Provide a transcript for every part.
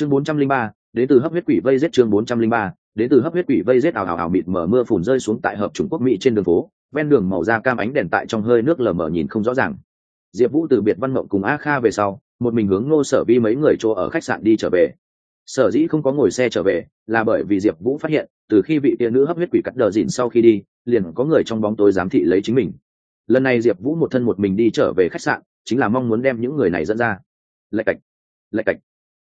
chương bốn trăm linh ba, đến từ hấp huyết quỷ vây giết chương bốn trăm linh ba, đến từ hấp huyết quỷ vây giết ảo ảo ảo mịt mở mưa phùn rơi xuống tại hợp trung quốc mỹ trên đường phố. Ven đường màu da cam ánh đèn tại trong hơi nước lờ mờ nhìn không rõ ràng. Diệp vũ từ biệt văn mộng cùng a kha về sau, một mình hướng ngô sở vi mấy người chỗ ở khách sạn đi trở về. Sở dĩ không có ngồi xe trở về là bởi vì diệp vũ phát hiện, từ khi vị tiên nữ hấp huyết quỷ cắt đờ dịn sau khi đi, liền có người trong bóng tối giám thị lấy chính mình. Lần này diệp vũ một thân một mình đi trở về khách sạn, chính là mong muốn đem những người này dẫn ra. Lạch cạch lạch cạch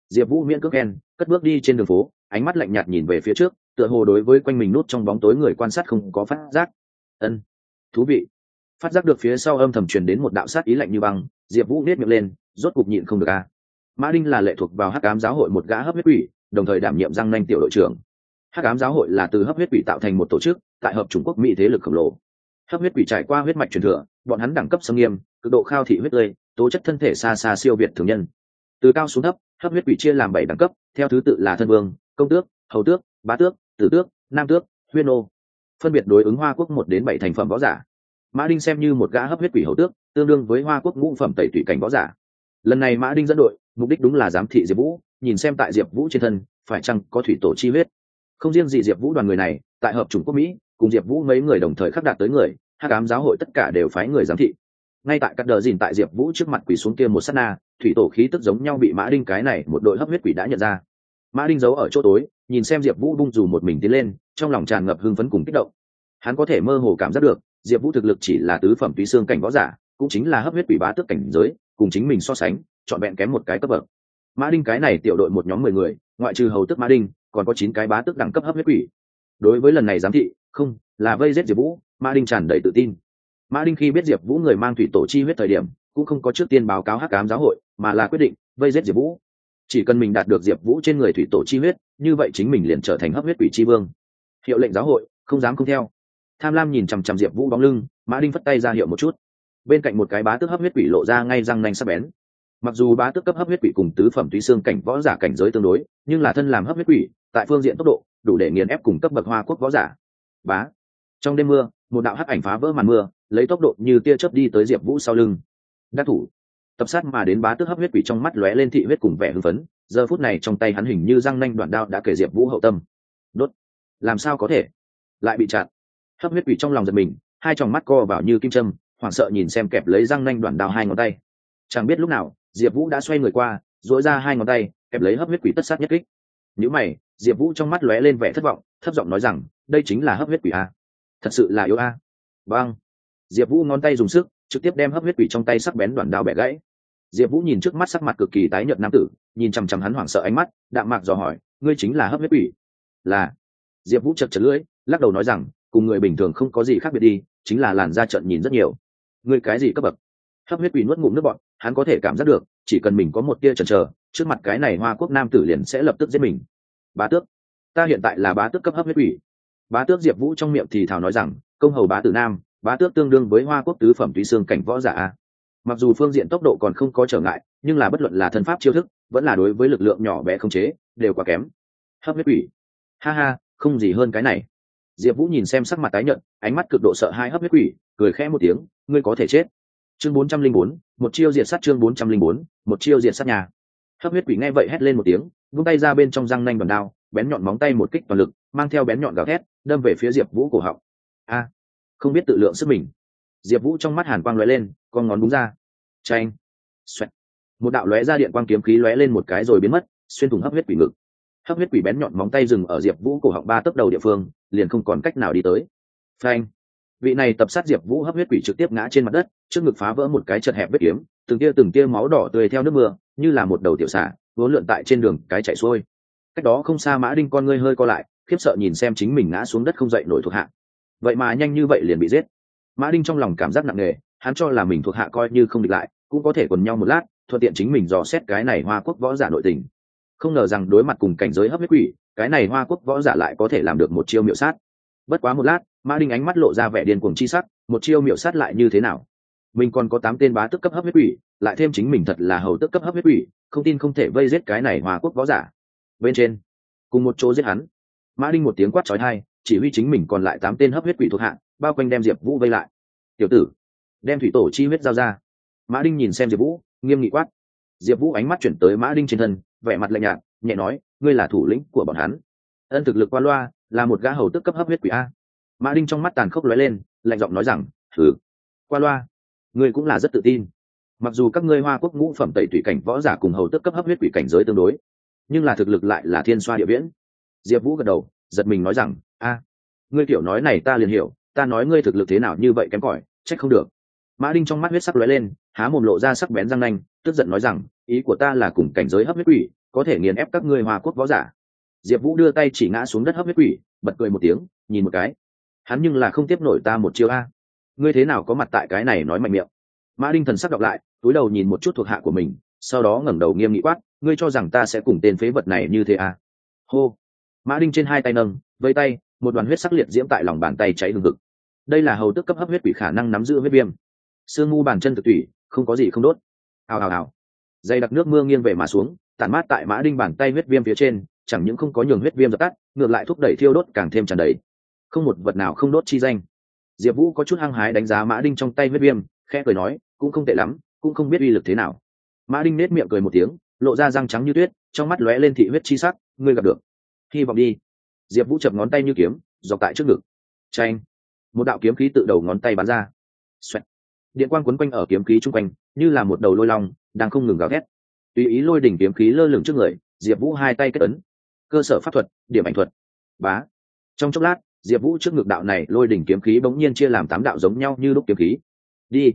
diệp vũ miễn cước khen, cất bước đi trên đường phố, ánh mắt lạnh nhạt nhìn về phía trước, tựa hồ đối với quanh mình nút trong bóng tối người quan sát không có phát giác. Ân, thú vị. Phát giác được phía sau âm thầm truyền đến một đạo sát ý lạnh như băng, diệp vũ nết miệng lên, rốt cục nhịn không được a. Mã đinh là lệ thuộc vào hắc ám giáo hội một gã hấp huyết quỷ, đồng thời đảm nhiệm răng nanh tiểu đội trưởng. Hắc ám giáo hội là từ hấp huyết quỷ tạo thành một tổ chức, tại hợp trung quốc mỹ thế lực khổng lồ. Hấp huyết quỷ trải qua huyết mạch truyền thừa, bọn hắn đẳng cấp sâm nghiêm, cực độ khao thị huyết tươi, tố chất thân thể xa xa siêu việt thường nhân. Từ cao xuống thấp hấp huyết quỷ chia làm bảy đẳng cấp, theo thứ tự là thân vương, công tước, hầu tước, bá tước, tử tước, nam tước, huyên ô phân biệt đối ứng hoa quốc một đến bảy thành phẩm võ giả. Mã đinh xem như một gã hấp huyết quỷ hầu tước, tương đương với hoa quốc ngũ phẩm tẩy tủy cảnh võ giả. Lần này mã đinh dẫn đội, mục đích đúng là giám thị diệp vũ, nhìn xem tại diệp vũ trên thân, phải chăng có thủy tổ chi huyết. Không riêng gì diệp vũ đoàn người này, tại hợp chủng quốc mỹ, cùng diệp vũ mấy người đồng thời khắc đạt tới người hát cám giáo hội tất cả đều phái người giám thị ngay tại các đờ dìn tại diệp vũ trước mặt quỷ xuống kia một s á t na, thủy tổ khí tức giống nhau bị mã đinh cái này một đội hấp huyết quỷ đã nhận ra. Mã đinh giấu ở chỗ tối, nhìn xem diệp vũ bung dù một mình tiến lên, trong lòng tràn ngập hưng phấn cùng kích động. Hắn có thể mơ hồ cảm giác được, diệp vũ thực lực chỉ là tứ phẩm tùy xương cảnh võ giả, cũng chính là hấp huyết quỷ bá tước cảnh giới, cùng chính mình so sánh, trọn vẹn kém một cái cấp bậc. Mã đinh cái này tiểu đội một nhóm mười người, ngoại trừ hầu tức mã đinh, còn có chín cái bá tước đẳng cấp hấp huyết quỷ. Đối với lần này giám thị, không, là vây giết diệp vũ, mã đinh tràn đầy tự tin mã đinh khi biết diệp vũ người mang thủy tổ chi huyết thời điểm, cũng không có trước tiên báo cáo hắc cám giáo hội, mà là quyết định vây giết diệp vũ. Chỉ cần mình đạt được diệp vũ trên người thủy tổ chi huyết, như vậy chính mình liền trở thành hấp huyết quỷ chi vương. Hiệu lệnh giáo hội, không dám không theo. Tham lam nhìn chằm chằm diệp vũ bóng lưng, mã đinh phất tay ra hiệu một chút. Bên cạnh một cái bá tước hấp huyết quỷ lộ ra ngay răng nanh sắp bén. Mặc dù bá tước cấp hấp huyết quỷ cùng tứ phẩm túy xương cảnh võ giả cảnh giới tương đối, nhưng là thân làm hấp huyết quỷ, tại phương diện tốc độ, đủ để nghiền ép cùng cấp bậc hoa quốc võ giả. Bá, trong đêm mưa, một đạo hắc ảnh phá vỡ màn mưa lấy tốc độ như tia chớp đi tới diệp vũ sau lưng. Đắc thủ. Tập sát mà đến bá tước hấp huyết quỷ trong mắt lóe lên thị huyết cùng vẻ hưng phấn, giờ phút này trong tay hắn hình như răng nanh đoạn đao đã kể diệp vũ hậu tâm. Đốt. Làm sao có thể? Lại bị chặn hấp huyết quỷ trong lòng giật mình, hai tròng mắt co vào như kim châm, hoảng sợ nhìn xem kẹp lấy răng nanh đoạn đao hai ngón tay. Chẳng biết lúc nào, diệp vũ đã xoay người qua dỗi ra hai ngón tay, kẹp lấy hấp huyết quỷ tất sát nhất kích. Nhữ mày, diệp vũ trong mắt lóe lên vẻ thất vọng, thấp giọng nói rằng, đây chính là hấp huyết quỷ a. Thật sự là yếu a. Bang diệp vũ ngón tay dùng sức, trực tiếp đem hấp huyết quỷ trong tay sắc bén đoạn đao bẻ gãy. Diệp vũ nhìn trước mắt sắc mặt cực kỳ tái nhợt nam tử, nhìn chằm chằm hắn hoảng sợ ánh mắt, đạm mạc dò hỏi, ngươi chính là hấp huyết quỷ? Là. Diệp vũ chật chật lưỡi, lắc đầu nói rằng, cùng người bình thường không có gì khác biệt đi, chính là làn da trận nhìn rất nhiều. Ngươi cái gì cấp bậc? Hấp huyết quỷ nuốt ngụm nước bọn hắn có thể cảm giác được, chỉ cần mình có một tia chần chờ, trước mặt cái này hoa quốc nam tử liền sẽ lập tức giết mình. Bá tước, ta hiện tại là bá tước cấp hấp huyết quỷ. Bá tước diệp vũ trong miệng thì thào nói rằng, công hầu bá tử nam bá tước tương đương với hoa quốc tứ phẩm tùy xương cảnh võ giả mặc dù phương diện tốc độ còn không có trở ngại, nhưng là bất luận là thân pháp chiêu thức, vẫn là đối với lực lượng nhỏ bé không chế, đều quá kém. Hấp huyết quỷ. Ha ha, không gì hơn cái này. Diệp vũ nhìn xem sắc mặt tái nhợt, ánh mắt cực độ sợ hai hấp huyết quỷ, cười khẽ một tiếng, ngươi có thể chết. Chương bốn trăm linh bốn, một chiêu diệt sát chương bốn trăm linh bốn, một chiêu diệt sát nhà. Hấp huyết quỷ nghe vậy hét lên một tiếng, vung tay ra bên trong răng nanh đòn đao, bén nhọn móng tay một kích toàn lực, mang theo bén nhọn gào thét, đâm về phía diệp vũ cổ họng. A không biết tự lượng sức mình. Diệp vũ trong mắt hàn quang lóe lên, con ngón búng ra. Tranh xoẹt. Một đạo lóe ra điện quang kiếm khí lóe lên một cái rồi biến mất, xuyên thủng hấp huyết quỷ ngực. Hấp huyết quỷ bén nhọn móng tay dừng ở diệp vũ cổ họng ba tấc đầu địa phương, liền không còn cách nào đi tới. Phanh. Vị này tập sát diệp vũ hấp huyết quỷ trực tiếp ngã trên mặt đất, trước ngực phá vỡ một cái chật hẹp vết kiếm, từng tia từng tia máu đỏ tươi theo nước mưa, như là một đầu tiểu xả vốn lượn tại trên đường, cái chạy xuôi. Cách đó không xa mã đinh con ngươi hơi co lại, khiếp sợ nhìn xem chính mình ngã xuống đất không dậy nổi thuộc hạ vậy mà nhanh như vậy liền bị giết. Mã đinh trong lòng cảm giác nặng nề, hắn cho là mình thuộc hạ coi như không địch lại, cũng có thể còn nhau một lát, thuận tiện chính mình dò xét cái này hoa quốc võ giả nội tình. Không ngờ rằng đối mặt cùng cảnh giới hấp huyết quỷ, cái này hoa quốc võ giả lại có thể làm được một chiêu miệu sát. Bất quá một lát, mã đinh ánh mắt lộ ra vẻ điên cuồng chi sắc, một chiêu miệu sát lại như thế nào? Mình còn có tám tên bá tức cấp hấp huyết quỷ, lại thêm chính mình thật là hầu tức cấp hấp huyết quỷ, không tin không thể vây giết cái này hoa quốc võ giả. Bên trên, cùng một chỗ giết hắn. Mã đinh một tiếng quát trói thai chỉ huy chính mình còn lại tám tên hấp huyết quỷ thuộc hạ, bao quanh đem diệp vũ vây lại. Tiểu tử, đem thủy tổ chi huyết giao ra. Mã đinh nhìn xem diệp vũ, nghiêm nghị quát. Diệp vũ ánh mắt chuyển tới mã đinh trên thân, vẻ mặt lạnh nhạt, nhẹ nói, ngươi là thủ lĩnh của bọn hắn. Ân thực lực qua loa, là một gã hầu tức cấp hấp huyết quỷ a. Mã đinh trong mắt tàn khốc lóe lên, lạnh giọng nói rằng thử qua loa, ngươi cũng là rất tự tin. Mặc dù các ngươi hoa quốc ngũ phẩm tẩy thủy cảnh võ giả cùng hầu tức cấp hấp huyết quỷ cảnh giới tương đối, nhưng là thực lực lại là thiên xoa địa viễn. Diệp vũ gật đầu, giật mình nói rằng a ngươi kiểu nói này ta liền hiểu, ta nói ngươi thực lực thế nào như vậy kém cỏi, trách không được. Mã đinh trong mắt huyết sắc lóe lên, há mồm lộ ra sắc bén răng nanh, tức giận nói rằng, ý của ta là cùng cảnh giới hấp huyết quỷ, có thể nghiền ép các ngươi hoa quốc võ giả. Diệp vũ đưa tay chỉ ngã xuống đất hấp huyết quỷ, bật cười một tiếng, nhìn một cái. Hắn nhưng là không tiếp nổi ta một chiêu a. Ngươi thế nào có mặt tại cái này nói mạnh miệng? Mã đinh thần sắc đọc lại, túi đầu nhìn một chút thuộc hạ của mình, sau đó ngẩng đầu nghiêm nghị quát, ngươi cho rằng ta sẽ cùng tên phế vật này như thế à? Hô. Mã đinh trên hai tay nâng, vây tay một đoàn huyết sắc liệt diễm tại lòng bàn tay cháy hừng hực. Đây là hầu tức cấp hấp huyết quỷ khả năng nắm giữ huyết viêm. Sương mù bàn chân thực tủy, không có gì không đốt. Hào hào hào. Dây đặc nước mưa nghiêng về mà xuống, tản mát tại mã đinh bàn tay huyết viêm phía trên, chẳng những không có nhường huyết viêm dập tắt, ngược lại thúc đẩy thiêu đốt càng thêm tràn đầy. Không một vật nào không đốt chi danh. Diệp vũ có chút hăng hái đánh giá mã đinh trong tay huyết viêm, khẽ cười nói, cũng không tệ lắm, cũng không biết uy lực thế nào. Mã đinh nết miệng cười một tiếng, lộ ra răng trắng như tuyết, trong mắt lóe lên thị huyết chi sắc, ngươi gặp được. Hy vọng đi diệp vũ chập ngón tay như kiếm, dọc tại trước ngực. Tranh một đạo kiếm khí tự đầu ngón tay bắn ra. Xoẹt. điện quang quấn quanh ở kiếm khí chung quanh, như là một đầu lôi long, đang không ngừng gào thét. Tùy ý lôi đỉnh kiếm khí lơ lửng trước người, diệp vũ hai tay kết ấn. Cơ sở pháp thuật, điểm ảnh thuật. Bá! Trong chốc lát, diệp vũ trước ngực đạo này lôi đỉnh kiếm khí bỗng nhiên chia làm tám đạo giống nhau như lúc kiếm khí. Đi!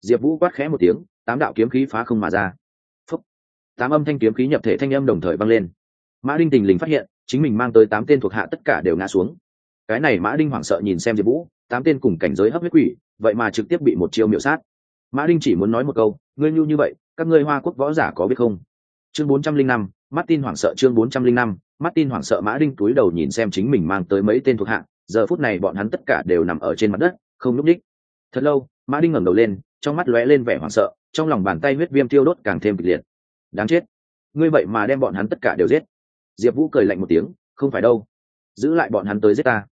Diệp vũ quát khẽ một tiếng, tám đạo kiếm khí phá không mà ra. Phúc. tám âm thanh kiếm khí nhập thể thanh âm đồng thời vang lên. Mã đinh tình lình phát hiện chính mình mang tới tám tên thuộc hạ tất cả đều ngã xuống. Cái này mã đinh hoảng sợ nhìn xem diệp vũ, tám tên cùng cảnh giới hấp huyết quỷ, vậy mà trực tiếp bị một chiêu miệu sát. Mã đinh chỉ muốn nói một câu, ngươi nhu như vậy, các ngươi hoa quốc võ giả có biết không? Chương bốn trăm linh năm mắt tin hoảng sợ chương bốn trăm linh năm mắt tin hoảng sợ mã đinh túi đầu nhìn xem chính mình mang tới mấy tên thuộc hạ, giờ phút này bọn hắn tất cả đều nằm ở trên mặt đất, không n ú c đích thật lâu, mã đinh ngẩng đầu lên, trong mắt lóe lên vẻ hoảng sợ, trong lòng bàn tay huyết viêm tiêu đốt càng thêm kịch liệt. Đáng chết, ngươi vậy mà đem bọn hắn tất cả đều giết diệp vũ cười lạnh một tiếng, không phải đâu, giữ lại bọn hắn tới giết ta.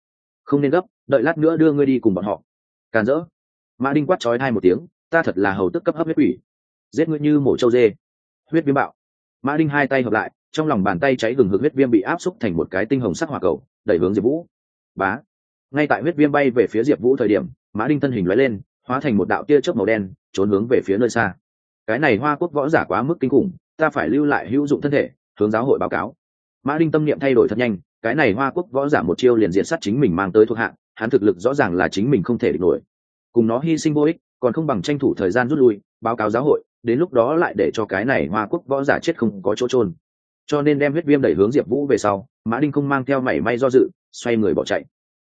Không nên gấp, đợi lát nữa đưa ngươi đi cùng bọn họ. Càn rỡ. Mã đinh quát trói hai một tiếng, ta thật là hầu tức cấp hấp huyết quỷ. Giết ngươi như mổ trâu dê. Huyết viêm bạo. Mã đinh hai tay hợp lại, trong lòng bàn tay cháy gừng hực huyết viêm bị áp xúc thành một cái tinh hồng sắc hỏa cầu, đẩy hướng diệp vũ. Bá. Ngay tại huyết viêm bay về phía diệp vũ thời điểm, mã đinh thân hình lóe lên, hóa thành một đạo tia chớp màu đen, trốn hướng về phía nơi xa. Cái này hoa quốc võ giả quá mức kinh khủng, ta phải lưu lại hữu dụng thân thể, hướng giáo hội báo cáo mã đinh tâm niệm thay đổi thật nhanh, cái này hoa quốc võ giả một chiêu liền diện sát chính mình mang tới thuộc hạng hắn thực lực rõ ràng là chính mình không thể địch nổi. Cùng nó hy sinh vô ích, còn không bằng tranh thủ thời gian rút lui, báo cáo giáo hội, đến lúc đó lại để cho cái này hoa quốc võ giả chết không có chỗ trôn cho nên đem huyết viêm đẩy hướng diệp vũ về sau, mã đinh không mang theo mảy may do dự, xoay người bỏ chạy.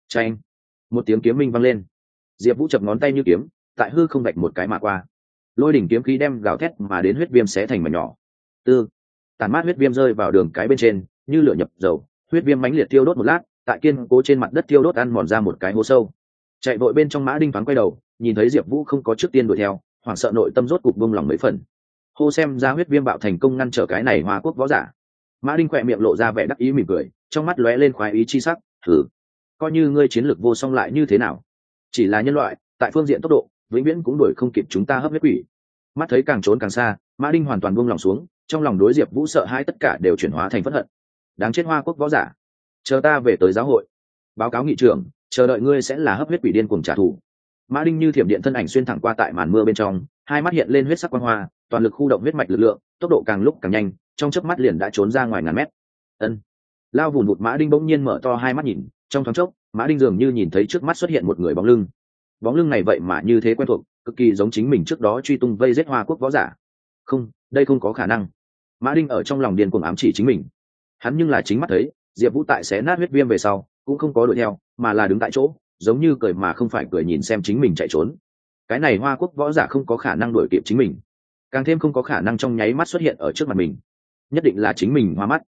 Tranh một tiếng kiếm minh vang lên. Diệp vũ chập ngón tay như kiếm, tại hư không vạch một cái mà qua. Lôi đỉnh kiếm khí đem gào thét mà đến huyết viêm xé thành mảnh nhỏ. Tư! Tàn mát huyết viêm rơi vào đường cái bên trên như lửa nhập dầu, huyết viêm mãnh liệt tiêu đốt một lát, tại kiên cố trên mặt đất tiêu đốt ăn mòn ra một cái hố sâu. Chạy vội bên trong mã đinh thoáng quay đầu, nhìn thấy diệp vũ không có trước tiên đuổi theo, hoảng sợ nội tâm rốt cục bông lòng mấy phần. Hô xem ra huyết viêm bạo thành công ngăn trở cái này hoa quốc võ giả. Mã đinh khỏe miệng lộ ra vẻ đắc ý mỉm cười, trong mắt lóe lên khoái ý chi sắc, thử, coi như ngươi chiến lược vô song lại như thế nào? Chỉ là nhân loại, tại phương diện tốc độ, vĩnh viễn cũng đuổi không kịp chúng ta hấp huyết quỷ. Mắt thấy càng trốn càng xa, mã đinh hoàn toàn buông lòng xuống, trong lòng đối diệp vũ sợ hãi tất cả đều chuyển hóa thành phất hận đáng chết hoa quốc võ giả. Chờ ta về tới giáo hội. Báo cáo nghị trưởng, chờ đợi ngươi sẽ là hấp huyết quỷ điên cùng trả thù. Mã đinh như thiểm điện thân ảnh xuyên thẳng qua tại màn mưa bên trong, hai mắt hiện lên huyết sắc quang hoa, toàn lực khu động huyết mạch lực lượng, tốc độ càng lúc càng nhanh, trong chớp mắt liền đã trốn ra ngoài ngàn mét. Ân. Lao vùn vụt mã đinh bỗng nhiên mở to hai mắt nhìn, trong thoáng chốc, mã đinh dường như nhìn thấy trước mắt xuất hiện một người bóng lưng. Bóng lưng này vậy mà như thế quen thuộc, cực kỳ giống chính mình trước đó truy tung vây giết hoa quốc võ giả. Không, đây không có khả năng. Mã đinh ở trong lòng điên cuồng ám chỉ chính mình hắn nhưng là chính mắt thấy, diệp vũ tại xé nát huyết viêm về sau, cũng không có đuổi theo, mà là đứng tại chỗ, giống như cười mà không phải cười nhìn xem chính mình chạy trốn. Cái này hoa quốc võ giả không có khả năng đuổi kịp chính mình. Càng thêm không có khả năng trong nháy mắt xuất hiện ở trước mặt mình. Nhất định là chính mình hoa mắt.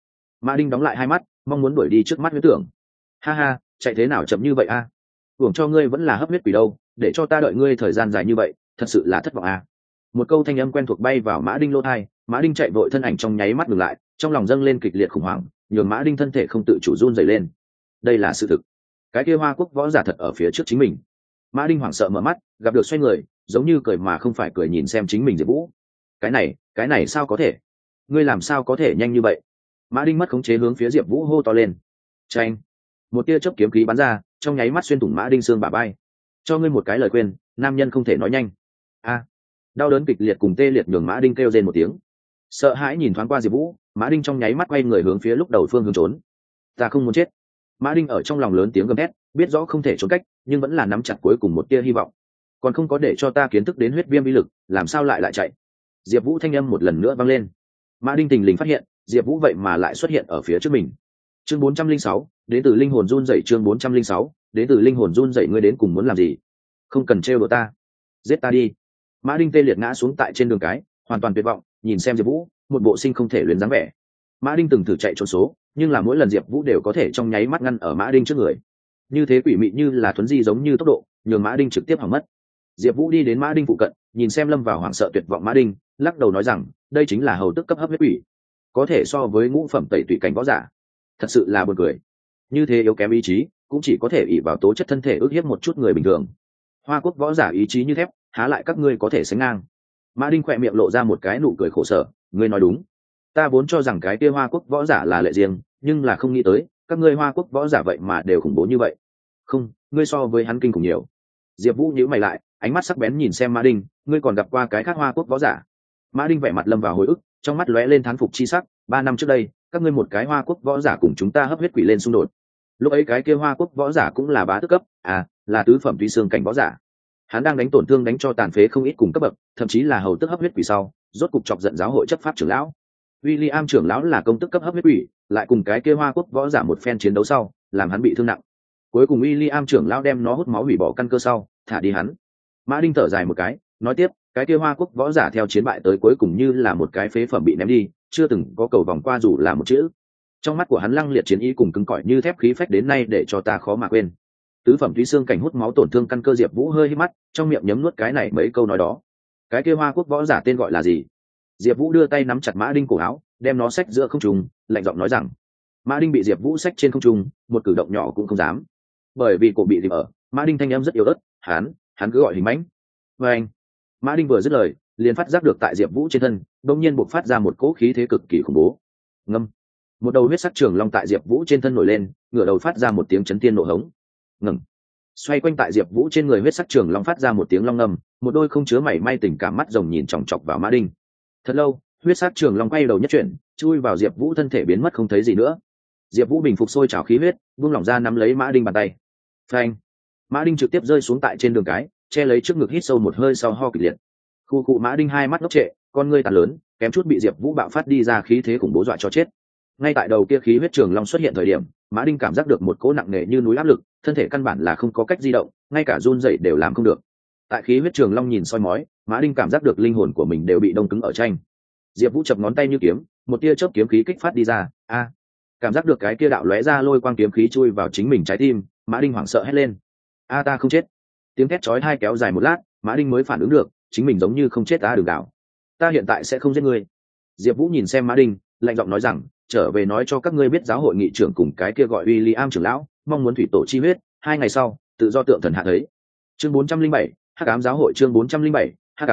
Mã đinh đóng lại hai mắt, mong muốn đuổi đi trước mắt huyết tưởng. Ha ha, chạy thế nào chậm như vậy a? À? hưởng cho ngươi vẫn là hấp huyết quỷ đâu, để cho ta đợi ngươi thời gian dài như vậy, thật sự là thất vọng a một câu thanh âm quen thuộc bay vào mã đinh lô thai, mã đinh chạy vội thân ảnh trong nháy mắt ngừng lại, trong lòng dâng lên kịch liệt khủng hoảng, nhường mã đinh thân thể không tự chủ run dày lên. Đây là sự thực. Cái kia hoa quốc võ giả thật ở phía trước chính mình. Mã đinh hoảng sợ mở mắt, gặp được xoay người, giống như cười mà không phải cười nhìn xem chính mình diệp vũ. Cái này cái này sao có thể? Ngươi làm sao có thể nhanh như vậy? Mã đinh mất khống chế hướng phía diệp vũ hô to lên. Tranh một tia chớp kiếm khí bắn ra, trong nháy mắt xuyên thủng mã đinh xương bà bay cho ngươi một cái lời khuyên, nam nhân không thể nói nhanh. A đau đớn kịch liệt cùng tê liệt nhường mã đinh kêu rên một tiếng. Sợ hãi nhìn thoáng qua diệp vũ, mã đinh trong nháy mắt quay người hướng phía lúc đầu phương hướng trốn. Ta không muốn chết. Mã đinh ở trong lòng lớn tiếng gầm hét biết rõ không thể trốn cách, nhưng vẫn là nắm chặt cuối cùng một tia hy vọng. Còn không có để cho ta kiến thức đến huyết viêm vi lực, làm sao lại lại chạy? Diệp vũ thanh âm một lần nữa vang lên. Mã đinh tình lình phát hiện, diệp vũ vậy mà lại xuất hiện ở phía trước mình. Chương bốn trăm linh sáu, đến từ linh hồn run dậy chương bốn trăm linh sáu, đến từ linh hồn run dậy ngươi đến cùng muốn làm gì? Không cần trêu đồ ta. Giết ta đi mã đinh tê liệt ngã xuống tại trên đường cái, hoàn toàn tuyệt vọng, nhìn xem diệp vũ, một bộ sinh không thể luyến dáng vẻ. Mã đinh từng thử chạy trốn số, nhưng là mỗi lần diệp vũ đều có thể trong nháy mắt ngăn ở mã đinh trước người. Như thế quỷ mị như là thuấn di giống như tốc độ, nhường mã đinh trực tiếp hỏng mất. Diệp vũ đi đến mã đinh phụ cận, nhìn xem lâm vào hoảng sợ tuyệt vọng mã đinh, lắc đầu nói rằng, đây chính là hầu tức cấp hấp huyết quỷ. Có thể so với ngũ phẩm tẩy tụy cảnh võ giả, thật sự là buồn cười. Như thế yếu kém ý chí, cũng chỉ có thể ỉ vào tố chất thân thể ước hiếp một chút người bình thường. Hoa quốc võ giả ý chí như thép há lại các ngươi có thể sánh ngang. Mã đinh khỏe miệng lộ ra một cái nụ cười khổ sở, ngươi nói đúng. Ta vốn cho rằng cái kia hoa quốc võ giả là lệ riêng, nhưng là không nghĩ tới, các ngươi hoa quốc võ giả vậy mà đều khủng bố như vậy. Không, ngươi so với hắn kinh khủng nhiều. Diệp vũ nhíu mày lại, ánh mắt sắc bén nhìn xem mã đinh, ngươi còn gặp qua cái khác hoa quốc võ giả? Mã đinh vẻ mặt lâm vào hồi ức, trong mắt lóe lên thán phục chi sắc, ba năm trước đây, các ngươi một cái hoa quốc võ giả cùng chúng ta hấp huyết quỷ lên xung đột. Lúc ấy cái kia hoa quốc võ giả cũng là bá tức cấp à là tứ phẩm tuy xương cảnh võ giả hắn đang đánh tổn thương đánh cho tàn phế không ít cùng cấp bậc, thậm chí là hầu tức hấp huyết quỷ sau, rốt cục chọc giận giáo hội chấp pháp trưởng lão. W i l l i am trưởng lão là công tức cấp hấp huyết quỷ, lại cùng cái kia hoa quốc võ giả một phen chiến đấu sau, làm hắn bị thương nặng. Cuối cùng w i l l i am trưởng lão đem nó hút máu hủy bỏ căn cơ sau, thả đi hắn. Mã đinh thở dài một cái, nói tiếp, cái kia hoa quốc võ giả theo chiến bại tới cuối cùng như là một cái phế phẩm bị ném đi, chưa từng có cầu vòng qua dù là một chữ. Trong mắt của hắn lăng liệt chiến ý cùng cứng cỏi như thép khí phách đến nay để cho ta khó mà quên tứ phẩm thúy xương cảnh hút máu tổn thương căn cơ diệp vũ hơi hít mắt, trong miệng nhấm nuốt cái này mấy câu nói đó. Cái kia hoa quốc võ giả tên gọi là gì? Diệp vũ đưa tay nắm chặt mã đinh cổ áo, đem nó xách giữa không trùng lạnh giọng nói rằng, mã đinh bị diệp vũ xách trên không trung, một cử động nhỏ cũng không dám. Bởi vì cổ bị dịp ở, mã đinh thanh em rất yếu ớt, hắn hắn cứ gọi hình mãnh. Vê anh, mã đinh vừa dứt lời, liền phát giác được tại diệp vũ trên thân đông nhiên buộc phát ra một cỗ khí thế cực kỳ khủng bố. Ngâm. Một đầu huyết sắc trường long tại diệp vũ trên thân nổi lên, ngửa đầu phát ra một tiếng chấn tiên nổ hống ngừng. Xoay quanh tại diệp vũ trên người huyết sắc trường long phát ra một tiếng long ngầm một đôi không chứa mảy may tình cảm mắt rồng nhìn chòng chọc vào mã đinh. Thật lâu, huyết sắc trường long quay đầu nhất chuyển, chui vào diệp vũ thân thể biến mất không thấy gì nữa. Diệp vũ bình phục sôi trào khí huyết, buông lỏng ra nắm lấy mã đinh bàn tay. Phanh! Mã đinh trực tiếp rơi xuống tại trên đường cái, che lấy trước ngực hít sâu một hơi sau ho kịch liệt. Khu cụ mã đinh hai mắt ngốc trệ, con ngươi tàn lớn, kém chút bị diệp vũ bạo phát đi ra khí thế khủng bố dọa cho chết ngay tại đầu kia khí huyết trường long xuất hiện thời điểm, mã đinh cảm giác được một cỗ nặng nề như núi áp lực, thân thể căn bản là không có cách di động, ngay cả run dậy đều làm không được. Tại khí huyết trường long nhìn soi mói, mã đinh cảm giác được linh hồn của mình đều bị đông cứng ở tranh. Diệp vũ chập ngón tay như kiếm, một tia chớp kiếm khí kích phát đi ra, a! Cảm giác được cái kia đạo lóe ra lôi quang kiếm khí chui vào chính mình trái tim, mã đinh hoảng sợ hét lên. A ta không chết. Tiếng thét chói hai kéo dài một lát, mã đinh mới phản ứng được, chính mình giống như không chết ta đường đảo. Ta hiện tại sẽ không giết ngươi. Diệp vũ nhìn xem mã đinh, lạnh giọng nói rằng trở về nói cho các ngươi biết giáo hội nghị trưởng cùng cái kia gọi William trưởng lão, mong muốn thủy tổ chi huyết, hai ngày sau, tự do tượng thần hạ thấy. Chương bốn trăm linh bảy giáo hội, chương bốn trăm linh bảy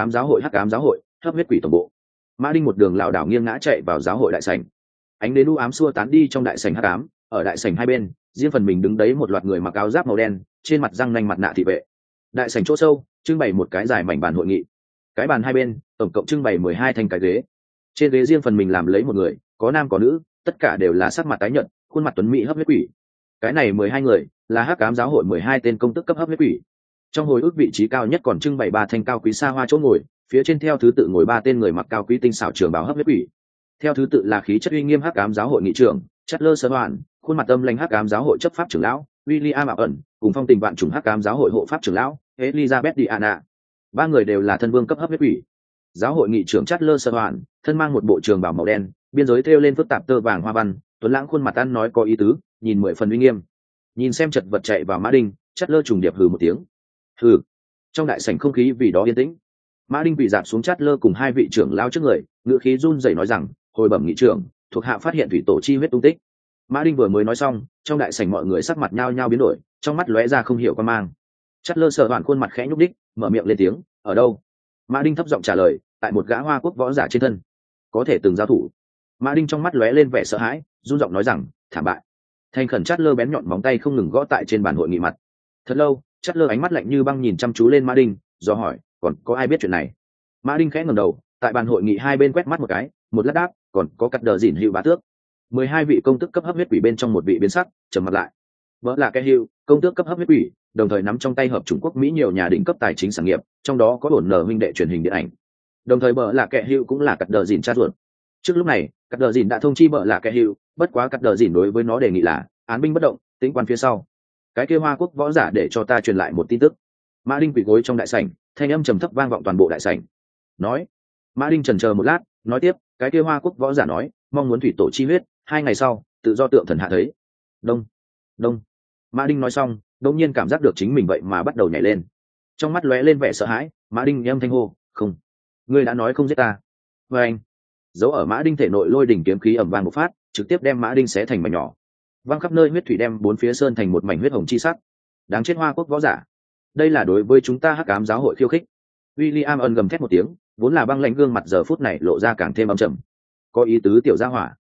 giáo hội, hắc ám giáo hội, hấp huyết quỷ tổng bộ. Mã đinh một đường lảo đảo nghiêng ngã chạy vào giáo hội đại sảnh. Ánh đến u ám xua tán đi trong đại sảnh hắc ám, ở đại sảnh hai bên, riêng phần mình đứng đấy một loạt người mặc áo giáp màu đen, trên mặt răng nanh mặt nạ thị vệ. Đại sảnh chỗ sâu, trưng bày một cái dài mảnh bàn hội nghị. Cái bàn hai bên, tổng cộng trưng bày mười hai thanh cái ghế. Trên ghế riêng phần mình làm lấy một người có nam có nữ, tất cả đều là sắc mặt tái nhợt, khuôn mặt tuấn mỹ hấp huyết quỷ. Cái này mười hai người là hắc cám giáo hội mười hai tên công tức cấp hấp huyết quỷ. Trong hồi ức vị trí cao nhất còn trưng bày ba thanh cao quý xa hoa chỗ ngồi, phía trên theo thứ tự ngồi ba tên người mặc cao quý tinh xảo trường báo hấp huyết quỷ. Theo thứ tự là khí chất uy nghiêm hắc cám giáo hội nghị trưởng, chất lơ sơ đoàn khuôn mặt tâm lãnh hắc cám giáo hội chấp pháp trưởng lão, William ảo ẩn, cùng phong tình vạn chủng hắc cám giáo hội hộ pháp trưởng lão, elizabeth diana. Ba người đều là thân vương cấp hấp huyết quỷ giáo hội nghị trưởng chát lơ sơ hoạn, thân mang một bộ trường bảo màu đen, biên giới thêu lên phức tạp tơ vàng hoa văn, tuấn lãng khuôn mặt ăn nói có ý tứ, nhìn mười phần uy nghiêm. Nhìn xem chật vật chạy vào mã đinh chát lơ trùng điệp hừ một tiếng. Hừ. Trong đại sảnh không khí vì đó yên tĩnh. Mã đinh bị dạp xuống chát lơ cùng hai vị trưởng lao trước người ngựa khí run rẩy nói rằng, hồi bẩm nghị trưởng, thuộc hạ phát hiện thủy tổ chi huyết tung tích. Mã đinh vừa mới nói xong, trong đại sảnh mọi người sắc mặt nhao nhao biến đổi, trong mắt lóe ra không hiểu quan mang. Chát lơ sợ đoạn khuôn mặt khẽ nhúc đích mở miệng lên tiếng, ở đâu? Mã đinh thấp giọng trả lời, tại một gã hoa quốc võ giả trên thân. Có thể từng giao thủ. Mã đinh trong mắt lóe lên vẻ sợ hãi, run giọng nói rằng, thảm bại. Thành khẩn chát lơ bén nhọn móng tay không ngừng gõ tại trên bàn hội nghị mặt. Thật lâu, chát lơ ánh mắt lạnh như băng nhìn chăm chú lên mã đinh, do hỏi, còn có ai biết chuyện này? Mã đinh khẽ ngầm đầu, tại bàn hội nghị hai bên quét mắt một cái, một lát đáp, còn có cắt đờ dỉn hữu bá tước. Mười hai vị công tức cấp hấp huyết quỷ bên trong một vị biến sắc, trầm mặt lại vợ là cái hưu công tước cấp hấp huyết quỷ đồng thời nắm trong tay hợp Trung Quốc Mỹ nhiều nhà đỉnh cấp tài chính sản nghiệp, trong đó có ổn nở minh đệ truyền hình điện ảnh. Đồng thời bợ là kẻ hữu cũng là cắt đờ dìn cha ruột. Trước lúc này, cắt đờ dìn đã thông chi bợ là kẻ hữu, bất quá cắt đờ dìn đối với nó đề nghị là án binh bất động, tính quan phía sau. Cái kia Hoa Quốc võ giả để cho ta truyền lại một tin tức. Mã Đinh quỳ gối trong đại sảnh, thanh âm trầm thấp vang vọng toàn bộ đại sảnh. Nói, Mã Đinh trần chờ một lát, nói tiếp, cái kia Hoa Quốc võ giả nói, mong muốn thủy tổ chi huyết, hai ngày sau, tự do tượng thần hạ thấy. Đông, đông. Mã Đinh nói xong, đột nhiên cảm giác được chính mình vậy mà bắt đầu nhảy lên. Trong mắt lóe lên vẻ sợ hãi mã đinh em thanh hô không ngươi đã nói không giết ta. Và anh giấu ở mã đinh thể nội lôi đỉnh kiếm khí ẩm vàng một phát trực tiếp đem mã đinh xé thành mảnh nhỏ. Văng khắp nơi huyết thủy đem bốn phía sơn thành một mảnh huyết hồng chi sắc. Đáng chết hoa quốc võ giả. Đây là đối với chúng ta hắc cám giáo hội khiêu khích. William ân gầm thét một tiếng vốn là băng lãnh gương mặt giờ phút này lộ ra càng thêm âm trầm. Có ý tứ tiểu gia hỏa.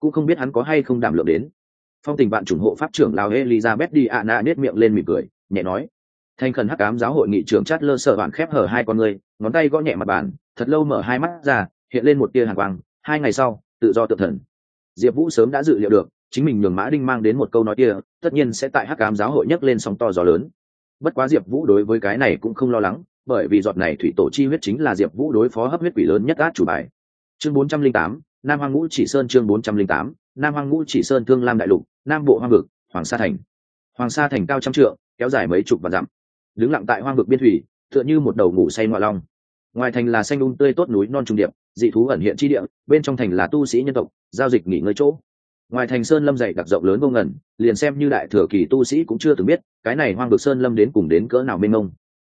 Cũng không biết hắn có hay không đảm lượng đến phong tình bạn chủng hộ pháp trưởng lào elizabeth đi ạ nạ nết miệng lên mỉm cười, nhẹ nói. Thành khẩn hắc ám giáo hội nghị trưởng chát lơ sợ bạn khép hở hai con người, ngón tay gõ nhẹ mặt bàn, thật lâu mở hai mắt ra, hiện lên một tia hàng quang, hai ngày sau, tự do tự thần. Diệp vũ sớm đã dự liệu được, chính mình nhường mã đinh mang đến một câu nói kia, tất nhiên sẽ tại hắc ám giáo hội nhấc lên sóng to gió lớn. Bất quá diệp vũ đối với cái này cũng không lo lắng, bởi vì giọt này thủy tổ chi huyết chính là diệp vũ đối phó hấp huyết quỷ lớn nhất át chủ bài. Chương bốn trăm linh tám, nam hoàng ngũ chỉ sơn chương bốn trăm linh tám nam Hoang ngũ chỉ sơn thương lam đại lục, nam bộ hoang vực, hoàng sa thành. Hoàng sa thành cao trăm trượng, kéo dài mấy chục và dặm. Đứng lặng tại hoang vực biên thủy, tựa như một đầu ngủ say ngoại long. Ngoài thành là xanh un um tươi tốt núi non trung điệp, dị thú ẩn hiện chi địa, bên trong thành là tu sĩ nhân tộc, giao dịch nghỉ ngơi chỗ. Ngoài thành sơn lâm dày đặc rộng lớn vô ngần, liền xem như đại thừa kỳ tu sĩ cũng chưa từng biết, cái này hoang vực sơn lâm đến cùng đến cỡ nào mênh mông.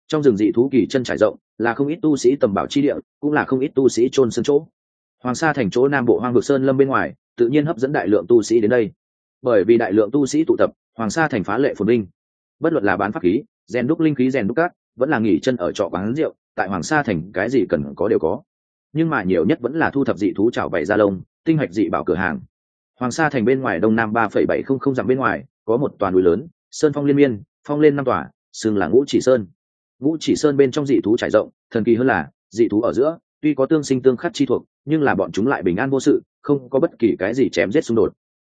Trong rừng dị thú kỳ chân trải rộng, là không ít tu sĩ tầm bảo chi địa, cũng là không ít tu sĩ trôn sân chỗ. Hoàng sa thành chỗ nam bộ hoang vực sơn lâm bên ngoài tự nhiên hấp dẫn đại lượng tu sĩ đến đây. Bởi vì đại lượng tu sĩ tụ tập, hoàng sa thành phá lệ phồn binh bất luận là bán pháp khí, rèn đúc linh khí, rèn đúc cát, vẫn là nghỉ chân ở trọ quán rượu, tại hoàng sa thành cái gì cần có đều có. Nhưng mà nhiều nhất vẫn là thu thập dị thú trào bày ra lông, tinh hoạch dị bảo cửa hàng. Hoàng sa thành bên ngoài đông nam ba phẩy bảy không không dặm bên ngoài, có một toàn núi lớn, sơn phong liên miên, phong lên năm tòa, xưng là ngũ chỉ sơn. Ngũ chỉ sơn bên trong dị thú trải rộng, thần kỳ hơn là, dị thú ở giữa tuy có tương sinh tương khắc chi thuộc, nhưng là bọn chúng lại bình an vô sự, không có bất kỳ cái gì chém giết xung đột.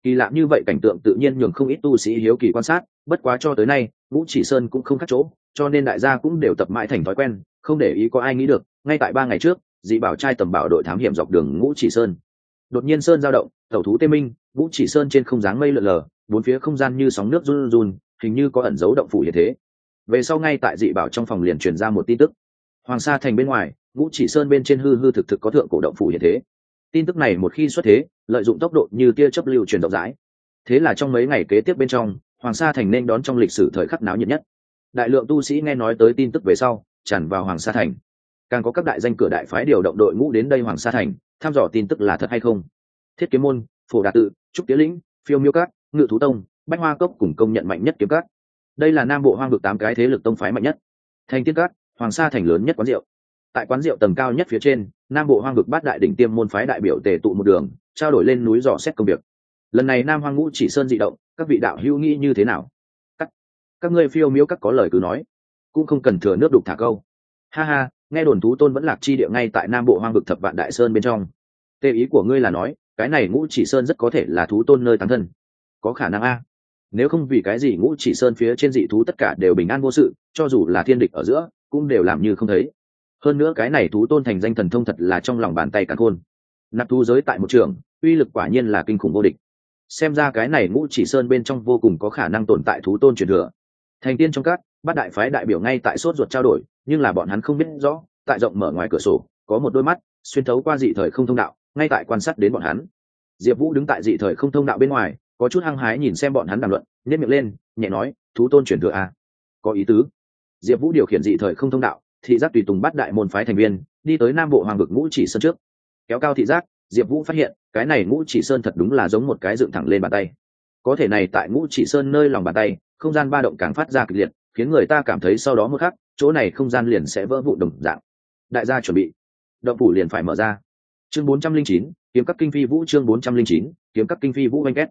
Kỳ lạ như vậy cảnh tượng tự nhiên nhường không ít tu sĩ hiếu kỳ quan sát, bất quá cho tới nay ngũ chỉ sơn cũng không khác chỗ, cho nên đại gia cũng đều tập mãi thành thói quen, không để ý có ai nghĩ được, ngay tại ba ngày trước, dị bảo trai tầm bảo đội thám hiểm dọc đường ngũ chỉ sơn. Đột nhiên sơn giao động, tẩu thú tê minh ngũ chỉ sơn trên không dáng mây lợn lờ, bốn phía không gian như sóng nước run run hình như có ẩn dấu động phủ như thế. Về sau ngay tại dị bảo trong phòng liền truyền ra một tin tức. Hoàng sa thành bên ngoài ngũ chỉ sơn bên trên hư hư thực thực có thượng cổ động phủ hiện thế. Tin tức này một khi xuất thế, lợi dụng tốc độ như tia chấp lưu truyền rộng rãi. Thế là trong mấy ngày kế tiếp bên trong, hoàng sa thành nên đón trong lịch sử thời khắc náo nhiệt nhất. Đại lượng tu sĩ nghe nói tới tin tức về sau, tràn vào hoàng sa thành. Càng có các đại danh cửa đại phái điều động đội ngũ đến đây hoàng sa thành, thăm dò tin tức là thật hay không. Thiết kiếm môn, phổ đạt tự, trúc tiến lĩnh, phiêu miêu cát ngự thú tông, bách hoa cốc cùng công nhận mạnh nhất kiếm cát đây là nam bộ hoang vực tám cái thế lực tông phái mạnh nhất. Thành tiên cát hoàng sa thành lớn nhất quán rượu tại quán rượu tầng cao nhất phía trên nam bộ hoang vực bát đại đỉnh tiêm môn phái đại biểu tề tụ một đường trao đổi lên núi dò xét công việc. Lần này nam hoang ngũ chỉ sơn dị động các vị đạo hữu nghĩ như thế nào? Các, các ngươi phiêu miếu các có lời cứ nói cũng không cần thừa nước đục thả câu. Ha ha nghe đồn thú tôn vẫn lạc chi địa ngay tại nam bộ hoang vực thập vạn đại sơn bên trong. Tê ý của ngươi là nói cái này ngũ chỉ sơn rất có thể là thú tôn nơi thắng thân. Có khả năng a. Nếu không vì cái gì ngũ chỉ sơn phía trên dị thú tất cả đều bình an vô sự cho dù là thiên địch ở giữa cũng đều làm như không thấy hơn nữa cái này thú tôn thành danh thần thông thật là trong lòng bàn tay càn khôn. Nạp thú giới tại một trường, uy lực quả nhiên là kinh khủng vô địch. Xem ra cái này ngũ chỉ sơn bên trong vô cùng có khả năng tồn tại thú tôn truyền thừa. Thành tiên trong các, bát đại phái đại biểu ngay tại sốt ruột trao đổi, nhưng là bọn hắn không biết rõ, tại rộng mở ngoài cửa sổ, có một đôi mắt, xuyên thấu qua dị thời không thông đạo, ngay tại quan sát đến bọn hắn. Diệp vũ đứng tại dị thời không thông đạo bên ngoài, có chút hăng hái nhìn xem bọn hắn đàm luận nhét miệng lên, nhẹ nói, thú tôn truyền thừa à? có ý tứ. Diệp vũ điều khiển dị thời không thông đạo thị giác tùy tùng bắt đại môn phái thành viên, đi tới nam bộ hoàng vực ngũ chỉ sơn trước. Kéo cao thị giác, diệp vũ phát hiện, cái này ngũ chỉ sơn thật đúng là giống một cái dựng thẳng lên bàn tay. Có thể này tại ngũ chỉ sơn nơi lòng bàn tay, không gian ba động càng phát ra kịch liệt, khiến người ta cảm thấy sau đó mưa khắc, chỗ này không gian liền sẽ vỡ vụ đồng dạng. Đại gia chuẩn bị. Động phủ liền phải mở ra. Chương bốn trăm linh chín, kiếm các kinh phi vũ chương bốn trăm linh chín, kiếm các kinh phi vũ oanh két.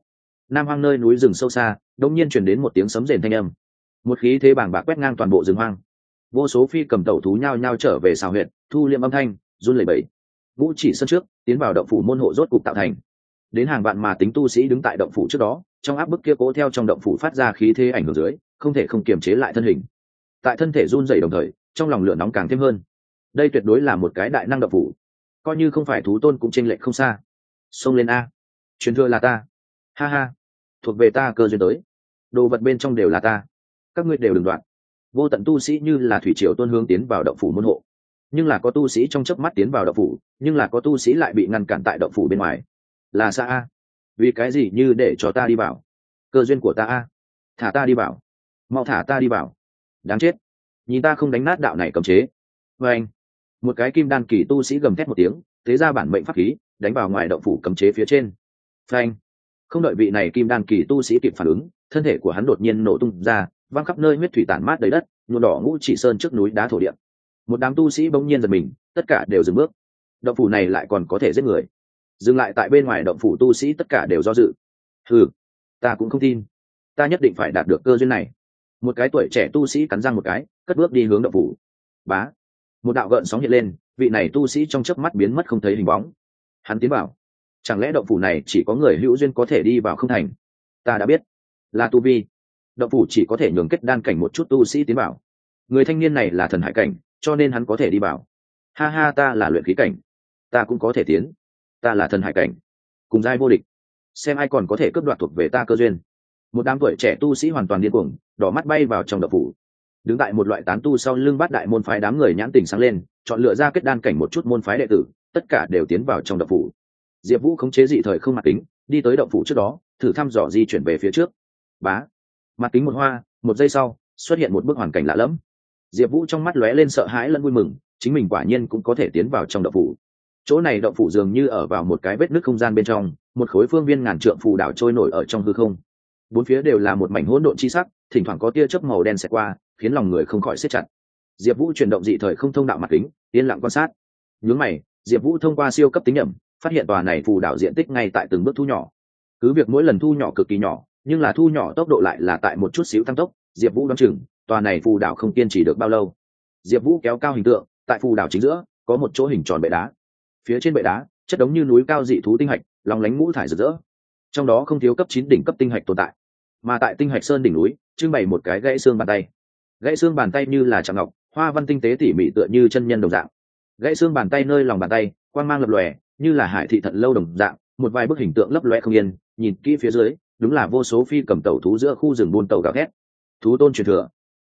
Nam hoang nơi núi rừng sâu xa đông nhiên chuyển đến một tiếng sấm rền thanh âm. Một khí thế bảng bạc quét ngang toàn bộ rừng hoang vô số phi cầm tẩu thú nhao nhao trở về xào huyện thu liệm âm thanh, run lẩy bẩy. Vũ chỉ sân trước, tiến vào động phủ môn hộ rốt cục tạo thành. Đến hàng vạn mà tính tu sĩ đứng tại động phủ trước đó, trong áp bức kia cố theo trong động phủ phát ra khí thế ảnh hưởng dưới, không thể không kiềm chế lại thân hình. Tại thân thể run dày đồng thời, trong lòng lửa nóng càng thêm hơn. Đây tuyệt đối là một cái đại năng động phủ. Coi như không phải thú tôn cũng tranh lệch không xa. Xông lên a. Truyền thừa là ta. Ha ha. Thuộc về ta cơ duyên tới. Đồ vật bên trong đều là ta. Các ngươi đều đừng đoạn vô tận tu sĩ như là thủy triều tuôn hướng tiến vào động phủ môn hộ. Nhưng là có tu sĩ trong chớp mắt tiến vào động phủ, nhưng là có tu sĩ lại bị ngăn cản tại động phủ bên ngoài. Là xa a. Vì cái gì như để cho ta đi vào cơ duyên của ta a. Thả ta đi vào mau thả ta đi vào đáng chết. Nhìn ta không đánh nát đạo này cầm chế. Vê anh, một cái kim đan kỳ tu sĩ gầm thét một tiếng, thế ra bản mệnh pháp khí, đánh vào ngoài động phủ cấm chế phía trên. Phanh không đợi vị này kim đan kỳ tu sĩ kịp phản ứng, thân thể của hắn đột nhiên nổ tung ra văng khắp nơi huyết thủy tản mát đầy đất, nhuộm đỏ ngũ chỉ sơn trước núi đá thổ điện một đám tu sĩ bỗng nhiên giật mình, tất cả đều dừng bước. Động phủ này lại còn có thể giết người. Dừng lại tại bên ngoài động phủ tu sĩ tất cả đều do dự. Ừ ta cũng không tin. Ta nhất định phải đạt được cơ duyên này. Một cái tuổi trẻ tu sĩ cắn răng một cái, cất bước đi hướng động phủ. Bá. Một đạo gợn sóng hiện lên, vị này tu sĩ trong chớp mắt biến mất không thấy hình bóng. Hắn tiến vào. Chẳng lẽ động phủ này chỉ có người hữu duyên có thể đi vào không thành? Ta đã biết. Là tu vi động phủ chỉ có thể nhường kết đan cảnh một chút tu sĩ tiến bảo người thanh niên này là thần hải cảnh, cho nên hắn có thể đi bảo ha ha, ta là luyện khí cảnh. Ta cũng có thể tiến. Ta là thần hải cảnh. Cùng giai vô địch. Xem ai còn có thể cướp đoạt thuộc về ta cơ duyên. Một đám tuổi trẻ tu sĩ hoàn toàn điên cuồng, đỏ mắt bay vào trong đậu phủ. Đứng tại một loại tán tu sau lưng bát đại môn phái đám người nhãn tình sáng lên, chọn lựa ra kết đan cảnh một chút môn phái đệ tử, tất cả đều tiến vào trong đậu phủ. Diệp vũ khống chế dị thời không mặt tính đi tới đậu phủ trước đó, thử thăm dò di chuyển về phía trước. Bá mặt kính một hoa, một giây sau, xuất hiện một bức hoàn cảnh lạ lẫm. Diệp vũ trong mắt lóe lên sợ hãi lẫn vui mừng, chính mình quả nhiên cũng có thể tiến vào trong đậu phủ. Chỗ này động phủ dường như ở vào một cái vết nước không gian bên trong, một khối phương viên ngàn trượng phù đảo trôi nổi ở trong hư không. Bốn phía đều là một mảnh hỗn độn chi sắc, thỉnh thoảng có tia chớp màu đen xẹt qua, khiến lòng người không khỏi xếp chặt. Diệp vũ chuyển động dị thời không thông đạo mặt kính, yên lặng quan sát. Nhướng mày, diệp vũ thông qua siêu cấp tính nhẩm, phát hiện tòa này phù đảo diện tích ngay tại từng bước thu nhỏ. Cứ việc mỗi lần thu nhỏ cực kỳ nhỏ nhưng là thu nhỏ tốc độ lại là tại một chút xíu tăng tốc, diệp vũ đ o á n chừng, tòa này phù đảo không kiên trì được bao lâu. Diệp vũ kéo cao hình tượng, tại phù đảo chính giữa, có một chỗ hình tròn bệ đá. Phía trên bệ đá, chất đống như núi cao dị thú tinh hạch, lòng lánh ngũ thải rực rỡ. Trong đó không thiếu cấp chín đỉnh cấp tinh hạch tồn tại. Mà tại tinh hạch sơn đỉnh núi, trưng bày một cái gãy xương bàn tay. Gãy xương bàn tay như là tràng ngọc, hoa văn tinh tế tỉ mỉ tựa như chân nhân đồng dạng. Gãy xương bàn tay nơi lòng bàn tay quan mang lập lòe, như là hải thị thận lâu đồng dạng, một vài bức hình tượng lấp lòe không yên, nhìn kỹ phía dưới đúng là vô số phi cầm tàu thú giữa khu rừng buôn tàu gào thét. Thú tôn truyền thừa.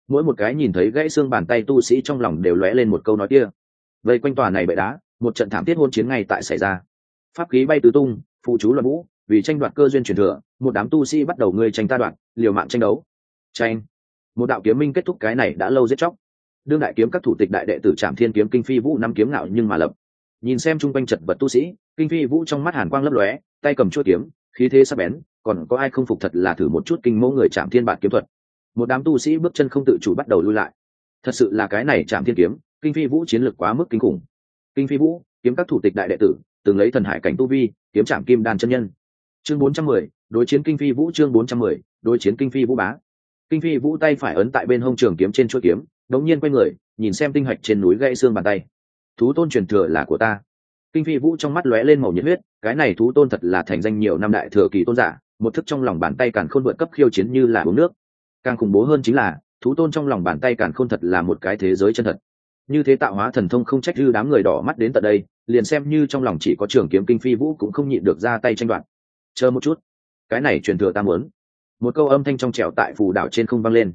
Mỗi một cái nhìn thấy gãy xương bàn tay tu sĩ trong lòng đều lóe lên một câu nói kia. Vây quanh tòa này bệ đá, một trận thảm thiết hôn chiến ngay tại xảy ra. Pháp khí bay tứ tung, phụ chú luận vũ, vì tranh đoạt cơ duyên truyền thừa, một đám tu sĩ bắt đầu ngươi tranh ta đoạn liều mạng tranh đấu. Tranh. Một đạo kiếm minh kết thúc cái này đã lâu giết chóc. Đương đại kiếm các thủ tịch đại đệ tử trạm thiên kiếm, kinh phi vũ, năm kiếm ngạo nhưng mà lập. Nhìn xem chung quanh chật vật tu sĩ, kinh phi vũ trong mắt hàn quang lấp lóe, tay cầm chuôi kiếm, khí thế sắc bén còn có ai không phục thật là thử một chút kinh mẫu người chạm thiên bản kiếm thuật. Một đám tu sĩ bước chân không tự chủ bắt đầu lui lại. Thật sự là cái này chạm thiên kiếm, kinh phi vũ chiến lược quá mức kinh khủng. Kinh phi vũ, kiếm các thủ tịch đại đệ tử, từng lấy thần hải cảnh tu vi, kiếm trạm kim đan chân nhân. Chương bốn trăm mười, đối chiến kinh phi vũ chương bốn trăm mười, đối chiến kinh phi vũ bá. Kinh phi vũ tay phải ấn tại bên hông trường kiếm trên chuỗi kiếm đống nhiên quay người, nhìn xem tinh hạch trên núi gãy xương bàn tay. Thú tôn truyền thừa là của ta. Kinh phi vũ trong mắt lóe lên màu nhiệt huyết, cái này thú tôn thật là thành danh nhiều năm đại thừa kỳ tôn giả một thức trong lòng bàn tay càng khôn vượt cấp khiêu chiến như là uống nước. Càng khủng bố hơn chính là, thú tôn trong lòng bàn tay càng khôn thật là một cái thế giới chân thật. Như thế tạo hóa thần thông không trách dư đám người đỏ mắt đến tận đây, liền xem như trong lòng chỉ có trường kiếm kinh phi vũ cũng không nhịn được ra tay tranh đoạt. Chờ một chút. Cái này truyền thừa ta muốn. Một câu âm thanh trong trẻo tại phù đảo trên không vang lên.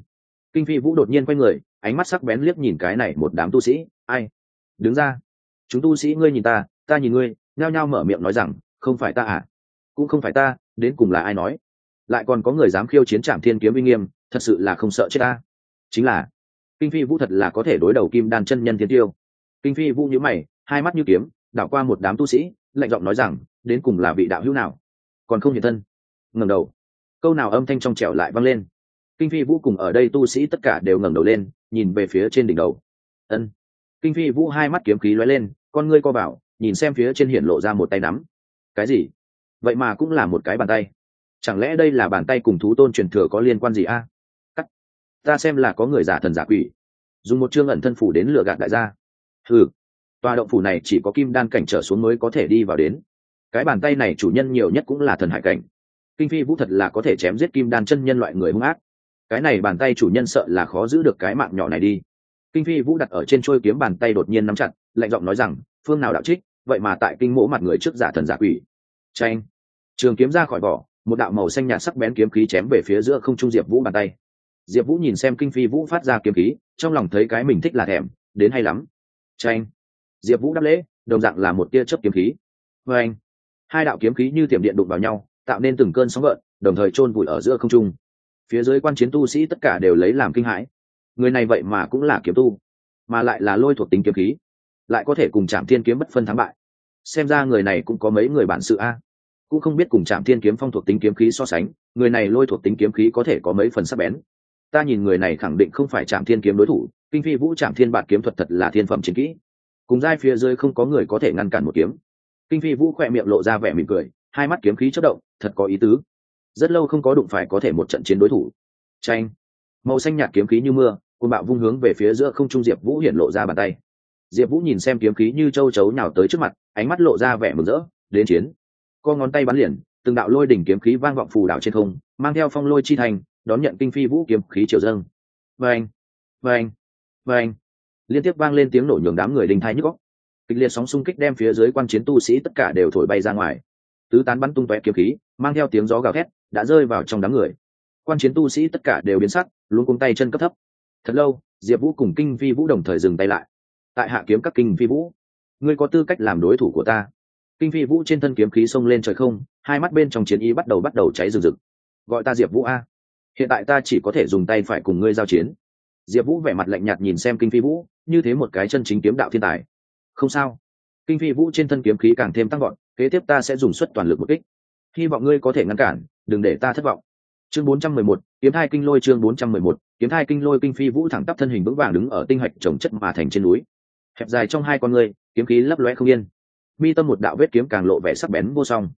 Kinh phi vũ đột nhiên quay người, ánh mắt sắc bén liếc nhìn cái này một đám tu sĩ. Ai? Đứng ra. Chúng tu sĩ ngươi nhìn ta ta nhìn ngươi, nhao nhao mở miệng nói rằng, không phải ta à? Cũng không phải ta đến cùng là ai nói? Lại còn có người dám khiêu chiến trạm thiên kiếm uy nghiêm, thật sự là không sợ chết ta. Chính là, kinh phi vũ thật là có thể đối đầu kim đan chân nhân thiên tiêu. Kinh phi vũ nhíu mày, hai mắt như kiếm, đảo qua một đám tu sĩ, lạnh giọng nói rằng, đến cùng là vị đạo hữu nào? Còn không hiện thân. Ngẩng đầu. Câu nào âm thanh trong trẻo lại vang lên? Kinh phi vũ cùng ở đây tu sĩ tất cả đều ngẩng đầu lên, nhìn về phía trên đỉnh đầu. Ân. Kinh phi vũ hai mắt kiếm khí lóe lên, con ngươi co bảo nhìn xem phía trên hiển lộ ra một tay nắm. Cái gì? Vậy mà cũng là một cái bàn tay. Chẳng lẽ đây là bàn tay cùng thú tôn truyền thừa có liên quan gì a? Cắt. Ta xem là có người giả thần giả quỷ. Dùng một chương ẩn thân phủ đến lừa gạt đại gia. Ừ tòa động phủ này chỉ có kim đan cảnh trở xuống mới có thể đi vào đến. Cái bàn tay này chủ nhân nhiều nhất cũng là thần hải cảnh. Kinh phi vũ thật là có thể chém giết kim đan chân nhân loại người hung ác. Cái này bàn tay chủ nhân sợ là khó giữ được cái mạng nhỏ này đi. Kinh phi vũ đặt ở trên trôi kiếm bàn tay đột nhiên nắm chặt, lạnh giọng nói rằng, phương nào đạo trích, vậy mà tại kinh mỗ mặt người trước giả thần giả quỷ. Tranh trường kiếm ra khỏi vỏ, một đạo màu xanh nhạt sắc bén kiếm khí chém về phía giữa không trung diệp vũ bàn tay. Diệp vũ nhìn xem kinh phi vũ phát ra kiếm khí, trong lòng thấy cái mình thích là thèm, đến hay lắm. Tranh diệp vũ đáp lễ, đồng dạng là một tia chớp kiếm khí. Vê anh hai đạo kiếm khí như tiệm điện đụng vào nhau, tạo nên từng cơn sóng gợn, đồng thời chôn vùi ở giữa không trung. Phía dưới quan chiến tu sĩ tất cả đều lấy làm kinh hãi. Người này vậy mà cũng là kiếm tu, mà lại là lôi thuộc tính kiếm khí, lại có thể cùng chạm thiên kiếm bất phân thắng bại. Xem ra người này cũng có mấy người bản sự a cũng không biết cùng trạm thiên kiếm phong thuộc tính kiếm khí so sánh, người này lôi thuộc tính kiếm khí có thể có mấy phần sắc bén. Ta nhìn người này khẳng định không phải trạm thiên kiếm đối thủ, kinh phi vũ trạm thiên bản kiếm thuật thật là thiên phẩm chiến kỹ. Cùng giai phía dưới không có người có thể ngăn cản một kiếm. Kinh phi vũ khẽ miệng lộ ra vẻ mỉm cười, hai mắt kiếm khí chớp động, thật có ý tứ. Rất lâu không có đụng phải có thể một trận chiến đối thủ. Tranh màu xanh nhạt kiếm khí như mưa côn bạo vung hướng về phía giữa không trung diệp vũ hiện lộ ra bàn tay. Diệp vũ nhìn xem kiếm khí như châu chấu nhào tới trước mặt, ánh mắt lộ ra vẻ mừng rỡ, đến chiến co ngón tay bắn liền, từng đạo lôi đỉnh kiếm khí vang vọng phù đảo trên không, mang theo phong lôi chi thành, đón nhận kinh phi vũ kiếm khí triều dâng. Vâng vâng vâng. Liên tiếp vang lên tiếng nổ nhường đám người đình thai nhức góc kịch liệt sóng xung kích đem phía dưới quan chiến tu sĩ tất cả đều thổi bay ra ngoài. Tứ tán bắn tung tóe kiếm khí, mang theo tiếng gió gào thét, đã rơi vào trong đám người. Quan chiến tu sĩ tất cả đều biến sắc, luôn cung tay chân cấp thấp. Thật lâu, diệp vũ cùng kinh phi vũ đồng thời dừng tay lại. Tại hạ kiếm các kinh phi vũ, ngươi có tư cách làm đối thủ của ta kinh phi vũ trên thân kiếm khí xông lên trời không hai mắt bên trong chiến y bắt đầu bắt đầu cháy rừng rực. Gọi ta diệp vũ a. Hiện tại ta chỉ có thể dùng tay phải cùng ngươi giao chiến. Diệp vũ vẻ mặt lạnh nhạt nhìn xem kinh phi vũ như thế một cái chân chính kiếm đạo thiên tài. Không sao. Kinh phi vũ trên thân kiếm khí càng thêm tăng gọn kế tiếp ta sẽ dùng suất toàn lực một kích. Hy vọng ngươi có thể ngăn cản đừng để ta thất vọng. Chương 411, kiếm thai kinh lôi chương 411, kiếm thai kinh lôi kinh phi vũ thẳng tắp thân hình vững vàng đứng ở tinh hạch trồng chất mà thành trên núi. Hẹp dài trong hai con người kiếm khí lấp lóe không yên mi tâm một đạo vết kiếm càng lộ vẻ sắc bén vô song.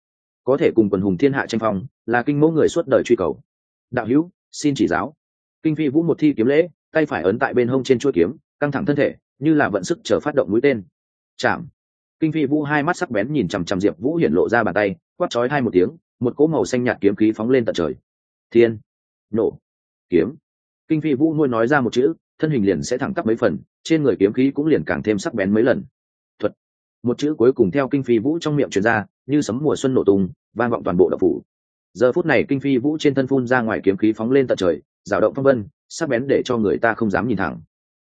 Có thể cùng quần hùng thiên hạ tranh phong, là kinh mẫu người suốt đời truy cầu. Đạo hữu, xin chỉ giáo. Kinh phi vũ một thi kiếm lễ, tay phải ấn tại bên hông trên chuôi kiếm, căng thẳng thân thể, như là vận sức chờ phát động mũi tên. Chạm. Kinh phi vũ hai mắt sắc bén nhìn chằm chằm diệp vũ hiển lộ ra bàn tay, quát chói hai một tiếng, một cỗ màu xanh nhạt kiếm khí phóng lên tận trời. Thiên. Nổ. Kiếm. Kinh phi vũ nuôi nói ra một chữ, thân hình liền sẽ thẳng tắp mấy phần, trên người kiếm khí cũng liền càng thêm sắc bén mấy lần một chữ cuối cùng theo kinh phi vũ trong miệng truyền ra như sấm mùa xuân nổ tung vang vọng toàn bộ đậu phủ. Giờ phút này kinh phi vũ trên thân phun ra ngoài kiếm khí phóng lên tận trời rào động phong vân sắc bén để cho người ta không dám nhìn thẳng.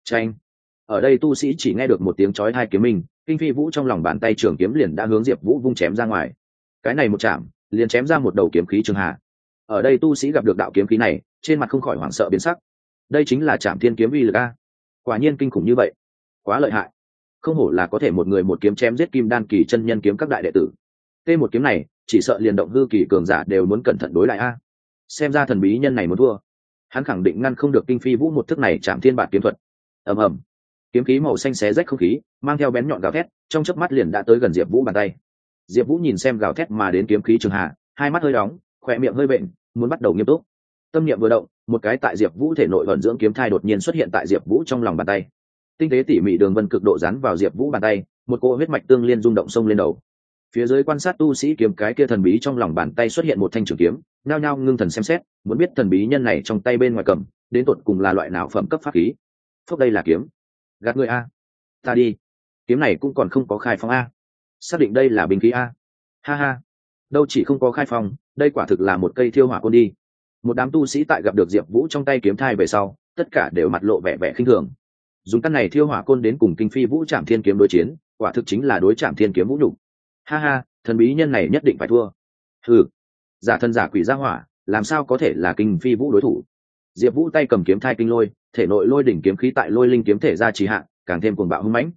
Tranh ở đây tu sĩ chỉ nghe được một tiếng chói hai kiếm mình, kinh phi vũ trong lòng bàn tay trường kiếm liền đã hướng diệp vũ vung chém ra ngoài. Cái này một chạm liền chém ra một đầu kiếm khí trường hạ. Ở đây tu sĩ gặp được đạo kiếm khí này trên mặt không khỏi hoảng sợ biến sắc. Đây chính là trạm thiên kiếm uy lực a. Quả nhiên kinh khủng như vậy. Quá lợi hại không hổ là có thể một người một kiếm chém giết kim đan kỳ chân nhân kiếm các đại đệ tử. Tê một kiếm này, chỉ sợ liền động hư kỳ cường giả đều muốn cẩn thận đối lại a. Xem ra thần bí nhân này muốn thua. Hắn khẳng định ngăn không được kinh phi vũ một thức này chạm thiên bản kiếm thuật. Ầm ầm. Kiếm khí màu xanh xé rách không khí, mang theo bén nhọn gào thét, trong chớp mắt liền đã tới gần diệp vũ bàn tay. Diệp vũ nhìn xem gào thét mà đến kiếm khí trường hạ, hai mắt hơi đóng khỏe miệng hơi bệnh muốn bắt đầu nghiêm túc. Tâm niệm vừa động, một cái tại diệp vũ thể nội vận dưỡng kiếm thai đột nhiên xuất hiện tại diệp vũ trong lòng bàn tay tinh tế tỉ mỉ đường vân cực độ dán vào diệp vũ bàn tay, một cỗ huyết mạch tương liên rung động sông lên đầu. Phía dưới quan sát tu sĩ kiếm cái kia thần bí trong lòng bàn tay xuất hiện một thanh trường kiếm nao nhao ngưng thần xem xét, muốn biết thần bí nhân này trong tay bên ngoài cầm, đến tột cùng là loại nào phẩm cấp pháp khí. Phúc đây là kiếm. Gạt người a. Ta đi. Kiếm này cũng còn không có khai phong a. Xác định đây là bình khí a. Ha ha. Đâu chỉ không có khai phong, đây quả thực là một cây thiêu hỏa côn đi. Một đám tu sĩ tại gặp được diệp vũ trong tay kiếm thai về sau, tất cả đều mặt lộ vẻ vẻ khinh thường dùng căn này thiêu hỏa côn đến cùng kinh phi vũ trạm thiên kiếm đối chiến, quả thực chính là đối trạm thiên kiếm vũ nhục. Ha ha, thần bí nhân này nhất định phải thua. Ừ giả thân giả quỷ ra hỏa, làm sao có thể là kinh phi vũ đối thủ? Diệp vũ tay cầm kiếm thai kinh lôi, thể nội lôi đỉnh kiếm khí tại lôi linh kiếm thể ra trì hạn càng thêm cuồng bạo hưng mãnh.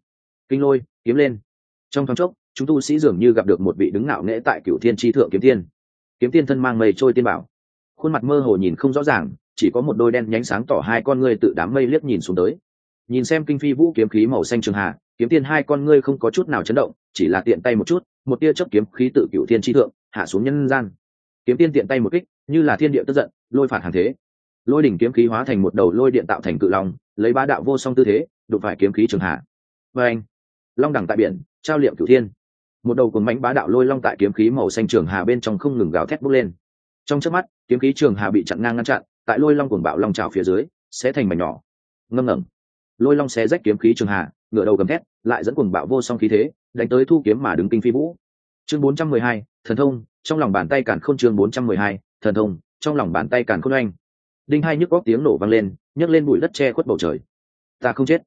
Kinh lôi, kiếm lên. Trong thoáng chốc, chúng tu sĩ dường như gặp được một vị đứng ngạo nghễ tại cựu thiên tri thượng kiếm tiên. Kiếm tiên thân mang mây trôi tiên bảo. Khuôn mặt mơ hồ nhìn không rõ ràng, chỉ có một đôi đen nhánh sáng tỏ hai con ngươi tự đám mây liếc nhìn xuống tới nhìn xem kinh phi vũ kiếm khí màu xanh trường hạ kiếm tiên hai con ngươi không có chút nào chấn động, chỉ là tiện tay một chút, một tia chấp kiếm khí tự cựu thiên tri thượng, hạ xuống nhân gian. Kiếm tiên tiện tay một kích, như là thiên địa tức giận, lôi phạt hàng thế. Lôi đỉnh kiếm khí hóa thành một đầu lôi điện tạo thành cự long, lấy ba đạo vô song tư thế, đụng phải kiếm khí trường hạ vê anh, long đẳng tại biển, trao liệm cửu thiên. Một đầu cuồng mãnh bá đạo lôi long tại kiếm khí màu xanh trường hà bên trong không ngừng gào thét bốc lên. Trong chớp mắt, kiếm khí trường hà bị chặn ngang ngăn chặn, tại lôi long cuồng bạo long trào phía dưới, sẽ thành mảnh nhỏ. Ngâm ngẩng lôi long xé rách kiếm khí trường hà ngựa đầu gầm thét lại dẫn cuồng bạo vô song khí thế đánh tới thu kiếm mà đứng kinh phi vũ. Chương 412, thần thông trong lòng bàn tay càn khôn chương 412, thần thông trong lòng bàn tay càn khôn oanh. Đinh hai nhức góc tiếng nổ vang lên nhấc lên bụi đất che khuất bầu trời. Ta không chết.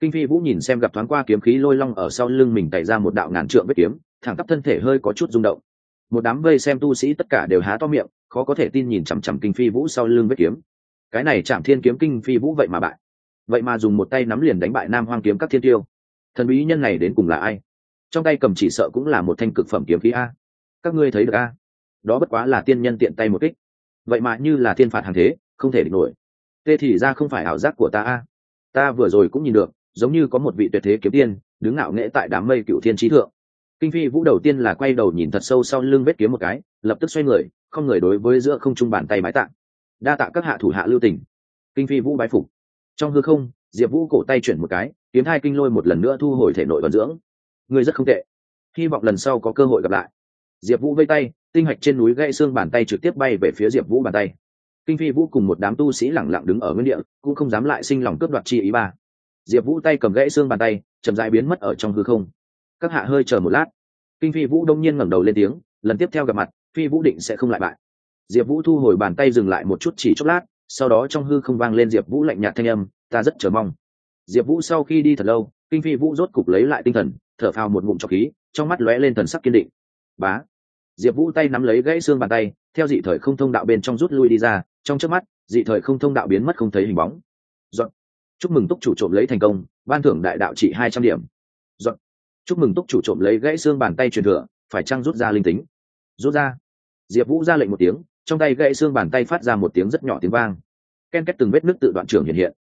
Kinh phi vũ nhìn xem gặp thoáng qua kiếm khí lôi long ở sau lưng mình tẩy ra một đạo ngàn trượng vết kiếm thẳng tắp thân thể hơi có chút rung động. Một đám vây xem tu sĩ tất cả đều há to miệng khó có thể tin nhìn chằm chằm kinh phi vũ sau lưng vết kiếm. Cái này chạm thiên kiếm kinh phi vũ vậy mà bại vậy mà dùng một tay nắm liền đánh bại nam hoang kiếm các thiên tiêu. Thần bí nhân này đến cùng là ai? Trong tay cầm chỉ sợ cũng là một thanh cực phẩm kiếm khí a. Các ngươi thấy được a? Đó bất quá là tiên nhân tiện tay một kích. Vậy mà như là thiên phạt hàng thế, không thể địch nổi. Tê thì ra không phải ảo giác của ta a. Ta vừa rồi cũng nhìn được, giống như có một vị tuyệt thế kiếm tiên, đứng ngạo nghễ tại đám mây cựu thiên trí thượng. Kinh phi vũ đầu tiên là quay đầu nhìn thật sâu sau lưng vết kiếm một cái, lập tức xoay người, không người đối với giữa không trung bàn tay mái tạ. Đa tạ các hạ thủ hạ lưu tình. Kinh phi vũ bái phục trong hư không, diệp vũ cổ tay chuyển một cái, kiếm hai kinh lôi một lần nữa thu hồi thể nội vận dưỡng. Người rất không tệ. Hy vọng lần sau có cơ hội gặp lại. Diệp vũ vây tay, tinh hạch trên núi gãy xương bàn tay trực tiếp bay về phía diệp vũ bàn tay. Kinh phi vũ cùng một đám tu sĩ lẳng lặng đứng ở nguyên địa, cũng không dám lại sinh lòng cướp đoạt chi ý ba. Diệp vũ tay cầm gãy xương bàn tay, chậm dãi biến mất ở trong hư không. Các hạ hơi chờ một lát. Kinh phi vũ đông nhiên ngẩng đầu lên tiếng, lần tiếp theo gặp mặt, phi vũ định sẽ không lại bại. Diệp vũ thu hồi bàn tay dừng lại một chút chỉ chốc lát sau đó trong hư không vang lên diệp vũ lạnh nhạt thanh âm, ta rất chờ mong. Diệp vũ sau khi đi thật lâu, kinh phi vũ rốt cục lấy lại tinh thần, thở phào một ngụm trọc khí, trong mắt lóe lên thần sắc kiên định. Bá. Diệp vũ tay nắm lấy gãy xương bàn tay, theo dị thời không thông đạo bên trong rút lui đi ra, trong trước mắt, dị thời không thông đạo biến mất không thấy hình bóng. Dọn. chúc mừng túc chủ trộm lấy thành công, ban thưởng đại đạo trị hai trăm điểm. Dọn. chúc mừng túc chủ trộm lấy gãy xương bàn tay truyền thừa, phải chăng rút ra linh tính? Rút ra. Diệp vũ ra lệnh một tiếng trong tay gãy xương bàn tay phát ra một tiếng rất nhỏ tiếng vang. Ken kết từng vết nước tự đoạn trưởng hiện hiện.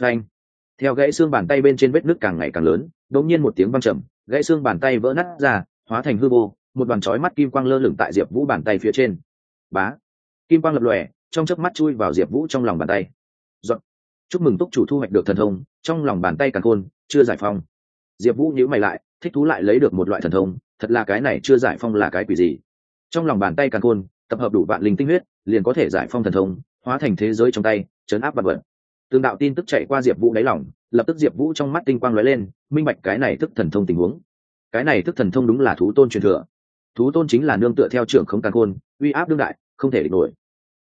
Phanh. Theo gãy xương bàn tay bên trên vết nước càng ngày càng lớn, đột nhiên một tiếng vang trầm, gãy xương bàn tay vỡ nát ra, hóa thành hư vô, một đoàn chói mắt kim quang lơ lửng tại diệp vũ bàn tay phía trên. Bá. Kim quang lập lòe, trong chớp mắt chui vào diệp vũ trong lòng bàn tay. Giọt. Chúc mừng túc chủ thu hoạch được thần thông, trong lòng bàn tay càng khôn, chưa giải phong diệp vũ nhíu mày lại, thích thú lại lấy được một loại thần thông, thật là cái này chưa giải phong là cái quỷ gì. Trong lòng bàn tay càng khôn tập hợp đủ vạn linh tinh huyết, liền có thể giải phong thần thông, hóa thành thế giới trong tay chấn áp vật vật. Tương đạo tin tức chạy qua diệp vũ đáy lỏng lập tức diệp vũ trong mắt tinh quang lóe lên, minh bạch cái này thức thần thông tình huống. Cái này thức thần thông đúng là thú tôn truyền thừa. Thú tôn chính là nương tựa theo trưởng không càng khôn, uy áp đương đại, không thể địch nổi.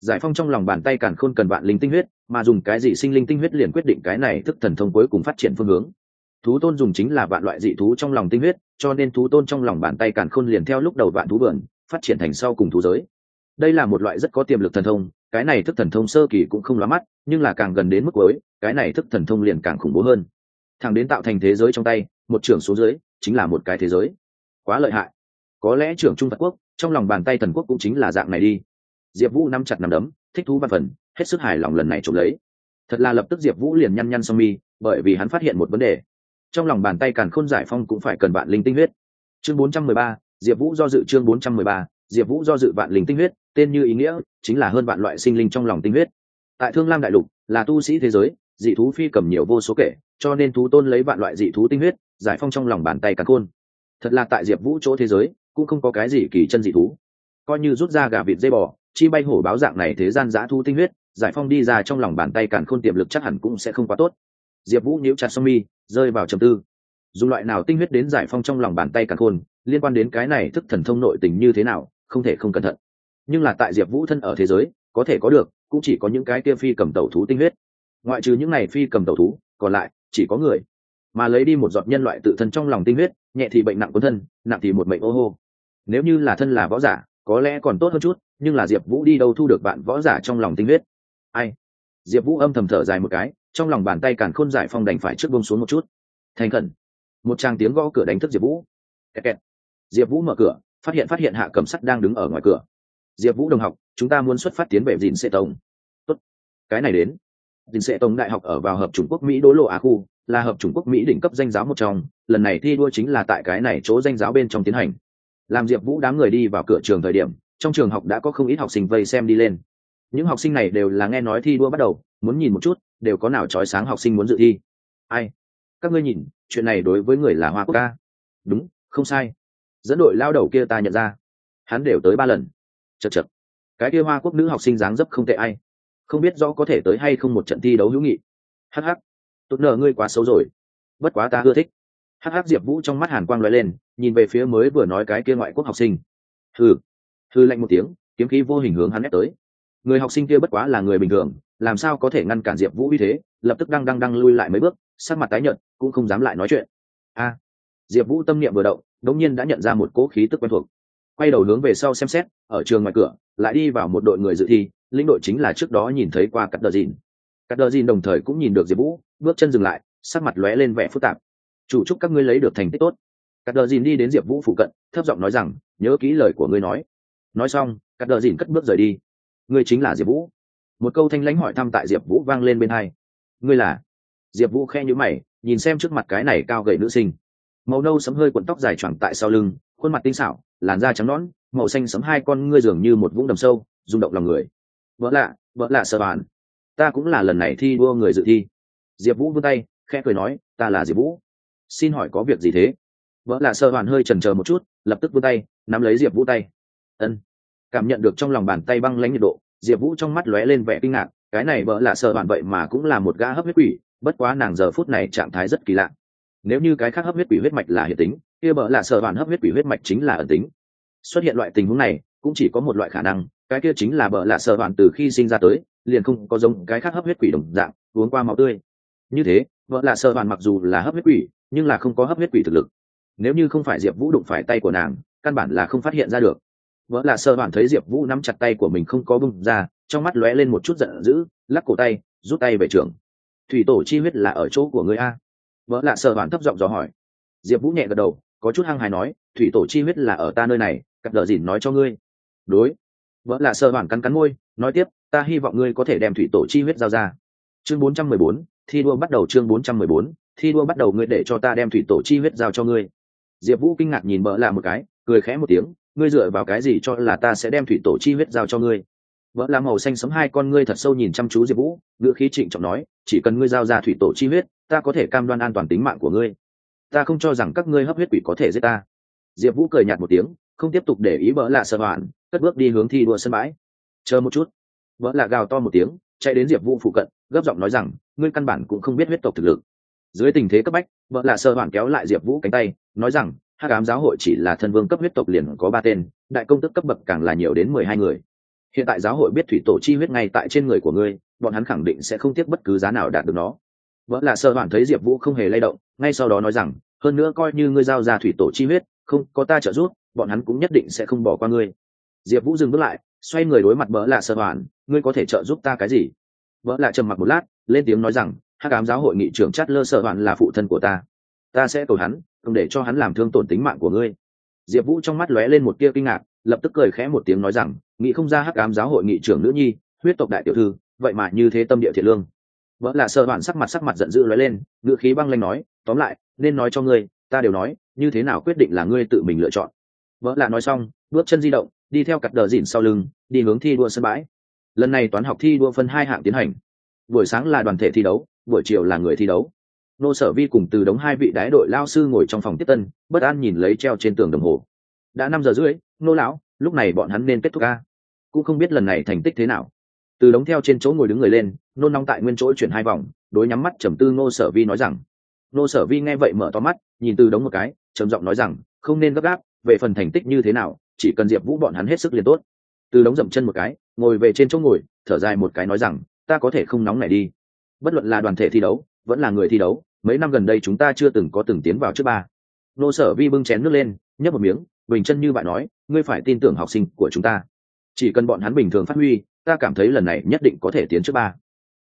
Giải phong trong lòng bàn tay càn khôn cần vạn linh tinh huyết, mà dùng cái gì sinh linh tinh huyết liền quyết định cái này thức thần thông cuối cùng phát triển phương hướng. Thú tôn dùng chính là vạn loại dị thú trong lòng tinh huyết, cho nên thú tôn trong lòng bàn tay càn khôn liền theo lúc đầu vạn thú vườn, phát triển thành sau cùng thú giới đây là một loại rất có tiềm lực thần thông cái này thức thần thông sơ kỳ cũng không lóa mắt nhưng là càng gần đến mức cuối cái này thức thần thông liền càng khủng bố hơn. Thẳng đến tạo thành thế giới trong tay một trưởng số dưới chính là một cái thế giới. Quá lợi hại. Có lẽ trưởng trung phật quốc trong lòng bàn tay thần quốc cũng chính là dạng này đi. Diệp vũ nắm chặt nắm đấm thích thú văn phần hết sức hài lòng lần này trộm lấy. Thật là lập tức diệp vũ liền nhăn nhăn song mi bởi vì hắn phát hiện một vấn đề. Trong lòng bàn tay càn khôn giải phong cũng phải cần vạn linh tinh huyết. Chương 413, diệp vũ do dự chương 413, diệp vũ do dự vạn linh tinh huyết tên như ý nghĩa chính là hơn vạn loại sinh linh trong lòng tinh huyết. Tại thương lam đại lục, là tu sĩ thế giới, dị thú phi cầm nhiều vô số kể, cho nên thú tôn lấy vạn loại dị thú tinh huyết, giải phong trong lòng bàn tay cắn khôn thật là tại diệp vũ chỗ thế giới, cũng không có cái gì kỳ chân dị thú. Coi như rút ra gà vịt dây bò, chi bay hổ báo dạng này thế gian giã thu tinh huyết, giải phong đi ra trong lòng bàn tay càn khôn tiềm lực chắc hẳn cũng sẽ không quá tốt. Diệp vũ nhíu chặt song mi, rơi vào trầm tư. Dù loại nào tinh huyết đến giải phong trong lòng bàn tay càn khôn liên quan đến cái này thức thần thông nội tình như thế nào, không thể không cẩn thận nhưng là tại diệp vũ thân ở thế giới, có thể có được, cũng chỉ có những cái kia phi cầm tẩu thú tinh huyết. Ngoại trừ những này phi cầm tẩu thú, còn lại, chỉ có người. Mà lấy đi một giọt nhân loại tự thân trong lòng tinh huyết, nhẹ thì bệnh nặng quân thân, nặng thì một mệnh ô hô. Nếu như là thân là võ giả, có lẽ còn tốt hơn chút, nhưng là diệp vũ đi đâu thu được bạn võ giả trong lòng tinh huyết? Ai? Diệp vũ âm thầm thở dài một cái, trong lòng bàn tay càn khôn giải phong đành phải trước bông xuống một chút. Thành khẩn. Một tràng tiếng gõ cửa đánh thức diệp vũ. Kẹt kẹt. diệp vũ mở cửa, phát hiện phát hiện hạ cầm sắt đang đứng ở ngoài cửa diệp vũ đồng học, chúng ta muốn xuất phát tiến về dìn sệ tông. Tốt. Cái này đến. Dìn sệ tông đại học ở vào hợp trung quốc mỹ đỗ lộ á khu, là hợp chủng quốc mỹ đỉnh cấp danh giáo một trong, lần này thi đua chính là tại cái này chỗ danh giáo bên trong tiến hành. Làm diệp vũ đám người đi vào cửa trường thời điểm, trong trường học đã có không ít học sinh vây xem đi lên. Những học sinh này đều là nghe nói thi đua bắt đầu, muốn nhìn một chút, đều có nào trói sáng học sinh muốn dự thi. Ai? Các ngươi nhìn, chuyện này đối với người là hoa quốc ca. Đúng, không sai. Dẫn đội lao đầu kia ta nhận ra. Hắn đều tới ba lần chật chật. Cái kia hoa quốc nữ học sinh dáng dấp không tệ ai. Không biết rõ có thể tới hay không một trận thi đấu hữu nghị. Hh tốt nợ ngươi quá xấu rồi. Bất quá ta ưa thích. Hh diệp vũ trong mắt hàn quang loại lên, nhìn về phía mới vừa nói cái kia ngoại quốc học sinh. Hừ. Hư lạnh một tiếng, kiếm khí vô hình hướng hắn ép tới. Người học sinh kia bất quá là người bình thường, làm sao có thể ngăn cản diệp vũ uy thế, lập tức đang đang đang lui lại mấy bước, sắc mặt tái nhợt, cũng không dám lại nói chuyện. A. Diệp vũ tâm niệm vừa động, đống nhiên đã nhận ra một cỗ khí tức quen thuộc quay đầu hướng về sau xem xét, ở trường ngoài cửa, lại đi vào một đội người dự thi, lĩnh đội chính là trước đó nhìn thấy qua cắt đờ dìn. Cắt đờ dìn đồng thời cũng nhìn được diệp vũ, bước chân dừng lại, sắc mặt lóe lên vẻ phức tạp. Chủ chúc các ngươi lấy được thành tích tốt. Cắt đờ dìn đi đến diệp vũ phụ cận, thấp giọng nói rằng, nhớ kỹ lời của ngươi nói. Nói xong, cắt đờ dìn cất bước rời đi. Ngươi chính là diệp vũ. Một câu thanh lãnh hỏi thăm tại diệp vũ vang lên bên hai. Ngươi là? Diệp vũ khe nhữ mày, nhìn xem trước mặt cái này cao gầy nữ sinh màu nâu sấm hơi cuộn tóc dài choàng tại sau lưng, khuôn mặt tinh xảo, làn da trắng nõn, màu xanh sấm hai con ngươi dường như một vũng đầm sâu, rung động lòng người. Vợ lạ vợ lạ sơ bạn. Ta cũng là lần này thi đua người dự thi. Diệp vũ vươn tay, khẽ cười nói, ta là diệp vũ. Xin hỏi có việc gì thế? Vợ lạ sơ bạn hơi trần c một chút, lập tức vươn tay, nắm lấy diệp vũ tay. Ân. Cảm nhận được trong lòng bàn tay băng lãnh nhiệt độ, diệp vũ trong mắt lóe lên vẻ kinh ngạc, cái này vợ lạ sơ bạn vậy mà cũng là một gã hấp huyết quỷ, bất quá nàng giờ phút này trạng thái rất kỳ lạ nếu như cái khác hấp huyết quỷ huyết mạch là hiện tính, kia bợ là sợ bản hấp huyết quỷ huyết mạch chính là ẩn tính. Xuất hiện loại tình huống này, cũng chỉ có một loại khả năng, cái kia chính là bợ là sợ bản từ khi sinh ra tới, liền không có giống cái khác hấp huyết quỷ đồng dạng, uống qua máu tươi. Như thế vợ là sợ bản mặc dù là hấp huyết quỷ, nhưng là không có hấp huyết quỷ thực lực. Nếu như không phải diệp vũ đụng phải tay của nàng, căn bản là không phát hiện ra được. Vợ là sợ bản thấy diệp vũ nắm chặt tay của mình không có bung ra, trong mắt lóe lên một chút giận dữ, lắc cổ tay, rút tay về trường. Thủy tổ chi huyết là ở chỗ của người a vợ lạ sợ bản thấp giọng dò hỏi. Diệp vũ nhẹ gật đầu, có chút hăng hài nói, thủy tổ chi huyết là ở ta nơi này, cặp đờ dìn nói cho ngươi. Đối. Vợ lạ sợ bản cắn cắn môi, nói tiếp, ta hy vọng ngươi có thể đem thủy tổ chi huyết giao ra. Chương bốn trăm mười bốn, thi đua bắt đầu chương bốn trăm mười bốn, thi đua bắt đầu ngươi để cho ta đem thủy tổ chi huyết giao cho ngươi. Diệp vũ kinh ngạc nhìn vợ lạ một cái, cười khẽ một tiếng, ngươi dựa vào cái gì cho là ta sẽ đem thủy tổ chi huyết giao cho ngươi? Vợ là màu xanh sấm hai con ngươi thật sâu nhìn chăm chú diệp vũ, ngữ khí trịnh trọng nói, chỉ cần ngươi giao ra thủy tổ chi huyết, ta có thể cam đoan an toàn tính mạng của ngươi. Ta không cho rằng các ngươi hấp huyết quỷ có thể giết ta. Diệp vũ cười nhạt một tiếng, không tiếp tục để ý vợ lạ sợ hoạn cất bước đi hướng thi đua sân bãi. Chờ một chút. Vợ lạ gào to một tiếng, chạy đến diệp vũ phụ cận, gấp giọng nói rằng, ngươi căn bản cũng không biết huyết tộc thực lực. Dưới tình thế cấp bách vợ lạ sợ hoạn kéo lại diệp vũ cánh tay, nói rằng hát cám giáo hội chỉ là thân vương cấp huyết tộc liền có ba tên, đại công tức cấp bậc càng là nhiều đến mười hai người hiện tại giáo hội biết thủy tổ chi huyết ngay tại trên người của ngươi bọn hắn khẳng định sẽ không tiếc bất cứ giá nào đạt được nó. Vợ là sơ hoàn thấy diệp vũ không hề lay động ngay sau đó nói rằng hơn nữa coi như ngươi giao ra thủy tổ chi huyết không có ta trợ giúp bọn hắn cũng nhất định sẽ không bỏ qua ngươi. Diệp vũ dừng bước lại xoay người đối mặt vợ là sơ hoàn, ngươi có thể trợ giúp ta cái gì? Vợ là trầm mặc một lát lên tiếng nói rằng hắc ám giáo hội nghị trưởng chát lơ sợ hoàn là phụ thân của ta. Ta sẽ cầu hắn không để cho hắn làm thương tổn tính mạng của ngươi. Diệp vũ trong mắt lóe lên một tia kinh ngạc lập tức cười khẽ một tiếng nói rằng nghĩ không ra hắc ám giáo hội nghị trưởng nữ nhi, huyết tộc đại tiểu thư, vậy mà như thế tâm địa thiện lương. Vợ là sợ bản sắc mặt sắc mặt giận dữ lóe lên ngựa khí băng lanh nói, tóm lại, nên nói cho ngươi, ta đều nói, như thế nào quyết định là ngươi tự mình lựa chọn. Vợ là nói xong, bước chân di động, đi theo cặp đờ dỉn sau lưng, đi hướng thi đua sân bãi. Lần này toán học thi đua phân hai hạng tiến hành. Buổi sáng là đoàn thể thi đấu, buổi chiều là người thi đấu. Nô sở vi cùng từ đống hai vị đái đội lao sư ngồi trong phòng tiếp tân, bất an nhìn lấy treo trên tường đồng hồ. Đã năm giờ rưỡi, nô lão, lúc này bọn hắn nên kết thúc ca cũng không biết lần này thành tích thế nào. Từ đống theo trên chỗ ngồi đứng người lên, nôn nóng tại nguyên chỗ chuyển hai vòng, đối nhắm mắt trầm tư ngô sở vi nói rằng, ngô sở vi nghe vậy mở to mắt, nhìn từ đống một cái, trầm giọng nói rằng, không nên gấp gáp, về phần thành tích như thế nào, chỉ cần diệp vũ bọn hắn hết sức liền tốt. Từ đống dậm chân một cái, ngồi về trên chỗ ngồi, thở dài một cái nói rằng, ta có thể không nóng này đi. Bất luận là đoàn thể thi đấu, vẫn là người thi đấu, mấy năm gần đây chúng ta chưa từng có từng tiến vào trước ba. Nô sở vi bưng chén nước lên, nhấp một miếng, bình chân như bạn nói, ngươi phải tin tưởng học sinh của chúng ta chỉ cần bọn hắn bình thường phát huy, ta cảm thấy lần này nhất định có thể tiến trước ba.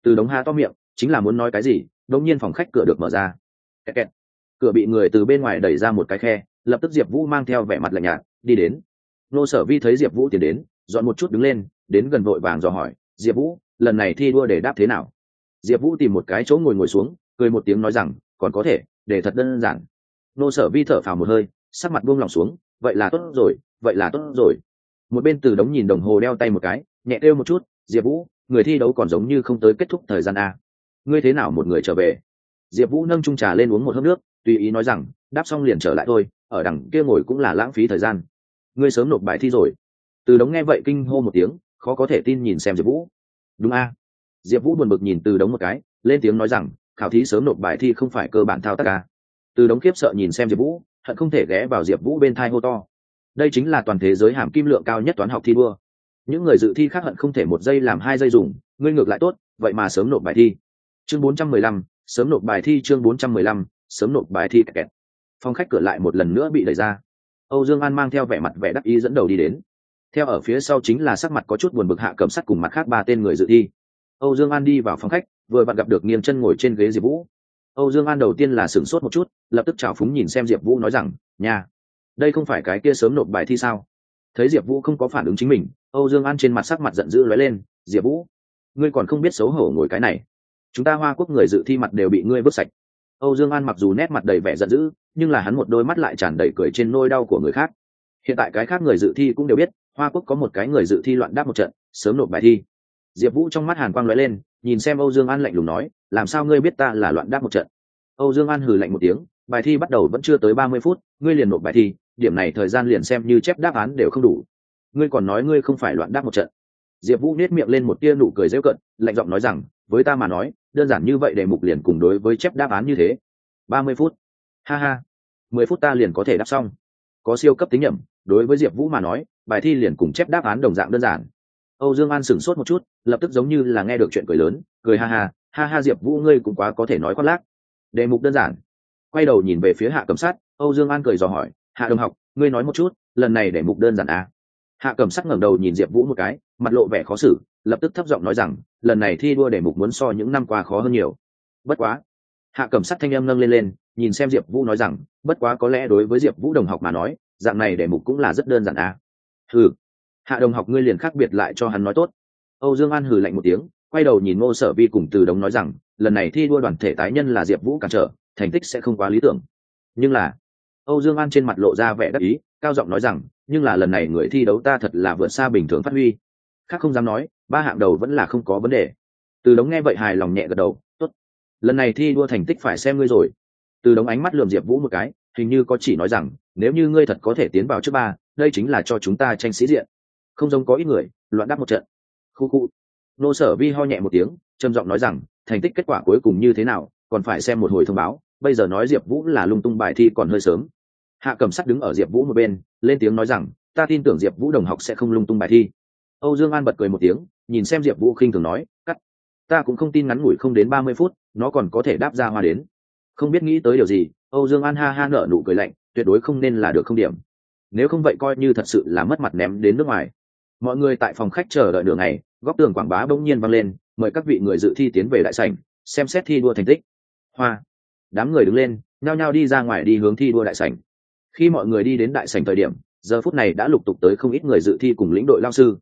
Từ đống ha to miệng, chính là muốn nói cái gì đống nhiên phòng khách cửa được mở ra. Kẹt kẹt. cửa bị người từ bên ngoài đẩy ra một cái khe, lập tức diệp vũ mang theo vẻ mặt lạnh nhạt, đi đến. Nô sở vi thấy diệp vũ tiến đến, dọn một chút đứng lên, đến gần vội vàng dò hỏi, diệp vũ, lần này thi đua để đáp thế nào? Diệp vũ tìm một cái chỗ ngồi ngồi xuống, cười một tiếng nói rằng, còn có thể, để thật đơn giản. Nô sở vi thở phào một hơi, sắc mặt buông lòng xuống, vậy là tốt rồi, vậy là tốt rồi một bên từ đống nhìn đồng hồ đeo tay một cái, nhẹ kêu một chút, diệp vũ, người thi đấu còn giống như không tới kết thúc thời gian a. Ngươi thế nào một người trở về? Diệp vũ nâng trung trà lên uống một hớp nước, tùy ý nói rằng, đáp xong liền trở lại thôi, ở đằng kia ngồi cũng là lãng phí thời gian. Ngươi sớm nộp bài thi rồi. Từ đống nghe vậy kinh hô một tiếng, khó có thể tin nhìn xem diệp vũ. Đúng a. Diệp vũ buồn bực nhìn từ đống một cái, lên tiếng nói rằng, khảo thí sớm nộp bài thi không phải cơ bản thao tác a. Từ đống kiếp sợ nhìn xem diệp vũ, hận không thể ghé vào diệp vũ bên thai hô to đây chính là toàn thế giới hàm kim lượng cao nhất toán học thi đua. Những người dự thi khác hận không thể một giây làm hai giây dùng, ngươi ngược lại tốt, vậy mà sớm nộp bài thi. Chương bốn trăm mười lăm, sớm nộp bài thi chương bốn trăm mười lăm, sớm nộp bài thi kẹt Phong khách cửa lại một lần nữa bị đẩy ra. Âu dương an mang theo vẻ mặt vẻ đắc ý dẫn đầu đi đến. Theo ở phía sau chính là sắc mặt có chút buồn bực hạ cầm sắt cùng mặt khác ba tên người dự thi. Âu dương an đi vào phòng khách, vừa vặn gặp được nghiêng chân ngồi trên ghế diệp vũ. Âu dương an đầu tiên là sửng sốt một chút, lập tức chào phúng nhìn xem diệp vũ nói rằng nhà đây không phải cái kia sớm nộp bài thi sao? Thấy diệp vũ không có phản ứng chính mình, âu dương an trên mặt sắc mặt giận dữ lóe lên, diệp vũ, ngươi còn không biết xấu hổ ngồi cái này. Chúng ta hoa quốc người dự thi mặt đều bị ngươi vứt sạch. Âu dương an mặc dù nét mặt đầy vẻ giận dữ, nhưng là hắn một đôi mắt lại tràn đầy cười trên nôi đau của người khác. Hiện tại cái khác người dự thi cũng đều biết, hoa quốc có một cái người dự thi loạn đáp một trận, sớm nộp bài thi. Diệp vũ trong mắt hàn quang lóe lên, nhìn xem âu dương an lạnh lùng nói, làm sao ngươi biết ta là loạn đáp một trận? Âu dương an hừ lạnh một tiếng, bài thi bắt đầu vẫn chưa tới ba mươi phút, ngươi liền nộp bài thi điểm này thời gian liền xem như chép đáp án đều không đủ. Ngươi còn nói ngươi không phải loạn đáp một trận. Diệp vũ nết miệng lên một tia nụ cười dễu cận lạnh giọng nói rằng, với ta mà nói, đơn giản như vậy đề mục liền cùng đối với chép đáp án như thế. Ba mươi phút. Ha ha. Mười phút ta liền có thể đáp xong. Có siêu cấp tính nhẩm, đối với diệp vũ mà nói, bài thi liền cùng chép đáp án đồng dạng đơn giản. Âu dương an sửng sốt một chút, lập tức giống như là nghe được chuyện cười lớn, cười ha ha ha ha diệp vũ, ngươi cũng quá có thể nói khoác lác. Đề mục đơn giản. Quay đầu nhìn về phía hạ cầm sát, âu dương an cười dò hỏi hạ đồng học, ngươi nói một chút, lần này để mục đơn giản à? hạ cầm sắc ngẩng đầu nhìn diệp vũ một cái, mặt lộ vẻ khó xử, lập tức thấp giọng nói rằng, lần này thi đua để mục muốn so những năm qua khó hơn nhiều. Bất quá. Hạ cầm sắc thanh âm nâng lên lên, nhìn xem diệp vũ nói rằng, bất quá có lẽ đối với diệp vũ đồng học mà nói, dạng này để mục cũng là rất đơn giản à. hừ. Hạ đồng học ngươi liền khác biệt lại cho hắn nói tốt. Âu dương an hừ lạnh một tiếng, quay đầu nhìn ngô sở vi cùng từ đống nói rằng, lần này thi đua đoàn thể tái nhân là diệp vũ cản trở, thành tích sẽ không quá lý tưởng. Nhưng là âu dương an trên mặt lộ ra vẻ đắc ý, cao giọng nói rằng, nhưng là lần này người thi đấu ta thật là vượt xa bình thường phát huy. Khác không dám nói, ba hạng đầu vẫn là không có vấn đề. Từ đống nghe vậy hài lòng nhẹ gật đầu, tốt. Lần này thi đua thành tích phải xem ngươi rồi. Từ đống ánh mắt lườm diệp vũ một cái, hình như có chỉ nói rằng, nếu như ngươi thật có thể tiến vào trước ba, đây chính là cho chúng ta tranh sĩ diện. Không giống có ít người, loạn đáp một trận. Khu khu. Nô sở vi ho nhẹ một tiếng, trầm giọng nói rằng, thành tích kết quả cuối cùng như thế nào, còn phải xem một hồi thông báo. Bây giờ nói diệp vũ là lung tung bài thi còn hơi sớm hạ cầm sắc đứng ở diệp vũ một bên, lên tiếng nói rằng, ta tin tưởng diệp vũ đồng học sẽ không lung tung bài thi. Âu dương an bật cười một tiếng, nhìn xem diệp vũ khinh thường nói, cắt, ta cũng không tin ngắn ngủi không đến ba mươi phút, nó còn có thể đáp ra hoa đến. Không biết nghĩ tới điều gì, âu dương an ha ha nở nụ cười lạnh, tuyệt đối không nên là được không điểm. Nếu không vậy coi như thật sự là mất mặt ném đến nước ngoài. Mọi người tại phòng khách chờ đợi đường này góc tường quảng bá bỗng nhiên văng lên, mời các vị người dự thi tiến về đại sảnh, xem xét thi đua thành tích. Hoa. Đám người đứng lên, nhao nhao đi ra ngoài đi hướng thi đua đại sảnh khi mọi người đi đến đại sảnh thời điểm giờ phút này đã lục tục tới không ít người dự thi cùng lĩnh đội lao sư.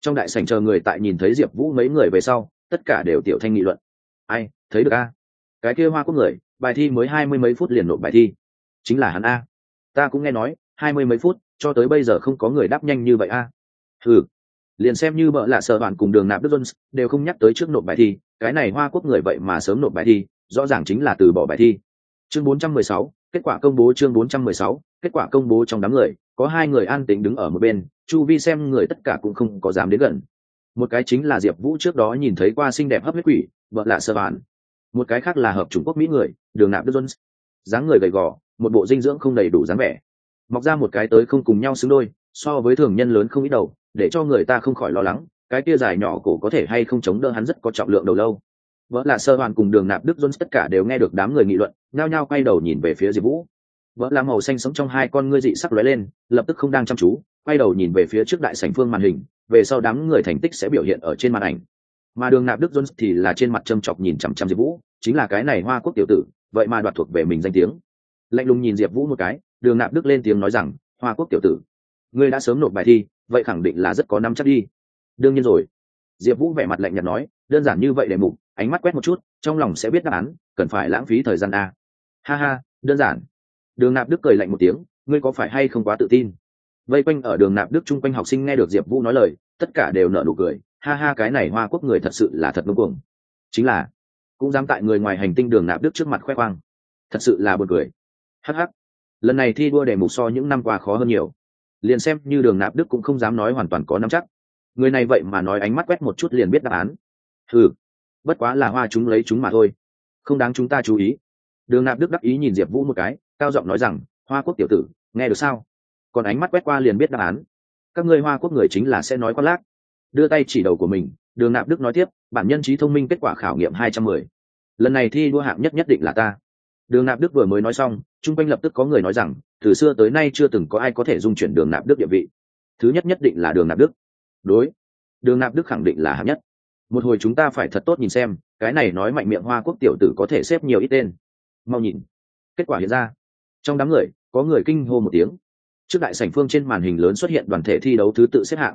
Trong đại sảnh chờ người tại nhìn thấy diệp vũ mấy người về sau tất cả đều tiểu thanh nghị luận. Ai thấy được a? Cái kia hoa quốc người bài thi mới hai mươi mấy phút liền nộp bài thi. Chính là hắn a. Ta cũng nghe nói hai mươi mấy phút cho tới bây giờ không có người đáp nhanh như vậy a. Ừ liền xem như bợ lạ sợ bạn cùng đường nạp đức jones đều không nhắc tới trước nộp bài thi cái này hoa quốc người vậy mà sớm nộp bài thi rõ ràng chính là từ bỏ bài thi. Chương 416, kết quả công bố chương 416, kết quả công bố trong đám người, có hai người an tĩnh đứng ở một bên, chu vi xem người tất cả cũng không có dám đến gần. Một cái chính là diệp vũ trước đó nhìn thấy qua xinh đẹp hấp huyết quỷ, vợ lạ sơ bản một cái khác là hợp trung quốc mỹ người, đường nạp đức jones. Dáng người gầy gò, một bộ dinh dưỡng không đầy đủ dáng vẻ. Mọc ra một cái tới không cùng nhau xứng đôi, so với thường nhân lớn không ít đầu, để cho người ta không khỏi lo lắng, cái kia dài nhỏ cổ có thể hay không chống đỡ hắn rất có trọng lượng đầu lâu. Vợ là sơ hoàn cùng đường nạp đức jones tất cả đều nghe được đám người nghị luận, nhao nhao quay đầu nhìn về phía diệp vũ vợ là màu xanh sống trong hai con ngươi dị sắc lóe lên, lập tức không đang chăm chú, quay đầu nhìn về phía trước đại sảnh phương màn hình, về sau đám người thành tích sẽ biểu hiện ở trên màn ảnh. Mà đường nạp đức jones thì là trên mặt châm chọc nhìn chằm chằm diệp vũ, chính là cái này hoa quốc tiểu tử, vậy mà đoạt thuộc về mình danh tiếng. Lạnh lùng nhìn diệp vũ một cái, đường nạp đức lên tiếng nói rằng, hoa quốc tiểu tử, ngươi đã sớm nộp bài thi, vậy khẳng định là rất có năm chắc đi. Đương nhiên rồi. Diệp vũ vẻ mặt lạnh nhạt nói, đơn giản như vậy để mục, ánh mắt quét một chút, trong lòng sẽ biết đáp án, cần phải lãng phí thời gian a. Ha ha, đơn giản đường nạp đức cười lạnh một tiếng, ngươi có phải hay không quá tự tin? Vây quanh ở đường nạp đức chung quanh học sinh nghe được diệp vũ nói lời, tất cả đều nở nụ cười, ha ha, cái này hoa quốc người thật sự là thật ngưng cuồng. Chính là, cũng dám tại người ngoài hành tinh đường nạp đức trước mặt khoe khoang, thật sự là buồn cười. Hh lần này thi đua đề mục so những năm qua khó hơn nhiều. Liền xem như đường nạp đức cũng không dám nói hoàn toàn có nắm chắc. Người này vậy mà nói ánh mắt quét một chút liền biết đáp án. Ừ bất quá là hoa chúng lấy chúng mà thôi. Không đáng chúng ta chú ý. Đường nạp đức đắc ý nhìn diệp vũ một cái cao giọng nói rằng, hoa quốc tiểu tử, nghe được sao? Còn ánh mắt quét qua liền biết đáp án. Các ngươi hoa quốc người chính là sẽ nói con lác. Đưa tay chỉ đầu của mình, đường nạp đức nói tiếp, bản nhân trí thông minh kết quả khảo nghiệm hai trăm mười. Lần này thi đua hạng nhất nhất định là ta. Đường nạp đức vừa mới nói xong, chung quanh lập tức có người nói rằng, từ xưa tới nay chưa từng có ai có thể dung chuyển đường nạp đức địa vị. Thứ nhất nhất định là đường nạp đức. Đối, đường nạp đức khẳng định là hạng nhất. Một hồi chúng ta phải thật tốt nhìn xem, cái này nói mạnh miệng hoa quốc tiểu tử có thể xếp nhiều ít tên. Mau nhìn. Kết quả hiện ra trong đám người, có người kinh hô một tiếng. Trước đại sảnh phương trên màn hình lớn xuất hiện đoàn thể thi đấu thứ tự xếp hạng.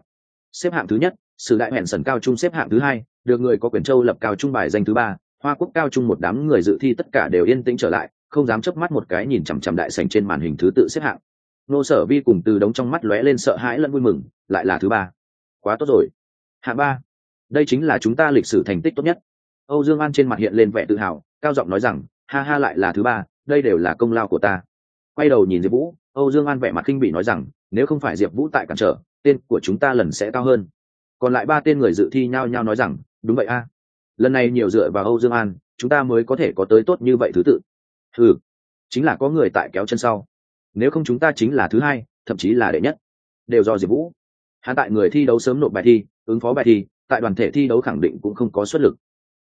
Xếp hạng thứ nhất, sử đại hẹn sần cao trung xếp hạng thứ hai, được người có quyền châu lập cao trung bài danh thứ ba, hoa quốc cao trung một đám người dự thi tất cả đều yên tĩnh trở lại, không dám chớp mắt một cái nhìn chằm chằm đại sảnh trên màn hình thứ tự xếp hạng. Nô sở vi cùng từ đống trong mắt lóe lên sợ hãi lẫn vui mừng, lại là thứ ba. Quá tốt rồi. Hạng ba. Đây chính là chúng ta lịch sử thành tích tốt nhất. Âu dương an trên mặt hiện lên vẻ tự hào, cao giọng nói rằng, ha ha lại là thứ ba, đây đều là công lao của ta quay đầu nhìn diệp vũ, âu dương an vẻ mặt kinh bị nói rằng, nếu không phải diệp vũ tại cản trở, tên của chúng ta lần sẽ cao hơn. Còn lại ba tên người dự thi nhao nhao nói rằng, đúng vậy a. Lần này nhiều dựa vào âu dương an, chúng ta mới có thể có tới tốt như vậy thứ tự. Ừ chính là có người tại kéo chân sau. Nếu không chúng ta chính là thứ hai, thậm chí là đệ nhất. Đều do diệp vũ. Hắn tại người thi đấu sớm nộp bài thi, ứng phó bài thi, tại đoàn thể thi đấu khẳng định cũng không có xuất lực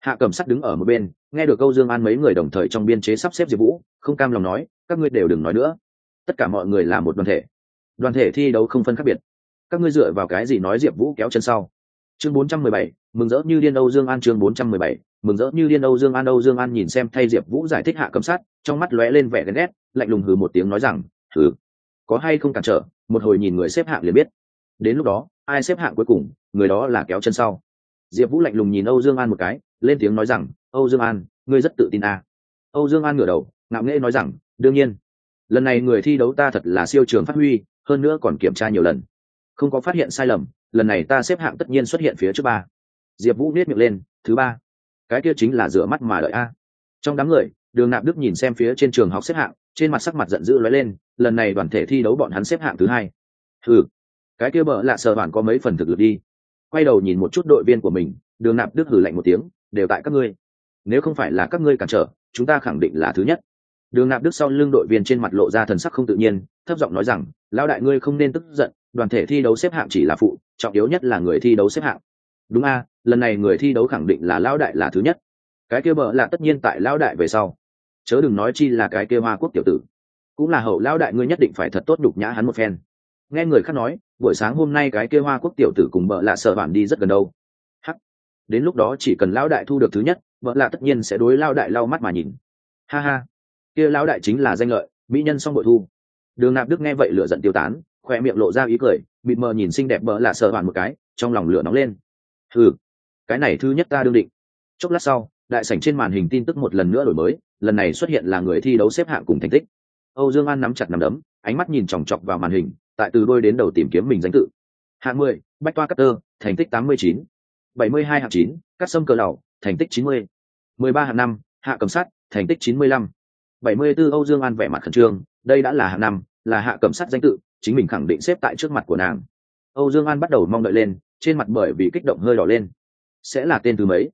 hạ cầm sắt đứng ở một bên nghe được câu dương an mấy người đồng thời trong biên chế sắp xếp diệp vũ không cam lòng nói các ngươi đều đừng nói nữa. Tất cả mọi người là một đoàn thể. Đoàn thể thi đấu không phân khác biệt. Các ngươi dựa vào cái gì nói diệp vũ kéo chân sau? Chương 417, mừng rỡ như điên âu dương an chương 417, mừng rỡ như điên âu dương an âu dương an nhìn xem thay diệp vũ giải thích hạ cầm sát trong mắt lóe lên vẻ ghen ghét lạnh lùng hừ một tiếng nói rằng thử có hay không cản trở một hồi nhìn người xếp hạng liền biết. Đến lúc đó ai xếp hạng cuối cùng người đó là kéo chân sau diệp vũ lạnh lùng nhìn âu dương an một cái, lên tiếng nói rằng, âu dương an, ngươi rất tự tin à. âu dương an ngửa đầu, ngạo nghễ nói rằng, đương nhiên. Lần này người thi đấu ta thật là siêu trường phát huy, hơn nữa còn kiểm tra nhiều lần. Không có phát hiện sai lầm, lần này ta xếp hạng tất nhiên xuất hiện phía trước ba. Diệp vũ biết miệng lên, thứ ba. Cái kia chính là rửa mắt mà đợi a. Trong đám người, đường nạp đức nhìn xem phía trên trường học xếp hạng, trên mặt sắc mặt giận dữ lóe lên, lần này đoàn thể thi đấu bọn hắn xếp hạng thứ hai. Ừ cái kia bợ lạ sợ bạn có mấy phần thực lực đi quay đầu nhìn một chút đội viên của mình, đường nạp đức hử lạnh một tiếng, đều tại các ngươi. Nếu không phải là các ngươi cản trở, chúng ta khẳng định là thứ nhất. Đường nạp đức sau lưng đội viên trên mặt lộ ra thần sắc không tự nhiên, thấp giọng nói rằng, Lão đại ngươi không nên tức giận, đoàn thể thi đấu xếp hạng chỉ là phụ, trọng yếu nhất là người thi đấu xếp hạng. Đúng a, lần này người thi đấu khẳng định là Lão đại là thứ nhất. Cái kia bợ là tất nhiên tại Lão đại về sau. Chớ đừng nói chi là cái kia hoa quốc tiểu tử. Cũng là hậu Lão đại ngươi nhất định phải thật tốt đục nhã hắn một phen. Nghe người khác nói buổi sáng hôm nay cái kia hoa quốc tiểu tử cùng bợ lạ sợ bản đi rất gần đâu. Hắc. Đến lúc đó chỉ cần lão đại thu được thứ nhất vợ lạ tất nhiên sẽ đối lao đại lau mắt mà nhìn. Ha ha. Kia lão đại chính là danh lợi, mỹ nhân song bội thu. Đường nạp đức nghe vậy lửa giận tiêu tán khoe miệng lộ ra ý cười, mịt mờ nhìn xinh đẹp bỡ lạ sợ hoàn một cái, trong lòng lửa nóng lên. Ừ cái này thứ nhất ta đương định. Chốc lát sau, đại sảnh trên màn hình tin tức một lần nữa đổi mới, lần này xuất hiện là người thi đấu xếp hạng cùng thành tích. Âu dương an nắm chặt nắm đấm, ánh mắt nhìn chòng chọc vào màn hình tại từ đôi đến đầu tìm kiếm mình danh tự. Hạng mười, bách toa cutter, thành tích tám mươi chín. bảy mươi hai hạng chín, cắt sâm cờ lầu thành tích chín mươi. mười ba hạng năm, hạ cầm sắt thành tích chín mươi lăm. bảy mươi 74 âu dương an vẻ mặt khẩn trương, đây đã là hạng năm, là hạ cầm sắt danh tự, chính mình khẳng định xếp tại trước mặt của nàng. Âu dương an bắt đầu mong đợi lên, trên mặt bởi vì kích động hơi đỏ lên. Sẽ là tên thứ mấy?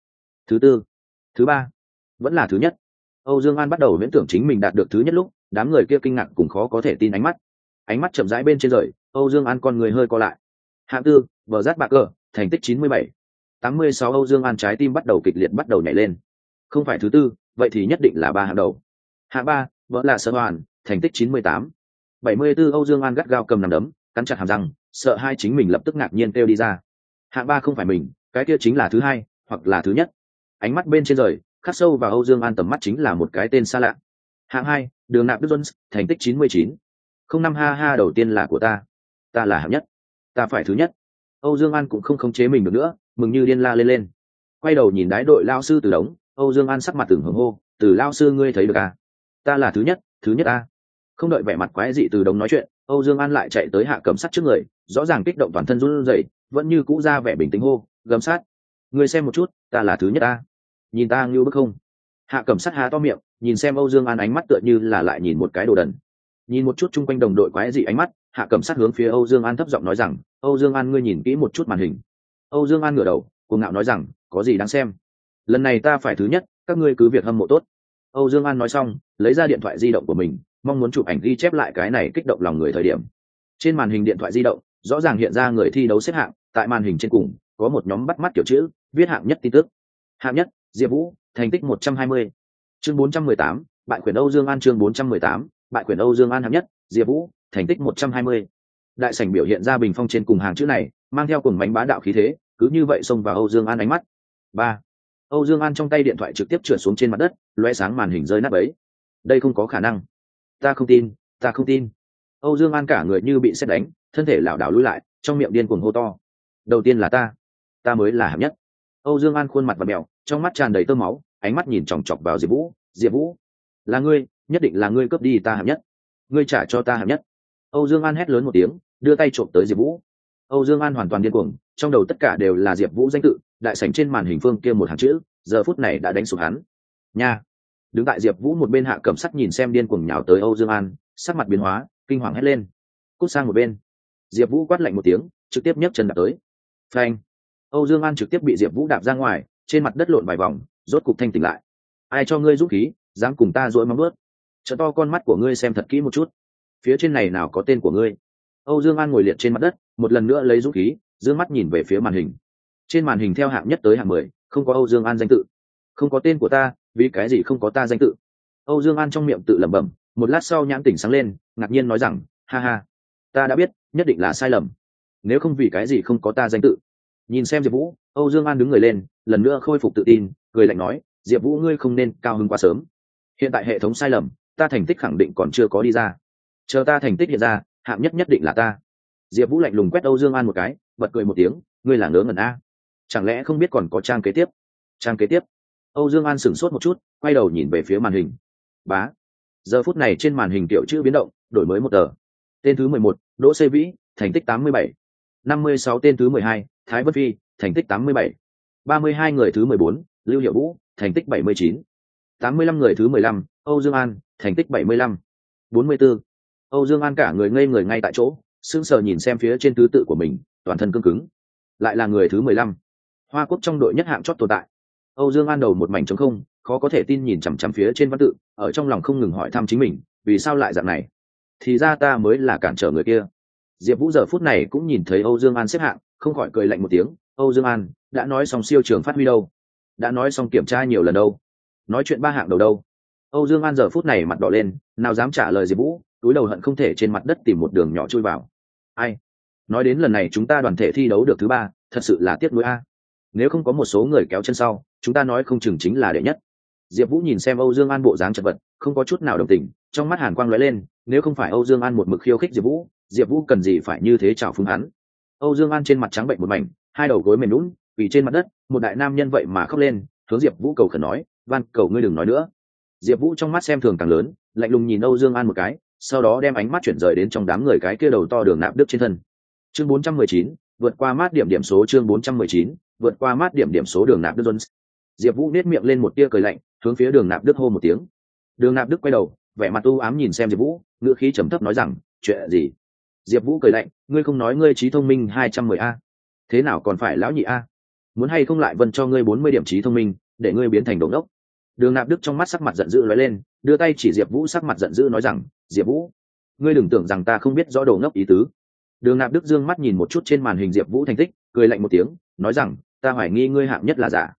Thứ tư. Thứ ba. Vẫn là thứ nhất. Âu dương an bắt đầu miễn tưởng chính mình đạt được thứ nhất lúc, đám người kia kinh ngạc cùng khó có thể tin ánh mắt ánh mắt chậm rãi bên trên rời, âu dương an con người hơi co lại. Hạng tư vờ rát bạc cờ, thành tích chín mươi bảy. Tám mươi sáu âu dương an trái tim bắt đầu kịch liệt bắt đầu nhảy lên. Không phải thứ tư, vậy thì nhất định là ba hạng đầu. Hạng ba vợ là sơ hoàn, thành tích chín mươi tám. Bảy mươi 74 âu dương an gắt gao cầm nằm đấm, cắn chặt hàm răng, sợ hai chính mình lập tức ngạc nhiên kêu đi ra. Hạng ba không phải mình, cái kia chính là thứ hai, hoặc là thứ nhất. Ánh mắt bên trên rời, khắc sâu vào âu dương an tầm mắt chính là một cái tên xa lạ. Hạng hai, đường nạp đức duns thành tích chín mươi chín không năm ha ha đầu tiên là của ta. Ta là hạng nhất. Ta phải thứ nhất. Âu dương an cũng không khống chế mình được nữa, mừng như điên la lên lên. Quay đầu nhìn đái đội lao sư từ đống, âu dương an sắc mặt tưởng hưởng hô, từ lao sư ngươi thấy được à? Ta là thứ nhất thứ nhất a. Không đợi vẻ mặt quái dị từ đống nói chuyện, âu dương an lại chạy tới hạ cầm sắt trước người, rõ ràng kích động toàn thân run rẩy, vẫn như cũ ra vẻ bình tĩnh hô, gầm sát. Ngươi xem một chút, ta là thứ nhất a. Nhìn ta ngưu bức không. Hạ cầm sắt há to miệng, nhìn xem âu dương an ánh mắt tựa như là lại nhìn một cái đồ đần nhìn một chút chung quanh đồng đội quái dị ánh mắt, hạ cầm sát hướng phía âu dương an thấp giọng nói rằng, âu dương an ngươi nhìn kỹ một chút màn hình. Âu dương an ngửa đầu, cuồng ngạo nói rằng, có gì đáng xem? Lần này ta phải thứ nhất, các ngươi cứ việc hâm mộ tốt. Âu dương an nói xong, lấy ra điện thoại di động của mình, mong muốn chụp ảnh ghi chép lại cái này kích động lòng người thời điểm. Trên màn hình điện thoại di động, rõ ràng hiện ra người thi đấu xếp hạng, tại màn hình trên cùng, có một nhóm bắt mắt kiểu chữ, viết hạng nhất tin tức. Hạng nhất, diệp vũ, thành tích một trăm hai mươi. Chương bốn trăm mười tám, bại quyền âu dương an chương bốn trăm mười tám bại quyền âu dương an hạng nhất, diệp vũ, thành tích một trăm hai mươi. Đại sảnh biểu hiện ra bình phong trên cùng hàng chữ này, mang theo cùng bánh bá đạo khí thế, cứ như vậy xông vào âu dương an ánh mắt. Ba. Âu dương an trong tay điện thoại trực tiếp trượt xuống trên mặt đất loe sáng màn hình rơi nắp ấy. Đây không có khả năng. Ta không tin, ta không tin. Âu dương an cả người như bị xét đánh, thân thể lảo đảo lui lại, trong miệng điên cuồng hô to. Đầu tiên là ta. Ta mới là hạng nhất. Âu dương an khuôn mặt và mèo trong mắt tràn đầy tơ máu, ánh mắt nhìn chòng chọc vào diệp vũ. Diệp vũ, là ngươi nhất định là ngươi cướp đi ta hạng nhất. Ngươi trả cho ta hạng nhất. Âu dương an hét lớn một tiếng, đưa tay trộm tới diệp vũ. Âu dương an hoàn toàn điên cuồng, trong đầu tất cả đều là diệp vũ danh tự, đại sảnh trên màn hình phương kia một hàng chữ, giờ phút này đã đánh sụp hắn. Nha! Đứng tại diệp vũ một bên hạ cầm sắt nhìn xem điên cuồng nhào tới âu dương an, sắc mặt biến hóa, kinh hoàng hét lên. Cút sang một bên. Diệp vũ quát lạnh một tiếng, trực tiếp nhấc chân đạp tới. Phanh! Âu dương an trực tiếp bị diệp vũ đạp ra ngoài, trên mặt đất lộn vài vòng, rốt cục thanh tỉnh lại. Ai cho ngươi giúp khí, dám cùng ta dỗi móng ướt chợ to con mắt của ngươi xem thật kỹ một chút. Phía trên này nào có tên của ngươi? Âu dương an ngồi liệt trên mặt đất, một lần nữa lấy dũng khí d ư ơ n g mắt nhìn về phía màn hình. Trên màn hình theo hạng nhất tới hạng mười, không có âu dương an danh tự. Không có tên của ta, vì cái gì không có ta danh tự? Âu dương an trong miệng tự lẩm bẩm, một lát sau nhãn tỉnh sáng lên, ngạc nhiên nói rằng, ha ha, ta đã biết, nhất định là sai lầm. Nếu không vì cái gì không có ta danh tự. Nhìn xem diệp vũ, âu dương an đứng người lên, lần nữa khôi phục tự tin, cười lạnh nói, diệp vũ ngươi không nên cao hơn quá sớm. Hiện tại hệ thống sai lầm ta thành tích khẳng định còn chưa có đi ra. Chờ ta thành tích hiện ra, hạng nhất nhất định là ta. Diệp vũ lạnh lùng quét âu dương an một cái, bật cười một tiếng, ngươi là ngớ ngẩn a. Chẳng lẽ không biết còn có trang kế tiếp? Trang kế tiếp? Âu dương an sửng sốt một chút, quay đầu nhìn về phía màn hình. Bá. Giờ phút này trên màn hình tiểu chữ biến động, đổi mới một tờ. Tên thứ mười một, đỗ xê vĩ, thành tích tám mươi bảy. năm mươi sáu tên thứ mười hai, thái vân phi, thành tích tám mươi bảy. ba mươi hai người thứ mười bốn, lưu hiệu vũ, thành tích bảy mươi chín. tám mươi lăm người thứ mười lăm âu dương an, thành tích bảy mươi lăm. bốn mươi b âu dương an cả người ngây người ngay tại chỗ, sững sờ nhìn xem phía trên thứ tự của mình, toàn thân cứng cứng. Lại là người thứ mười lăm. Hoa quốc trong đội nhất hạng chót tồn tại. Âu dương an đầu một mảnh trống không, khó có thể tin nhìn chằm chằm phía trên văn tự, ở trong lòng không ngừng hỏi thăm chính mình, vì sao lại dạng này? Thì ra ta mới là cản trở người kia. Diệp vũ giờ phút này cũng nhìn thấy âu dương an xếp hạng, không khỏi cười lạnh một tiếng. Âu dương an, đã nói xong siêu trường phát huy đâu? Đã nói xong kiểm tra nhiều lần đâu? Nói chuyện ba hạng đầu đâu? Âu dương an giờ phút này mặt đỏ lên, nào dám trả lời diệp vũ, túi đầu hận không thể trên mặt đất tìm một đường nhỏ chui vào. Ai? Nói đến lần này chúng ta đoàn thể thi đấu được thứ ba, thật sự là tiếc nuối a. Nếu không có một số người kéo chân sau, chúng ta nói không chừng chính là đệ nhất. Diệp vũ nhìn xem âu dương an bộ dáng chật vật, không có chút nào đồng tình, trong mắt hàn quang lóe lên, nếu không phải âu dương an một mực khiêu khích diệp vũ diệp vũ cần gì phải như thế chào phúng hắn? Âu dương an trên mặt trắng bệnh một mảnh, hai đầu gối mềm lún vì trên mặt đất, một đại nam nhân vậy mà khóc lên, hướng diệp vũ cầu khẩn nói van cầu ngươi đừng nói nữa diệp vũ trong mắt xem thường càng lớn lạnh lùng nhìn âu dương an một cái sau đó đem ánh mắt chuyển rời đến trong đám người cái kia đầu to đường nạp đức trên thân. Chương 419, vượt qua mát điểm điểm số chương 419, vượt qua mát điểm điểm số đường nạp đức jones. Diệp vũ nết miệng lên một tia cười lạnh hướng phía đường nạp đức hô một tiếng. Đường nạp đức quay đầu vẻ mặt u ám nhìn xem diệp vũ ngữ khí trầm thấp nói rằng chuyện gì? Diệp vũ cười lạnh ngươi không nói ngươi trí thông minh hai trăm mười a? Thế nào còn phải lão nhị a? Muốn hay không lại vân cho ngươi bốn mươi điểm trí thông minh để ngươi biến thành đống đốc? Đường nạp đức trong mắt sắc mặt giận dữ nói lên, đưa tay chỉ diệp vũ sắc mặt giận dữ nói rằng, diệp vũ, ngươi đừng tưởng rằng ta không biết rõ đồ ngốc ý tứ. Đường nạp đức dương mắt nhìn một chút trên màn hình diệp vũ thành tích, cười lạnh một tiếng, nói rằng, ta hoài nghi ngươi hạng nhất là giả,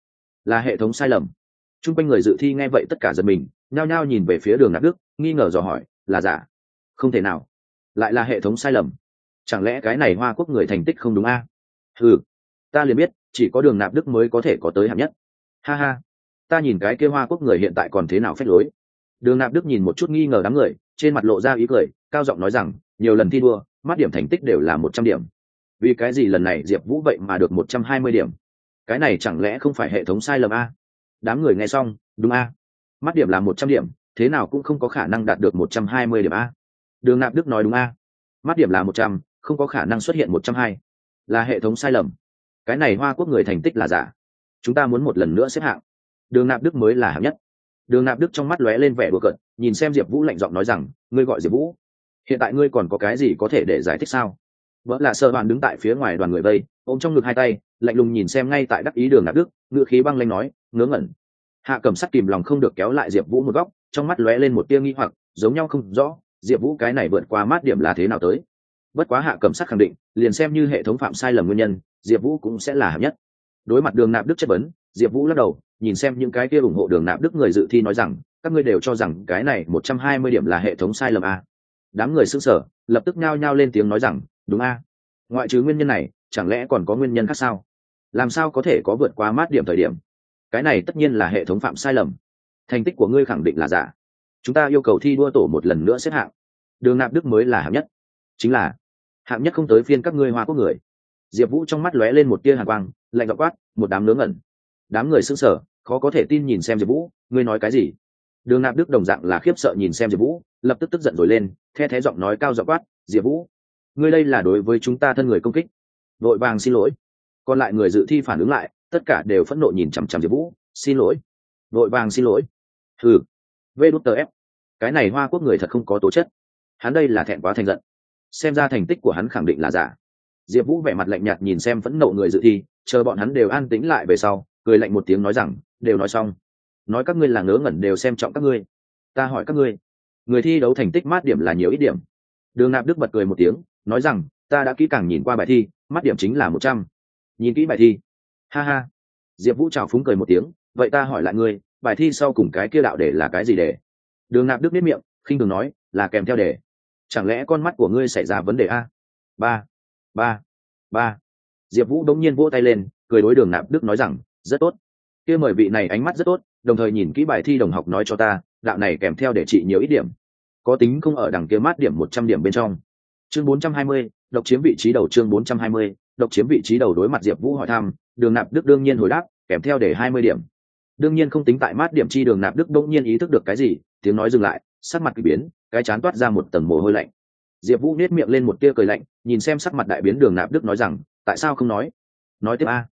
là hệ thống sai lầm. T r u n g quanh người dự thi nghe vậy tất cả giật mình, nhao nhao nhìn về phía đường nạp đức, nghi ngờ dò hỏi, là giả? Không thể nào, lại là hệ thống sai lầm. Chẳng lẽ cái này hoa quốc người thành tích không đúng a? À? ừ ta liền biết, chỉ có đường nạp đức mới có thể có tới hạng nhất. Ha ha ta nhìn cái kia hoa quốc người hiện tại còn thế nào phép lối. Đường nạp đức nhìn một chút nghi ngờ đám người, trên mặt lộ ra ý cười, cao giọng nói rằng, nhiều lần thi đua, mắt điểm thành tích đều là một trăm điểm. Vì cái gì lần này diệp vũ vậy mà được một trăm hai mươi điểm? Cái này chẳng lẽ không phải hệ thống sai lầm a? Đám người nghe xong, đúng a. Mắt điểm là một trăm điểm, thế nào cũng không có khả năng đạt được một trăm hai mươi điểm a. Đường nạp đức nói đúng a. Mắt điểm là một trăm, không có khả năng xuất hiện một trăm hai. Là hệ thống sai lầm. Cái này hoa quốc người thành tích là giả. Chúng ta muốn một lần nữa xếp hạng đường nạp đức mới là hạng nhất. Đường nạp đức trong mắt lóe lên vẻ đùa cợt, nhìn xem diệp vũ lạnh giọng nói rằng, ngươi gọi diệp vũ? Hiện tại ngươi còn có cái gì có thể để giải thích sao? Vợ là sợ bạn đứng tại phía ngoài đoàn người vây, ôm trong ngực hai tay, lạnh lùng nhìn xem ngay tại đắc ý đường nạp đức ngựa khí băng lanh nói, ngớ ngẩn. Hạ cầm sắt kìm lòng không được kéo lại diệp vũ một góc, trong mắt lóe lên một tia nghi hoặc, giống nhau không rõ, diệp vũ cái này vượt qua mát điểm là thế nào tới. Bất quá hạ cầm sắt khẳng định, liền xem như hệ thống phạm sai lầm nguyên nhân, diệp vũ cũng sẽ là hạng nhất đối mặt đường nạp đức chất vấn, diệp vũ lắc đầu, nhìn xem những cái kia ủng hộ đường nạp đức người dự thi nói rằng, các ngươi đều cho rằng cái này một trăm hai mươi điểm là hệ thống sai lầm a đám người xưng sở lập tức nhao nhao lên tiếng nói rằng, đúng a ngoại trừ nguyên nhân này, chẳng lẽ còn có nguyên nhân khác sao? Làm sao có thể có vượt qua mát điểm thời điểm? Cái này tất nhiên là hệ thống phạm sai lầm. Thành tích của ngươi khẳng định là giả. Chúng ta yêu cầu thi đua tổ một lần nữa xếp hạng. Đường nạp đức mới là hạng nhất. Chính là, hạng nhất không tới phiên các ngươi hoa quốc người diệp vũ trong mắt lóe lên một tia hàn quang, lạnh gọc quát, một đám nướng ngẩn. Đám người xứng sở khó có thể tin nhìn xem diệp vũ, ngươi nói cái gì? Đường nạp đức đồng dạng là khiếp sợ nhìn xem diệp vũ, lập tức tức giận rồi lên, the thé giọng nói cao giọng quát, diệp vũ, ngươi đây là đối với chúng ta thân người công kích. Vội vàng xin lỗi. Còn lại người dự thi phản ứng lại, tất cả đều phẫn nộ nhìn chằm chằm diệp vũ, xin lỗi. Vội vàng xin lỗi. Thử vê đút tờ ép. Cái này hoa quốc người thật không có tố chất. Hắn đây là thẹn quá thành giận. Xem ra thành tích của hắn khẳng định là giả diệp vũ vẻ mặt lạnh nhạt nhìn xem phẫn nộ người dự thi, chờ bọn hắn đều an tĩnh lại về sau, cười lạnh một tiếng nói rằng, đều nói xong. Nói các ngươi là ngớ ngẩn đều xem trọng các ngươi. Ta hỏi các ngươi, người thi đấu thành tích mát điểm là nhiều ít điểm? Đường nạp đức bật cười một tiếng, nói rằng, ta đã kỹ càng nhìn qua bài thi, mát điểm chính là một trăm. Nhìn kỹ bài thi. Ha ha. Diệp vũ trào phúng cười một tiếng, vậy ta hỏi lại ngươi, bài thi sau cùng cái kia đạo để là cái gì để đường nạp đức biết miệng, khinh thường nói, là kèm theo đề. Chẳng lẽ con mắt của ngươi xảy ra vấn đề a? Ba ba ba. Diệp vũ đống nhiên vỗ tay lên, cười đối đường nạp đức nói rằng, rất tốt. Kia mời vị này ánh mắt rất tốt, đồng thời nhìn kỹ bài thi đồng học nói cho ta, đạo này kèm theo để trị nhiều ít điểm. Có tính không ở đằng kia mát điểm một trăm điểm bên trong. Chương bốn trăm hai mươi, độc chiếm vị trí đầu chương bốn trăm hai mươi, độc chiếm vị trí đầu đối mặt diệp vũ hỏi thăm, đường nạp đức đương nhiên hồi đáp, kèm theo để hai mươi điểm. Đương nhiên không tính tại mát điểm chi đường nạp đức đ nhiên ý thức được cái gì, tiếng nói dừng lại, sắc mặt k ỳ biến, cái chán toát ra một tầng mồ hôi lạnh diệp vũ nết miệng lên một tia cười lạnh, nhìn xem sắc mặt đại biến đường nạp đức nói rằng, tại sao không nói? Nói tiếp a.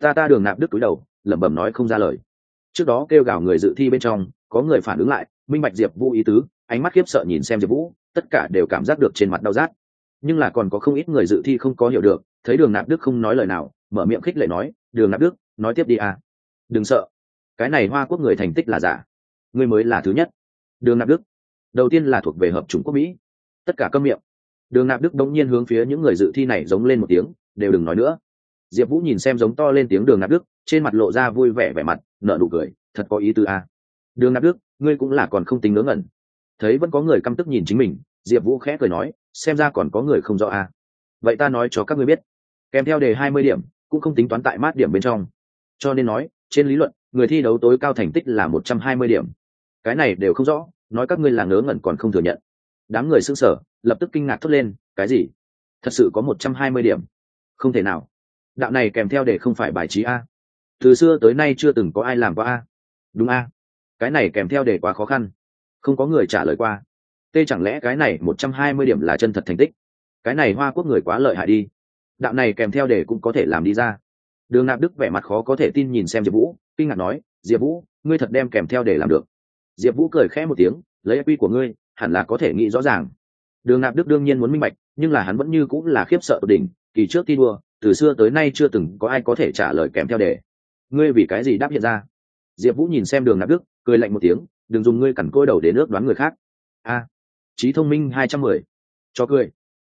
Ta ta đường nạp đức túi đầu, lẩm bẩm nói không ra lời. Trước đó kêu gào người dự thi bên trong, có người phản ứng lại, minh bạch diệp vũ ý tứ, ánh mắt khiếp sợ nhìn xem diệp vũ, tất cả đều cảm giác được trên mặt đau rát. Nhưng là còn có không ít người dự thi không có hiểu được, thấy đường nạp đức không nói lời nào, mở miệng khích lệ nói, đường nạp đức, nói tiếp đi à đừng sợ, cái này hoa quốc người thành tích là giả ngươi mới là thứ nhất. Đường nạp đức, đầu tiên là thuộc về hợp chủng quốc mỹ tất cả câm miệng. Đường nạp đức đống nhiên hướng phía những người dự thi này giống lên một tiếng, đều đừng nói nữa. Diệp vũ nhìn xem giống to lên tiếng đường nạp đức, trên mặt lộ ra vui vẻ vẻ mặt nợ nụ cười, thật có ý tư a. À. Đường nạp đức, ngươi cũng là còn không tính ngớ ngẩn. Thấy vẫn có người căm tức nhìn chính mình, diệp vũ khẽ cười nói, xem ra còn có người không rõ a. À. Vậy ta nói cho các ngươi biết, kèm theo đề hai mươi điểm, cũng không tính toán tại mát điểm bên trong. Cho nên nói, trên lý luận, người thi đấu tối cao thành tích là một trăm hai mươi điểm. Cái này đều không rõ, nói các ngươi là ngớ ngẩn còn không thừa nhận đám người sững sờ, lập tức kinh ngạc thốt lên cái gì? Thật sự có một trăm hai mươi điểm? Không thể nào. Đạo này kèm theo để không phải bài trí a. Từ xưa tới nay chưa từng có ai làm qua a. Đúng a. Cái này kèm theo để quá khó khăn. Không có người trả lời qua. Tê chẳng lẽ cái này một trăm hai mươi điểm là chân thật thành tích? Cái này hoa quốc người quá lợi hại đi. Đạo này kèm theo để cũng có thể làm đi ra. Đường nạp đức vẻ mặt khó có thể tin nhìn xem diệp vũ kinh ngạc nói diệp vũ ngươi thật đem kèm theo để làm được. Diệp vũ cười khẽ một tiếng lấy ip của ngươi hẳn là có thể nghĩ rõ ràng. Đường nạp đức đương nhiên muốn minh bạch, nhưng là hắn vẫn như cũng là khiếp sợ tột đỉnh, kỳ trước thi đua, từ xưa tới nay chưa từng có ai có thể trả lời kèm theo đề. Ngươi vì cái gì đáp hiện ra? Diệp vũ nhìn xem đường nạp đức, cười lạnh một tiếng, đừng dùng ngươi cằn côi đầu để nước đoán người khác. A trí thông minh hai trăm mười, cho cười.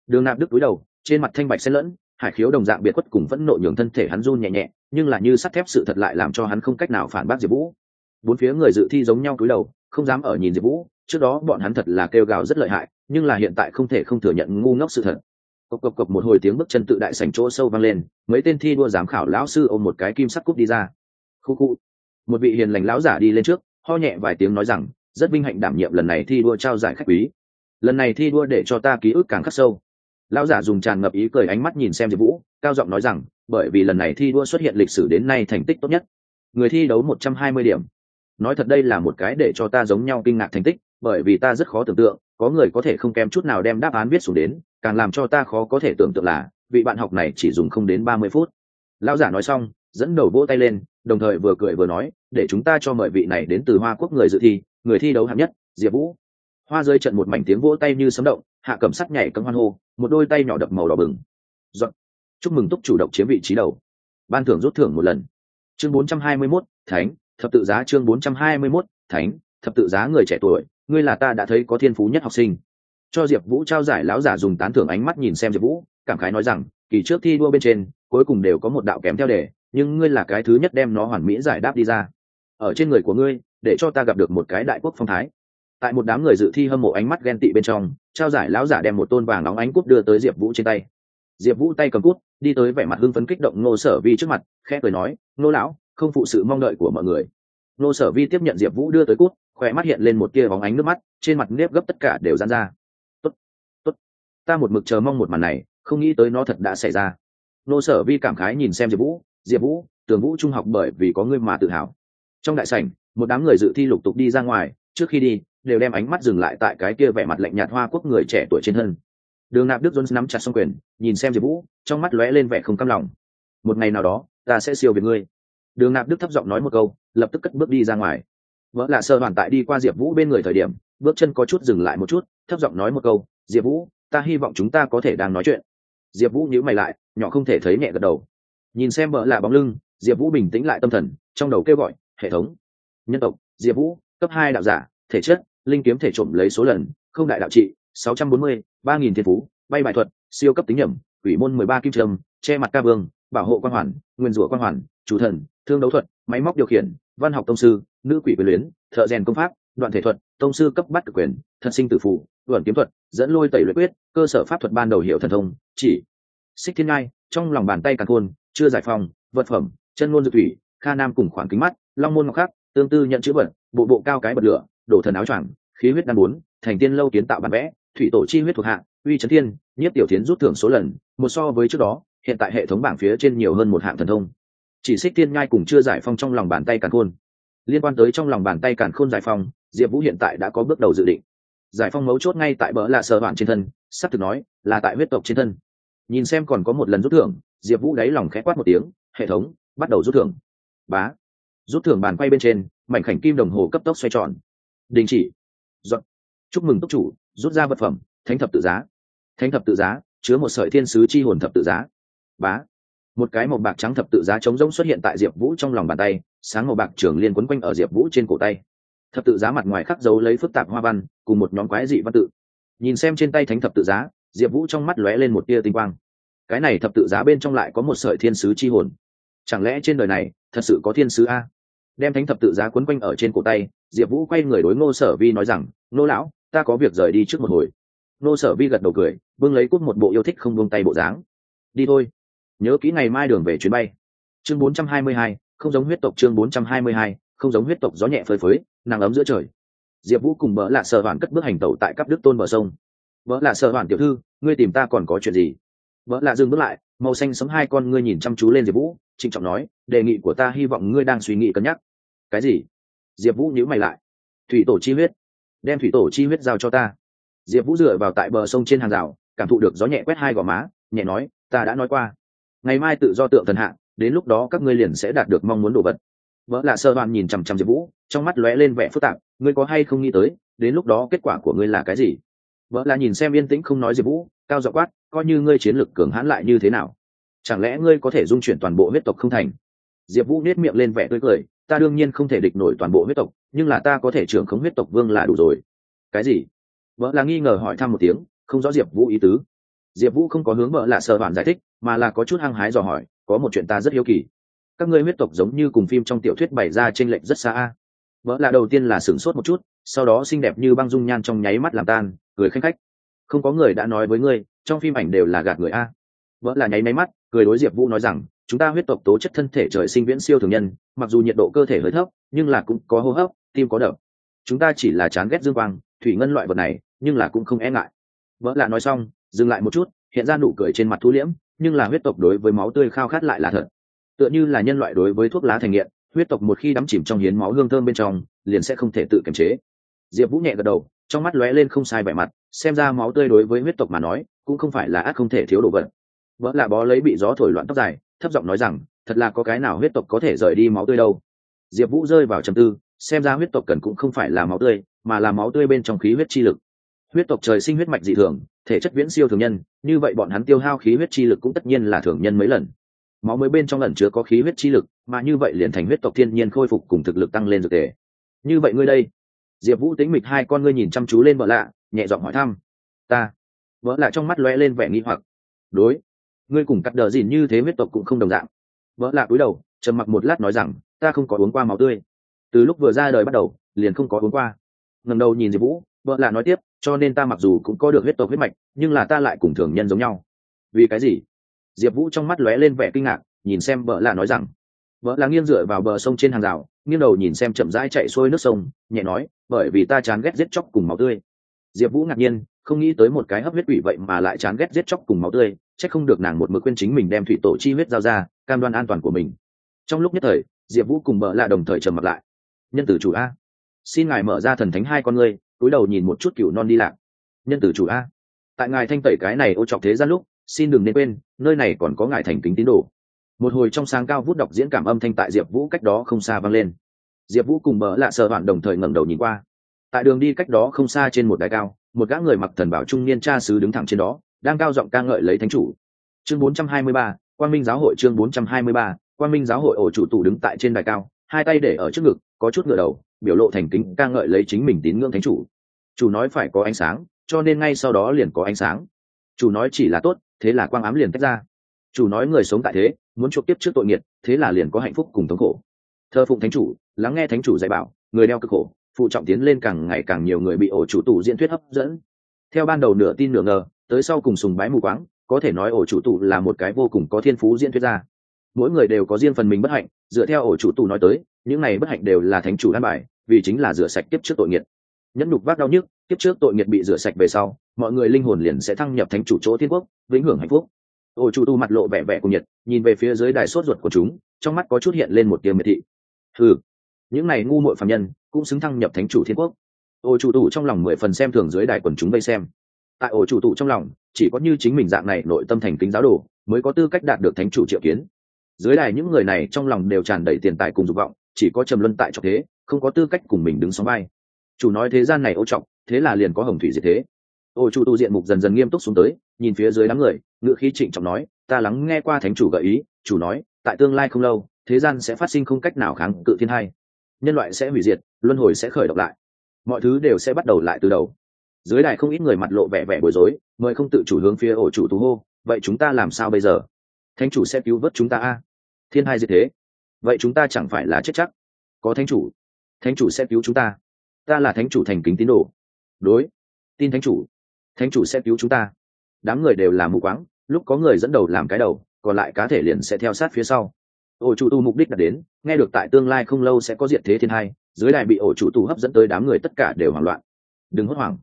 Đường nạp đức cúi đầu, trên mặt thanh bạch xen lẫn, hải khiếu đồng dạng biệt quất cùng phẫn nộ nhường thân thể hắn run nhẹ nhẹ, nhưng là như sắt thép sự thật lại làm cho hắn không cách nào phản bác diệp vũ. Bốn phía người dự thi giống nhau cúi đầu, không dám ở nhìn diệp vũ trước đó bọn hắn thật là kêu gào rất lợi hại, nhưng là hiện tại không thể không thừa nhận ngu ngốc sự thật. Cộc cộc cộc một hồi tiếng bước chân tự đại sảnh chỗ sâu vang lên, mấy tên thi đua giám khảo lão sư ôm một cái kim sắc cúp đi ra. Khu khu. Một vị hiền lành lão giả đi lên trước, ho nhẹ vài tiếng nói rằng, rất vinh hạnh đảm nhiệm lần này thi đua trao giải khách quý. Lần này thi đua để cho ta ký ức càng khắc sâu. Lão giả dùng tràn ngập ý cười ánh mắt nhìn xem diệp vũ, cao giọng nói rằng, bởi vì lần này thi đua xuất hiện lịch sử đến nay thành tích tốt nhất. Người thi đấu một trăm hai mươi điểm. Nói thật đây là một cái để cho ta giống nhau kinh ngạc thành tích bởi vì ta rất khó tưởng tượng có người có thể không kém chút nào đem đáp án viết xuống đến càng làm cho ta khó có thể tưởng tượng là vị bạn học này chỉ dùng không đến ba mươi phút. Lão giả nói xong dẫn đầu vỗ tay lên đồng thời vừa cười vừa nói để chúng ta cho mời vị này đến từ hoa quốc người dự thi người thi đấu hạng nhất diệp vũ. Hoa rơi trận một mảnh tiếng vỗ tay như sấm động hạ cầm sắt nhảy cấm hoan hô một đôi tay nhỏ đập màu đỏ bừng. Giọt. Chúc mừng túc chủ động chiếm vị trí đầu. Ban thưởng rút thưởng một lần. Chương 421, thánh thập tự giá chương 421, thánh thập tự giá người trẻ tuổi ngươi là ta đã thấy có thiên phú nhất học sinh. Cho diệp vũ trao giải, lão giả dùng tán thưởng ánh mắt nhìn xem diệp vũ, cảm khái nói rằng, kỳ trước thi đua bên trên, cuối cùng đều có một đạo kém theo đề, nhưng ngươi là cái thứ nhất đem nó hoàn mỹ giải đáp đi ra. Ở trên người của ngươi, để cho ta gặp được một cái đại quốc phong thái. Tại một đám người dự thi hâm mộ ánh mắt ghen tị bên trong, trao giải, lão giả đem một tôn vàng nóng ánh cút đưa tới diệp vũ trên tay. Diệp vũ tay cầm cút đi tới vẻ mặt hưng phấn kích động ngô sở vi trước mặt, khẽ cười nói, ngô lão, không phụ sự mong đợi của mọi người. Ngô sở vi tiếp nhận diệp vũ đưa tới cút khỏe mắt hiện lên một tia bóng ánh nước mắt, trên mặt nếp gấp tất cả đều dán ra. Tốt tốt, ta một mực chờ mong một màn này, không nghĩ tới nó thật đã xảy ra. Nô sở vi cảm khái nhìn xem diệp vũ diệp vũ, tường vũ trung học bởi vì có ngươi mà tự hào. Trong đại sảnh, một đám người dự thi lục tục đi ra ngoài, trước khi đi, đều đem ánh mắt dừng lại tại cái kia vẻ mặt lạnh nhạt hoa quốc người trẻ tuổi trên thân. Đường nạp đức jones nắm chặt xong quyền, nhìn xem diệp vũ, trong mắt lóe lên vẻ không cam lòng. Một ngày nào đó, ta sẽ siêu về ngươi. Đường nạp đức thấp giọng nói một câu, lập tức cất bước đi ra ngoài vợ lạ sơ hoàn tại đi qua diệp vũ bên người thời điểm bước chân có chút dừng lại một chút thấp giọng nói một câu diệp vũ ta hy vọng chúng ta có thể đang nói chuyện. Diệp vũ nhíu mày lại nhỏ không thể thấy nhẹ gật đầu. Nhìn xem vợ lạ bóng lưng diệp vũ bình tĩnh lại tâm thần trong đầu kêu gọi hệ thống nhân tộc diệp vũ cấp hai đạo giả thể chất linh kiếm thể trộm lấy số lần không đại đạo trị sáu trăm bốn mươi ba nghìn thiên phú bay bài thuật siêu cấp tính nhầm, ủy môn mười ba kim trầm che mặt ca vương bảo hộ quan hoàn nguyên rủa quan hoàn chủ thần thương đấu thuật máy móc điều khiển, văn học tông sư, nữ quỷ quyền luyến, thợ rèn công pháp, đoạn thể thuật, tông sư cấp bắt cực quyền, thân sinh tử phụ luận kiếm thuật, dẫn lôi tẩy luyện quyết, cơ sở pháp thuật ban đầu hiệu thần thông, chỉ xích thiên ngai, trong lòng bàn tay càng khôn, chưa giải phong vật phẩm, chân ngôn dược thủy, kha nam cùng khoảng kính mắt, long môn ngọc khắc, tương tư nhận chữ bẩn bộ bộ cao cái bật lửa, đổ thần áo choàng, khí huyết đan bốn, thành tiên lâu kiến tạo bản vẽ, thủy tổ chi huyết thuộc hạ, uy trấn thiên, nhất tiểu tiến rút thưởng số lần, một so với trước đó, hiện tại hệ thống bảng phía trên nhiều hơn một hạng thần thông chỉ xích tiên nhai cùng chưa giải phong trong lòng bàn tay càn khôn. Liên quan tới trong lòng bàn tay càn khôn giải phong, diệp vũ hiện tại đã có bước đầu dự định. Giải phong mấu chốt ngay tại bỡ lạ sờ bạn trên thân, sắp thực nói là tại huyết tộc trên thân. Nhìn xem còn có một lần rút thưởng, diệp vũ đáy lòng khẽ quát một tiếng, hệ thống, bắt đầu rút thưởng. Bá. Rút thưởng bàn quay bên trên, mảnh khảnh kim đồng hồ cấp tốc xoay tròn. Đình chỉ. Dọn. Chúc mừng túc chủ, rút ra vật phẩm, thánh thập tự giá. Thánh thập tự giá, chứa một sợi thiên sứ chi hồn thập tự giá. Bá một cái màu bạc trắng thập tự giá trống rỗng xuất hiện tại diệp vũ trong lòng bàn tay, sáng màu bạc trường liên quấn quanh ở diệp vũ trên cổ tay. Thập tự giá mặt ngoài khắc dấu lấy phức tạp hoa văn, cùng một nhóm quái dị văn tự. Nhìn xem trên tay thánh thập tự giá, diệp vũ trong mắt lóe lên một tia tinh quang. Cái này thập tự giá bên trong lại có một sợi thiên sứ chi hồn. Chẳng lẽ trên đời này thật sự có thiên sứ a? Đem thánh thập tự giá quấn quanh ở trên cổ tay, diệp vũ quay người đối ngô sở vi nói rằng Nô lão, ta có việc rời đi trước một hồi. Ngô sở vi gật đầu cười, bưng lấy cút một bộ yêu thích không buông tay bộ dáng. Đi thôi nhớ kỹ ngày mai đường về chuyến bay. Chương 422, không giống huyết tộc chương 422, không giống huyết tộc gió nhẹ phơi phới nắng ấm giữa trời. Diệp vũ cùng bỡ lạ sợ hoàn cất bước hành tẩu tại các đức tôn bờ sông. Bỡ lạ sợ hoàn tiểu thư ngươi tìm ta còn có chuyện gì? Bỡ lạ dừng bước lại màu xanh sống hai con ngươi nhìn chăm chú lên diệp vũ trịnh trọng nói đề nghị của ta hy vọng ngươi đang suy nghĩ cân nhắc. Cái gì? Diệp vũ nhíu mày lại. Thủy tổ chi huyết đem thủy tổ chi huyết giao cho ta. Diệp vũ dựa vào tại bờ sông trên hàng rào cảm thụ được gió nhẹ quét hai gò má nhẹ nói ta đã nói qua ngày mai tự do tượng thần hạ, đến lúc đó các ngươi liền sẽ đạt được mong muốn đồ vật. Vợ lạ sơ đoàn nhìn chằm chằm diệp vũ, trong mắt lóe lên vẻ phức tạp, ngươi có hay không nghĩ tới, đến lúc đó kết quả của ngươi là cái gì? Vợ là nhìn xem yên tĩnh không nói diệp vũ, cao dọ quát, coi như ngươi chiến lực cường hãn lại như thế nào? Chẳng lẽ ngươi có thể dung chuyển toàn bộ huyết tộc không thành? Diệp vũ nết miệng lên vẻ tươi cười, ta đương nhiên không thể địch nổi toàn bộ huyết tộc, nhưng là ta có thể trưởng khống huyết tộc vương là đủ rồi. Cái gì? Vợ là nghi ngờ hỏi thăm một tiếng, không rõ diệp vũ ý tứ. Diệp vũ không có hướng vợ là sợ bạn giải thích mà là có chút hăng hái dò hỏi, có một chuyện ta rất hiếu kỳ. Các ngươi huyết tộc giống như cùng phim trong tiểu thuyết bày ra t r ê n lệch rất xa a. Vợ là đầu tiên là sửng sốt một chút, sau đó xinh đẹp như băng dung nhan trong nháy mắt làm tan, cười khanh khách. Không có người đã nói với ngươi, trong phim ảnh đều là gạt người a. Vợ là nháy máy mắt, cười đối diệp vũ nói rằng, chúng ta huyết tộc tố chất thân thể trời sinh viễn siêu thường nhân, mặc dù nhiệt độ cơ thể hơi thấp, nhưng là cũng có hô hấp, tim có đập. Chúng ta chỉ là chán ghét dương quang, thủy ngân loại vật này, nhưng là cũng không e ngại. Vợ là nói xong, dừng lại một chút hiện ra nụ cười trên mặt thu liễm, nhưng là huyết tộc đối với máu tươi khao khát lại là thật. Tựa như là nhân loại đối với thuốc lá thành nghiện, huyết tộc một khi đắm chìm trong hiến máu hương thơm bên trong, liền sẽ không thể tự kiềm chế. Diệp vũ nhẹ gật đầu, trong mắt lóe lên không sai vẻ mặt, xem ra máu tươi đối với huyết tộc mà nói, cũng không phải là ác không thể thiếu đồ vật. Vợ lạ bó lấy bị gió thổi loạn tóc dài, thấp giọng nói rằng, thật là có cái nào huyết tộc có thể rời đi máu tươi đâu? Diệp vũ rơi vào trầm tư, xem ra huyết tộc cần cũng không phải là máu tươi, mà là máu tươi bên trong khí huyết chi lực huyết tộc trời sinh huyết mạch dị thường, thể chất viễn siêu thường nhân, như vậy bọn hắn tiêu hao khí huyết chi lực cũng tất nhiên là thường nhân mấy lần. Máu mới bên trong lần chứa có khí huyết chi lực, mà như vậy liền thành huyết tộc thiên nhiên khôi phục cùng thực lực tăng lên dược thể như vậy ngươi đây, diệp vũ tính mịch hai con ngươi nhìn chăm chú lên vợ lạ, nhẹ giọng hỏi thăm. Ta. Vợ lạ trong mắt lóe lên vẻ nghi hoặc. Đối. Ngươi cùng cắt đờ dìn như thế huyết tộc cũng không đồng dạng. Vợ lạ cúi đầu, trầm mặc một lát nói rằng, ta không có uống qua máu tươi. Từ lúc vừa ra đời bắt đầu, liền không có uống qua. Ngầm đầu nhìn diệp vũ vợ là nói tiếp, cho nên ta mặc dù cũng có được huyết tộc huyết mạch, nhưng là ta lại cùng thường nhân giống nhau. Vì cái gì? Diệp vũ trong mắt lóe lên vẻ kinh ngạc, nhìn xem vợ là nói rằng. Vợ là nghiêng dựa vào bờ sông trên hàng rào, nghiêng đầu nhìn xem chậm rãi chạy xuôi nước sông, nhẹ nói, bởi vì ta chán ghét giết chóc cùng máu tươi. Diệp vũ ngạc nhiên, không nghĩ tới một cái hấp huyết quỷ vậy mà lại chán ghét giết chóc cùng máu tươi c h ắ c không được nàng một mực quên chính mình đem thủy tổ chi huyết giao ra, cam đoan an toàn của mình. Trong lúc nhất thời, diệp vũ cùng vợ là đồng thời trầm mặt lại. Nhân tử chủ a, xin ngài mở ra thần thánh hai con ngươi túi đầu nhìn một chút cựu non đi lạc. Nhân tử chủ a. Tại ngài thanh tẩy cái này ô chọc thế gian lúc xin đừng nên quên nơi này còn có ngài thành kính tín đồ. Một hồi trong sáng cao vút đọc diễn cảm âm thanh tại diệp vũ cách đó không xa vang lên. Diệp vũ cùng bỡ lạ sợ hoạn đồng thời ngẩng đầu nhìn qua. Tại đường đi cách đó không xa trên một đài cao một gã người mặc thần bảo trung niên cha sứ đứng thẳng trên đó đang cao giọng ca ngợi lấy thánh chủ. Chương 423, quan minh giáo hội chương 423, quan minh giáo hội ổ chủ tủ đứng tại trên đài cao hai tay để ở trước ngực có chút ngựa đầu biểu lộ thành kính ca ngợi lấy chính mình tín ngưỡng thánh chủ. Chủ nói phải có ánh sáng, cho nên ngay sau đó liền có ánh sáng. Chủ nói chỉ là tốt, thế là quang ám liền tách ra. Chủ nói người sống tại thế, muốn chuộc tiếp trước tội nghiệt, thế là liền có hạnh phúc cùng thống khổ. Thơ phụng thánh chủ, lắng nghe thánh chủ dạy bảo, người đeo cực khổ, phụ trọng tiến lên càng ngày càng nhiều người bị ổ chủ tù diễn thuyết hấp dẫn. Theo ban đầu nửa tin nửa ngờ, tới sau cùng sùng bái mù quáng, có thể nói ổ chủ tù là một cái vô cùng có thiên phú diễn thuyết ra mỗi người đều có riêng phần mình bất hạnh, dựa theo ổ chủ tù nói tới những này bất hạnh đều là thánh chủ đan bài, vì chính là rửa sạch tiếp trước tội nghiệt. Nhẫn nhục vác đau nhức tiếp trước tội nghiệt bị rửa sạch về sau, mọi người linh hồn liền sẽ thăng nhập thánh chủ chỗ thiên quốc, vĩnh hưởng hạnh phúc. Ổ chủ tu mặt lộ vẻ vẻ cùng nhiệt, nhìn về phía dưới đài sốt ruột của chúng, trong mắt có chút hiện lên một tia miệt thị. Ừ những này ngu muội phàm nhân cũng xứng thăng nhập thánh chủ thiên quốc. Ổ chủ tụ trong lòng mười phần xem thường dưới đài quần chúng vây xem. Tại ổ chủ tụ trong lòng, chỉ có như chính mình dạng này nội tâm thành kính giáo đồ, mới có tư cách đạt được thánh chủ triệu kiến. Dưới đài những người này trong lòng đều tràn đầy tiền tài cùng dục vọng chỉ có trầm luân tại trọng thế, không có tư cách cùng mình đứng sóng vai. Chủ nói thế gian này ô trọng, thế là liền có hồng thủy diệt thế. Ô chủ tu diện mục dần dần nghiêm túc xuống tới, nhìn phía dưới đám người, ngựa khí trịnh trọng nói, ta lắng nghe qua thánh chủ gợi ý, chủ nói, tại tương lai không lâu, thế gian sẽ phát sinh không cách nào kháng cự thiên hai. Nhân loại sẽ hủy diệt, luân hồi sẽ khởi động lại. Mọi thứ đều sẽ bắt đầu lại từ đầu. Dưới đài không ít người mặt lộ vẻ vẻ bối rối, mời không tự chủ hướng phía ổ chủ tú hô, vậy chúng ta làm sao bây giờ? Thánh chủ sẽ cứu vớt chúng ta a. Thiên hai diệt thế vậy chúng ta chẳng phải là chết chắc. Có thánh chủ. Thánh chủ sẽ cứu chúng ta. Ta là thánh chủ thành kính tín đồ. Đối. Tin thánh chủ. Thánh chủ sẽ cứu chúng ta. Đám người đều là mù quáng. Lúc có người dẫn đầu làm cái đầu, còn lại cá thể liền sẽ theo sát phía sau. Ổ chủ tu mục đích đạt đến, nghe được tại tương lai không lâu sẽ có diện thế thiên hai, dưới đài bị ổ chủ tu hấp dẫn tới đám người tất cả đều hoảng loạn. Đừng hốt hoảng.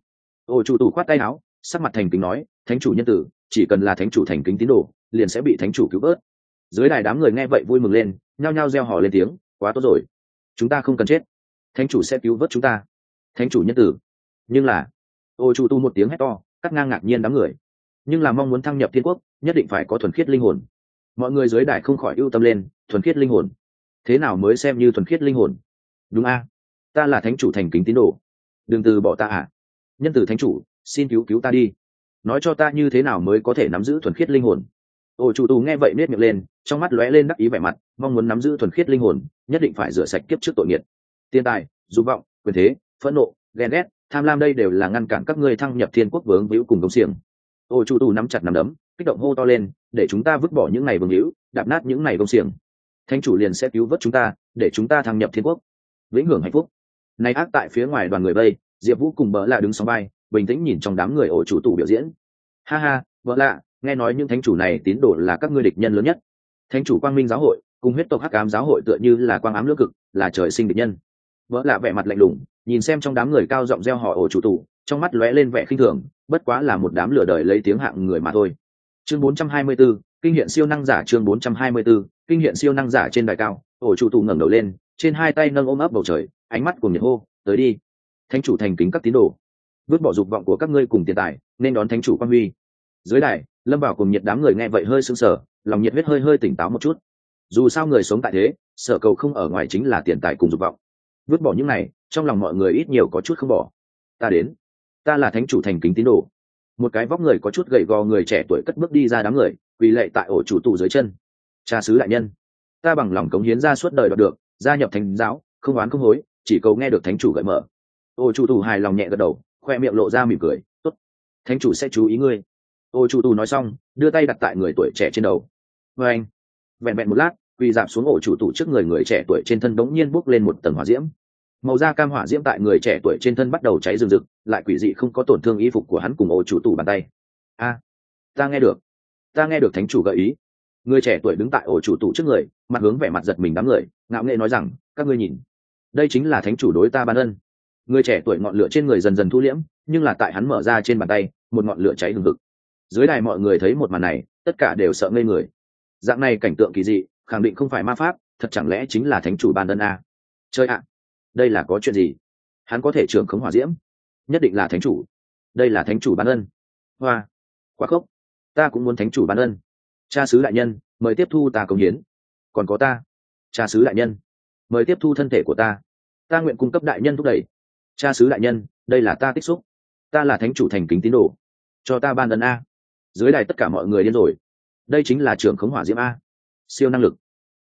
Ổ chủ tu khoát tay áo, sắc mặt thành kính nói, thánh chủ nhân tử, chỉ cần là thánh chủ thành kính tín đồ, liền sẽ bị thánh chủ cứu vớt. Dưới đài đám người nghe vậy vui mừng lên nhao nhao reo hò lên tiếng, quá tốt rồi. Chúng ta không cần chết. Thánh chủ sẽ cứu vớt chúng ta. Thánh chủ nhân tử. Nhưng là, ôi chủ tu một tiếng hét to, cắt ngang ngạc nhiên đám người. Nhưng là mong muốn thăng nhập thiên quốc, nhất định phải có thuần khiết linh hồn. Mọi người dưới đài không khỏi ưu tâm lên, thuần khiết linh hồn. Thế nào mới xem như thuần khiết linh hồn? Đúng a. Ta là thánh chủ thành kính tín đồ. Đừng từ bỏ ta à nhân tử thánh chủ, xin cứu cứu ta đi. Nói cho ta như thế nào mới có thể nắm giữ thuần khiết linh hồn? Ồ chủ tù nghe vậy nết miệng lên, trong mắt lóe lên đắc ý vẻ mặt, mong muốn nắm giữ thuần khiết linh hồn, nhất định phải rửa sạch kiếp trước tội nghiệt. Tiền tài, dục vọng, quyền thế, phẫn nộ, ghen ghét, tham lam đây đều là ngăn cản các ngươi thăng nhập thiên quốc vướng víu cùng công xiềng. Ôi chủ tù nắm chặt nắm đấm, kích động hô to lên, để chúng ta vứt bỏ những này vương hữu đạp nát những này công xiềng. Thánh chủ liền sẽ cứu vớt chúng ta, để chúng ta thăng nhập thiên quốc. Vĩnh hưởng hạnh phúc. Này ác tại phía ngoài đoàn người vây, diệp vũ cùng bỡ lạ đứng sóng bay bình tĩnh nhìn trong đám người ổ chủ tù biểu diễn. Ha ha, bỡ lạ nghe nói những thánh chủ này tín đồ là các ngươi địch nhân lớn nhất. Thánh chủ quang minh giáo hội cùng huyết tộc hắc ám giáo hội tựa như là quang ám lưỡng cực là trời sinh địch nhân. Vỡ lạ vẻ mặt lạnh lùng nhìn xem trong đám người cao giọng reo họ ổ chủ tù trong mắt lóe lên vẻ khinh thường bất quá là một đám lửa đời lấy tiếng hạng người mà thôi. Chương 424, kinh hiện siêu năng giả chương 424, kinh hiện siêu năng giả trên đài cao ổ chủ tù ngẩng đầu lên trên hai tay nâng ôm ấp bầu trời ánh mắt cùng nhiệt hô tới đi thánh chủ thành kính các tín đồ. Vứt bỏ dục vọng của các ngươi cùng tiền tài nên đón thánh chủ quan huy. Dưới đài lâm bảo cùng nhiệt đám người nghe vậy hơi sưng sờ, lòng nhiệt huyết hơi hơi tỉnh táo một chút. Dù sao người sống tại thế, sở cầu không ở ngoài chính là tiền tài cùng dục vọng. Vứt bỏ những này, trong lòng mọi người ít nhiều có chút không bỏ. Ta đến. Ta là thánh chủ thành kính tín đồ. Một cái vóc người có chút gầy gò người trẻ tuổi cất bước đi ra đám người, quỳ lệ tại ổ chủ tù dưới chân. Cha sứ đại nhân. Ta bằng lòng cống hiến ra suốt đời đoạt được, gia nhập thánh giáo, không oán không hối, chỉ cầu nghe được thánh chủ gợi mở. Ổ chủ tù hài lòng nhẹ gật đầu, khoe miệng lộ ra mỉm cười, tốt. Thánh chủ sẽ chú ý ngươi ô chủ tù nói xong, đưa tay đặt tại người tuổi trẻ trên đầu. Vê anh, vẹn vẹn một lát, quỳ dạp xuống ổ chủ tù trước người người trẻ tuổi trên thân đống nhiên bốc lên một tầng hỏa diễm. Màu da cam hỏa diễm tại người trẻ tuổi trên thân bắt đầu cháy rừng rực, lại quỷ dị không có tổn thương y phục của hắn cùng ổ chủ tù bàn tay. A, ta nghe được. Ta nghe được thánh chủ gợi ý. Người trẻ tuổi đứng tại ổ chủ tù trước người, mặt hướng vẻ mặt giật mình đám người, ngạo nghệ nói rằng, các ngươi nhìn, đây chính là thánh chủ đối ta ban ân. Người trẻ tuổi ngọn lửa trên người dần dần thu liễm, nhưng là tại hắn mở ra trên bàn tay, một ngọn lửa cháy hừng hực dưới đài mọi người thấy một màn này, tất cả đều sợ ngây người. Dạng này cảnh tượng kỳ dị, khẳng định không phải ma pháp, thật chẳng lẽ chính là thánh chủ ban ân a? Chơi ạ, đây là có chuyện gì? Hắn có thể trường khống hỏa diễm? Nhất định là thánh chủ. Đây là thánh chủ ban ân. Hoa quá khốc. Ta cũng muốn thánh chủ ban ân. Cha sứ đại nhân, mời tiếp thu ta công hiến. Còn có ta, cha sứ đại nhân, mời tiếp thu thân thể của ta. Ta nguyện cung cấp đại nhân thúc đẩy. Cha sứ đại nhân, đây là ta tích xúc. Ta là thánh chủ thành kính tín đồ. Cho ta ban ân a dưới đài tất cả mọi người điên rồi. Đây chính là trưởng khống hỏa diễm a. Siêu năng lực.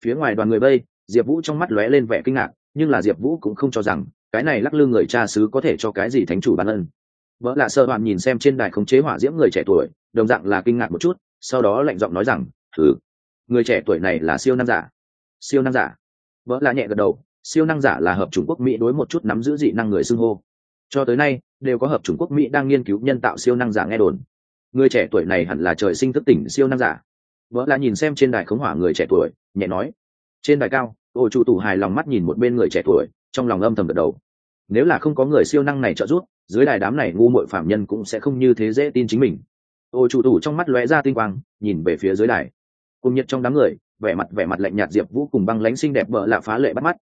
Phía ngoài đoàn người vây diệp vũ trong mắt lóe lên vẻ kinh ngạc, nhưng là diệp vũ cũng không cho rằng, cái này lắc lư người cha xứ có thể cho cái gì thánh chủ bản ân. Vợ lạ sơ bạn nhìn xem trên đài khống chế hỏa diễm người trẻ tuổi, đồng dạng là kinh ngạc một chút, sau đó lạnh giọng nói rằng, thử, người trẻ tuổi này là siêu năng giả. Siêu năng giả? Vợ lạ nhẹ gật đầu, siêu năng giả là hợp chủng quốc mỹ đối một chút nắm giữ dị năng người xưng hô. Cho tới nay, đều có hợp chủng quốc mỹ đang nghiên cứu nhân tạo siêu năng giả nghe đồn người trẻ tuổi này hẳn là trời sinh thức tỉnh siêu năng giả. Vợ lạ nhìn xem trên đài khống hỏa người trẻ tuổi, nhẹ nói. Trên đài cao, ô chủ tủ hài lòng mắt nhìn một bên người trẻ tuổi, trong lòng âm thầm gật đầu. Nếu là không có người siêu năng này trợ giúp, dưới đài đám này ngu muội phạm nhân cũng sẽ không như thế dễ tin chính mình. Ô chủ tủ trong mắt lóe ra tinh quang, nhìn về phía dưới đài. Cùng nhiệt trong đám người, vẻ mặt vẻ mặt lạnh nhạt diệp vũ cùng băng lánh xinh đẹp vợ lạ phá lệ bắt mắt.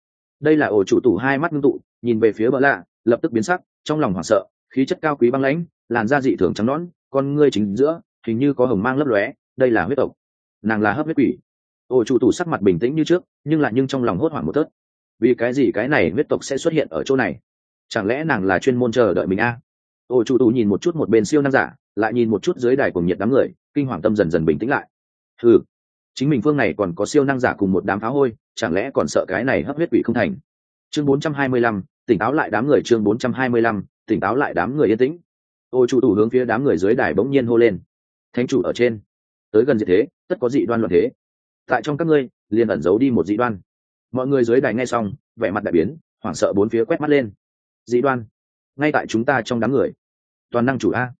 Đây là ổ chủ tủ hai mắt ngưng tụ, nhìn về phía vợ lạ, lập tức biến sắc, trong lòng hoảng sợ, khí chất cao quý băng lãnh, làn da dị thường trắng nõn con ngươi chính giữa hình như có hồng mang lấp lóe đây là huyết tộc. Nàng là hấp huyết quỷ. Ổ chủ tủ sắc mặt bình tĩnh như trước nhưng lại nhưng trong lòng hốt hoảng một tớt. Vì cái gì cái này huyết tộc sẽ xuất hiện ở chỗ này? Chẳng lẽ nàng là chuyên môn chờ đợi mình a? À? ổ chủ tủ nhìn một chút một bên siêu năng giả lại nhìn một chút dưới đài cùng nhiệt đám người kinh hoàng tâm dần dần bình tĩnh lại. Ừ chính mình phương này còn có siêu năng giả cùng một đám phá hôi chẳng lẽ còn sợ cái này hấp huyết quỷ không thành? Chương 425, tỉnh táo lại đám người chương 425, tỉnh táo lại đám người yên tĩnh ô chủ tủ hướng phía đám người dưới đài bỗng nhiên hô lên. Thánh chủ ở trên. Tới gần dị thế, tất có dị đoan luận thế. Tại trong các ngươi, liền ẩn giấu đi một dị đoan. Mọi người dưới đài nghe xong, vẻ mặt đại biến, hoảng sợ bốn phía quét mắt lên. Dị đoan. Ngay tại chúng ta trong đám người. Toàn năng chủ a.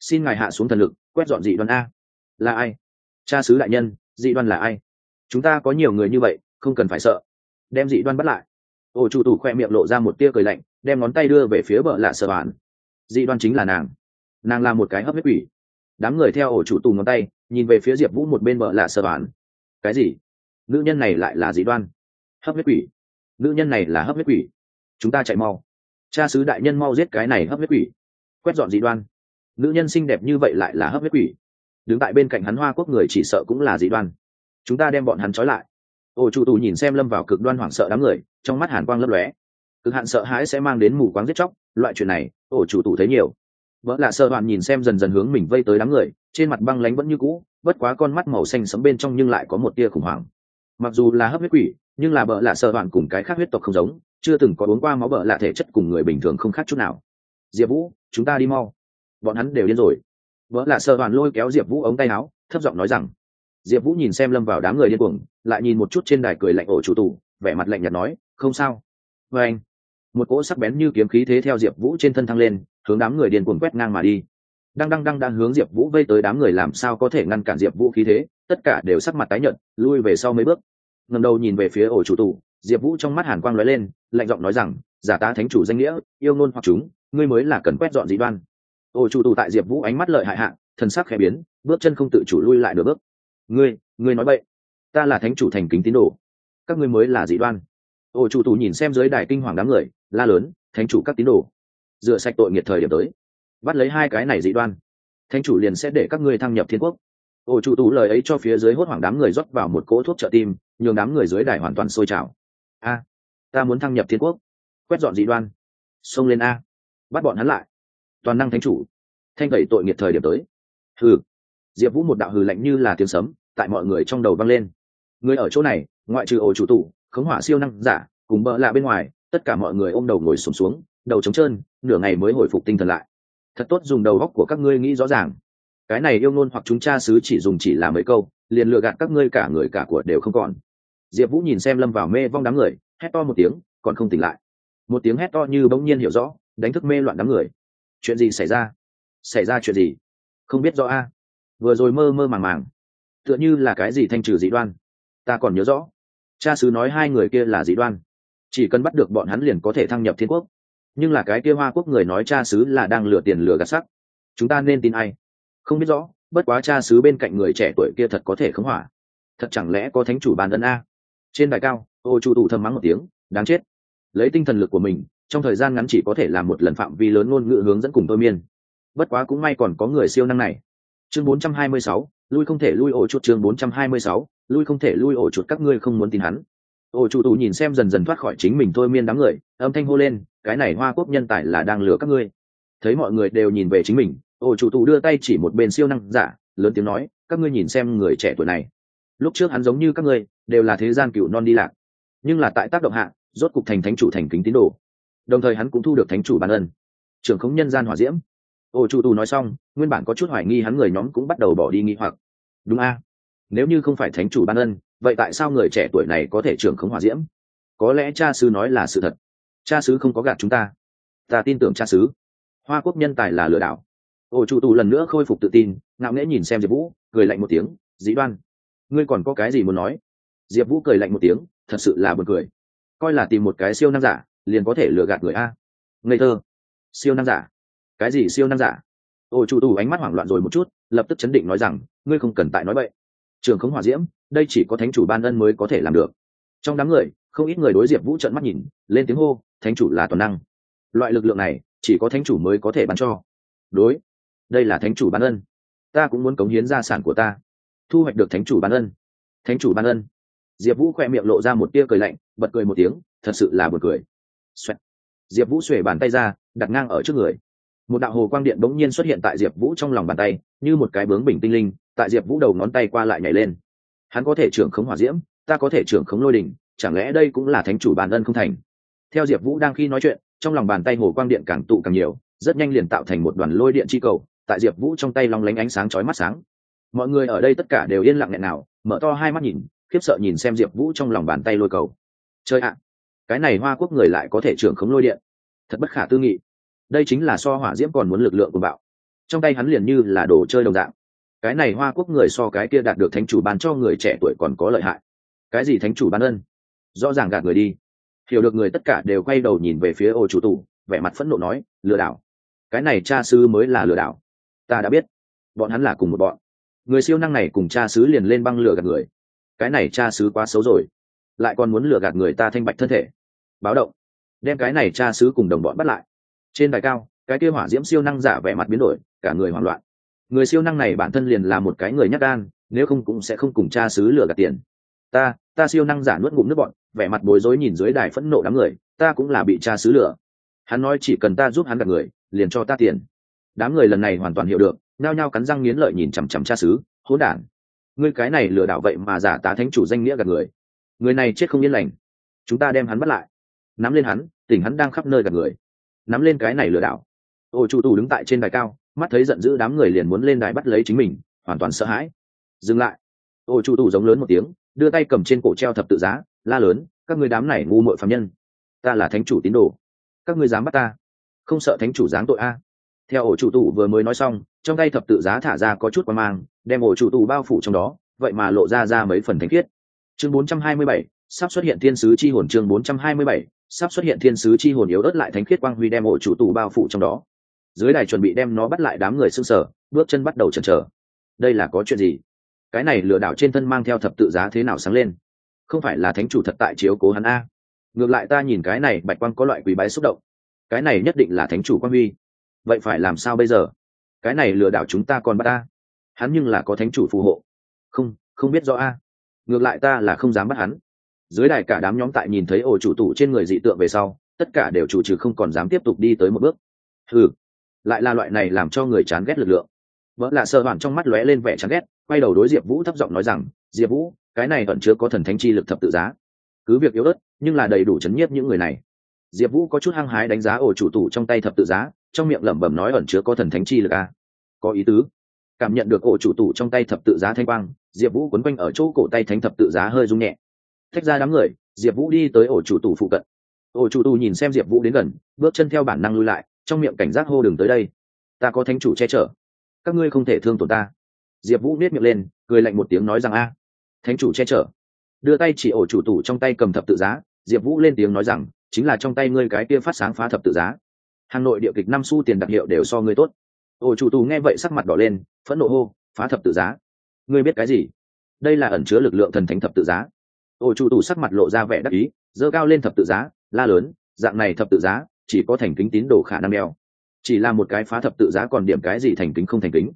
Xin ngài hạ xuống thần lực, quét dọn dị đoan a. Là ai? Cha sứ đại nhân, dị đoan là ai? Chúng ta có nhiều người như vậy, không cần phải sợ. Đem dị đoan bắt lại. Ô chủ tủ khoe miệng lộ ra một tia cười lạnh, đem ngón tay đưa về phía bờ lạ sợ bản. Dị đoan chính là nàng nàng là một cái hấp huyết quỷ. Đám người theo ổ chủ tù ngón tay, nhìn về phía diệp vũ một bên bờ lạ sơ bản cái gì? Nữ nhân này lại là dị đoan. Hấp huyết quỷ. Nữ nhân này là hấp huyết quỷ. Chúng ta chạy mau. Cha sứ đại nhân mau giết cái này hấp huyết quỷ. Quét dọn dị đoan. Nữ nhân xinh đẹp như vậy lại là hấp huyết quỷ. Đứng tại bên cạnh hắn hoa quốc người chỉ sợ cũng là dị đoan. Chúng ta đem bọn hắn trói lại. Ổ chủ tù nhìn xem lâm vào cực đoan hoảng sợ đám người, trong mắt hàn quang lấp lóe. Cực hạn sợ hãi sẽ mang đến mù quáng giết chóc, loại chuyện này, ổ chủ tù thấy nhiều vợ lạ sợ bạn nhìn xem dần dần hướng mình vây tới đám người, trên mặt băng lánh vẫn như cũ, bất quá con mắt màu xanh sẫm bên trong nhưng lại có một tia khủng hoảng. Mặc dù là hấp huyết quỷ, nhưng là bợ lạ sợ bạn cùng cái khác huyết tộc không giống, chưa từng có uống qua máu bợ lạ thể chất cùng người bình thường không khác chút nào. Diệp vũ, chúng ta đi mau. Bọn hắn đều điên rồi. Vợ lạ sợ bạn lôi kéo diệp vũ ống tay áo, thấp giọng nói rằng. Diệp vũ nhìn xem lâm vào đám người điên cuồng, lại nhìn một chút trên đài cười lạnh ổ chủ tù, vẻ mặt lạnh nhạt nói, không sao. Vê anh một cỗ sắc bén như kiếm khí thế theo diệp vũ trên thân thăng lên hướng đám người điên cuồng quét ngang mà đi. Đang đang đang đang hướng diệp vũ vây tới đám người làm sao có thể ngăn cản diệp vũ khí thế, tất cả đều sắc mặt tái nhợt, lui về sau mấy bước. Ngầm đầu nhìn về phía ổ chủ tù, diệp vũ trong mắt hàn quang lóe lên, lạnh giọng nói rằng, giả tá thánh chủ danh nghĩa, yêu ngôn hoặc chúng, ngươi mới là cần quét dọn dị đoan. Ổ chủ tù tại diệp vũ ánh mắt lợi hại hạ, thần sắc khẽ biến, bước chân không tự chủ lui lại được bước. Ngươi ngươi nói vậy ta là thánh chủ thành kính tín đồ. Các ngươi mới là dị đoan. Ổ chủ tù nhìn xem dưới đài kinh hoàng đám người, la lớn, thánh chủ các tín đồ dựa sạch tội nghiệt thời điểm tới. Bắt lấy hai cái này dị đoan. Thánh chủ liền sẽ để các ngươi thăng nhập thiên quốc. Ổ chủ tú lời ấy cho phía dưới hốt hoảng đám người rót vào một cỗ thuốc trợ tim nhường đám người dưới đài hoàn toàn sôi trào. A ta muốn thăng nhập thiên quốc. Quét dọn dị đoan. Xông lên a. Bắt bọn hắn lại. Toàn năng thánh chủ. Thanh tẩy tội nghiệt thời điểm tới. Hừ. Diệp vũ một đạo hừ lạnh như là tiếng sấm tại mọi người trong đầu vang lên. Người ở chỗ này ngoại trừ ổ chủ tụ khống hỏa siêu năng giả cùng bỡ lạ bên ngoài tất cả mọi người ôm đầu ngồi sùng xuống, xuống đầu trống trơn, nửa ngày mới hồi phục tinh thần lại. Thật tốt dùng đầu góc của các ngươi nghĩ rõ ràng. Cái này yêu ngôn hoặc chúng cha sứ chỉ dùng chỉ là mấy câu, liền lừa gạt các ngươi cả người cả của đều không còn. Diệp vũ nhìn xem lâm vào mê vong đám người, hét to một tiếng, còn không tỉnh lại. Một tiếng hét to như bỗng nhiên hiểu rõ, đánh thức mê loạn đám người. Chuyện gì xảy ra? Xảy ra chuyện gì? Không biết rõ a. Vừa rồi mơ mơ màng màng. Tựa như là cái gì thanh trừ dị đoan. Ta còn nhớ rõ. Cha sứ nói hai người kia là dị đoan. Chỉ cần bắt được bọn hắn liền có thể thăng nhập thiên quốc nhưng là cái kia hoa quốc người nói cha sứ là đang lừa tiền lừa gạt sắc. Chúng ta nên tin ai? Không biết rõ bất quá cha sứ bên cạnh người trẻ tuổi kia thật có thể khống hỏa. Thật chẳng lẽ có thánh chủ bàn ân a? Trên đài cao ô chủ tụ thầm mắng một tiếng đáng chết. Lấy tinh thần lực của mình trong thời gian ngắn chỉ có thể làm một lần phạm vi lớn ngôn ngữ hướng dẫn cùng tôi miên. Bất quá cũng may còn có người siêu năng này. Chương 426, lui không thể lui ổ chuột chương 426, lui không thể lui ổ chuột các ngươi không muốn tin hắn. Ổ chủ tụ nhìn xem dần dần thoát khỏi chính mình thôi miên đám người âm thanh hô lên cái này hoa quốc nhân tài là đang lừa các ngươi. Thấy mọi người đều nhìn về chính mình, Ô chủ tù đưa tay chỉ một bên siêu năng giả, lớn tiếng nói, các ngươi nhìn xem người trẻ tuổi này. Lúc trước hắn giống như các ngươi, đều là thế gian cựu non đi lạc. Nhưng là tại tác động hạ, rốt cục thành thánh chủ thành kính tín đồ. Đồng thời hắn cũng thu được thánh chủ ban ân. Trưởng khống nhân gian hỏa diễm. Ô chủ tù nói xong, nguyên bản có chút hoài nghi hắn người nhóm cũng bắt đầu bỏ đi nghi hoặc. Đúng a? Nếu như không phải thánh chủ ban ân, vậy tại sao người trẻ tuổi này có thể trưởng khống hỏa diễm? Có lẽ cha sư nói là sự thật cha sứ không có gạt chúng ta. Ta tin tưởng cha sứ hoa quốc nhân tài là lừa đảo. Ổ chủ tù lần nữa khôi phục tự tin, ngạo nghễ nhìn xem diệp vũ, cười lạnh một tiếng, dĩ đoan, ngươi còn có cái gì muốn nói? Diệp vũ cười lạnh một tiếng, thật sự là buồn cười. Coi là tìm một cái siêu năng giả, liền có thể lừa gạt người a. Ngây thơ. Siêu năng giả. Cái gì siêu năng giả? Ổ chủ tù ánh mắt hoảng loạn rồi một chút, lập tức chấn định nói rằng, ngươi không cần tại nói vậy trường không hỏa diễm, đây chỉ có thánh chủ ban ân mới có thể làm được. Trong đám người không ít người đối diệp vũ trận mắt nhìn, lên tiếng hô, thánh chủ là toàn năng. Loại lực lượng này, chỉ có thánh chủ mới có thể bán cho. Đối, đây là thánh chủ ban ân. Ta cũng muốn cống hiến gia sản của ta. Thu hoạch được thánh chủ ban ân. Thánh chủ ban ân. Diệp vũ khoe miệng lộ ra một tia cười lạnh, bật cười một tiếng, thật sự là buồn cười、Xoẹt. Diệp vũ xuể bàn tay ra, đặt ngang ở trước người. Một đạo hồ quang điện bỗng nhiên xuất hiện tại diệp vũ trong lòng bàn tay, như một cái bướng bình tinh linh, tại diệp vũ đầu ngón tay qua lại nhảy lên. Hắn có thể trưởng khống hỏa diễm, ta có thể trưởng khống lôi đình chẳng lẽ đây cũng là thánh chủ bàn ân không thành? Theo diệp vũ đang khi nói chuyện, trong lòng bàn tay hồ quang điện càng tụ càng nhiều, rất nhanh liền tạo thành một đoàn lôi điện chi cầu, tại diệp vũ trong tay long lánh ánh sáng chói mắt sáng. Mọi người ở đây tất cả đều yên lặng nghẹn nào, mở to hai mắt nhìn, khiếp sợ nhìn xem diệp vũ trong lòng bàn tay lôi cầu. Chơi ạ, cái này hoa quốc người lại có thể trưởng khống lôi điện. Thật bất khả tư nghị. Đây chính là so hỏa diễm còn muốn lực lượng của bạo. Trong tay hắn liền như là đồ chơi đồng dạng. Cái này hoa quốc người so cái kia đạt được thánh chủ ban cho người trẻ tuổi còn có lợi hại. Cái gì thánh chủ ban ân? Rõ ràng gạt người đi. Hiểu được người tất cả đều quay đầu nhìn về phía ô chủ tù, vẻ mặt phẫn nộ nói, lừa đảo. Cái này cha sư mới là lừa đảo. Ta đã biết. Bọn hắn là cùng một bọn. Người siêu năng này cùng cha sứ liền lên băng lừa gạt người. Cái này cha sứ quá xấu rồi. Lại còn muốn lừa gạt người ta thanh bạch thân thể. Báo động. Đem cái này cha sứ cùng đồng bọn bắt lại. Trên đài cao, cái kia hỏa diễm siêu năng giả vẻ mặt biến đổi, cả người hoảng loạn. Người siêu năng này bản thân liền là một cái người nhắc gan, nếu không cũng sẽ không cùng cha sứ lừa gạt tiền. Ta ta siêu năng giả nuốt ngụm nước bọn, vẻ mặt bối rối nhìn dưới đài phẫn nộ đám người, ta cũng là bị cha sứ lừa hắn nói chỉ cần ta giúp hắn gặp người, liền cho ta tiền. Đám người lần này hoàn toàn hiểu được nao nhao cắn răng nghiến lợi nhìn chằm chằm cha sứ hỗn đản. Ngươi cái này lừa đảo vậy mà giả tá thánh chủ danh nghĩa gạt người. Người này chết không yên lành. Chúng ta đem hắn bắt lại. Nắm lên hắn, tỉnh hắn đang khắp nơi gạt người. Nắm lên cái này lừa đảo. Ôi, chủ tù đứng tại trên đài cao, mắt thấy giận dữ đám người liền muốn lên đài bắt lấy chính mình, hoàn toàn sợ hãi. Dừng lại. Ôi, chủ tù giống lớn một tiếng đưa tay cầm trên cổ treo thập tự giá la lớn các người đám này ngu muội phạm nhân ta là thánh chủ tín đồ các ngươi dám bắt ta? Không sợ thánh chủ giáng tội a? Theo ổ chủ tụ vừa mới nói xong trong tay thập tự giá thả ra có chút qua mang đem ổ chủ tụ bao phủ trong đó vậy mà lộ ra ra mấy phần thánh khiết. Chương 427, sắp xuất hiện thiên sứ chi hồn chương 427, sắp xuất hiện thiên sứ chi hồn yếu ớt lại thánh khiết quang huy đem ổ chủ tù bao phủ trong đó. Dưới đài chuẩn bị đem nó bắt lại đám người xương sở bước chân bắt đầu chần chờ. Đây là có chuyện gì? Cái này lừa đảo trên thân mang theo thập tự giá thế nào sáng lên? Không phải là thánh chủ thật tại chiếu cố hắn a? Ngược lại ta nhìn cái này, bạch quang có loại quý bái xúc động. Cái này nhất định là thánh chủ quan huy. Vậy phải làm sao bây giờ? Cái này lừa đảo chúng ta còn bắt ta? Hắn nhưng là có thánh chủ phù hộ. Không không biết rõ a. Ngược lại ta là không dám bắt hắn. Dưới đài cả đám nhóm tại nhìn thấy ổ chủ tủ trên người dị tượng về sau, tất cả đều chủ trừ không còn dám tiếp tục đi tới một bước. Ừ lại là loại này làm cho người chán ghét lực lượng. Vợ lạ sợ hoàn trong mắt lóe lên vẻ chán ghét quay đầu đối diệp vũ thấp giọng nói rằng, diệp vũ, cái này vẫn chưa có thần thánh chi lực thập tự giá. Cứ việc yếu ớt, nhưng là đầy đủ chấn nhiếp những người này. Diệp vũ có chút hăng hái đánh giá ổ chủ tủ trong tay thập tự giá, trong miệng lẩm bẩm nói ẩn chứa có thần thánh chi lực a à. có ý tứ. Cảm nhận được ổ chủ tủ trong tay thập tự giá thanh quang, diệp vũ quấn quanh ở chỗ cổ tay thánh thập tự giá hơi rung nhẹ. Thách ra đám người, diệp vũ đi tới ổ chủ tủ phụ cận. Ổ chủ tủ nhìn xem diệp vũ đến gần, bước chân theo bản năng lui lại, trong miệng cảnh giác hô đừng tới đây. Ta có thánh chủ che chở. Các ngươi không thể thương tổn ta diệp vũ nết miệng lên, cười lạnh một tiếng nói rằng, a, thánh chủ che chở. Đưa tay chỉ ổ chủ tủ trong tay cầm thập tự giá, diệp vũ lên tiếng nói rằng, chính là trong tay ngươi cái kia phát sáng phá thập tự giá. Hà nội địa kịch năm xu tiền đặc hiệu đều so ngươi tốt. Ổ chủ tù nghe vậy sắc mặt đỏ lên, phẫn nộ hô, phá thập tự giá? Ngươi biết cái gì? Đây là ẩn chứa lực lượng thần thánh thập tự giá. Ổ chủ tù sắc mặt lộ ra vẻ đắc ý dơ cao lên thập tự giá, la lớn, dạng này thập tự giá, chỉ có thành kính tín đồ khả năng đeo. Chỉ là một cái phá thập tự giá còn điểm cái gì thành kính không thành kính?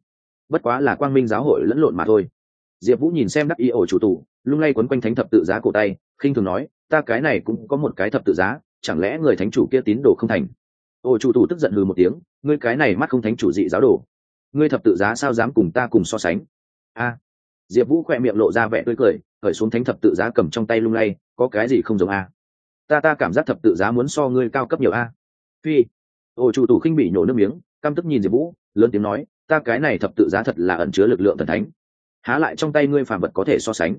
Bất quá là quang minh giáo hội lẫn lộn mà thôi. Diệp vũ nhìn xem đắc ý ổ chủ tù, lung lay quấn quanh thánh thập tự giá cổ tay, khinh thường nói, ta cái này cũng có một cái thập tự giá, chẳng lẽ người thánh chủ kia tín đồ không thành? Ổ chủ tù tức giận hừ một tiếng, ngươi cái này mắt không thánh chủ dị giáo đồ. Ngươi thập tự giá sao dám cùng ta cùng so sánh? A. Diệp vũ khỏe miệng lộ ra vẻ tươi cười khởi xuống thánh thập tự giá cầm trong tay lung lay, có cái gì không giống a? Ta ta cảm giác thập tự giá muốn so ngươi cao cấp nhiều a. Phi. Ổ chủ tù khinh bị nhổ nước miếng, căm tức nhìn diệp vũ, lớn tiếng nói ta cái này thập tự giá thật là ẩn chứa lực lượng thần thánh. Há lại trong tay ngươi phàm vật có thể so sánh.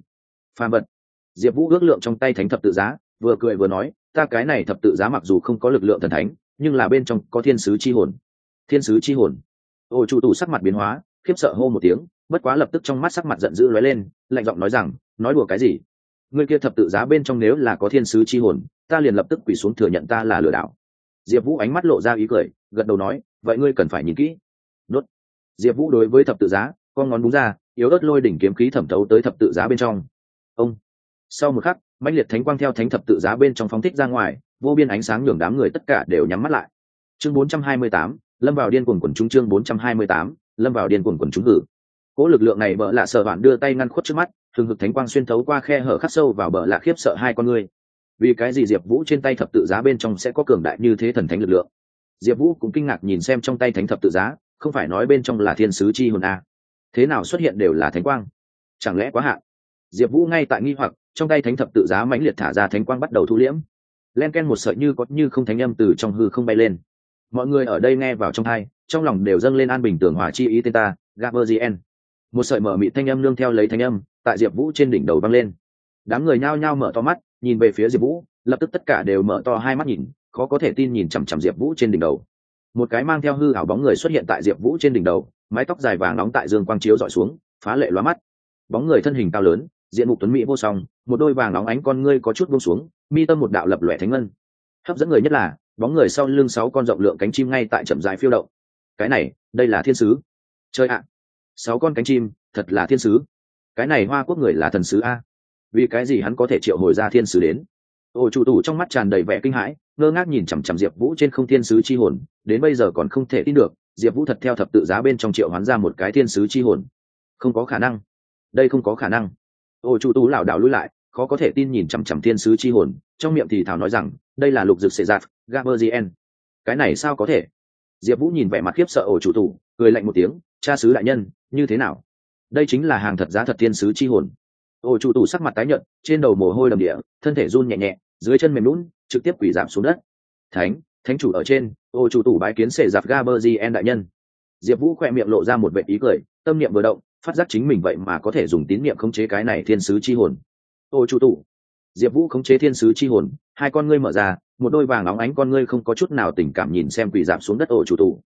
Phàm vật. Diệp vũ ước lượng trong tay thánh thập tự giá, vừa cười vừa nói, ta cái này thập tự giá mặc dù không có lực lượng thần thánh, nhưng là bên trong có thiên sứ chi hồn. Thiên sứ chi hồn. Ô, chủ tù sắc mặt biến hóa, khiếp sợ hô một tiếng, bất quá lập tức trong mắt sắc mặt giận dữ lóe lên, lạnh giọng nói rằng, nói đùa cái gì? Ngươi kia thập tự giá bên trong nếu là có thiên sứ chi hồn, ta liền lập tức quỳ xuống thừa nhận ta là lừa đảo. Diệp vũ ánh mắt lộ ra ý cười, gật đầu nói, vậy ngươi cần phải nhìn kỹ. Đốt diệp vũ đối với thập tự giá con ngón búng ra yếu ớt lôi đỉnh kiếm khí thẩm thấu tới thập tự giá bên trong. Ông. Sau một khắc mãnh liệt thánh quang theo thánh thập tự giá bên trong phóng thích ra ngoài vô biên ánh sáng nhường đám người tất cả đều nhắm mắt lại. Chương 428, lâm vào điên cuồng quần chúng chương 428, lâm vào điên cuồng quần chúng cử cỗ lực lượng này bỡ lạ sợ bạn đưa tay ngăn khuất trước mắt thường hực thánh quang xuyên thấu qua khe hở khắc sâu vào bờ lạ khiếp sợ hai con người. Vì cái gì diệp vũ trên tay thập tự giá bên trong sẽ có cường đại như thế thần thánh lực lượng? Diệp vũ cũng kinh ngạc nhìn xem trong tay thánh thập tự giá không phải nói bên trong là thiên sứ chi hồn a. Thế nào xuất hiện đều là thánh quang. Chẳng lẽ quá hạn diệp vũ ngay tại nghi hoặc, trong tay thánh thập tự giá mãnh liệt thả ra thánh quang bắt đầu thu liễm. Len ken một sợi như có như không thánh âm từ trong hư không bay lên. Mọi người ở đây nghe vào trong thai trong lòng đều dâng lên an bình tưởng hòa chi ý tên ta gaberzien một sợi mở mị thanh âm nương theo lấy thanh âm, tại diệp vũ trên đỉnh đầu văng lên. Đám người nhao nhao mở to mắt, nhìn về phía diệp vũ, lập tức tất cả đều mở to hai mắt nhìn, khó có thể tin nhìn chằm chằm diệp vũ trên đỉnh đầu một cái mang theo hư ảo bóng người xuất hiện tại diệp vũ trên đỉnh đầu, mái tóc dài vàng nóng tại dương quang chiếu dọi xuống, phá lệ loa mắt. Bóng người thân hình cao lớn, diện mục tuấn mỹ vô song, một đôi vàng nóng ánh con ngươi có chút buông xuống, mi tâm một đạo lập lòe thánh ngân. Hấp dẫn người nhất là, bóng người sau lưng sáu con rộng lượng cánh chim ngay tại chậm dài phiêu động. Cái này, đây là thiên sứ. Chơi ạ. Sáu con cánh chim, thật là thiên sứ. Cái này hoa quốc người là thần sứ a. Vì cái gì hắn có thể triệu hồi ra thiên sứ đến? Ồ chủ tủ trong mắt tràn đầy vẻ kinh hãi ngơ ngác nhìn chằm chằm diệp vũ trên không thiên sứ chi hồn, đến bây giờ còn không thể tin được, diệp vũ thật theo thập tự giá bên trong triệu hoán ra một cái thiên sứ chi hồn. Không có khả năng. Đây không có khả năng. Ô chủ tú lảo đảo lui lại, khó có thể tin nhìn chằm chằm thiên sứ chi hồn, trong miệng thì thảo nói rằng, đây là lục dực sệ giạt gaberzien cái này sao có thể? Diệp vũ nhìn vẻ mặt khiếp sợ ổ chủ tủ cười lạnh một tiếng, cha sứ đại nhân, như thế nào? Đây chính là hàng thật giá thật thiên sứ chi hồn. Ổ chủ tủ sắc mặt tái nhợt, trên đầu mồ hôi đầm địa, thân thể run nhẹ nhẹ, dưới chân mềm lún trực tiếp quỷ giảm xuống đất. Thánh thánh chủ ở trên, ô chủ tủ bái kiến sệ giạt gaberzien đại nhân. Diệp vũ khoe miệng lộ ra một vệ ý cười, tâm niệm vừa động, phát giác chính mình vậy mà có thể dùng tín niệm khống chế cái này thiên sứ chi hồn. Ô chủ tụ diệp vũ khống chế thiên sứ chi hồn, hai con ngươi mở ra, một đôi vàng óng ánh con ngươi không có chút nào tình cảm nhìn xem quỷ giảm xuống đất ô chủ tụ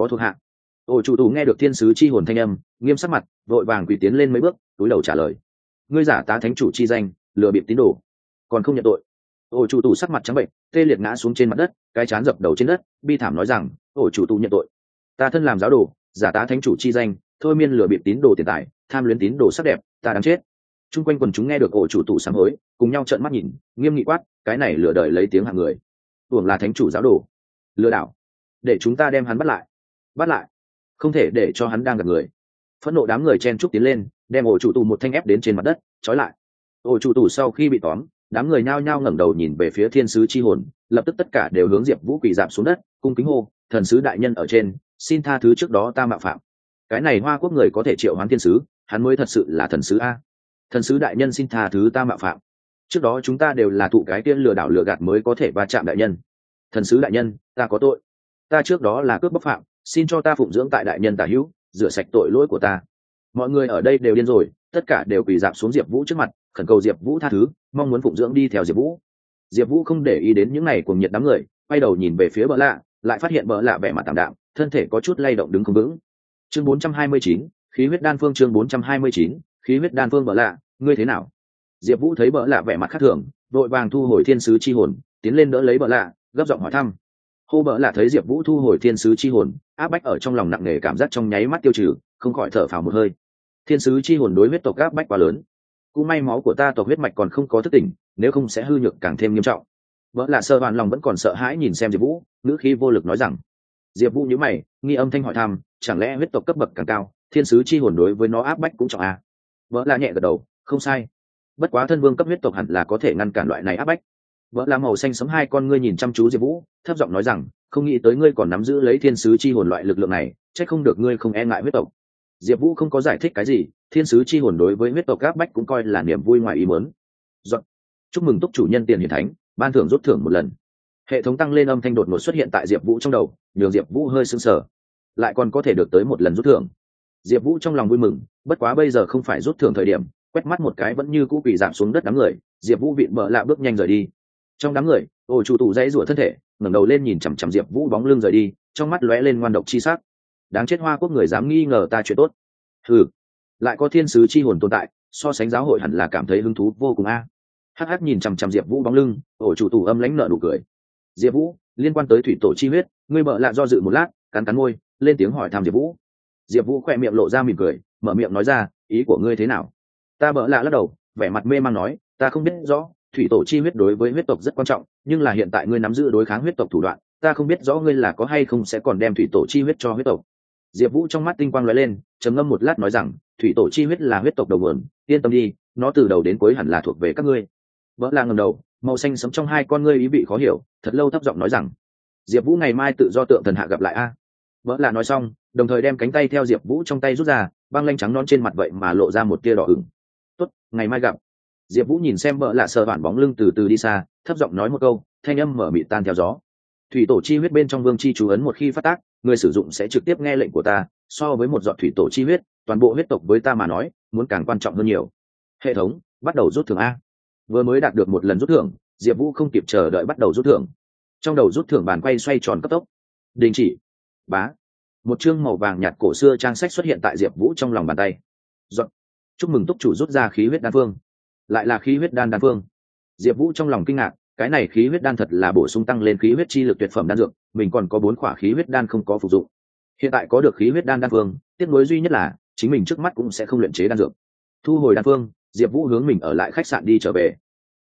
có thuộc hạ. Ô chủ tụ nghe được thiên sứ chi hồn thanh âm, nghiêm sắc mặt, vội vàng quỷ tiến lên mấy bước, túi đầu trả lời. Ngươi giả tá thánh chủ chi danh, lừa bịp tín đồ. Còn không nhận tội ổ chủ tù sắc mặt trắng bệnh, tê liệt ngã xuống trên mặt đất, cái chán dập đầu trên đất, bi thảm nói rằng, ổ chủ tù nhận tội. Ta thân làm giáo đồ, giả tá thánh chủ chi danh, thôi miên lừa bịp tín đồ tiền tài, tham luyến tín đồ sắc đẹp, ta đáng chết. Chung quanh quần chúng nghe được ổ chủ tù sáng hối, cùng nhau trợn mắt nhìn, nghiêm nghị quát, cái này lừa đời lấy tiếng hạng người. Tưởng là thánh chủ giáo đồ. Lừa đảo. Để chúng ta đem hắn bắt lại. Bắt lại. Không thể để cho hắn đang gặp người. Phẫn nộ đám người chen trúc tiến lên, đem ổ chủ tù một thanh ép đến trên mặt đất, trói lại. Ổ chủ tù sau khi bị tóm đám người nhao nhao ngẩng đầu nhìn về phía thiên sứ chi hồn, lập tức tất cả đều hướng diệp vũ quỳ dạp xuống đất, cung kính hô, thần sứ đại nhân ở trên, xin tha thứ trước đó ta mạo phạm. Cái này hoa quốc người có thể triệu hoán thiên sứ, hắn mới thật sự là thần sứ a. Thần sứ đại nhân xin tha thứ ta mạo phạm. Trước đó chúng ta đều là thụ cái tiên lừa đảo lừa gạt mới có thể va chạm đại nhân. Thần sứ đại nhân, ta có tội. Ta trước đó là cướp bóc phạm, xin cho ta phụng dưỡng tại đại nhân tả hữu, rửa sạch tội lỗi của ta. Mọi người ở đây đều điên rồi, tất cả đều quỳ dạp xuống diệp vũ trước mặt, khẩn cầu diệp vũ tha thứ mong muốn phụng dưỡng đi theo diệp vũ. Diệp vũ không để ý đến những n à y cùng nhiệt đám người quay đầu nhìn về phía bờ lạ lại phát hiện bờ lạ vẻ mặt tảm đạm thân thể có chút lay động đứng không vững. Chương 429, khí huyết đan phương chương 429, khí huyết đan phương bờ lạ ngươi thế nào? Diệp vũ thấy bờ lạ vẻ mặt khác thường vội vàng thu hồi thiên sứ chi hồn tiến lên đỡ lấy bờ lạ gấp giọng hỏi thăm. Hô bờ lạ thấy diệp vũ thu hồi thiên sứ chi hồn áp bách ở trong lòng nặng nề cảm giác trong nháy mắt tiêu trừ không khỏi thở phào một hơi. Thiên sứ chi hồn đối huyết tộc áp bách quá lớn cũng may máu của ta tộc huyết mạch còn không có thức tỉnh, nếu không sẽ hư nhược càng thêm nghiêm trọng. Vợ lạ sơ hoàn lòng vẫn còn sợ hãi nhìn xem diệp vũ, ngữ khí vô lực nói rằng, diệp vũ nhữ mày, nghi âm thanh hỏi thăm, chẳng lẽ huyết tộc cấp bậc càng cao, thiên sứ chi hồn đối với nó áp bách cũng trọng à? vợ lạ nhẹ gật đầu, không sai. Bất quá thân vương cấp huyết tộc hẳn là có thể ngăn cản loại này áp bách. Vợ lạ màu xanh sấm hai con ngươi nhìn chăm chú diệp vũ, thấp giọng nói rằng, không nghĩ tới ngươi còn nắm giữ lấy thiên sứ chi hồn loại lực lượng này c h ắ c không được ngươi không e ngại huyết tộc diệp vũ không có giải thích cái gì, thiên sứ chi hồn đối với huyết tộc gác bách cũng coi là niềm vui ngoài ý mớn Giận. chúc mừng túc chủ nhân tiền hiền thánh, ban thưởng rút thưởng một lần. Hệ thống tăng lên âm thanh đột ngột xuất hiện tại diệp vũ trong đầu, nhường diệp vũ hơi sững sờ. Lại còn có thể được tới một lần rút thưởng. Diệp vũ trong lòng vui mừng, bất quá bây giờ không phải rút thưởng thời điểm, quét mắt một cái vẫn như cũ bị giảm xuống đất đám người, diệp vũ vịn bợ lạ bước nhanh rời đi. Trong đám người, ổ chủ tù dãy rủa thân thể, ngẩng đầu lên nhìn chằm chằm diệp vũ bóng lưng rời đi, trong mắt lóe lên ngoan độc chi sắc đáng chết hoa quốc người dám nghi ngờ ta chuyện tốt. Ừ lại có thiên sứ chi hồn tồn tại, so sánh giáo hội hẳn là cảm thấy hứng thú vô cùng a. Hắc hắc nhìn chằm chằm diệp vũ bóng lưng, ổ chủ tù âm lãnh nợ nụ cười. Diệp vũ, liên quan tới thủy tổ chi huyết, ngươi bợ lạ do dự một lát, cắn cắn môi, lên tiếng hỏi thăm diệp vũ. Diệp vũ khỏe miệng lộ ra mỉm cười, mở miệng nói ra, ý của ngươi thế nào? Ta bợ lạ lắc đầu, vẻ mặt mê man nói, ta không biết rõ, thủy tổ chi huyết đối với huyết tộc rất quan trọng, nhưng là hiện tại ngươi nắm giữ đối kháng huyết tộc thủ đoạn, ta không biết rõ ngươi là có hay không sẽ còn đem thủy tổ chi huyết cho huyết tộc diệp vũ trong mắt tinh quang lóe lên, trầm ngâm một lát nói rằng, thủy tổ chi huyết là huyết tộc đầu nguồn, yên tâm đi, nó từ đầu đến cuối hẳn là thuộc về các ngươi. Vỡ là ngầm đầu, màu xanh sẫm trong hai con ngươi ý vị khó hiểu, thật lâu thấp giọng nói rằng, diệp vũ ngày mai tự do tượng thần hạ gặp lại a. Vỡ là nói xong, đồng thời đem cánh tay theo diệp vũ trong tay rút ra, băng lanh trắng non trên mặt vậy mà lộ ra một tia đỏ ửng. Tốt, ngày mai gặp. Diệp vũ nhìn xem vợ lạ sờ bản bóng lưng từ từ đi xa, thấp giọng nói một câu, thanh âm mở mịt tan theo gió. Thủy tổ chi huyết bên trong vương chi chú ấn một khi phát tác người sử dụng sẽ trực tiếp nghe lệnh của ta, so với một giọt thủy tổ chi huyết, toàn bộ huyết tộc với ta mà nói, muốn càng quan trọng hơn nhiều. Hệ thống, bắt đầu rút thưởng a. Vừa mới đạt được một lần rút thưởng, diệp vũ không kịp chờ đợi bắt đầu rút thưởng. Trong đầu rút thưởng bàn quay xoay tròn cấp tốc. Đình chỉ. Bá. Một chương màu vàng nhạt cổ xưa trang sách xuất hiện tại diệp vũ trong lòng bàn tay. Dọn. chúc mừng túc chủ rút ra khí huyết đan phương. Lại là khí huyết đan đan phương. Diệp vũ trong lòng kinh ngạc cái này khí huyết đan thật là bổ sung tăng lên khí huyết chi lực tuyệt phẩm đan dược, mình còn có bốn khỏa khí huyết đan không có phục dụng. Hiện tại có được khí huyết đan đan phương, tiếc nuối duy nhất là, chính mình trước mắt cũng sẽ không luyện chế đan dược. Thu hồi đan phương, diệp vũ hướng mình ở lại khách sạn đi trở về.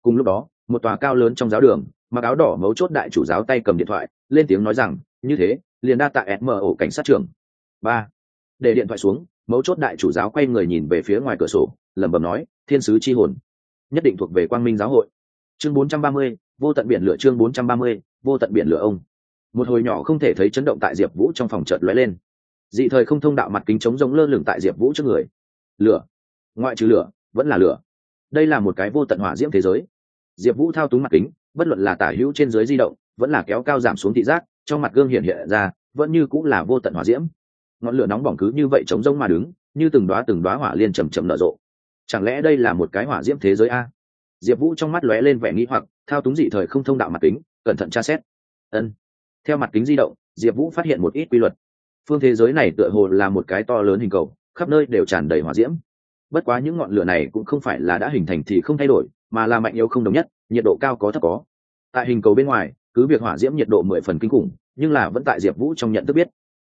Cùng lúc đó, một tòa cao lớn trong giáo đường, mặc áo đỏ mấu chốt đại chủ giáo tay cầm điện thoại, lên tiếng nói rằng, như thế, liền đa tạ ổ cảnh sát trưởng. Ba, để điện thoại xuống, mấu chốt đại chủ giáo quay người nhìn về phía ngoài cửa sổ, lẩm bẩm nói, thiên sứ chi hồn, nhất định thuộc về quang minh giáo hội chương 430, vô tận biển lửa chương 430, vô tận biển lửa ông. Một hồi nhỏ không thể thấy chấn động tại diệp vũ trong phòng chợt lóe lên. Dị thời không thông đạo mặt kính chống rỗng lơ lửng tại diệp vũ trước người. Lửa. Ngoại trừ lửa vẫn là lửa. Đây là một cái vô tận hỏa diễm thế giới. Diệp vũ thao túng mặt kính bất luận là tả hữu trên dưới di động vẫn là kéo cao giảm xuống thị giác trong mặt gương hiện hiện ra vẫn như cũng là vô tận hỏa diễm. Ngọn lửa nóng bỏng cứ như vậy chống rông mà đứng như từng đoá từng đoá hỏa liên trầm trầm nở rộ. Chẳng lẽ đây là một cái hỏa diễm thế giới a? Diệp vũ trong mắt lóe lên vẻ nghĩ hoặc, thao túng dị thời không thông đạo mặt kính, cẩn thận tra xét. Ân. Theo mặt kính di động, diệp vũ phát hiện một ít quy luật. Phương thế giới này tựa hồ là một cái to lớn hình cầu, khắp nơi đều tràn đầy hỏa diễm. Bất quá những ngọn lửa này cũng không phải là đã hình thành thì không thay đổi, mà là mạnh yếu không đồng nhất, nhiệt độ cao có thấp có. Tại hình cầu bên ngoài, cứ việc hỏa diễm nhiệt độ mười phần kinh khủng, nhưng là vẫn tại diệp vũ trong nhận thức biết.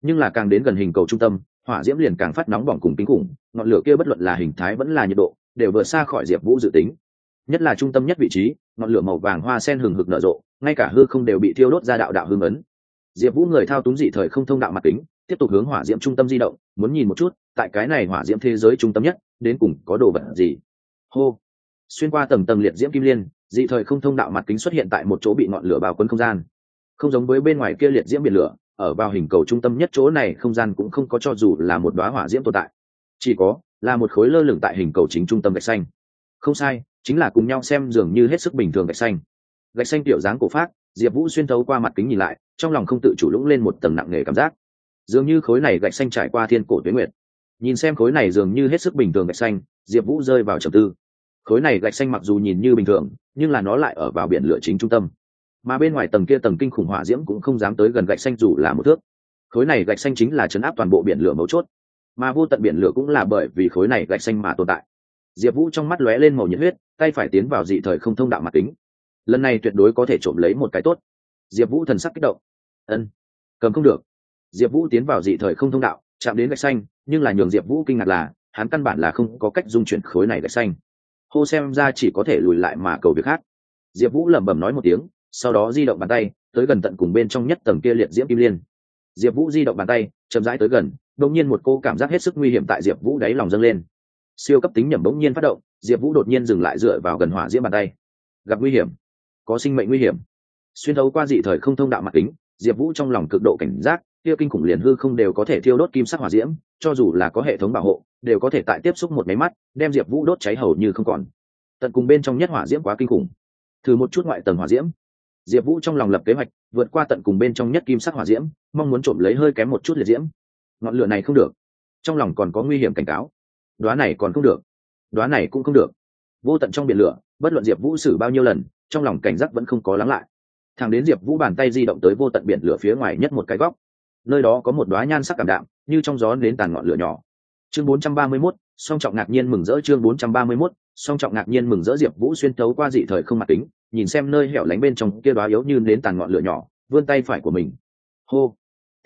Nhưng là càng đến gần hình cầu trung tâm, hỏa diễm liền càng phát nóng bỏng cùng kinh khủng, ngọn lửa kia bất luận là hình thái vẫn là nhiệt độ, đều vượt xa khỏi diệp vũ dự tính nhất là trung tâm nhất vị trí, ngọn lửa màu vàng hoa sen hừng hực nở rộ, ngay cả hư không đều bị thiêu đốt ra đạo đạo hương ấn. Diệp vũ người thao túng dị thời không thông đạo mặt kính, tiếp tục hướng hỏa diễm trung tâm di động, muốn nhìn một chút, tại cái này hỏa diễm thế giới trung tâm nhất, đến cùng có đồ vật gì. Hô! Xuyên qua tầng tầng liệt diễm kim liên, dị thời không thông đạo mặt kính xuất hiện tại một chỗ bị ngọn lửa bao quấn không gian. Không giống với bên ngoài kia liệt diễm biển lửa, ở vào hình cầu trung tâm nhất chỗ này không gian cũng không có cho dù là một đoá hỏa diễm tồn tại. Chỉ có, là một khối lơ lửng tại hình cầu chính trung tâm gạch xanh. Không sai chính là cùng nhau xem dường như hết sức bình thường gạch xanh. Gạch xanh tiểu dáng cổ phát diệp vũ xuyên thấu qua mặt kính nhìn lại, trong lòng không tự chủ lũng lên một tầng nặng nề cảm giác. Dường như khối này gạch xanh trải qua thiên cổ tuyến nguyệt. Nhìn xem khối này dường như hết sức bình thường gạch xanh, diệp vũ rơi vào trầm tư. Khối này gạch xanh mặc dù nhìn như bình thường, nhưng là nó lại ở vào biển lửa chính trung tâm. Mà bên ngoài tầng kia tầng kinh khủng hỏa diễm cũng không dám tới gần gạch xanh dù là một thước. Khối này gạch xanh chính là chấn áp toàn bộ biển lửa mấu chốt. Mà vô tận biển lửa cũng là bởi vì khối này gạch xanh mà tồn tại diệp vũ trong mắt lóe lên màu nhiệt huyết, tay phải tiến vào dị thời không thông đạo mặt tính. lần này tuyệt đối có thể trộm lấy một cái tốt. Diệp vũ thần sắc kích động. Ân, cầm không được. Diệp vũ tiến vào dị thời không thông đạo, chạm đến gạch xanh, nhưng là nhường diệp vũ kinh ngạc là, hắn căn bản là không có cách dung chuyển khối này gạch xanh. Hô xem ra chỉ có thể lùi lại mà cầu việc khác. Diệp vũ lẩm bẩm nói một tiếng, sau đó di động bàn tay, tới gần tận cùng bên trong nhất tầng kia liệt diễm kim liên. Diệp vũ di động bàn tay, chậm rãi tới gần, đột nhiên một cô cảm giác hết sức nguy hiểm tại diệp vũ đáy lòng dâng lên siêu cấp tính nhầm bỗng nhiên phát động, diệp vũ đột nhiên dừng lại dựa vào gần hỏa diễm bàn tay. Gặp nguy hiểm, có sinh mệnh nguy hiểm. Xuyên thấu qua dị thời không thông đạo mặt kính, diệp vũ trong lòng cực độ cảnh giác, kia kinh khủng liền hư không đều có thể thiêu đốt kim sắc hỏa diễm, cho dù là có hệ thống bảo hộ, đều có thể tại tiếp xúc một máy mắt, đem diệp vũ đốt cháy hầu như không còn. Tận cùng bên trong nhất hỏa diễm quá kinh khủng. Thử một chút ngoại tầng hỏa diễm. Diệp vũ trong lòng lập kế hoạch, vượt qua tận cùng bên trong nhất kim sắc hỏa diễm, mong muốn trộm lấy hơi kém một chút liệt diễm. Ngọn lửa này không được. Trong lòng còn có nguy hiểm cảnh cáo đoá này còn không được. Đoá này cũng không được. Vô tận trong biển lửa bất luận diệp vũ xử bao nhiêu lần trong lòng cảnh giác vẫn không có lắng lại. Thằng đến diệp vũ bàn tay di động tới vô tận biển lửa phía ngoài nhất một cái góc. Nơi đó có một đoá nhan sắc cảm đạm như trong gió đến tàn ngọn lửa nhỏ. Chương 431, song trọng ngạc nhiên mừng rỡ chương 431, song trọng ngạc nhiên mừng rỡ diệp vũ xuyên thấu qua dị thời không mặt tính nhìn xem nơi hẻo lánh bên trong kia đoá yếu như đến tàn ngọn lửa nhỏ vươn tay phải của mình. Hô!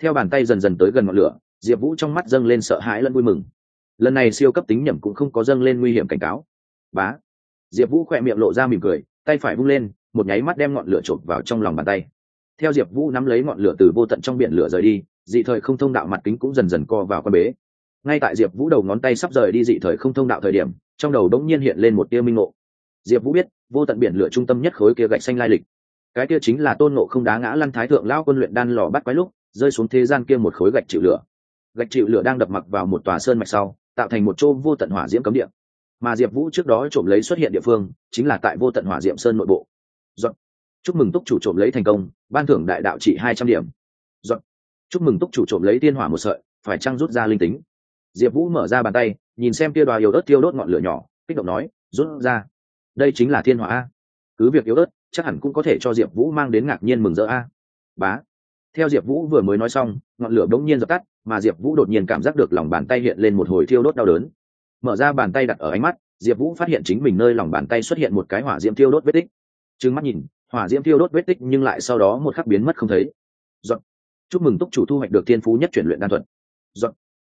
Theo bàn tay dần dần tới gần ngọn lửa diệp vũ trong mắt dâng lên sợ hãi lẫn vui mừng lần này siêu cấp tính nhẩm cũng không có dâng lên nguy hiểm cảnh cáo. Bá. Diệp vũ khỏe miệng lộ ra mỉm cười, tay phải vung lên, một nháy mắt đem ngọn lửa chộp vào trong lòng bàn tay. Theo diệp vũ nắm lấy ngọn lửa từ vô tận trong biển lửa rời đi, dị thời không thông đạo mặt kính cũng dần dần co vào con bế. Ngay tại diệp vũ đầu ngón tay sắp rời đi dị thời không thông đạo thời điểm, trong đầu đống nhiên hiện lên một tia minh ngộ. Diệp vũ biết, vô tận biển lửa trung tâm nhất khối kia gạch xanh lai lịch. Cái kia chính là tôn ngộ không đá ngã lăn thái thượng lao quân luyện đan lò bắt quái lúc, rơi xuống thế gian kia một khối gạch chịu lửa. Gạch chịu lửa đang đập mặc vào một tòa sơn mạch sau tạo thành một chỗ vô tận hỏa diễm cấm địa. Mà diệp vũ trước đó trộm lấy xuất hiện địa phương, chính là tại vô tận hỏa diệm sơn nội bộ. Dọn. chúc mừng túc chủ trộm lấy thành công, ban thưởng đại đạo trị hai trăm điểm. Dọn. chúc mừng túc chủ trộm lấy tiên hỏa một sợi, phải trăng rút ra linh tính? Diệp vũ mở ra bàn tay, nhìn xem tia đoà yếu ớt tiêu đốt ngọn lửa nhỏ, kích động nói, rút ra. Đây chính là thiên hỏa a. Cứ việc yếu ớt, chắc hẳn cũng có thể cho diệp vũ mang đến ngạc nhiên mừng rỡ a. Bá. Theo diệp vũ vừa mới nói xong, ngọn lửa bỗng nhiên dập tắt mà diệp vũ đột nhiên cảm giác được lòng bàn tay hiện lên một hồi thiêu đốt đau đớn. Mở ra bàn tay đặt ở ánh mắt, diệp vũ phát hiện chính mình nơi lòng bàn tay xuất hiện một cái hỏa diễm thiêu đốt vết tích. Trừng mắt nhìn, hỏa diễm thiêu đốt vết tích nhưng lại sau đó một khắc biến mất không thấy. Giận. chúc mừng túc chủ thu hoạch được thiên phú nhất chuyển luyện đan thuật. Giận.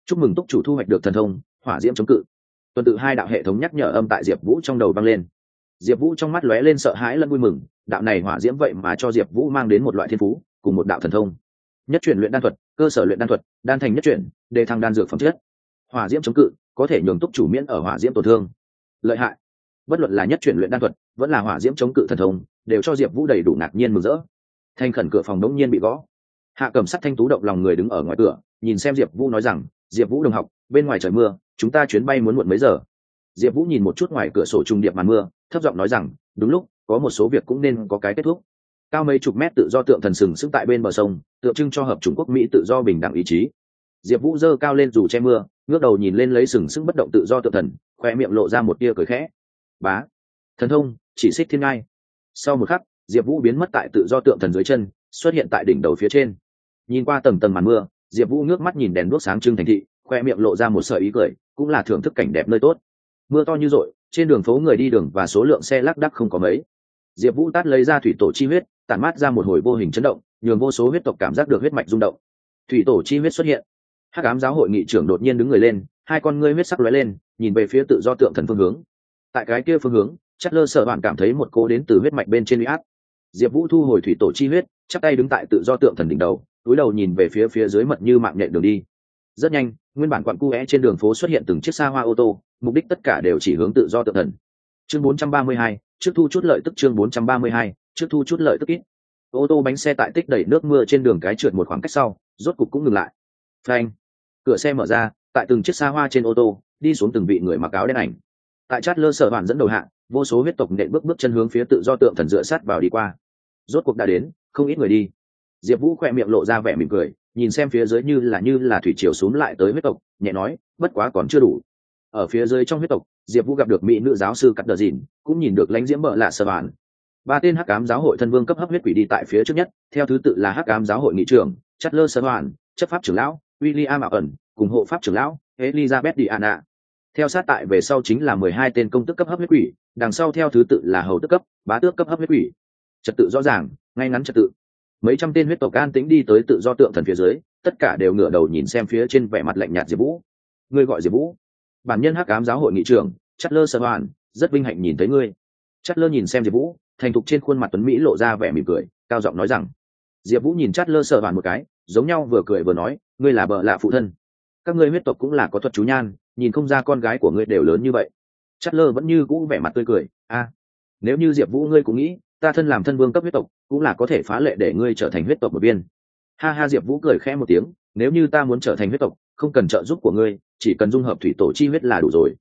chúc mừng túc chủ thu hoạch được thần thông, hỏa diễm chống cự. Tuần tự hai đạo hệ thống nhắc nhở âm tại diệp vũ trong đầu vang lên. Diệp vũ trong mắt lóe lên sợ hãi lẫn vui mừng, đạo này hỏa diễm vậy mà cho diệp vũ mang đến một loại thiên phú, cùng một đạo thần thông nhất chuyển luyện đan thuật, cơ sở luyện đan thuật, đan thành nhất chuyển, đề thăng đan dược phẩm chất. Hỏa diễm chống cự, có thể nhường túc chủ miễn ở hỏa diễm tổn thương. Lợi hại. Bất luận là nhất chuyển luyện đan thuật, vẫn là hỏa diễm chống cự thần thông, đều cho diệp vũ đầy đủ ngạc nhiên mừng rỡ. Thanh khẩn cửa phòng đống nhiên bị gõ. Hạ cầm sắt thanh tú động lòng người đứng ở ngoài cửa, nhìn xem diệp vũ nói rằng, diệp vũ đồng học, bên ngoài trời mưa, chúng ta chuyến bay muốn muộn mấy giờ? Diệp vũ nhìn một chút ngoài cửa sổ trung điệp màn mưa, thấp giọng nói rằng, đúng lúc, có một số việc cũng nên có cái kết thúc cao mấy chục mét tự do tượng thần sừng sững tại bên bờ sông, tượng trưng cho hợp trung quốc mỹ tự do bình đẳng ý chí. Diệp vũ dơ cao lên dù che mưa, ngước đầu nhìn lên lấy sừng sững bất động tự do tượng thần, khoe miệng lộ ra một tia cười khẽ. Bá, thần thông, chỉ xích thiên ngai. Sau một khắc, diệp vũ biến mất tại tự do tượng thần dưới chân, xuất hiện tại đỉnh đầu phía trên. Nhìn qua tầng tầng màn mưa, diệp vũ ngước mắt nhìn đèn đuốc sáng trưng thành thị, khoe miệng lộ ra một sợi ý cười, cũng là thưởng thức cảnh đẹp nơi tốt. Mưa to như rội, trên đường phố người đi đường và số lượng xe lác đắc không có mấy diệp vũ tát lấy ra thủy tổ chi huyết tản mát ra một hồi vô hình chấn động nhường vô số huyết tộc cảm giác được huyết mạch rung động. Thủy tổ chi huyết xuất hiện. Hắc ám giáo hội nghị trưởng đột nhiên đứng người lên hai con ngươi huyết sắc lóe lên nhìn về phía tự do tượng thần phương hướng. Tại cái kia phương hướng chất lơ sợ bạn cảm thấy một cô đến từ huyết mạch bên trên huy áp. Diệp vũ thu hồi thủy tổ chi huyết chắc tay đứng tại tự do tượng thần đỉnh đầu túi đầu nhìn về phía phía dưới mật như mạng nhện đường đi. Rất nhanh nguyên bản quặn cu é trên đường phố xuất hiện từng chiếc xa hoa ô tô mục đích tất cả đều chỉ hướng tự do tượng thần. Chương 432, trước thu chút lợi tức chương 432, trước thu chút lợi tức ít. Ô tô bánh xe tại tích đầy nước mưa trên đường cái trượt một khoảng cách sau rốt cục cũng ngừng lại. Phanh. Cửa xe mở ra tại từng chiếc xa hoa trên ô tô đi xuống từng vị người mặc áo đen ảnh. Tại chát lơ sở bản dẫn đầu hạng vô số huyết tộc nện bước bước chân hướng phía tự do tượng thần dựa sát vào đi qua. Rốt cuộc đã đến không ít người đi. Diệp vũ khỏe miệng lộ ra vẻ mỉm cười nhìn xem phía dưới như là như là thủy triều xuống lại tới huyết tộc nhẹ nói bất quá còn chưa đủ ở phía dưới trong huyết tộc, diệp vũ gặp được mỹ nữ giáo sư cắt đờ dìn, cũng nhìn được lãnh diễm bợ lạ sơ bản ba tên hắc cám giáo hội thân vương cấp hấp huyết quỷ đi tại phía trước nhất, theo thứ tự là hắc cám giáo hội nghị trưởng chất lơ sơ hoàn chấp pháp trưởng lão, william ảo ẩn cùng hộ pháp trưởng lão, elizabeth diana. Theo sát tại về sau chính là mười hai tên công tức cấp hấp huyết quỷ, đằng sau theo thứ tự là hầu tức cấp, bá tước cấp hấp huyết quỷ. Trật tự rõ ràng, ngay ngắn trật tự. Mấy trăm tên huyết tộc an tính đi tới tự do tượng thần phía dưới, tất cả đều ngửa đầu nhìn xem phía trên vẻ mặt lạnh nhạt diệp vũ. Ngươi gọi diệp vũ? Bản nhân hắc ám giáo hội nghị trưởng chất lơ sơ hoàn, rất vinh hạnh nhìn thấy ngươi. Chất lơ nhìn xem diệp vũ, thành thục trên khuôn mặt tuấn mỹ lộ ra vẻ mỉm cười, cao giọng nói rằng, diệp vũ nhìn chất lơ sơ hoàn một cái, giống nhau vừa cười vừa nói, ngươi là bợ lạ phụ thân. Các ngươi huyết tộc cũng là có thuật chú nhan, nhìn không ra con gái của ngươi đều lớn như vậy. Chất lơ vẫn như cũ vẻ mặt tươi cười, a, nếu như diệp vũ ngươi cũng nghĩ, ta thân làm thân vương cấp huyết tộc, cũng là có thể phá lệ để ngươi trở thành huyết tộc một viên. Ha ha, diệp vũ cười khẽ một tiếng, nếu như ta muốn trở thành huyết tộc, không cần trợ giúp của ngươi chỉ cần dung hợp thủy tổ chi huyết là đủ rồi.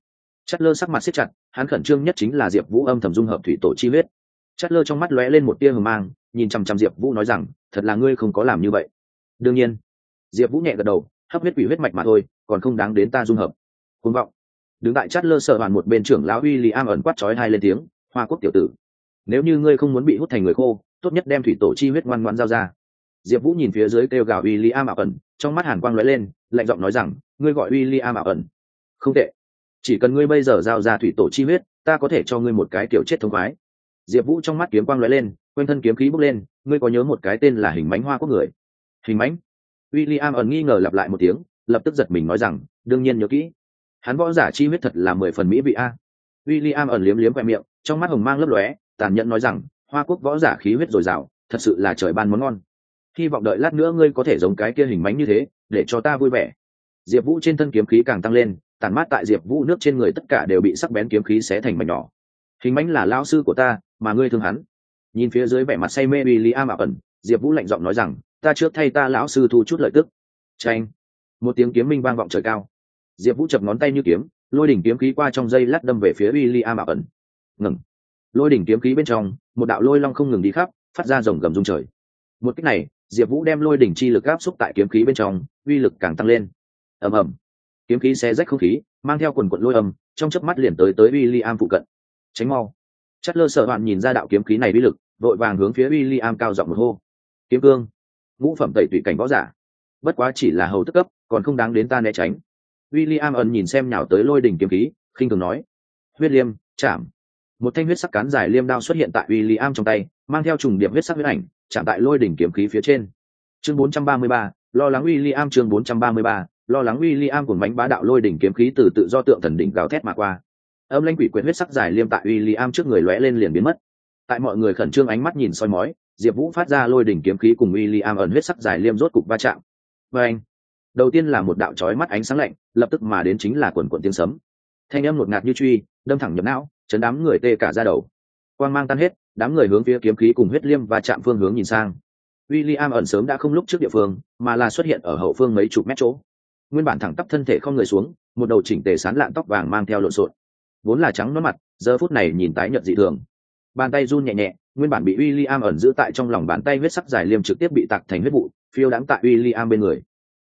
Chất lơ sắc mặt siết chặt, hắn khẩn trương nhất chính là diệp vũ âm thầm dung hợp thủy tổ chi huyết. Chất lơ trong mắt lóe lên một tia hờ mang, nhìn chằm chằm diệp vũ nói rằng, thật là ngươi không có làm như vậy. Đương nhiên. Diệp vũ nhẹ gật đầu, hấp huyết quỷ huyết mạch mà thôi, còn không đáng đến ta dung hợp. Côn vọng. Đứng tại chát lơ sợ hoàn một bên trưởng lão uy lì am ẩn quát trói hai lên tiếng, hoa quốc tiểu tử, nếu như ngươi không muốn bị hút thành người khô, tốt nhất đem thủy tổ chi huyết ngoan ngoan giao ra diệp vũ nhìn phía dưới kêu gào William ảo ẩn, trong mắt hàn quang lóe lên, lạnh giọng nói rằng, ngươi gọi William ảo ẩn? Không tệ. Chỉ cần ngươi bây giờ giao ra thủy tổ chi huyết, ta có thể cho ngươi một cái kiểu chết thông khoái. Diệp vũ trong mắt kiếm quang lóe lên, quanh thân kiếm khí bốc lên, ngươi có nhớ một cái tên là hình mánh hoa quốc người? Hình mánh? William ẩn nghi ngờ lặp lại một tiếng, lập tức giật mình nói rằng, đương nhiên nhớ kỹ. Hắn võ giả chi huyết thật là mười phần mỹ vị a. William ẩn liếm liếm khoe miệng, trong mắt hồng mang lấp lóe, tàn nhẫn nói rằng, hoa quốc võ giả khí huyết dồi dào, thật sự là trời ban món ngon hy vọng đợi lát nữa ngươi có thể giống cái kia hình mánh như thế, để cho ta vui vẻ. Diệp vũ trên thân kiếm khí càng tăng lên tàn mát tại diệp vũ nước trên người tất cả đều bị sắc bén kiếm khí xé thành mảnh nhỏ. Hình mánh là lao sư của ta, mà ngươi thương hắn. Nhìn phía dưới vẻ mặt say mê uy lý am ẩn, diệp vũ lạnh giọng nói rằng, ta trước thay ta lão sư thu chút lợi tức. Tranh một tiếng kiếm minh vang vọng trời cao. Diệp vũ chập ngón tay như kiếm, lôi đỉnh kiếm khí qua trong dây lát đâm về phía uy i am ẩn. Ngừng. Lôi đỉnh kiếm khí bên trong, một đạo lôi long không ngừng đi khắp, phát ra rồng gầm rung trời. Một cách này diệp vũ đem lôi đỉnh chi lực áp xúc tại kiếm khí bên trong, uy lực càng tăng lên. Ầm ầm. Kiếm khí xé rách không khí, mang theo quần quận lôi âm, trong chớp mắt liền tới tới w i l l i am phụ cận. Tránh mau. Chất lơ sợ đoạn nhìn ra đạo kiếm khí này uy lực, vội vàng hướng phía w i l l i am cao giọng một hô. Kiếm cương. Ngũ phẩm tẩy tụy cảnh võ giả. Bất quá chỉ là hầu tức cấp, còn không đáng đến ta né tránh. W i l l i am ẩn nhìn xem nhào tới lôi đỉnh kiếm khí, khinh thường nói. Huyết liêm, chạm. Một thanh huyết sắc cán dài liêm đao xuất hiện tại w i l l i am trong tay, mang theo trùng điệp huyết sắc huyết ảnh chạm tại lôi đỉnh kiếm khí phía trên. Chương 433, lo lắng William chương 433, lo lắng William cuồng mãnh bánh bá đạo lôi đỉnh kiếm khí từ tự do tượng thần đỉnh gào thét mà qua. Âm linh quỷ quyệt huyết sắc dài liêm tại William trước người lóe lên liền biến mất. Tại mọi người khẩn trương ánh mắt nhìn soi mói diệp vũ phát ra lôi đỉnh kiếm khí cùng William ẩn huyết sắc dài liêm rốt cục va chạm. Và anh đầu tiên là một đạo chói mắt ánh sáng lạnh lập tức mà đến chính là quần quần tiếng sấm. Thanh âm lột ngạt như truy đâm thẳng nhập não chấn đám người tê cả da đầu. Quang mang tan hết đám người hướng phía kiếm khí cùng huyết liêm và chạm phương hướng nhìn sang. W i l l i am ẩn sớm đã không lúc trước địa phương, mà là xuất hiện ở hậu phương mấy chục mét chỗ. Nguyên bản thẳng tắp thân thể không người xuống, một đầu chỉnh tề sán lạn tóc vàng mang theo lộn xộn. Vốn là trắng nó mặt, giờ phút này nhìn tái nhợt dị thường. Bàn tay run nhẹ nhẹ, nguyên bản bị w i l l i am ẩn giữ tại trong lòng bàn tay huyết sắc dài liêm trực tiếp bị tặc thành huyết vụ, phiêu đáng tại w i l l i am bên người.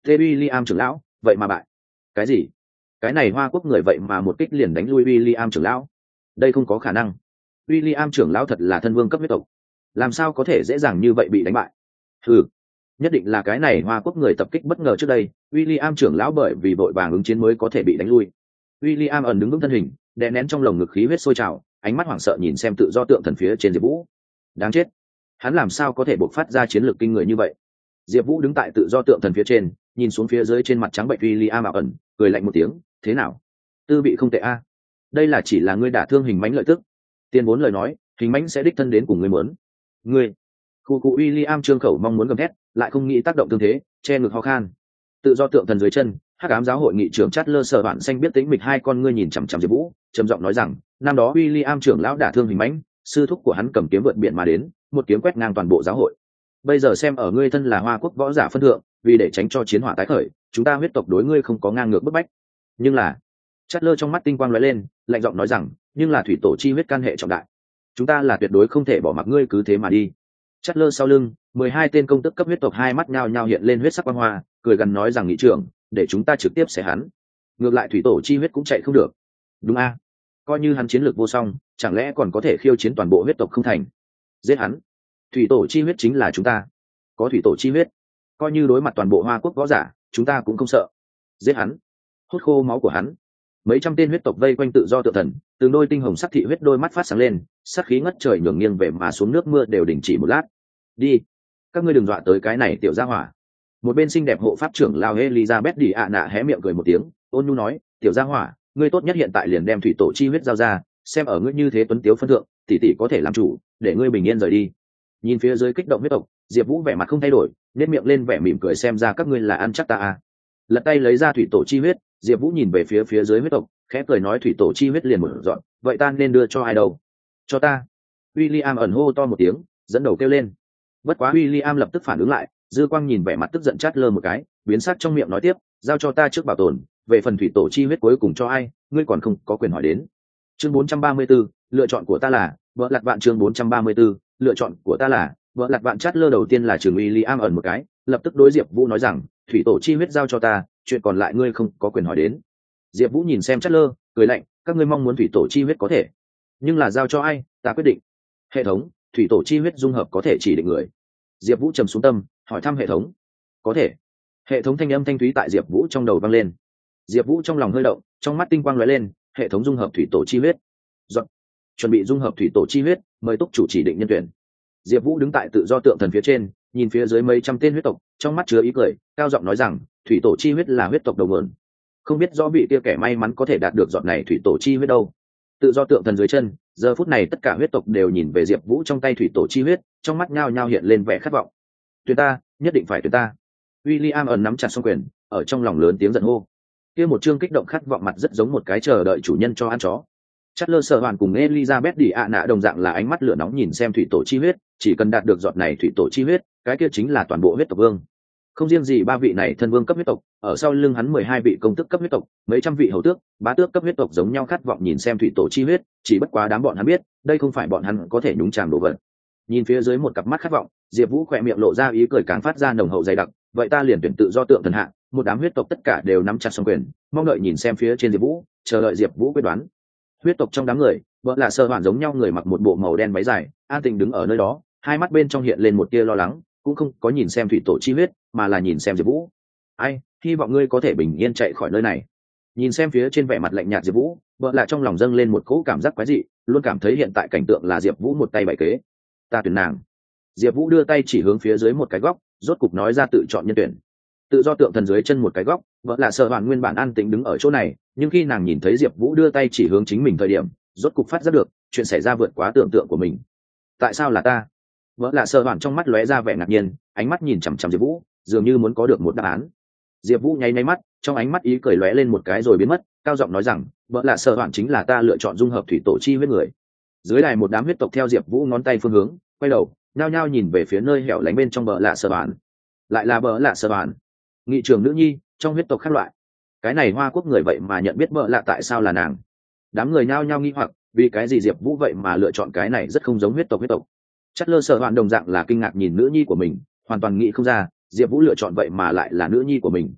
Thế w i l l i am trưởng lão, vậy mà bại. Cái gì? Cái này hoa quốc người vậy mà một kích liền đánh lui w i l l i am trưởng lão. Đây không có khả năng w i l l i am trưởng lão thật là thân vương cấp huyết tộc. Làm sao có thể dễ dàng như vậy bị đánh bại? Ừ nhất định là cái này hoa quốc người tập kích bất ngờ trước đây w i l l i am trưởng lão bởi vì vội vàng ứng chiến mới có thể bị đánh lui. W i l l i am ẩn đứng vững thân hình, đè nén trong lồng ngực khí huyết sôi trào, ánh mắt hoảng sợ nhìn xem tự do tượng thần phía trên diệp vũ. Đáng chết, hắn làm sao có thể bộc phát ra chiến lược kinh người như vậy? Diệp vũ đứng tại tự do tượng thần phía trên, nhìn xuống phía dưới trên mặt trắng bệnh w i l l i mạo ẩn, cười lạnh một tiếng, thế nào? Tư bị không tệ a. Đây là chỉ là ngươi đả thương hình mánh lợi tức tiền vốn lời nói hình mánh sẽ đích thân đến cùng người muốn. Người, khu cụ uy li am trương khẩu mong muốn gầm thét lại không nghĩ tác động tương thế che ngực ho khan. Tự do tượng thần dưới chân hắc ám giáo hội nghị trưởng chát lơ sở bạn xanh biết tính mịch hai con ngươi nhìn chằm chằm diệp vũ trầm giọng nói rằng năm đó w i l l i am trưởng lão đả thương hình mãnh sư thúc của hắn cầm kiếm vượt biển mà đến một kiếm quét ngang toàn bộ giáo hội. Bây giờ xem ở ngươi thân là hoa quốc võ giả phân thượng vì để tránh cho chiến hỏa tái khởi chúng ta huyết tộc đối ngươi không có ngang ngược bức bách. Nhưng là chát lơ trong mắt tinh quang lóe lên, lạnh giọng nói rằng, nhưng là thủy tổ chi huyết can hệ trọng đại. Chúng ta là tuyệt đối không thể bỏ mặc ngươi cứ thế mà đi. Chát lơ sau lưng, mười hai tên công tức cấp huyết tộc hai mắt nhao nhao hiện lên huyết sắc quang hoa, cười gần nói rằng, nghị trưởng, để chúng ta trực tiếp sẽ hắn. Ngược lại thủy tổ chi huyết cũng chạy không được. Đúng a. Coi như hắn chiến lược vô song, chẳng lẽ còn có thể khiêu chiến toàn bộ huyết tộc không thành? Giết hắn. Thủy tổ chi huyết chính là chúng ta. Có thủy tổ chi huyết. Coi như đối mặt toàn bộ hoa quốc võ giả, chúng ta cũng không sợ. Giết hắn. Hút khô máu của hắn mấy trăm tên huyết tộc vây quanh tự do tự thần, từng đôi tinh hồng sắc thị huyết đôi mắt phát sáng lên sắc khí ngất trời nhường nghiêng về mà xuống nước mưa đều đình chỉ một lát. Đi, các ngươi đừng dọa tới cái này tiểu gia hỏa. Một bên xinh đẹp hộ pháp trưởng lao elizabeth đi ạ nạ hé miệng cười một tiếng, ôn nhu nói, tiểu gia hỏa, ngươi tốt nhất hiện tại liền đem thủy tổ chi huyết giao ra, xem ở ngươi như thế tuấn tiếu phân thượng, tỷ tỷ có thể làm chủ, để ngươi bình yên rời đi. Nhìn phía dưới kích động huyết tộc, diệp vũ vẻ mặt không thay đổi nếp miệng lên vẻ mỉm cười xem ra các ngươi là ăn chắc ta à. lật tay lấy ra thủy tổ chi huyết diệp vũ nhìn về phía phía dưới huyết tộc khẽ cười nói thủy tổ chi huyết liền một dọn vậy ta nên đưa cho ai đâu? Cho ta. W i l l i am ẩn hô to một tiếng dẫn đầu kêu lên. Bất quá w i l l i am lập tức phản ứng lại dư quang nhìn vẻ mặt tức giận chát lơ một cái biến sắc trong miệng nói tiếp giao cho ta trước bảo tồn về phần thủy tổ chi huyết cuối cùng cho ai ngươi còn không có quyền hỏi đến. Chương 434, lựa chọn của ta là vợ lạc vạn chương 434, lựa chọn của ta là vợ lạc vạn chát lơ đầu tiên là trường uy li am ẩn một cái lập tức đối diệp vũ nói rằng thủy tổ chi huyết giao cho ta chuyện còn lại ngươi không có quyền hỏi đến. Diệp vũ nhìn xem chát lơ cười lạnh, các ngươi mong muốn thủy tổ chi huyết có thể. Nhưng là giao cho ai, ta quyết định. Hệ thống, thủy tổ chi huyết dung hợp có thể chỉ định người. Diệp vũ trầm xuống tâm, hỏi thăm hệ thống. Có thể. Hệ thống thanh âm thanh thúy tại diệp vũ trong đầu vang lên. Diệp vũ trong lòng hơi động, trong mắt tinh quang lóe lên, hệ thống dung hợp thủy tổ chi huyết. Dọn. chuẩn bị dung hợp thủy tổ chi huyết, mời túc chủ chỉ định nhân tuyển. Diệp vũ đứng tại tự do tượng thần phía trên, nhìn phía dưới mấy trăm tên huyết tộc, trong mắt chứa ý cười, cao giọng nói rằng thủy tổ chi huyết là huyết tộc đầu nguồn. Không biết rõ vị kia kẻ may mắn có thể đạt được dọn này thủy tổ chi huyết đâu. Tự do tượng thần dưới chân, giờ phút này tất cả huyết tộc đều nhìn về diệp vũ trong tay thủy tổ chi huyết, trong mắt nhao nhao hiện lên vẻ khát vọng. Tuyệt ta, nhất định phải tuyệt ta. W i l l i am ẩn nắm chặt xong quyền, ở trong lòng lớn tiếng giận hô. Kia một chương kích động khát vọng mặt rất giống một cái chờ đợi chủ nhân cho ăn chó. Chất lơ sợ hoàn cùng elizabeth đi ạ nạ đồng dạng là ánh mắt lửa nóng nhìn xem thủy tổ chi huyết, chỉ cần đạt được giọt này thủy tổ chi huyết, cái kia chính là toàn bộ huyết tộc vương không riêng gì ba vị này thân vương cấp huyết tộc, ở sau lưng hắn mười hai vị công tức cấp huyết tộc, mấy trăm vị hầu tước, bá tước cấp huyết tộc giống nhau khát vọng nhìn xem thủy tổ chi huyết, chỉ bất quá đám bọn hắn biết, đây không phải bọn hắn có thể nhúng tràn đồ vật. Nhìn phía dưới một cặp mắt khát vọng, diệp vũ khỏe miệng lộ ra ý cười càng phát ra nồng hậu dày đặc, vậy ta liền tuyển tự do tượng thần hạ, một đám huyết tộc tất cả đều nắm chặt xong quyền, mong đợi nhìn xem phía trên diệp vũ, chờ đợi diệp vũ quyết đoán. Huyết tộc trong đám người, vợ là sơ hoàn giống nhau người mặc một bộ màu đen váy dài, an tình đứng ở nơi đó, hai mắt bên trong hiện lên một tia lo lắng cũng không có nhìn xem thủy tổ chi huyết, mà là nhìn xem diệp vũ. Ai, hy vọng ngươi có thể bình yên chạy khỏi nơi này. Nhìn xem phía trên vẻ mặt lạnh nhạt diệp vũ vợ lại trong lòng dâng lên một cỗ cảm giác quái dị, luôn cảm thấy hiện tại cảnh tượng là diệp vũ một tay bày kế. Ta tuyển nàng. Diệp vũ đưa tay chỉ hướng phía dưới một cái góc, rốt cục nói ra tự chọn nhân tuyển. Tự do tượng thần dưới chân một cái góc vợ là sợ hoàn nguyên bản an tĩnh đứng ở chỗ này, nhưng khi nàng nhìn thấy diệp vũ đưa tay chỉ hướng chính mình thời điểm, rốt cục phát giác được, chuyện xảy ra vượt quá tưởng tượng của mình. Tại sao là ta? Vợ là sợ hoàn trong mắt lóe ra vẻ ngạc nhiên, ánh mắt nhìn chằm chằm diệp vũ, dường như muốn có được một đáp án. Diệp vũ nháy nháy mắt, trong ánh mắt ý cười lóe lên một cái rồi biến mất, cao giọng nói rằng vợ là sợ hoàn chính là ta lựa chọn dung hợp thủy tổ chi huyết người. Dưới đài một đám huyết tộc theo diệp vũ ngón tay phương hướng, quay đầu, nhao nhao nhìn về phía nơi hẻo lánh bên trong bờ lạ sơ bản lại là bờ lạ sơ bản nghị trường nữ nhi, trong huyết tộc khác loại. Cái này hoa quốc người vậy mà nhận biết bợ lạ tại sao là nàng. Đám người nhao nhao nghi hoặc, vì cái gì diệp vũ vậy mà lựa chọn cái này rất không giống huyết tộc huyết tộc chất lơ sợ hoàn đồng dạng là kinh ngạc nhìn nữ nhi của mình, hoàn toàn nghĩ không ra, diệp vũ lựa chọn vậy mà lại là nữ nhi của mình.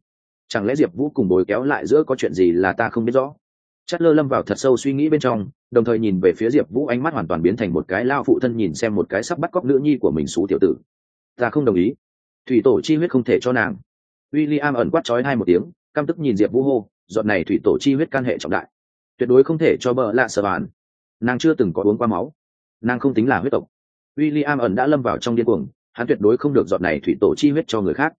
Chẳng lẽ diệp vũ cùng bồi kéo lại giữa có chuyện gì là ta không biết rõ? Chất lơ lâm vào thật sâu suy nghĩ bên trong, đồng thời nhìn về phía diệp vũ ánh mắt hoàn toàn biến thành một cái lao phụ thân nhìn xem một cái sắp bắt cóc nữ nhi của mình xú tiểu tử. Ta không đồng ý. Thủy tổ chi huyết không thể cho nàng. W i l l i am ẩn quát trói hai một tiếng, căm tức nhìn diệp vũ hô dọn này thủy tổ chi huyết can hệ trọng đại. Tuyệt đối không thể cho bợ lạ sờ bàn nàng chưa từng có uống qua máu. Nàng không tính là huyết tộc w i l l i am ẩn đã lâm vào trong điên cuồng hắn tuyệt đối không được dọn này thủy tổ chi huyết cho người khác.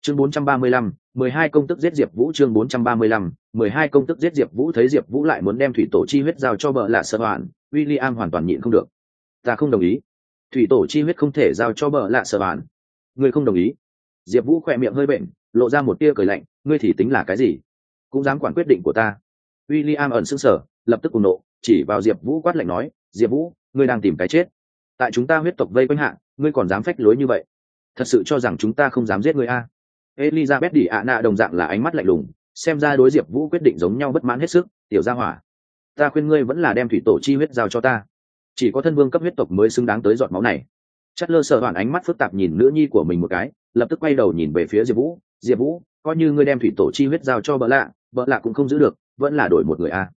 Chương 435, 12 công tức giết diệp vũ chương 435, 12 công tức giết diệp vũ thấy diệp vũ lại muốn đem thủy tổ chi huyết giao cho bợ lạ sợ hoàn William hoàn toàn nhịn không được. Ta không đồng ý. Thủy tổ chi huyết không thể giao cho bợ lạ sợ hoàn ngươi không đồng ý. Diệp vũ khỏe miệng hơi bệnh lộ ra một tia cười lạnh ngươi thì tính là cái gì? Cũng dám quản quyết định của ta. William ẩn sững sờ lập tức cùng nộ chỉ vào diệp vũ quát lạnh nói diệp vũ ngươi đang tìm cái chết tại chúng ta huyết tộc vây quanh hạ, ngươi còn dám phách lối như vậy? Thật sự cho rằng chúng ta không dám giết ngươi a? Elizabeth đi ạ nạ đồng dạng là ánh mắt lạnh lùng, xem ra đối diệp vũ quyết định giống nhau bất mãn hết sức, tiểu gia hỏa, ta khuyên ngươi vẫn là đem thủy tổ chi huyết giao cho ta. Chỉ có thân vương cấp huyết tộc mới xứng đáng tới giọt máu này. Chất lơ sợ hoàn ánh mắt phức tạp nhìn nữ nhi của mình một cái, lập tức quay đầu nhìn về phía diệp vũ diệp vũ, coi như ngươi đem thủy tổ chi huyết giao cho vợ lạ vợ lạ cũng không giữ được, vẫn là đổi một người a.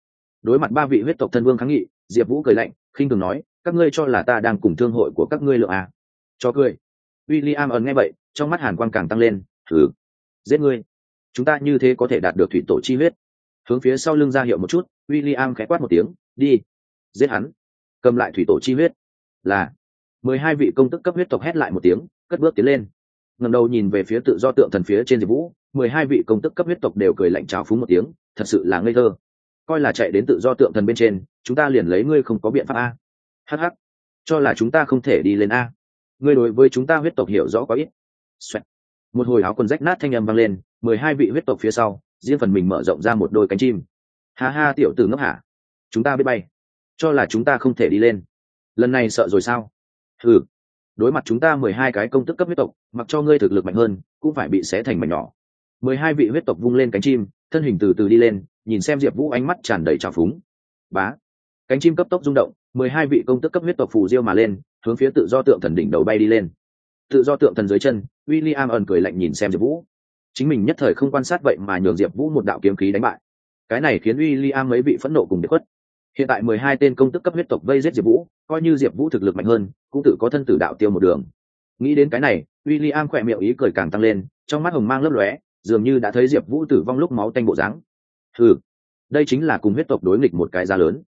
Đối mặt ba vị huyết tộc thân vương kháng nghị diệp vũ cười lạnh, khinh thường nói, các ngươi cho là ta đang cùng thương hội của các ngươi lượng à? cho cười. W i l l i am ẩn nghe vậy, trong mắt hàn quang càng tăng lên, thử, giết ngươi. Chúng ta như thế có thể đạt được thủy tổ chi huyết. Hướng phía sau lưng ra hiệu một chút w i l l i am khẽ quát một tiếng, đi, giết hắn. Cầm lại thủy tổ chi huyết. Là, mười hai vị công tức cấp huyết tộc hét lại một tiếng, cất bước tiến lên. Ngầm đầu nhìn về phía tự do tượng thần phía trên diệp vũ, mười hai vị công tức cấp huyết tộc đều cười lạnh trào phúng một tiếng, thật sự là ngây thơ coi là chạy đến tự do tượng thần bên trên, chúng ta liền lấy ngươi không có biện pháp a. Hh cho là chúng ta không thể đi lên a. Ngươi đối với chúng ta huyết tộc hiểu rõ có ít. Xoẹt. một hồi áo quần rách nát thanh âm vang lên, mười hai vị huyết tộc phía sau, riêng phần mình mở rộng ra một đôi cánh chim. Ha ha, tiểu tử ngốc hả? Chúng ta biết bay. Cho là chúng ta không thể đi lên. Lần này sợ rồi sao? Ừ đối mặt chúng ta mười hai cái công tức cấp huyết tộc, mặc cho ngươi thực lực mạnh hơn, cũng phải bị xé thành mảnh nhỏ mười hai vị huyết tộc vung lên cánh chim, thân hình từ từ đi lên, nhìn xem diệp vũ ánh mắt tràn đầy trào phúng. Bá. Cánh chim cấp tốc rung động, mười hai vị công tức cấp huyết tộc phù diêu mà lên, hướng phía tự do tượng thần đỉnh đầu bay đi lên. Tự do tượng thần dưới chân w i l l i am ẩn cười lạnh nhìn xem diệp vũ. Chính mình nhất thời không quan sát vậy mà nhường diệp vũ một đạo kiếm khí đánh bại. Cái này khiến w i l l i am mấy vị phẫn nộ cùng biệt khuất. Hiện tại mười hai tên công tức cấp huyết tộc vây giết diệp vũ, coi như diệp vũ thực lực mạnh hơn, cũng tự có thân tử đạo tiêu một đường. Nghĩ đến cái này w i l l i am khỏe miệng ý cười càng tăng lên, trong mắt hồng mang lấp lóe dường như đã thấy diệp vũ tử vong lúc máu tanh bộ dáng. Ừ đây chính là cùng huyết tộc đối nghịch một cái giá lớn.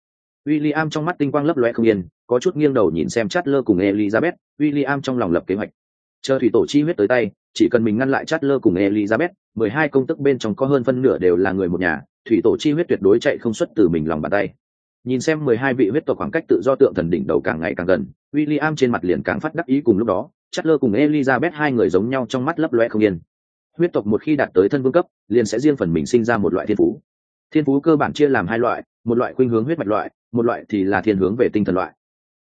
W i l l i am trong mắt tinh quang lấp lóe không yên, có chút nghiêng đầu nhìn xem chát lơ cùng elizabeth. W i l l i am trong lòng lập kế hoạch. Chờ thủy tổ chi huyết tới tay, chỉ cần mình ngăn lại chát lơ cùng elizabeth, mười hai công tức bên trong có hơn phân nửa đều là người một nhà, thủy tổ chi huyết tuyệt đối chạy không xuất từ mình lòng bàn tay. Nhìn xem mười hai vị huyết tộc khoảng cách tự do tượng thần đỉnh đầu càng ngày càng gần w i l l i am trên mặt liền càng phát đắc ý cùng lúc đó chát lơ cùng elizabeth hai người giống nhau trong mắt lấp lóe không yên huyết tộc một khi đạt tới thân vương cấp, liền sẽ riêng phần mình sinh ra một loại thiên phú. Thiên phú cơ bản chia làm hai loại, một loại khuynh hướng huyết mạch loại, một loại thì là thiên hướng về tinh thần loại.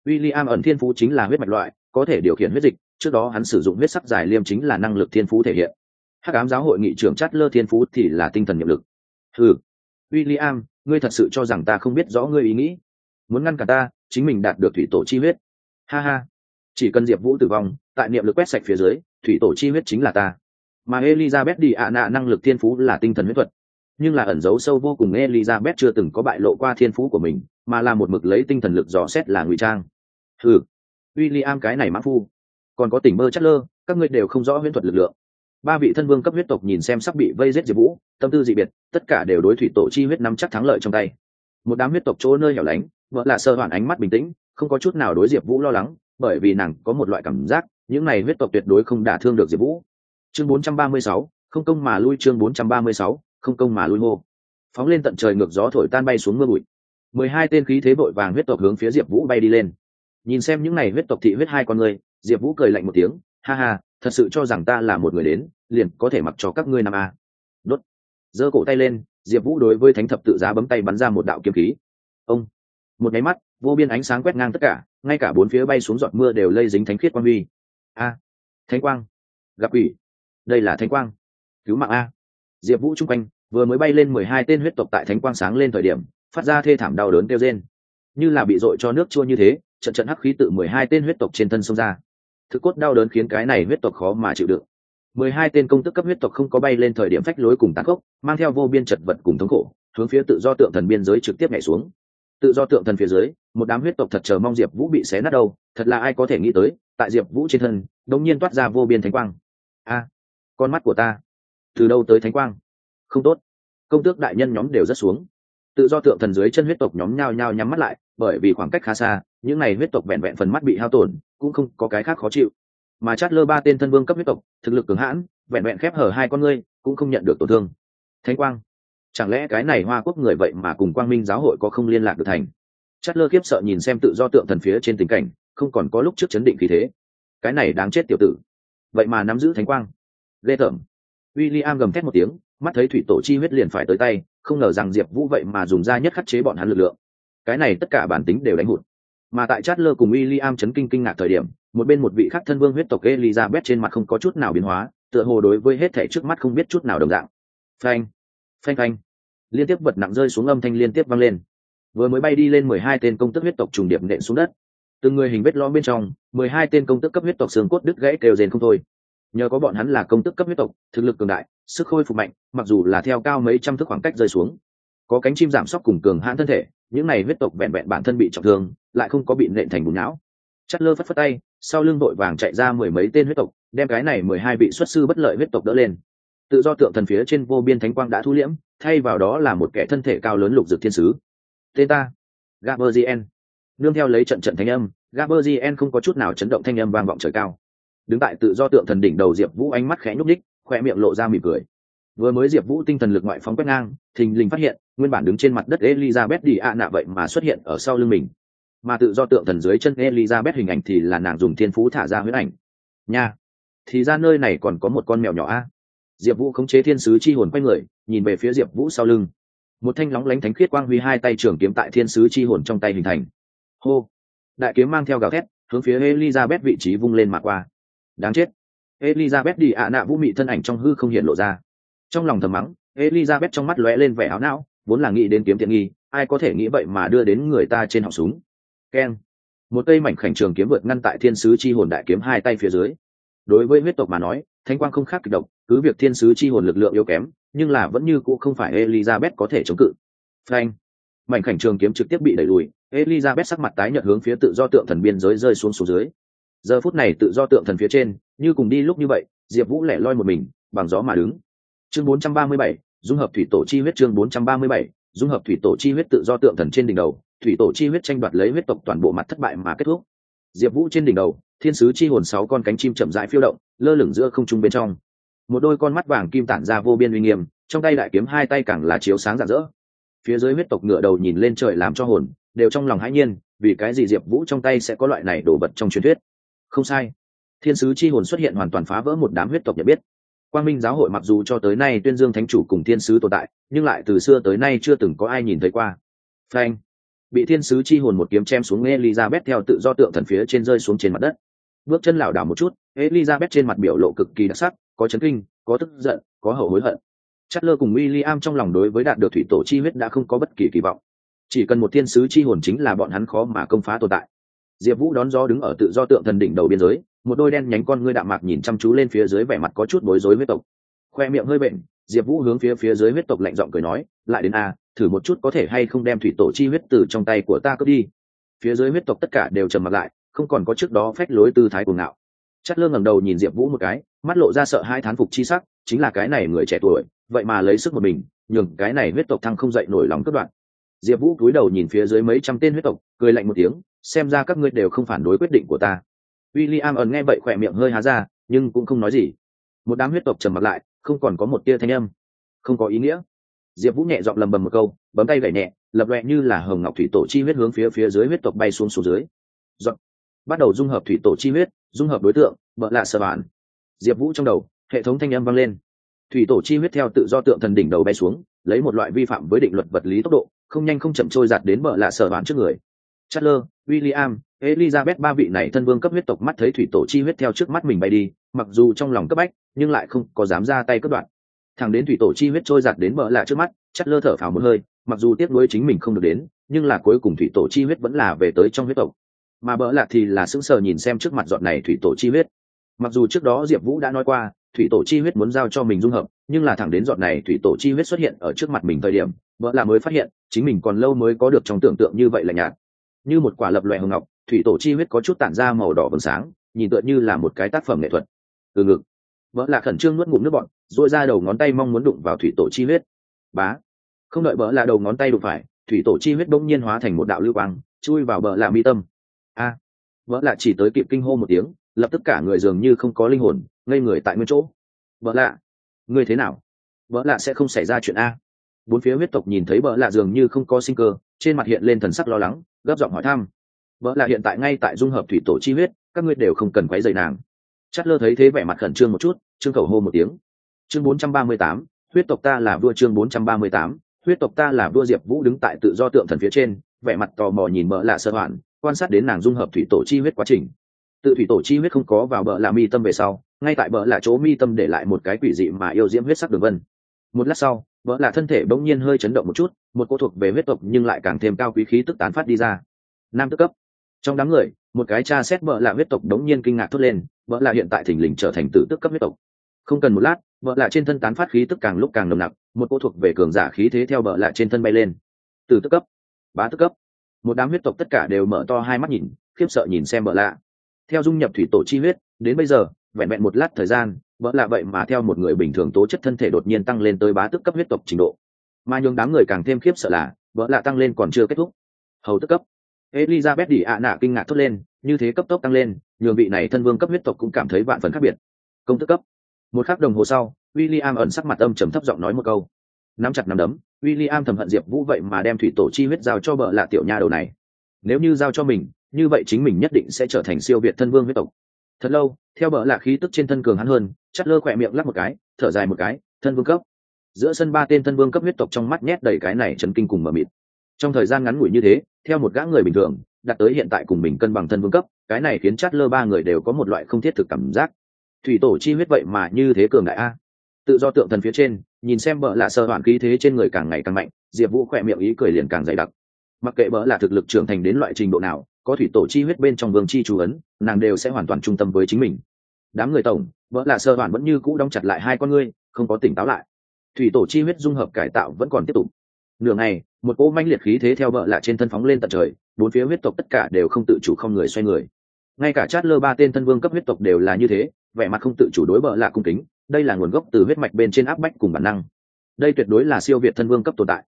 W i l l i am ẩn thiên phú chính là huyết mạch loại, có thể điều khiển huyết dịch, trước đó hắn sử dụng huyết sắc giải liêm chính là năng lực thiên phú thể hiện. Hắc ám giáo hội nghị trưởng chát lơ thiên phú thì là tinh thần nhiệm lực. Ừ w i l l i am ngươi thật sự cho rằng ta không biết rõ ngươi ý nghĩ? Muốn ngăn cả ta, chính mình đạt được thủy tổ chi huyết. Ha ha, chỉ cần diệp vũ tử vong, tại niệm lực quét sạch phía dưới, thủy tổ chi huyết chính là ta mà elizabeth đi ạ nạ năng lực thiên phú là tinh thần huyết thuật. Nhưng là ẩn giấu sâu vô cùng elizabeth chưa từng có bại lộ qua thiên phú của mình, mà là một mực lấy tinh thần lực dò xét là ngụy trang. Ừ w i l l i am cái này mã phu. Còn có tỉnh mơ chất lơ, các ngươi đều không rõ huyễn thuật lực lượng. Ba vị thân vương cấp huyết tộc nhìn xem sắp bị vây giết diệp vũ, tâm tư dị biệt, tất cả đều đối thủy tổ chi huyết nắm chắc thắng lợi trong tay. Một đám huyết tộc chỗ nơi hẻo lánh, vợ là sơ hoàn ánh mắt bình tĩnh, không có chút nào đối diệp vũ lo lắng, bởi vì nàng có một loại cảm giác, những này huyết tộc tuyệt đối không đả thương được diệp vũ chương 436, không công mà lui chương 436, không công mà lui hô phóng lên tận trời ngược gió thổi tan bay xuống mưa bụi. mười hai tên khí thế vội vàng huyết tộc hướng phía diệp vũ bay đi lên. Nhìn xem những này huyết tộc thị huyết hai con người diệp vũ cười lạnh một tiếng ha ha thật sự cho rằng ta là một người đến liền có thể mặc cho các ngươi nam a. Đốt. Giơ cổ tay lên diệp vũ đối với thánh thập tự giá bấm tay bắn ra một đạo kiếm khí. Ông. Một nháy mắt vô biên ánh sáng quét ngang tất cả ngay cả bốn phía bay xuống giọt mưa đều lây dính thánh khiết quang huy. A. Thánh quang. Gặp ủy đây là thánh quang. Cứu mạng a. Diệp vũ chung quanh, vừa mới bay lên mười hai tên huyết tộc tại thánh quang sáng lên thời điểm, phát ra thê thảm đau đớn kêu trên như là bị dội cho nước chua như thế, trận trận hắc khí tự mười hai tên huyết tộc trên thân xông ra. Thực cốt đau đớn khiến cái này huyết tộc khó mà chịu đựng. mười hai tên công tức cấp huyết tộc không có bay lên thời điểm phách lối cùng tán khốc, mang theo vô biên chật vật cùng thống khổ, hướng phía tự do tượng thần biên giới trực tiếp nhảy xuống. Tự do tượng thần phía dưới, một đám huyết tộc thật chờ mong diệp vũ bị xé nát đâu, thật là ai có thể nghĩ tới, tại diệp vũ trên thân đống nhiên toát ra vô biên thánh quang con mắt của ta. Từ đâu tới thánh quang? Không tốt. Công tước đại nhân nhóm đều rất xuống. Tự do tượng thần dưới chân huyết tộc nhóm nhao nhao nhắm mắt lại, bởi vì khoảng cách khá xa, những n à y huyết tộc vẹn vẹn phần mắt bị hao tổn, cũng không có cái khác khó chịu. Mà chát lơ ba tên thân vương cấp huyết tộc, thực lực cường hãn, vẹn vẹn khép hở hai con ngươi, cũng không nhận được tổn thương. Thánh quang. Chẳng lẽ cái này hoa quốc người vậy mà cùng quang minh giáo hội có không liên lạc được thành? Chát lơ khiếp sợ nhìn xem tự do tượng thần phía trên tình cảnh, không còn có lúc trước chấn định khí thế. Cái này đáng chết tiểu tử. Vậy mà nắm giữ thánh quang ghê tởm. W i l l i am gầm thét một tiếng, mắt thấy thủy tổ chi huyết liền phải tới tay, không ngờ rằng diệp vũ vậy mà dùng da nhất khắc chế bọn hắn lực lượng. Cái này tất cả bản tính đều đánh hụt. Mà tại chát lơ cùng w i l l i am chấn kinh kinh ngạc thời điểm, một bên một vị khắc thân vương huyết tộc elizabeth trên mặt không có chút nào biến hóa, tựa hồ đối với hết thể trước mắt không biết chút nào đồng dạng. Phanh phanh phanh. Liên tiếp vật nặng rơi xuống âm thanh liên tiếp vang lên. Vừa mới bay đi lên mười hai tên công tức huyết tộc trùng điệp nện xuống đất. Từng người hình vết lõm bên trong, mười hai tên công tức cấp huyết tộc xương cốt đứt gãy kêu rền không thôi nhờ có bọn hắn là công tức cấp huyết tộc, thực lực cường đại, sức khôi phục mạnh, mặc dù là theo cao mấy trăm thước khoảng cách rơi xuống. Có cánh chim giảm sóc cùng cường hãn thân thể, những này huyết tộc vẹn vẹn bản thân bị trọng thương, lại không có bị nện thành bùn não. Chất lơ phất phất tay, sau lưng đội vàng chạy ra mười mấy tên huyết tộc, đem cái này mười hai vị xuất sư bất lợi huyết tộc đỡ lên. Tự do tượng thần phía trên vô biên thánh quang đã thu liễm, thay vào đó là một kẻ thân thể cao lớn lục dược thiên sứ. Tên ta. Gaberzien nương theo lấy trận trận thanh âm gaberzien không có chút nào chấn động thanh âm vang vọng trời cao đứng tại tự do tượng thần đỉnh đầu diệp vũ ánh mắt khẽ nhúc ních khoe miệng lộ ra mỉm cười. Vừa mới diệp vũ tinh thần lực ngoại phóng quét ngang, thình lình phát hiện, nguyên bản đứng trên mặt đất elizabeth đi ạ nạ vậy mà xuất hiện ở sau lưng mình. Mà tự do tượng thần dưới chân elizabeth hình ảnh thì là nàng dùng thiên phú thả ra huyết ảnh. Nha, thì ra nơi này còn có một con mèo nhỏ a. Diệp vũ khống chế thiên sứ chi hồn quay người, nhìn về phía diệp vũ sau lưng. Một thanh lóng lánh thánh khiết quang huy hai tay trường kiếm tại thiên sứ chi hồn trong tay hình thành. Hô, đại kiếm mang theo gào thét, hướng phía elizabeth vị trí vung lên mà qua đáng chết. Elizabeth đi ạ nạ vũ mị thân ảnh trong hư không hiện lộ ra. Trong lòng thầm mắng, elizabeth trong mắt lóe lên vẻ áo não, vốn là nghĩ đến kiếm tiện nghi, ai có thể nghĩ vậy mà đưa đến người ta trên họng súng. Keng. Một cây mảnh khảnh trường kiếm vượt ngăn tại thiên sứ chi hồn đại kiếm hai tay phía dưới. Đối với huyết tộc mà nói thanh quang không khác kịch độc, cứ việc thiên sứ chi hồn lực lượng yếu kém, nhưng là vẫn như cũ không phải elizabeth có thể chống cự. Frank mảnh khảnh trường kiếm trực tiếp bị đẩy lùi, elizabeth sắc mặt tái nhợt hướng phía tự do tượng thần biên giới rơi xuống xuống dưới giờ phút này tự do tượng thần phía trên như cùng đi lúc như vậy diệp vũ lẻ loi một mình bằng gió mà đứng. Chương 437, dung hợp thủy tổ chi huyết chương 437, dung hợp thủy tổ chi huyết tự do tượng thần trên đỉnh đầu thủy tổ chi huyết tranh đoạt lấy huyết tộc toàn bộ mặt thất bại mà kết thúc. Diệp vũ trên đỉnh đầu thiên sứ chi hồn sáu con cánh chim chậm rãi phiêu động lơ lửng giữa không trung bên trong. Một đôi con mắt vàng kim tản ra vô biên uy nghiêm trong tay đại kiếm hai tay càng là chiếu sáng rạng rỡ. Phía dưới huyết tộc ngựa đầu nhìn lên trời làm cho hồn đều trong lòng hãi nhiên vì cái gì diệp vũ trong tay sẽ có loại này đổ vật trong truyền thuyết? Không sai. Thiên sứ chi hồn xuất hiện hoàn toàn phá vỡ một đám huyết tộc nhận biết. Quang minh giáo hội mặc dù cho tới nay tuyên dương thánh chủ cùng thiên sứ tồn tại, nhưng lại từ xưa tới nay chưa từng có ai nhìn thấy qua. Frank bị thiên sứ chi hồn một kiếm chém xuống elizabeth theo tự do tượng thần phía trên rơi xuống trên mặt đất. Bước chân lảo đảo một chút, elizabeth trên mặt biểu lộ cực kỳ đặc sắc, có chấn kinh, có tức giận, có hậu hối hận. Chất lơ cùng w i l l i am trong lòng đối với đạt được thủy tổ chi huyết đã không có bất kỳ kỳ vọng. Chỉ cần một thiên sứ chi hồn chính là bọn hắn khó mà công phá tồn tại diệp vũ đón gió đứng ở tự do tượng thần đỉnh đầu biên giới, một đôi đen nhánh con ngươi đạm mạc nhìn chăm chú lên phía dưới vẻ mặt có chút bối rối huyết tộc. Khoe miệng hơi bệnh, diệp vũ hướng phía phía dưới huyết tộc lạnh giọng cười nói, lại đến a, thử một chút có thể hay không đem thủy tổ chi huyết từ trong tay của ta cướp đi. Phía dưới huyết tộc tất cả đều trầm mặt lại, không còn có trước đó phách lối tư thái cuồng ngạo. Chất lơ ngẩng đầu nhìn diệp vũ một cái, mắt lộ ra sợ hai thán phục chi sắc, chính là cái này người trẻ tuổi, vậy mà lấy sức một mình, nhường cái này huyết tộc thăng không dậy nổi lòng cất đoạn. Diệp vũ cúi đầu nhìn phía dưới mấy trăm tên huyết tộc, cười lạnh một tiếng xem ra các ngươi đều không phản đối quyết định của ta. W i l l i am ẩn nghe vậy khỏe miệng hơi há ra, nhưng cũng không nói gì. Một đám huyết tộc trầm mặt lại, không còn có một tia thanh âm. Không có ý nghĩa. Diệp vũ nhẹ giọng lầm bầm một câu, bấm tay gảy nhẹ, lập loẹ như là hồng ngọc thủy tổ chi huyết hướng phía phía dưới huyết tộc bay xuống xuống dưới. Dọn. bắt đầu dung hợp thủy tổ chi huyết, dung hợp đối tượng vợ lạ sơ bản. Diệp vũ trong đầu, hệ thống thanh âm vang lên. Thủy tổ chi huyết theo tự do tượng thần đỉnh đầu bay xuống, lấy một loại vi phạm với định luật vật lý tốc độ, không nhanh không chậm trôi giạt đến vợ lạ sơ bản trước người. Chatler, William, Elizabeth ba vị này thân vương cấp huyết tộc mắt thấy thủy tổ chi huyết theo trước mắt mình bay đi, mặc dù trong lòng cấp bách, nhưng lại không có dám ra tay cắt đoạn. Thẳng đến thủy tổ chi huyết trôi giạt đến bờ lạ trước mắt, Chatler thở phào một hơi, mặc dù tiếc nuối chính mình không được đến, nhưng là cuối cùng thủy tổ chi huyết vẫn là về tới trong huyết tộc. Mà bỡ lạ thì là sững sờ nhìn xem trước mặt giọt này thủy tổ chi huyết. Mặc dù trước đó Diệp Vũ đã nói qua, thủy tổ chi huyết muốn giao cho mình dung hợp, nhưng là thẳng đến giọt này thủy tổ chi huyết xuất hiện ở trước mặt mình thời điểm, bỡ lạ mới phát hiện, chính mình còn lâu mới có được trong tưởng tượng như vậy là nhạt như một quả lập loè hồng ngọc, thủy tổ chi huyết có chút tản ra màu đỏ vầng sáng, nhìn tựa như là một cái tác phẩm nghệ thuật. Từ ngực, vợ là khẩn trương nuốt ngụm nước bọn dội ra đầu ngón tay mong muốn đụng vào thủy tổ chi huyết. Bá, không đợi vợ là đầu ngón tay đụng phải, thủy tổ chi huyết bỗng nhiên hóa thành một đạo lưu quang, chui vào bờ là mi tâm. A, vợ là chỉ tới kịp kinh hô một tiếng, lập tức cả người dường như không có linh hồn, ngây người tại nguyên chỗ. Vợ lạ, ngươi thế nào? Vợ lạ sẽ không xảy ra chuyện a. Bốn phía huyết tộc nhìn thấy vợ lạ dường như không có sinh cơ, trên mặt hiện lên thần sắc lo lắng gấp giọng hỏi thăm. Vợ là hiện tại ngay tại dung hợp thủy tổ chi huyết các ngươi đều không cần quấy dày nàng. Chát lơ thấy thế vẻ mặt khẩn trương một chút trương cầu hô một tiếng. Chương 438, huyết tộc ta là vua chương 438, huyết tộc ta là vua diệp vũ đứng tại tự do tượng thần phía trên vẻ mặt tò mò nhìn bỡ lạ sơ hoạn quan sát đến nàng dung hợp thủy tổ chi huyết quá trình. Tự thủy tổ chi huyết không có vào bỡ lạ mi tâm về sau ngay tại bỡ lạ chỗ mi tâm để lại một cái quỷ dị mà yêu diễm huyết sắc đường vân. Một lát sau vợ là thân thể bỗng nhiên hơi chấn động một chút, một cô thuộc về huyết tộc nhưng lại càng thêm cao quý khí tức tán phát đi ra. Nam tức cấp. Trong đám người, một cái cha xét vợ là huyết tộc đống nhiên kinh ngạc thốt lên, vợ là hiện tại thình lình trở thành tử tức cấp huyết tộc. Không cần một lát, vợ là trên thân tán phát khí tức càng lúc càng nồng nặc, một cô thuộc về cường giả khí thế theo vợ là trên thân bay lên. Từ tức cấp. Bá tức cấp. Một đám huyết tộc tất cả đều mở to hai mắt nhìn, khiếp sợ nhìn xem vợ lạ. Theo dung nhập thủy tổ chi huyết, đến bây giờ, vẹn vẹn một lát thời gian bỡ lạ vậy mà theo một người bình thường tố chất thân thể đột nhiên tăng lên tới bá tức cấp huyết tộc trình độ. Mà nhường đám người càng thêm khiếp sợ là bỡ lạ tăng lên còn chưa kết thúc. Hầu tức cấp. Elizabeth đi ạ nạ kinh ngạc thốt lên, như thế cấp tốc tăng lên, nhường vị này thân vương cấp huyết tộc cũng cảm thấy vạn phần khác biệt. Công tức cấp. Một khắc đồng hồ sau, William ẩn sắc mặt âm trầm thấp giọng nói một câu. Nắm chặt nắm đấm, William thầm hận diệp vũ vậy mà đem thủy tổ chi huyết giao cho vợ lạ tiểu nha đầu này. Nếu như giao cho mình, như vậy chính mình nhất định sẽ trở thành siêu việt thân vương huyết tộc thật lâu, theo vợ lạ khí tức trên thân cường hắn hơn, chắt lơ khỏe miệng lắp một cái, thở dài một cái, thân vương cấp. Giữa sân ba tên thân vương cấp huyết tộc trong mắt nhét đầy cái này chấn kinh cùng mờ mịt. Trong thời gian ngắn ngủi như thế, theo một gã người bình thường đặt tới hiện tại cùng mình cân bằng thân vương cấp, cái này khiến chát lơ ba người đều có một loại không thiết thực cảm giác. Thủy tổ chi huyết vậy mà như thế cường đại a. Tự do tượng thần phía trên, nhìn xem bợ lạ sơ hoàn khí thế trên người càng ngày càng mạnh, diệp vũ khỏe miệng ý cười liền càng dày đặc mặc kệ bỡ là thực lực trưởng thành đến loại trình độ nào, có thủy tổ chi huyết bên trong vương chi chú ấn, nàng đều sẽ hoàn toàn trung tâm với chính mình. Đám người tổng, bỡ là sơ hoàn vẫn như cũ đóng chặt lại hai con ngươi, không có tỉnh táo lại. Thủy tổ chi huyết dung hợp cải tạo vẫn còn tiếp tục. Nửa ngày, một cỗ manh liệt khí thế theo vợ là trên thân phóng lên tận trời, bốn phía huyết tộc tất cả đều không tự chủ không người xoay người. Ngay cả chát lơ ba tên thân vương cấp huyết tộc đều là như thế, vẻ mặt không tự chủ đối vợ là cung kính, đây là nguồn gốc từ huyết mạch bên trên áp bách cùng bản năng. Đây tuyệt đối là siêu việt thân vương cấp tồn tại.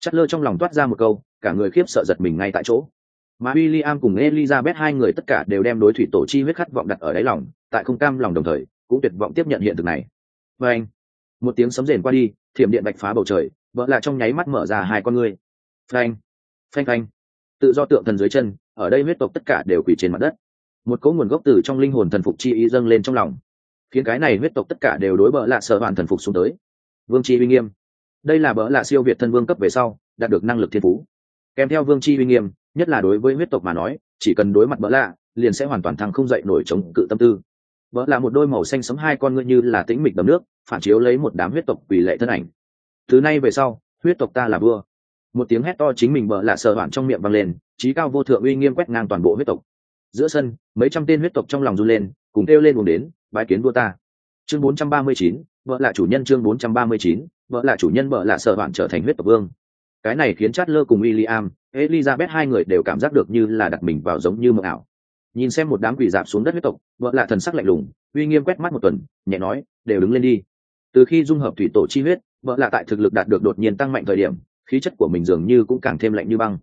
Chát lơ trong lòng toát ra một câu cả người khiếp sợ giật mình ngay tại chỗ. Mà William cùng Elizabeth hai người tất cả đều đem đối thủy tổ chi huyết khát vọng đặt ở đáy lòng, tại không cam lòng đồng thời, cũng tuyệt vọng tiếp nhận hiện thực này. Và anh, một tiếng sấm rền qua đi, thiểm điện bạch phá bầu trời, vợ là trong nháy mắt mở ra hai con ngươi. Phanh phanh phanh. Tự do tượng thần dưới chân ở đây huyết tộc tất cả đều quỳ trên mặt đất. Một cỗ nguồn gốc từ trong linh hồn thần phục chi ý dâng lên trong lòng. Khiến cái này huyết tộc tất cả đều đối bỡ lạ sợ hoàn thần phục xuống tới. Vương chi uy nghiêm. Đây là bỡ lạ siêu việt thân vương cấp về sau đạt được năng lực thiên phú kèm theo vương chi uy nghiêm nhất là đối với huyết tộc mà nói chỉ cần đối mặt bỡ lạ liền sẽ hoàn toàn thăng không dậy nổi chống cự tâm tư. Bỡ là một đôi màu xanh sấm hai con ngươi như là tĩnh mịch đầm nước phản chiếu lấy một đám huyết tộc quỳ lệ thân ảnh. Thứ nay về sau huyết tộc ta là vua. Một tiếng hét to chính mình bợ lạ sợ hoạn trong miệng vang lên trí cao vô thượng uy nghiêm quét ngang toàn bộ huyết tộc. Giữa sân mấy trăm tên huyết tộc trong lòng run lên cùng kêu lên cùng đến bãi kiến vua ta. Chương 439, vợ là chủ nhân chương 439, vợ là chủ nhân vợ là sợ hoạn trở thành huyết tộc vương cái này khiến chát lơ cùng William, Elizabeth hai người đều cảm giác được như là đặt mình vào giống như mộng ảo. Nhìn xem một đám quỷ dạp xuống đất huyết tộc vợ lạ thần sắc lạnh lùng uy nghiêm quét mắt một tuần nhẹ nói đều đứng lên đi. Từ khi dung hợp thủy tổ chi huyết vợ lạ tại thực lực đạt được đột nhiên tăng mạnh thời điểm khí chất của mình dường như cũng càng thêm lạnh như băng.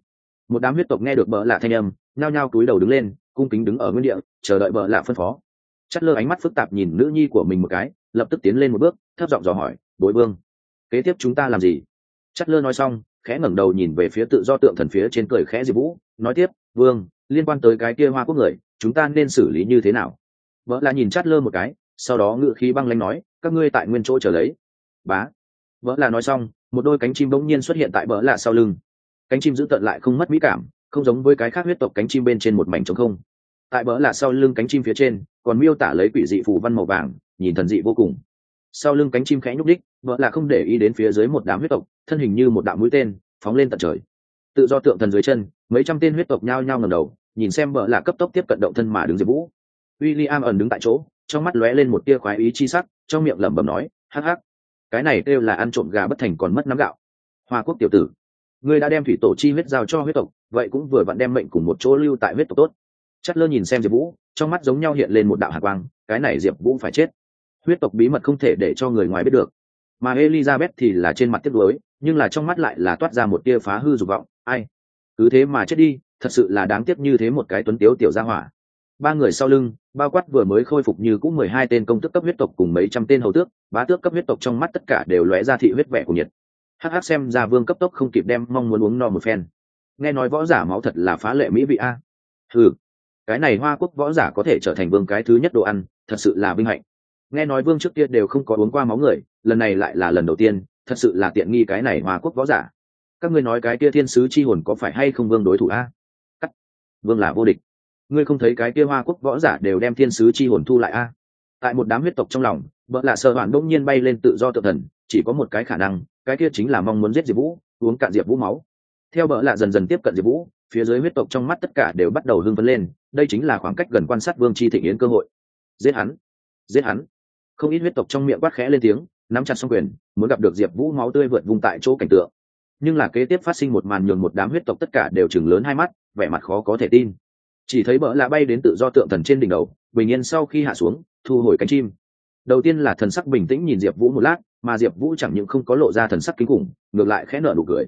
Một đám huyết tộc nghe được vợ lạ thanh âm nhao nhao cúi đầu đứng lên cung kính đứng ở nguyên địa chờ đợi vợ lạ phân phó. Chất lơ ánh mắt phức tạp nhìn nữ nhi của mình một cái lập tức tiến lên một bước thấp giọng dò hỏi đối vương kế tiếp chúng ta làm gì? Chất lơ nói xong khẽ ngẩng đầu nhìn về phía tự do tượng thần phía trên cười khẽ diệp vũ, nói tiếp, vương, liên quan tới cái kia hoa quốc người, chúng ta nên xử lý như thế nào? Vợ là nhìn chát lơ một cái, sau đó ngự khí băng lanh nói, các ngươi tại nguyên chỗ chờ lấy. Bá. Vợ là nói xong, một đôi cánh chim bỗng nhiên xuất hiện tại vợ là sau lưng. Cánh chim giữ tận lại không mất mỹ cảm, không giống với cái khác huyết tộc cánh chim bên trên một mảnh trống không. Tại bỡ là sau lưng cánh chim phía trên, còn miêu tả lấy quỷ dị phù văn màu vàng, nhìn thần dị vô cùng. Sau lưng cánh chim khẽ nhúc đích vợ là không để ý đến phía dưới một đám huyết tộc, thân hình như một đạo mũi tên, phóng lên tận trời. Tự do tượng thần dưới chân, mấy trăm tên huyết tộc nhao nhao ngầm đầu, nhìn xem vợ là cấp tốc tiếp cận động thân mà đứng diệp vũ. W i l l i am ẩn đứng tại chỗ, trong mắt lóe lên một tia khoái ý chi sắc, trong miệng lẩm bẩm nói, hắc hắc, cái này kêu là ăn trộm gà bất thành còn mất nắm gạo. Hoa quốc tiểu tử, ngươi đã đem thủy tổ chi huyết giao cho huyết tộc, vậy cũng vừa vặn đem mệnh cùng một chỗ lưu tại huyết tộc tốt. Chất lơ nhìn xem diệp vũ, trong mắt giống nhau hiện lên một đạo hạ quang, cái này diệp vũ phải chết. Huyết tộc bí mật không thể để cho người ngoài biết được mà elizabeth thì là trên mặt tiếc nuối, nhưng là trong mắt lại là toát ra một tia phá hư dục vọng. Ai? Cứ thế mà chết đi, thật sự là đáng tiếc như thế một cái tuấn tiếu tiểu gia hỏa. Ba người sau lưng, bao quát vừa mới khôi phục như cũng mười hai tên công tước cấp huyết tộc cùng mấy trăm tên hầu tước, bá tước cấp huyết tộc trong mắt tất cả đều lóe ra thị huyết vẻ của nhiệt. Hắc hắc xem ra vương cấp tốc không kịp đem mong muốn uống no một phen. Nghe nói võ giả máu thật là phá lệ mỹ vị a. Ừ cái này hoa quốc võ giả có thể trở thành vương cái thứ nhất đồ ăn, thật sự là vinh hạnh nghe nói vương trước kia đều không có uống qua máu người, lần này lại là lần đầu tiên, thật sự là tiện nghi cái này hoa quốc võ giả. Các ngươi nói cái kia thiên sứ chi hồn có phải hay không vương đối thủ a? Cắt. Vương là vô địch. Ngươi không thấy cái kia hoa quốc võ giả đều đem thiên sứ chi hồn thu lại a? Tại một đám huyết tộc trong lòng vợ lạ sợ hoạn đông nhiên bay lên tự do tự thần, chỉ có một cái khả năng, cái kia chính là mong muốn giết diệp vũ, uống cạn diệp vũ máu. Theo vợ lạ dần dần tiếp cận diệp vũ, phía dưới huyết tộc trong mắt tất cả đều bắt đầu hưng phấn lên, đây chính là khoảng cách gần quan sát vương chi thịnh yến cơ hội. Giết hắn. Giết hắn không ít huyết tộc trong miệng quát khẽ lên tiếng, nắm chặt xong quyền, muốn gặp được diệp vũ máu tươi vượt vùng tại chỗ cảnh tượng. Nhưng là kế tiếp phát sinh một màn nhường một đám huyết tộc tất cả đều chừng lớn hai mắt, vẻ mặt khó có thể tin. Chỉ thấy bỡ lạ bay đến tự do tượng thần trên đỉnh đầu, bình yên sau khi hạ xuống, thu hồi cánh chim. Đầu tiên là thần sắc bình tĩnh nhìn diệp vũ một lát, mà diệp vũ chẳng những không có lộ ra thần sắc kinh khủng, ngược lại khẽ nở nụ cười.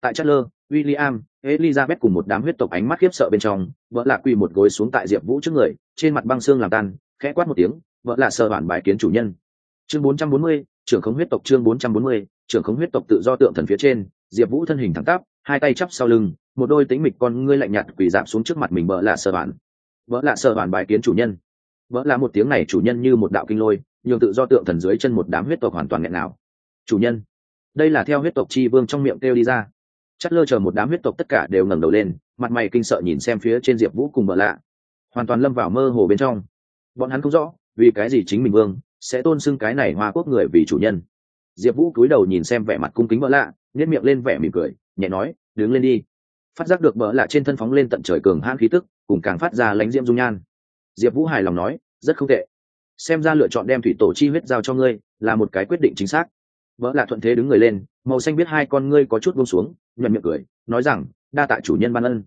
Tại chất lơ william, elizabeth cùng một đám huyết tộc ánh mắt khiếp sợ bên trong vợ lạ quỳ một gối xuống tại diệp vũ trước người, trên mặt băng xương làm tan, khẽ quát một tiếng vợ là sơ bản bài kiến chủ nhân. Chương 440, trưởng khống huyết tộc chương 440, trưởng khống huyết tộc tự do tượng thần phía trên diệp vũ thân hình thẳng tắp hai tay chắp sau lưng một đôi tính mịch con ngươi lạnh nhạt quỳ giảm xuống trước mặt mình vợ là sơ bản. Vợ là sơ bản bài kiến chủ nhân. Vợ là một tiếng này chủ nhân như một đạo kinh lôi nhường tự do tượng thần dưới chân một đám huyết tộc hoàn toàn nghẹn nào. Chủ nhân đây là theo huyết tộc chi vương trong miệng kêu đi ra. Chắt lơ chờ một đám huyết tộc tất cả đều ngẩng đầu lên mặt mày kinh sợ nhìn xem phía trên diệp vũ cùng vợ lạ. Hoàn toàn lâm vào mơ hồ bên trong. Bọn hắn không rõ vì cái gì chính mình vương sẽ tôn xưng cái này hoa quốc người vì chủ nhân? Diệp vũ cúi đầu nhìn xem vẻ mặt cung kính vợ lạ nhét miệng lên vẻ mỉm cười, nhẹ nói, đứng lên đi. Phát giác được vợ lạ trên thân phóng lên tận trời cường hãn khí tức, cùng càng phát ra lánh diễm dung nhan. Diệp vũ hài lòng nói, rất không tệ. Xem ra lựa chọn đem thủy tổ chi huyết giao cho ngươi là một cái quyết định chính xác. Vợ lạ thuận thế đứng người lên, màu xanh biết hai con ngươi có chút buông xuống, nhuận miệng cười, nói rằng, đa tạ chủ nhân ban ân.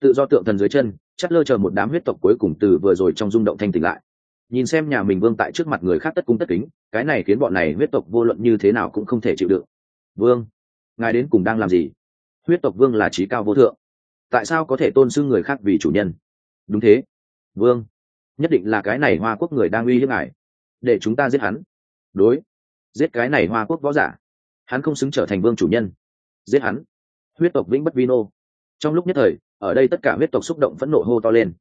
Tự do tượng thần dưới chân, chắt lơ chờ một đám huyết tộc cuối cùng từ vừa rồi trong rung động thanh tỉnh lại nhìn xem nhà mình vương tại trước mặt người khác tất cung tất kính, cái này khiến bọn này huyết tộc vô luận như thế nào cũng không thể chịu đựng. Vương, ngài đến cùng đang làm gì? Huyết tộc vương là trí cao vô thượng. Tại sao có thể tôn xưng người khác vì chủ nhân? Đúng thế. Vương, nhất định là cái này hoa quốc người đang uy hiếp ngài. Để chúng ta giết hắn. Đối. Giết cái này hoa quốc võ giả. Hắn không xứng trở thành vương chủ nhân. Giết hắn. Huyết tộc vĩnh bất vi nô. Trong lúc nhất thời, ở đây tất cả huyết tộc xúc động phẫn nộ hô to lên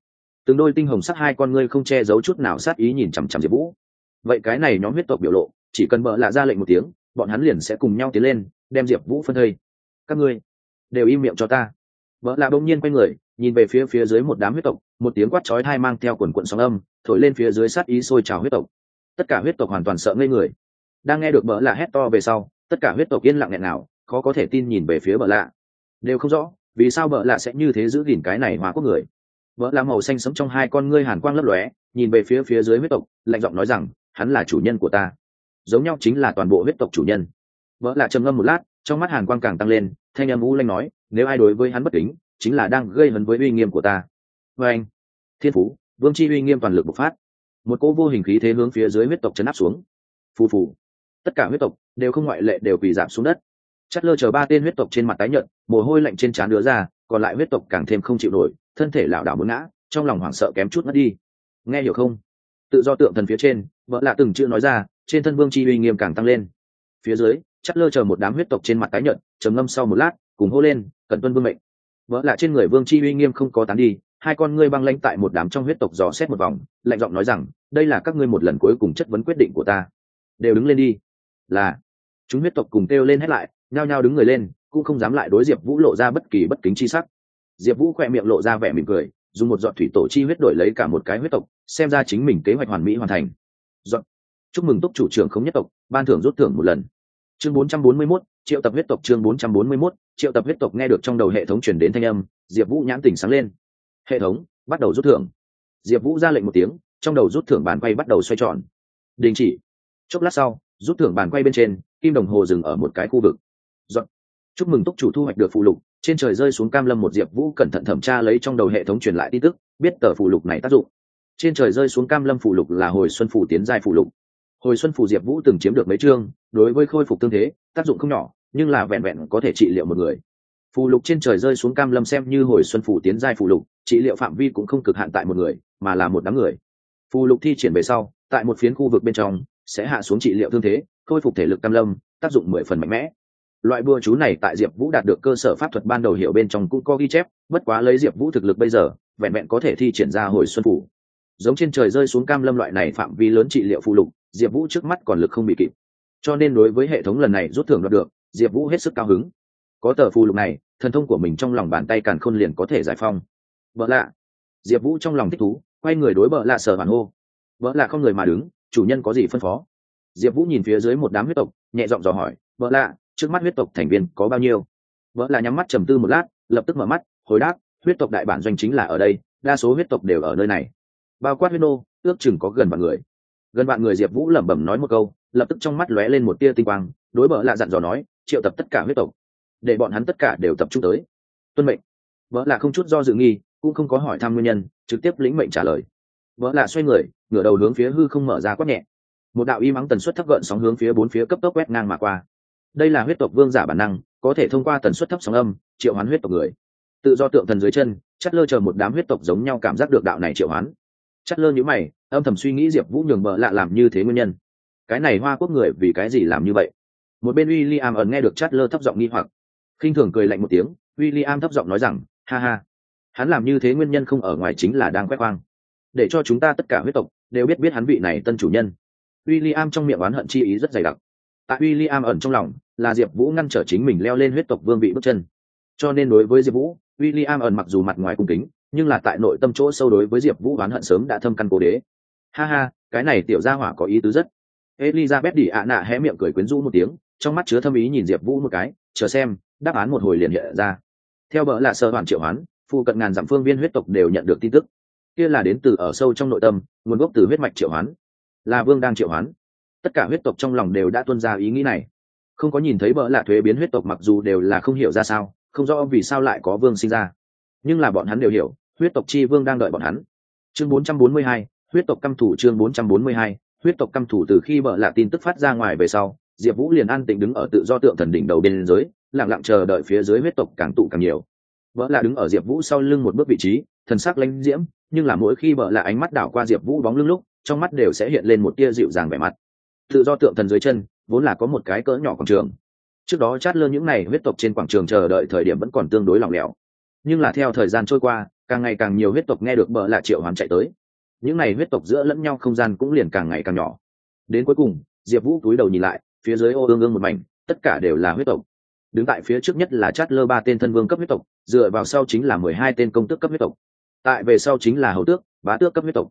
từng đôi tinh hồng sắc hai con ngươi không che giấu chút nào sát ý nhìn chằm chằm diệp vũ. Vậy cái này nhóm huyết tộc biểu lộ, chỉ cần mợ lạ ra lệnh một tiếng, bọn hắn liền sẽ cùng nhau tiến lên, đem diệp vũ phân thây. Các ngươi đều im miệng cho ta. Vợ lạ bỗng nhiên quay người, nhìn về phía phía dưới một đám huyết tộc, một tiếng quát chói thai mang theo quần quận sóng âm, thổi lên phía dưới sát ý sôi trào huyết tộc. Tất cả huyết tộc hoàn toàn sợ ngây người. Đang nghe được bỡ lạ hét to về sau, tất cả huyết tộc yên lặng nghẹn nào khó có thể tin nhìn về phía bỡ lạ. Đều không rõ, vì sao bỡ lạ sẽ như thế giữ gìn cái này hóa quốc người vợ là màu xanh sẫm trong hai con ngươi hàn quang lấp lóe, nhìn về phía phía dưới huyết tộc, lạnh giọng nói rằng, hắn là chủ nhân của ta. Giống nhau chính là toàn bộ huyết tộc chủ nhân. Vợ lạ trầm ngâm một lát, trong mắt hàn quang càng tăng lên, thanh âm u lanh nói, nếu ai đối với hắn bất kính, chính là đang gây hấn với uy nghiêm của ta. Vê anh. Thiên phú, vương chi uy nghiêm toàn lực bộc phát. Một cỗ vô hình khí thế hướng phía dưới huyết tộc chấn áp xuống. Phù phù. Tất cả huyết tộc đều không ngoại lệ đều quỳ giảm xuống đất. Chất lơ chờ ba tên huyết tộc trên mặt tái nhợt, mồ hôi lạnh trên trán đứa ra còn lại huyết tộc càng thêm không chịu nổi, thân thể lảo đảo muốn ngã, trong lòng hoảng sợ kém chút mất đi. Nghe hiểu không? Tự do tượng thần phía trên, vợ lạ từng chữ nói ra, trên thân vương chi uy nghiêm càng tăng lên. Phía dưới, chắc lơ chờ một đám huyết tộc trên mặt tái nhợt, trầm ngâm sau một lát, cùng hô lên, cẩn tuân vương mệnh. Vợ lạ trên người vương chi uy nghiêm không có tán đi, hai con ngươi băng lãnh tại một đám trong huyết tộc dò xét một vòng, lạnh giọng nói rằng, đây là các ngươi một lần cuối cùng chất vấn quyết định của ta. Đều đứng lên đi. Là. Chúng huyết tộc cùng kêu lên hết lại, nhao nhao đứng người lên cũng không dám lại đối diệp vũ lộ ra bất kỳ bất kính chi sắc. Diệp vũ khỏe miệng lộ ra vẻ mỉm cười dùng một giọt thủy tổ chi huyết đổi lấy cả một cái huyết tộc xem ra chính mình kế hoạch hoàn mỹ hoàn thành. Giọt. chúc mừng túc chủ trưởng không nhất tộc ban thưởng rút thưởng một lần. Chương 441, triệu tập huyết tộc chương 441, triệu tập huyết tộc nghe được trong đầu hệ thống chuyển đến thanh âm diệp vũ nhãn tỉnh sáng lên. Hệ thống bắt đầu rút thưởng. Diệp vũ ra lệnh một tiếng trong đầu rút thưởng bàn quay bắt đầu xoay tròn. Đình chỉ. Chốc lát sau rút thưởng bàn quay bên trên kim đồng hồ dừng ở một cái khu vực. Dọn chúc mừng túc chủ thu hoạch được phụ lục, trên trời rơi xuống cam lâm một diệp vũ cẩn thận thẩm tra lấy trong đầu hệ thống truyền lại tin tức, biết tờ phụ lục này tác dụng. Trên trời rơi xuống cam lâm phụ lục là hồi xuân phủ tiến giai phụ lục. Hồi xuân phủ diệp vũ từng chiếm được mấy chương, đối với khôi phục tương thế, tác dụng không nhỏ, nhưng là vẹn vẹn có thể trị liệu một người. Phù lục trên trời rơi xuống cam lâm xem như hồi xuân phủ tiến giai phù lục, trị liệu phạm vi cũng không cực hạn tại một người, mà là một đám người. Phù lục thi triển về sau, tại một phiến khu vực bên trong, sẽ hạ xuống trị liệu thương thế, khôi phục thể lực cam lâm, tác dụng mười phần mạnh mẽ loại bùa chú này tại diệp vũ đạt được cơ sở pháp thuật ban đầu hiệu bên trong cũng có ghi chép, bất quá lấy diệp vũ thực lực bây giờ, vẹn vẹn có thể thi triển ra hồi xuân phủ. Giống trên trời rơi xuống cam lâm loại này phạm vi lớn trị liệu phụ lục, diệp vũ trước mắt còn lực không bị kịp. Cho nên đối với hệ thống lần này rút thưởng đoạt được, diệp vũ hết sức cao hứng. Có tờ phù lục này, thần thông của mình trong lòng bàn tay càn khôn liền có thể giải phong vợ lạ. Diệp vũ trong lòng thích thú, quay người đối vợ lạ sở bản hô. Vợ lạ không người mà đứng, chủ nhân có gì phân phó? Diệp vũ nhìn phía dưới một đám huyết tộc, nhẹ giọng dò hỏi vợ lạ trước mắt huyết tộc thành viên có bao nhiêu? Vợ là nhắm mắt trầm tư một lát, lập tức mở mắt, hồi đáp, huyết tộc đại bản doanh chính là ở đây, đa số huyết tộc đều ở nơi này. Bao quát huyết nô, ước chừng có gần vạn người. Gần vạn người diệp vũ lẩm bẩm nói một câu, lập tức trong mắt lóe lên một tia tinh quang, đối bờ lạ dặn dò nói, triệu tập tất cả huyết tộc. Để bọn hắn tất cả đều tập trung tới. Tuân mệnh. Vợ lạ không chút do dự nghi, cũng không có hỏi thăm nguyên nhân, trực tiếp lĩnh mệnh trả lời. Vợ lạ xoay người, ngửa đầu hướng phía hư không mở ra quát nhẹ. Một đạo y mắng tần suất thấp gợn sóng hướng phía bốn phía cấp tốc quét ngang mà qua đây là huyết tộc vương giả bản năng, có thể thông qua tần suất thấp sóng âm, triệu hoán huyết tộc người. Tự do tượng thần dưới chân, chất lơ chờ một đám huyết tộc giống nhau cảm giác được đạo này triệu hoán. Chất lơ nhữ mày, âm thầm suy nghĩ diệp vũ nhường bợ lạ làm như thế nguyên nhân. Cái này hoa quốc người vì cái gì làm như vậy? Một bên w i l l i am ẩn nghe được chất lơ thấp giọng nghi hoặc. Khinh thường cười lạnh một tiếng w i l l i am thấp giọng nói rằng, ha ha, hắn làm như thế nguyên nhân không ở ngoài chính là đang quét hoang để cho chúng ta tất cả huyết tộc đều biết biết hắn vị này tân chủ nhân. W i l l i am trong miệng oán hận chi ý rất dày đặc. Tại w i l l i am ẩn trong lòng là diệp vũ ngăn trở chính mình leo lên huyết tộc vương vị bước chân. Cho nên đối với diệp vũ w i l l i am ẩn mặc dù mặt ngoài cung kính, nhưng là tại nội tâm chỗ sâu đối với diệp vũ oán hận sớm đã thâm căn cố đế. Ha ha, cái này tiểu gia hỏa có ý tứ rất. Elizabeth đi ạ nạ hé miệng cười quyến rũ một tiếng, trong mắt chứa thâm ý nhìn diệp vũ một cái, chờ xem, đáp án một hồi liền hiện ra. Theo bỡ là sơ hoàn triệu hoán, phụ cận ngàn dặm phương viên huyết tộc đều nhận được tin tức. Kia là đến từ ở sâu trong nội tâm, nguồn gốc từ huyết mạch triệu hoán. Là vương đang triệu hoán. Tất cả huyết tộc trong lòng đều đã tuân ra ý nghĩ này không có nhìn thấy bỡ là thuế biến huyết tộc mặc dù đều là không hiểu ra sao không rõ vì sao lại có vương sinh ra. Nhưng là bọn hắn đều hiểu huyết tộc chi vương đang đợi bọn hắn. Chương 442, huyết tộc căm thủ chương 442, huyết tộc căm thủ từ khi bỡ lạ tin tức phát ra ngoài về sau diệp vũ liền an tĩnh đứng ở tự do tượng thần đỉnh đầu bên dưới lặng lặng chờ đợi phía dưới huyết tộc càng tụ càng nhiều. Vợ lạ đứng ở diệp vũ sau lưng một bước vị trí thần sắc lãnh diễm nhưng là mỗi khi vợ lạ ánh mắt đảo qua diệp vũ bóng lưng lúc trong mắt đều sẽ hiện lên một tia dịu dàng vẻ mặt. Tự do tượng thần dưới chân vốn là có một cái cỡ nhỏ quảng trường. Trước đó chát lơ những n à y huyết tộc trên quảng trường chờ đợi thời điểm vẫn còn tương đối lỏng lẻo. Nhưng là theo thời gian trôi qua, càng ngày càng nhiều huyết tộc nghe được bợ lạ triệu hoàn chạy tới. Những n à y huyết tộc giữa lẫn nhau không gian cũng liền càng ngày càng nhỏ. Đến cuối cùng, diệp vũ túi đầu nhìn lại, phía dưới ô ương ương một mảnh, tất cả đều là huyết tộc. Đứng tại phía trước nhất là chát lơ ba tên thân vương cấp huyết tộc, dựa vào sau chính là mười hai tên công tước cấp huyết tộc. Tại về sau chính là hầu tước, bá tước cấp huyết tộc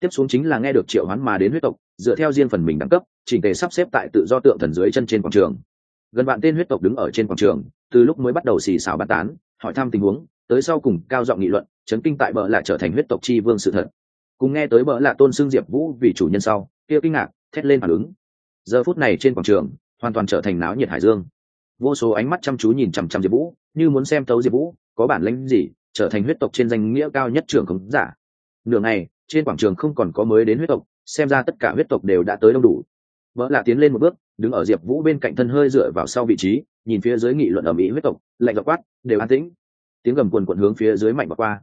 tiếp xuống chính là nghe được triệu hoán mà đến huyết tộc, dựa theo riêng phần mình đẳng cấp, chỉnh tề sắp xếp tại tự do tượng thần dưới chân trên quảng trường. Gần bạn tên huyết tộc đứng ở trên quảng trường, từ lúc mới bắt đầu xì xào bàn tán, hỏi thăm tình huống, tới sau cùng cao giọng nghị luận, chấn kinh tại bờ lại trở thành huyết tộc chi vương sự thật. Cùng nghe tới bờ là tôn xương diệp vũ vì chủ nhân sau, kia kinh ngạc, thét lên phản ứng. Giờ phút này trên quảng trường, hoàn toàn trở thành náo nhiệt hải dương. Vô số ánh mắt chăm chú nhìn chằm chằm diệp vũ, như muốn xem tấu diệp vũ, có bản lĩnh gì trở thành huyết tộc trên danh nghĩa cao nhất trưởng khống giả. Nửa ngày trên quảng trường không còn có mới đến huyết tộc, xem ra tất cả huyết tộc đều đã tới đông đủ. Vợ lạ tiến lên một bước, đứng ở diệp vũ bên cạnh thân hơi dựa vào sau vị trí, nhìn phía dưới nghị luận ở mỹ huyết tộc, lạnh dọc quát, đều an tĩnh. Tiếng gầm quần quận hướng phía dưới mạnh và qua.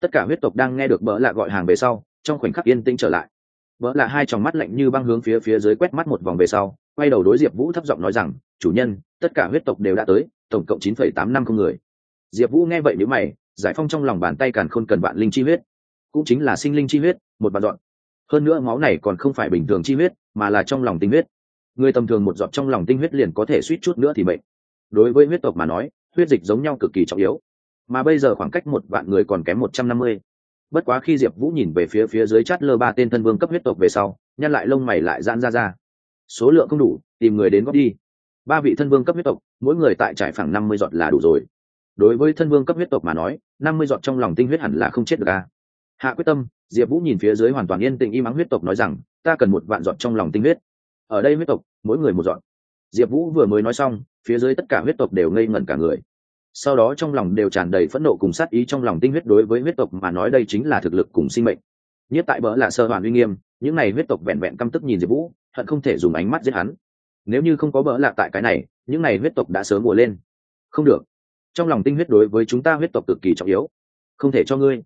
Tất cả huyết tộc đang nghe được bỡ lạ gọi hàng về sau, trong khoảnh khắc yên tĩnh trở lại. Vợ lạ hai tròng mắt lạnh như băng hướng phía phía dưới quét mắt một vòng về sau, quay đầu đối diệp vũ thấp giọng nói rằng, chủ nhân, tất cả huyết tộc đều đã tới, tổng cộng chín phẩy tám năm không người. Diệp vũ nghe vậy nếu mày, giải phong trong lòng bàn tay càn khôn cần bạn linh chi huyết cũng chính là sinh linh chi huyết, một vạn dọn. Hơn nữa máu này còn không phải bình thường chi huyết, mà là trong lòng tinh huyết. Người tầm thường một giọt trong lòng tinh huyết liền có thể suýt chút nữa thì bệnh. Đối với huyết tộc mà nói, huyết dịch giống nhau cực kỳ trọng yếu. Mà bây giờ khoảng cách một vạn người còn kém một trăm năm mươi. Bất quá khi diệp vũ nhìn về phía phía dưới chát lơ ba tên thân vương cấp huyết tộc về sau, nhăn lại lông mày lại giãn ra ra. Số lượng không đủ, tìm người đến góp đi. Ba vị thân vương cấp huyết tộc, mỗi người tại trải phẳng năm mươi giọt là đủ rồi. Đối với thân vương cấp huyết tộc mà nói, năm mươi giọt trong lòng tinh huyết hẳn là không chết được a hạ quyết tâm, diệp vũ nhìn phía dưới hoàn toàn yên tĩnh y mắng huyết tộc nói rằng, ta cần một vạn giọt trong lòng tinh huyết. Ở đây huyết tộc, mỗi người một giọt diệp vũ vừa mới nói xong, phía dưới tất cả huyết tộc đều ngây ngẩn cả người. Sau đó trong lòng đều tràn đầy phẫn nộ cùng sát ý trong lòng tinh huyết đối với huyết tộc mà nói đây chính là thực lực cùng sinh mệnh. Nhất tại bỡ là sơ hoàn uy nghiêm, những này huyết tộc vẹn vẹn căm tức nhìn diệp vũ, hận không thể dùng ánh mắt giết hắn. Nếu như không có bỡ lạ tại cái này, những này huyết tộc đã sớm mùa lên. Không được. Trong lòng tinh huyết đối với chúng ta huyết tộc cực kỳ trọng yếu. Không thể cho ngươi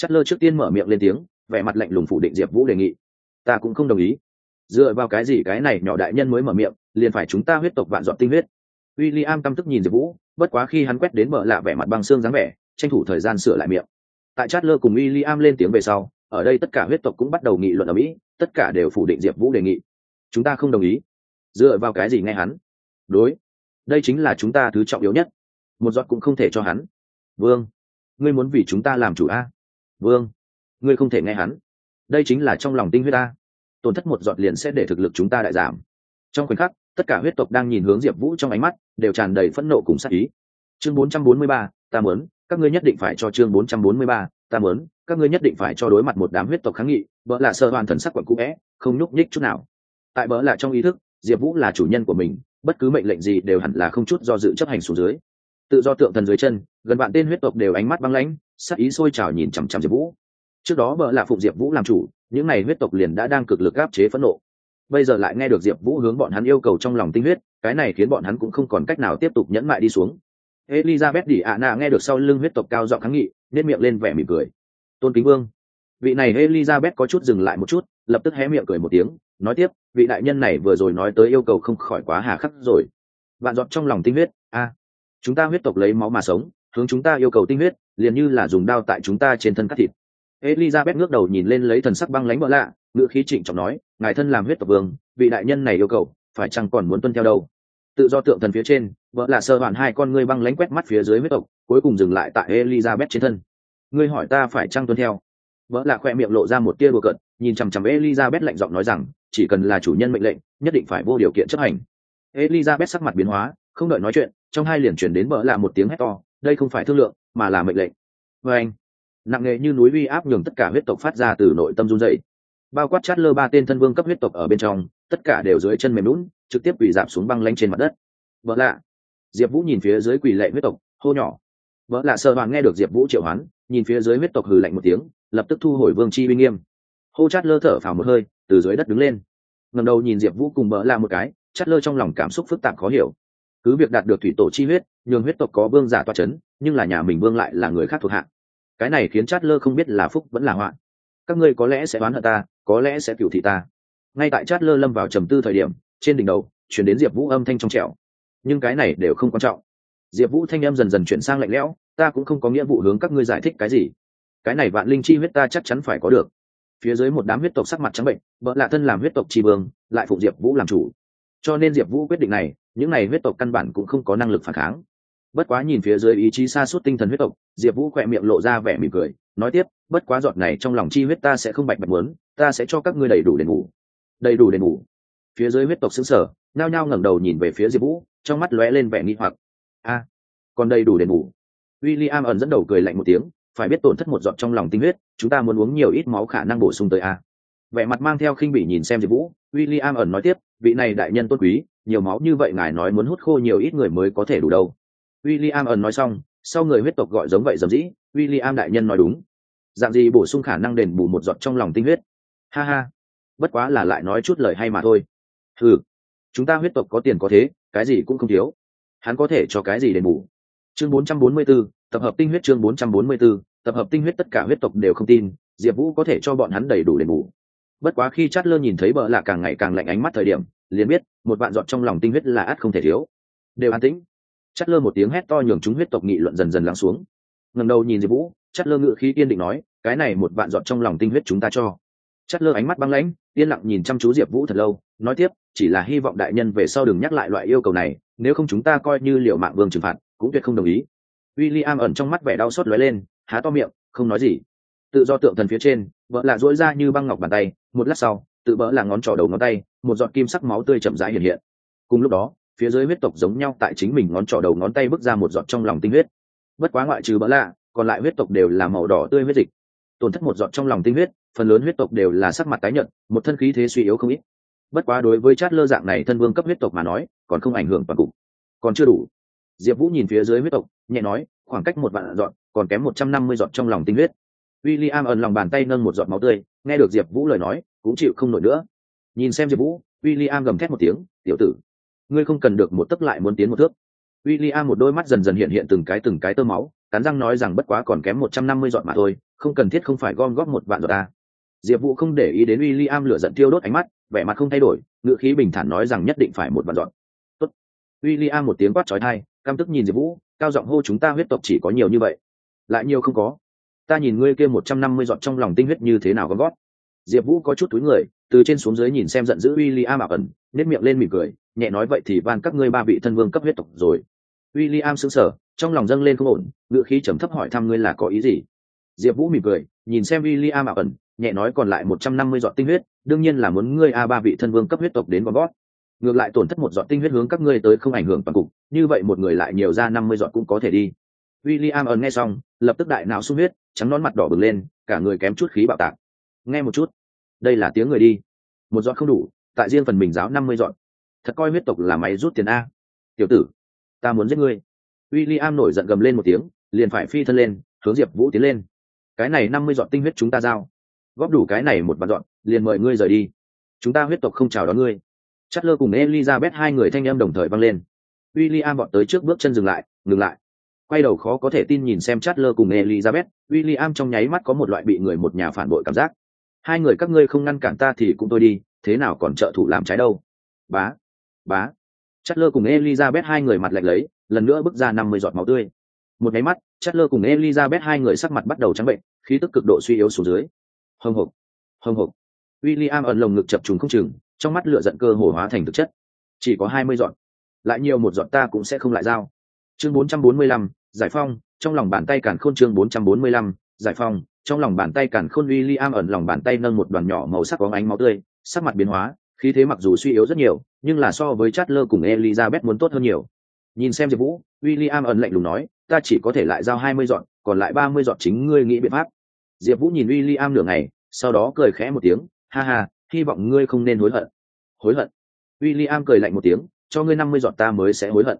chất lơ trước tiên mở miệng lên tiếng, vẻ mặt lạnh lùng phủ định diệp vũ đề nghị. Ta cũng không đồng ý. Dựa vào cái gì cái này nhỏ đại nhân mới mở miệng, liền phải chúng ta huyết tộc vạn dọn tinh huyết. W i l l i am căm tức nhìn diệp vũ, bất quá khi hắn quét đến mở lạ vẻ mặt băng xương dáng vẻ, tranh thủ thời gian sửa lại miệng. Tại chát lơ cùng w i l l i am lên tiếng về sau, ở đây tất cả huyết tộc cũng bắt đầu nghị luận ở mỹ, tất cả đều phủ định diệp vũ đề nghị. Chúng ta không đồng ý. Dựa vào cái gì nghe hắn? Đối. Đây chính là chúng ta thứ trọng yếu nhất. Một giọt cũng không thể cho hắn. Vương, ngươi muốn vì chúng ta làm chủ a? Vương ngươi không thể nghe hắn. Đây chính là trong lòng tinh huyết ta. Tổn thất một giọt liền sẽ để thực lực chúng ta đại giảm. Trong khoảnh khắc tất cả huyết tộc đang nhìn hướng diệp vũ trong ánh mắt đều tràn đầy phẫn nộ cùng sắc ý. Chương 443, ta muốn các ngươi nhất định phải cho chương 443, ta muốn các ngươi nhất định phải cho đối mặt một đám huyết tộc kháng nghị vợ là sơ hoàn thần sắc quận cũ vẽ không nhúc nhích chút nào. Tại vợ là trong ý thức diệp vũ là chủ nhân của mình bất cứ mệnh lệnh gì đều hẳn là không chút do dự chấp hành xuống dưới. Tự do tượng thần dưới chân gần bạn tên huyết tộc đều ánh mắt băng lãnh sắc ý sôi trào nhìn chằm chằm diệp vũ. Trước đó vợ là phụng diệp vũ làm chủ, những n à y huyết tộc liền đã đang cực lực áp chế phẫn nộ. Bây giờ lại nghe được diệp vũ hướng bọn hắn yêu cầu trong lòng tinh huyết, cái này khiến bọn hắn cũng không còn cách nào tiếp tục nhẫn mại đi xuống. Elizabeth đi ạ nạ nghe được sau lưng huyết tộc cao giọng kháng nghị nên miệng lên vẻ mỉm cười. Tôn kính vương. Vị này elizabeth có chút dừng lại một chút, lập tức hé miệng cười một tiếng, nói tiếp, vị đại nhân này vừa rồi nói tới yêu cầu không khỏi quá hà khắc rồi. Bạn dọn trong lòng tinh huyết, a, chúng ta huyết tộc lấy máu mà sống, hướng chúng ta yêu cầu tinh huyết liền như là dùng đao tại chúng ta trên thân cắt thịt. Elizabeth ngước đầu nhìn lên lấy thần sắc băng lánh vỡ lạ ngựa khí trịnh trọng nói, ngài thân làm huyết tộc vương, vị đại nhân này yêu cầu, phải chăng còn muốn tuân theo đâu? Tự do tượng thần phía trên vợ là sơ hoàn hai con ngươi băng lánh quét mắt phía dưới huyết tộc, cuối cùng dừng lại tại elizabeth trên thân. Ngươi hỏi ta phải chăng tuân theo? Vợ là khoe miệng lộ ra một tia đùa cận nhìn chằm chằm elizabeth lạnh giọng nói rằng, chỉ cần là chủ nhân mệnh lệnh, nhất định phải vô điều kiện chấp hành. Elizabeth sắc mặt biến hóa, không đợi nói chuyện, trong hai liền chuyển đến vợ là một tiếng hét to, đây không phải thương lượng mà là mệnh lệnh. Vê anh, nặng nề như núi uy áp nhường tất cả huyết tộc phát ra từ nội tâm run dậy bao quát chát lơ ba tên thân vương cấp huyết tộc ở bên trong, tất cả đều dưới chân mềm lún trực tiếp quỳ dạp xuống băng lanh trên mặt đất. Vợ lạ, diệp vũ nhìn phía dưới quỳ lệ huyết tộc, hô nhỏ. Vợ lạ sợ hoàng nghe được diệp vũ triệu hoán, nhìn phía dưới huyết tộc hừ lạnh một tiếng, lập tức thu hồi vương chi uy nghiêm. Hô chát lơ thở phào một hơi, từ dưới đất đứng lên. Ngầm đầu nhìn diệp vũ cùng vợ lạ một cái chát lơ trong lòng cảm xúc phức tạp khó hiểu. Cứ việc đạt được thủy tổ chi huyết nhường huyết tộc có vương giả toa c h ấ n nhưng là nhà mình vương lại là người khác thuộc hạ. cái này khiến chát lơ không biết là phúc vẫn là họa. Các ngươi có lẽ sẽ oán hận ta, có lẽ sẽ cựu thị ta. Ngay tại chát lơ lâm vào trầm tư thời điểm, trên đỉnh đầu, chuyển đến diệp vũ âm thanh trong trẻo. Nhưng cái này đều không quan trọng. Diệp vũ thanh âm dần dần chuyển sang lạnh lẽo, ta cũng không có nghĩa vụ hướng các ngươi giải thích cái gì. Cái này vạn linh chi huyết ta chắc chắn phải có được. Phía dưới một đám huyết tộc sắc mặt trắng bệnh vợ lạ thân làm huyết tộc tri vương, lại phụ diệp vũ làm chủ. Cho nên diệp vũ quyết định này, những n à y huyết tộc căn bản cũng không có năng lực phản kháng bất quá nhìn phía dưới ý chí xa suốt tinh thần huyết tộc, diệp vũ khỏe miệng lộ ra vẻ mỉm cười, nói tiếp, bất quá giọt này trong lòng chi huyết ta sẽ không bạch bạch muốn, ta sẽ cho các ngươi đầy đủ đền ngủ. Đầy đủ đền ngủ. Phía dưới huyết tộc xứng sở nhao nhao ngẩng đầu nhìn về phía diệp vũ, trong mắt lóe lên vẻ nghi hoặc. A, còn đầy đủ đền ngủ. W i l l i am ẩn dẫn đầu cười lạnh một tiếng, phải biết tổn thất một giọt trong lòng tinh huyết, chúng ta muốn uống nhiều ít máu khả năng bổ sung tới a. Vẻ mặt mang theo khinh bỉ nhìn xem diệp vũ w i l l i am ẩn nói tiếp, vị này đại nhân tôn quý, nhiều máu như vậy ngài nói muốn hút khô nhiều ít người mới có thể đủ đâu w i l l i am ẩn nói xong sau người huyết tộc gọi giống vậy dầm dĩ w i l l i am đại nhân nói đúng. Dạng gì bổ sung khả năng đền bù một giọt trong lòng tinh huyết? Ha ha bất quá là lại nói chút lời hay mà thôi. Ừ chúng ta huyết tộc có tiền có thế cái gì cũng không thiếu. Hắn có thể cho cái gì đền bù? Chương 444, tập hợp tinh huyết chương 444, tập hợp tinh huyết tất cả huyết tộc đều không tin diệp vũ có thể cho bọn hắn đầy đủ đền bù. Bất quá khi chát lơ nhìn thấy bợ lạ càng ngày càng lạnh ánh mắt thời điểm liền biết một vạn dọn trong lòng tinh huyết là ắt không thể thiếu. Đều an tĩnh chát lơ một tiếng hét to nhường chúng huyết tộc nghị luận dần dần lắng xuống. Ngầm đầu nhìn diệp vũ chát lơ ngự khí kiên định nói, cái này một bạn dọn trong lòng tinh huyết chúng ta cho. Chát lơ ánh mắt băng lãnh, yên lặng nhìn chăm chú diệp vũ thật lâu, nói tiếp, chỉ là hy vọng đại nhân về sau đừng nhắc lại loại yêu cầu này, nếu không chúng ta coi như liệu mạng vương trừng phạt, cũng tuyệt không đồng ý. W i l l i am ẩn trong mắt vẻ đau xót lóe lên, há to miệng, không nói gì. Tự do tượng thần phía trên, vợ lạ dỗi ra như băng ngọc bàn tay, một lát sau, tự vỡ là ngón trỏ đầu ngón tay, một giọt kim sắc máu tươi chậm rãi hiện hiện. Cùng lúc đó phía dưới huyết tộc giống nhau tại chính mình ngón trỏ đầu ngón tay bước ra một giọt trong lòng tinh huyết. Bất quá ngoại trừ bỡ lạ, còn lại huyết tộc đều là màu đỏ tươi huyết dịch. Tổn thất một giọt trong lòng tinh huyết, phần lớn huyết tộc đều là sắc mặt tái nhợt, một thân khí thế suy yếu không ít. Bất quá đối với chát lơ dạng này thân vương cấp huyết tộc mà nói, còn không ảnh hưởng toàn cục. Còn chưa đủ. Diệp vũ nhìn phía dưới huyết tộc, nhẹ nói, khoảng cách một vạn dọn còn kém một trăm năm mươi giọt trong lòng tinh huyết. W i l l i am ẩn lòng bàn tay nâng một giọt máu tươi, nghe được diệp vũ lời nói, cũng chịu không nổi nữa. Nhìn xem diệp vũ w i l l i am gầm thét một tiếng, tiểu tử ngươi không cần được một tấc lại muốn tiến một thước William một đôi mắt dần dần hiện hiện từng cái từng cái tơ máu, cắn răng nói rằng bất quá còn kém một trăm năm mươi giọt mà thôi, không cần thiết không phải gom góp một vạn giọt ta. Diệp Vũ không để ý đến William lửa giận tiêu đốt ánh mắt, vẻ mặt không thay đổi, ngữ khí bình thản nói rằng nhất định phải một vạn giọt. Tốt. William một tiếng quát chói tai, căm tức nhìn Diệp Vũ, cao giọng hô chúng ta huyết tộc chỉ có nhiều như vậy. Lại nhiều không có. Ta nhìn ngươi kia một trăm năm mươi giọt trong lòng tinh huyết như thế nào gom gót. Diệp Vũ có chút túi người, từ trên xuống dưới nhìn xem giận dữ William ảo ẩn, nhếch miệng lên mỉm cười, nhẹ nói vậy thì van các ngươi ba vị thân vương cấp huyết tộc rồi. William sững sờ, trong lòng dâng lên không ổn, ngựa khí trầm thấp hỏi thăm ngươi là có ý gì. Diệp Vũ mỉm cười, nhìn xem William ảo ẩn, nhẹ nói còn lại một trăm năm mươi giọt tinh huyết, đương nhiên là muốn ngươi a ba vị thân vương cấp huyết tộc đến gom gót. Ngược lại tổn thất một giọt tinh huyết hướng các ngươi tới không ảnh hưởng toàn cục, như vậy một người lại nhiều ra năm mươi giọt cũng có thể đi. William ẩn nghe xong, lập tức đại não sung huyết, trắng nón mặt đỏ bừng lên, cả người kém chút khí bạo tạc. Nghe một chút, đây là tiếng người đi. Một dọn không đủ, tại riêng phần mình giáo năm mươi dọn, Thật coi huyết tộc là máy rút tiền a. Tiểu tử, ta muốn giết ngươi. William nổi giận gầm lên một tiếng, liền phải phi thân lên, hướng Diệp Vũ tiến lên. Cái này năm mươi dọn tinh huyết chúng ta giao. Góp đủ cái này một vạn dọn liền mời ngươi rời đi. Chúng ta huyết tộc không chào đón ngươi. Chất lơ cùng elizabeth hai người thanh em đồng thời văng lên. W i l l i am bọn tới trước bước chân dừng lại ngừng lại. Quay đầu khó có thể tin nhìn xem chát lơ cùng elizabeth. W i l l i am trong nháy mắt có một loại bị người một nhà phản bội cảm giác hai người các ngươi không ngăn cản ta thì cũng tôi đi, thế nào còn trợ thủ làm trái đâu? Bá bá. Chất lơ cùng elizabeth hai người mặt lạnh lấy, lần nữa bước ra năm mươi giọt máu tươi. Một nháy mắt chất lơ cùng elizabeth hai người sắc mặt bắt đầu trắng bệnh, khí tức cực độ suy yếu xuống dưới. Hồng hộc hồng hộc William ẩn lồng ngực chập trùng không chừng, trong mắt lửa giận cơ hồ hóa thành thực chất. Chỉ có hai mươi giọt. Lại nhiều một giọt ta cũng sẽ không lại giao. Chương bốn trăm bốn mươi lăm, giải phong, trong lòng bàn tay càn khôn chương bốn trăm bốn mươi lăm, giải phong trong lòng bàn tay càn khôn William ẩn lòng bàn tay nâng một đoàn nhỏ màu sắc có ánh máu tươi, sắc mặt biến hóa, khí thế mặc dù suy yếu rất nhiều, nhưng là so với Chatler cùng Elizabeth muốn tốt hơn nhiều. Nhìn xem diệp vũ, William ẩn lạnh lùng nói, ta chỉ có thể lại giao hai mươi dọn, còn lại ba mươi dọn chính ngươi nghĩ biện pháp. Diệp vũ nhìn w i l l i am nửa ngày, sau đó cười khẽ một tiếng, ha ha, hy vọng ngươi không nên hối hận. Hối hận? W i l l i am cười lạnh một tiếng, cho ngươi năm mươi dọn ta mới sẽ hối hận.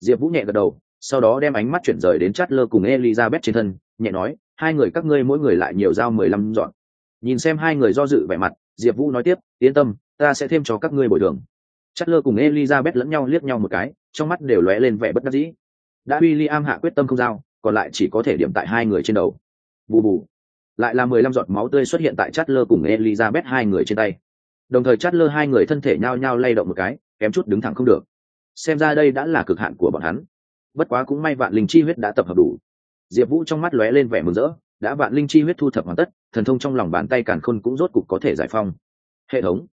Diệp vũ nhẹ gật đầu, sau đó đem ánh mắt chuyển rời đến chát lơ cùng elizabeth trên thân, nhẹ nói hai người các ngươi mỗi người lại nhiều dao mười lăm dọn. Nhìn xem hai người do dự vẻ mặt, diệp vũ nói tiếp, yên tâm, ta sẽ thêm cho các ngươi bồi thường. Chát lơ cùng elizabeth lẫn nhau liếc nhau một cái, trong mắt đều lóe lên vẻ bất đắc dĩ. Đã w i l l i am hạ quyết tâm không giao, còn lại chỉ có thể điểm tại hai người trên đầu. Bù bù. Lại là mười lăm giọt máu tươi xuất hiện tại chát lơ cùng elizabeth hai người trên tay. Đồng thời chát lơ hai người thân thể nhao nhao lay động một cái, kém chút đứng thẳng không được. Xem ra đây đã là cực hạn của bọn hắn. Bất quá cũng may vạn linh chi huyết đã tập hợp đủ diệp vũ trong mắt lóe lên vẻ mừng rỡ đã vạn linh chi huyết thu thập hoàn tất thần thông trong lòng bàn tay càn khôn cũng rốt cục có thể giải phong. Hệ thống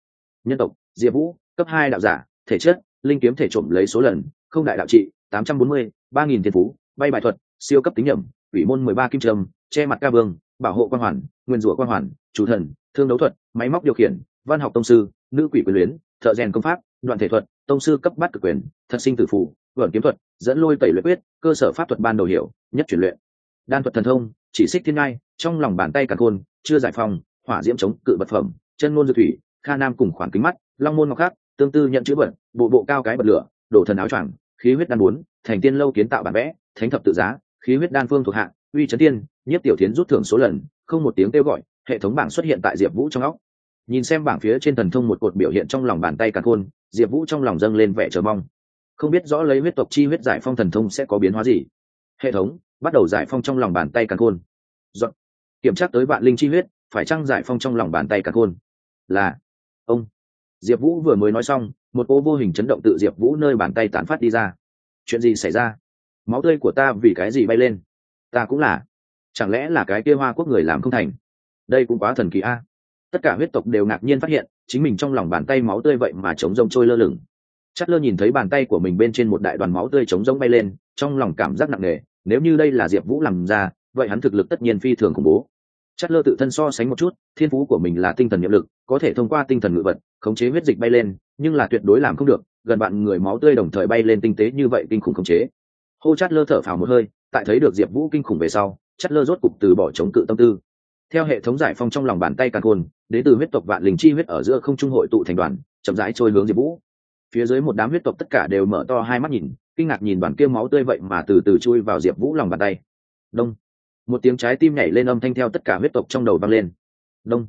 nhân tộc diệp vũ cấp hai đạo giả thể chất linh kiếm thể trộm lấy số lần không đại đạo trị tám trăm bốn mươi ba nghìn thiên phú bay bài thuật siêu cấp tính nhầm, ủy môn mười ba kim trâm che mặt ca vương bảo hộ quan hoàn nguyên rủa quan hoàn chủ thần thương đấu thuật máy móc điều khiển văn học tông sư nữ quỷ quyền luyến thợ rèn công pháp đoạn thể thuật tông sư cấp bát cực quyền thật sinh tử phủ vận kiếm thuật dẫn lôi tẩy luyện quyết cơ sở pháp thuật ban đầu hiểu nhất chuyển luyện đan thuật thần thông, chỉ xích thiên ngai, trong lòng bàn tay cả khôn, chưa giải phong hỏa diễm chống cự vật phẩm, chân ngôn dược thủy, kha nam cùng khoảng kính mắt, long môn ngọc khắc, tương tư nhận chữ vật, bộ bộ cao cái bật lửa, đổ thần áo choàng, khí huyết đan bốn, thành tiên lâu kiến tạo bản vẽ, thánh thập tự giá, khí huyết đan phương thuộc hạ, uy trấn tiên nhất tiểu tiến rút thưởng số lần, không một tiếng kêu gọi, hệ thống bảng xuất hiện tại diệp vũ trong óc. Nhìn xem bảng phía trên thần thông một cột biểu hiện trong lòng bàn tay cả khôn, diệp vũ trong lòng dâng lên vẻ chờ mong. Không biết rõ lấy huyết tộc chi huyết giải phong thần thông sẽ có biến hóa gì. Hệ thống bắt đầu giải phong trong lòng bàn tay càng khôn. Dọn. kiểm tra tới vạn linh chi huyết, phải chăng giải phong trong lòng bàn tay càng khôn? Là. Ông. Diệp vũ vừa mới nói xong, một cô vô hình chấn động tự diệp vũ nơi bàn tay tán phát đi ra. Chuyện gì xảy ra? Máu tươi của ta vì cái gì bay lên? Ta cũng là. Chẳng lẽ là cái kia hoa quốc người làm không thành? Đây cũng quá thần kỳ a. Tất cả huyết tộc đều ngạc nhiên phát hiện, chính mình trong lòng bàn tay máu tươi vậy mà chống rông trôi lơ lửng. Chất lơ nhìn thấy bàn tay của mình bên trên một đại đoàn máu tươi chống rông bay lên, trong lòng cảm giác nặng nề nếu như đây là diệp vũ làm ra, vậy hắn thực lực tất nhiên phi thường khủng bố. Chất lơ tự thân so sánh một chút, thiên phú của mình là tinh thần nhiệm lực, có thể thông qua tinh thần ngự vật, khống chế huyết dịch bay lên, nhưng là tuyệt đối làm không được, gần bạn người máu tươi đồng thời bay lên tinh tế như vậy kinh khủng khống chế. Hô Chất lơ thở phào một hơi, tại thấy được diệp vũ kinh khủng về sau, Chất lơ rốt cục từ bỏ chống cự tâm tư. Theo hệ thống giải phong trong lòng bàn tay càng khôn, đến từ huyết tộc vạn linh chi huyết ở giữa không trung hội tụ thành đoàn, chậm rãi trôi hướng diệp vũ. Phía dưới một đám huyết tộc tất cả đều mở to hai mắt nhìn kinh ngạc nhìn đoàn kia máu tươi vậy mà từ từ chui vào diệp vũ lòng bàn tay. Đông. Một tiếng trái tim nhảy lên âm thanh theo tất cả huyết tộc trong đầu vang lên. Đông.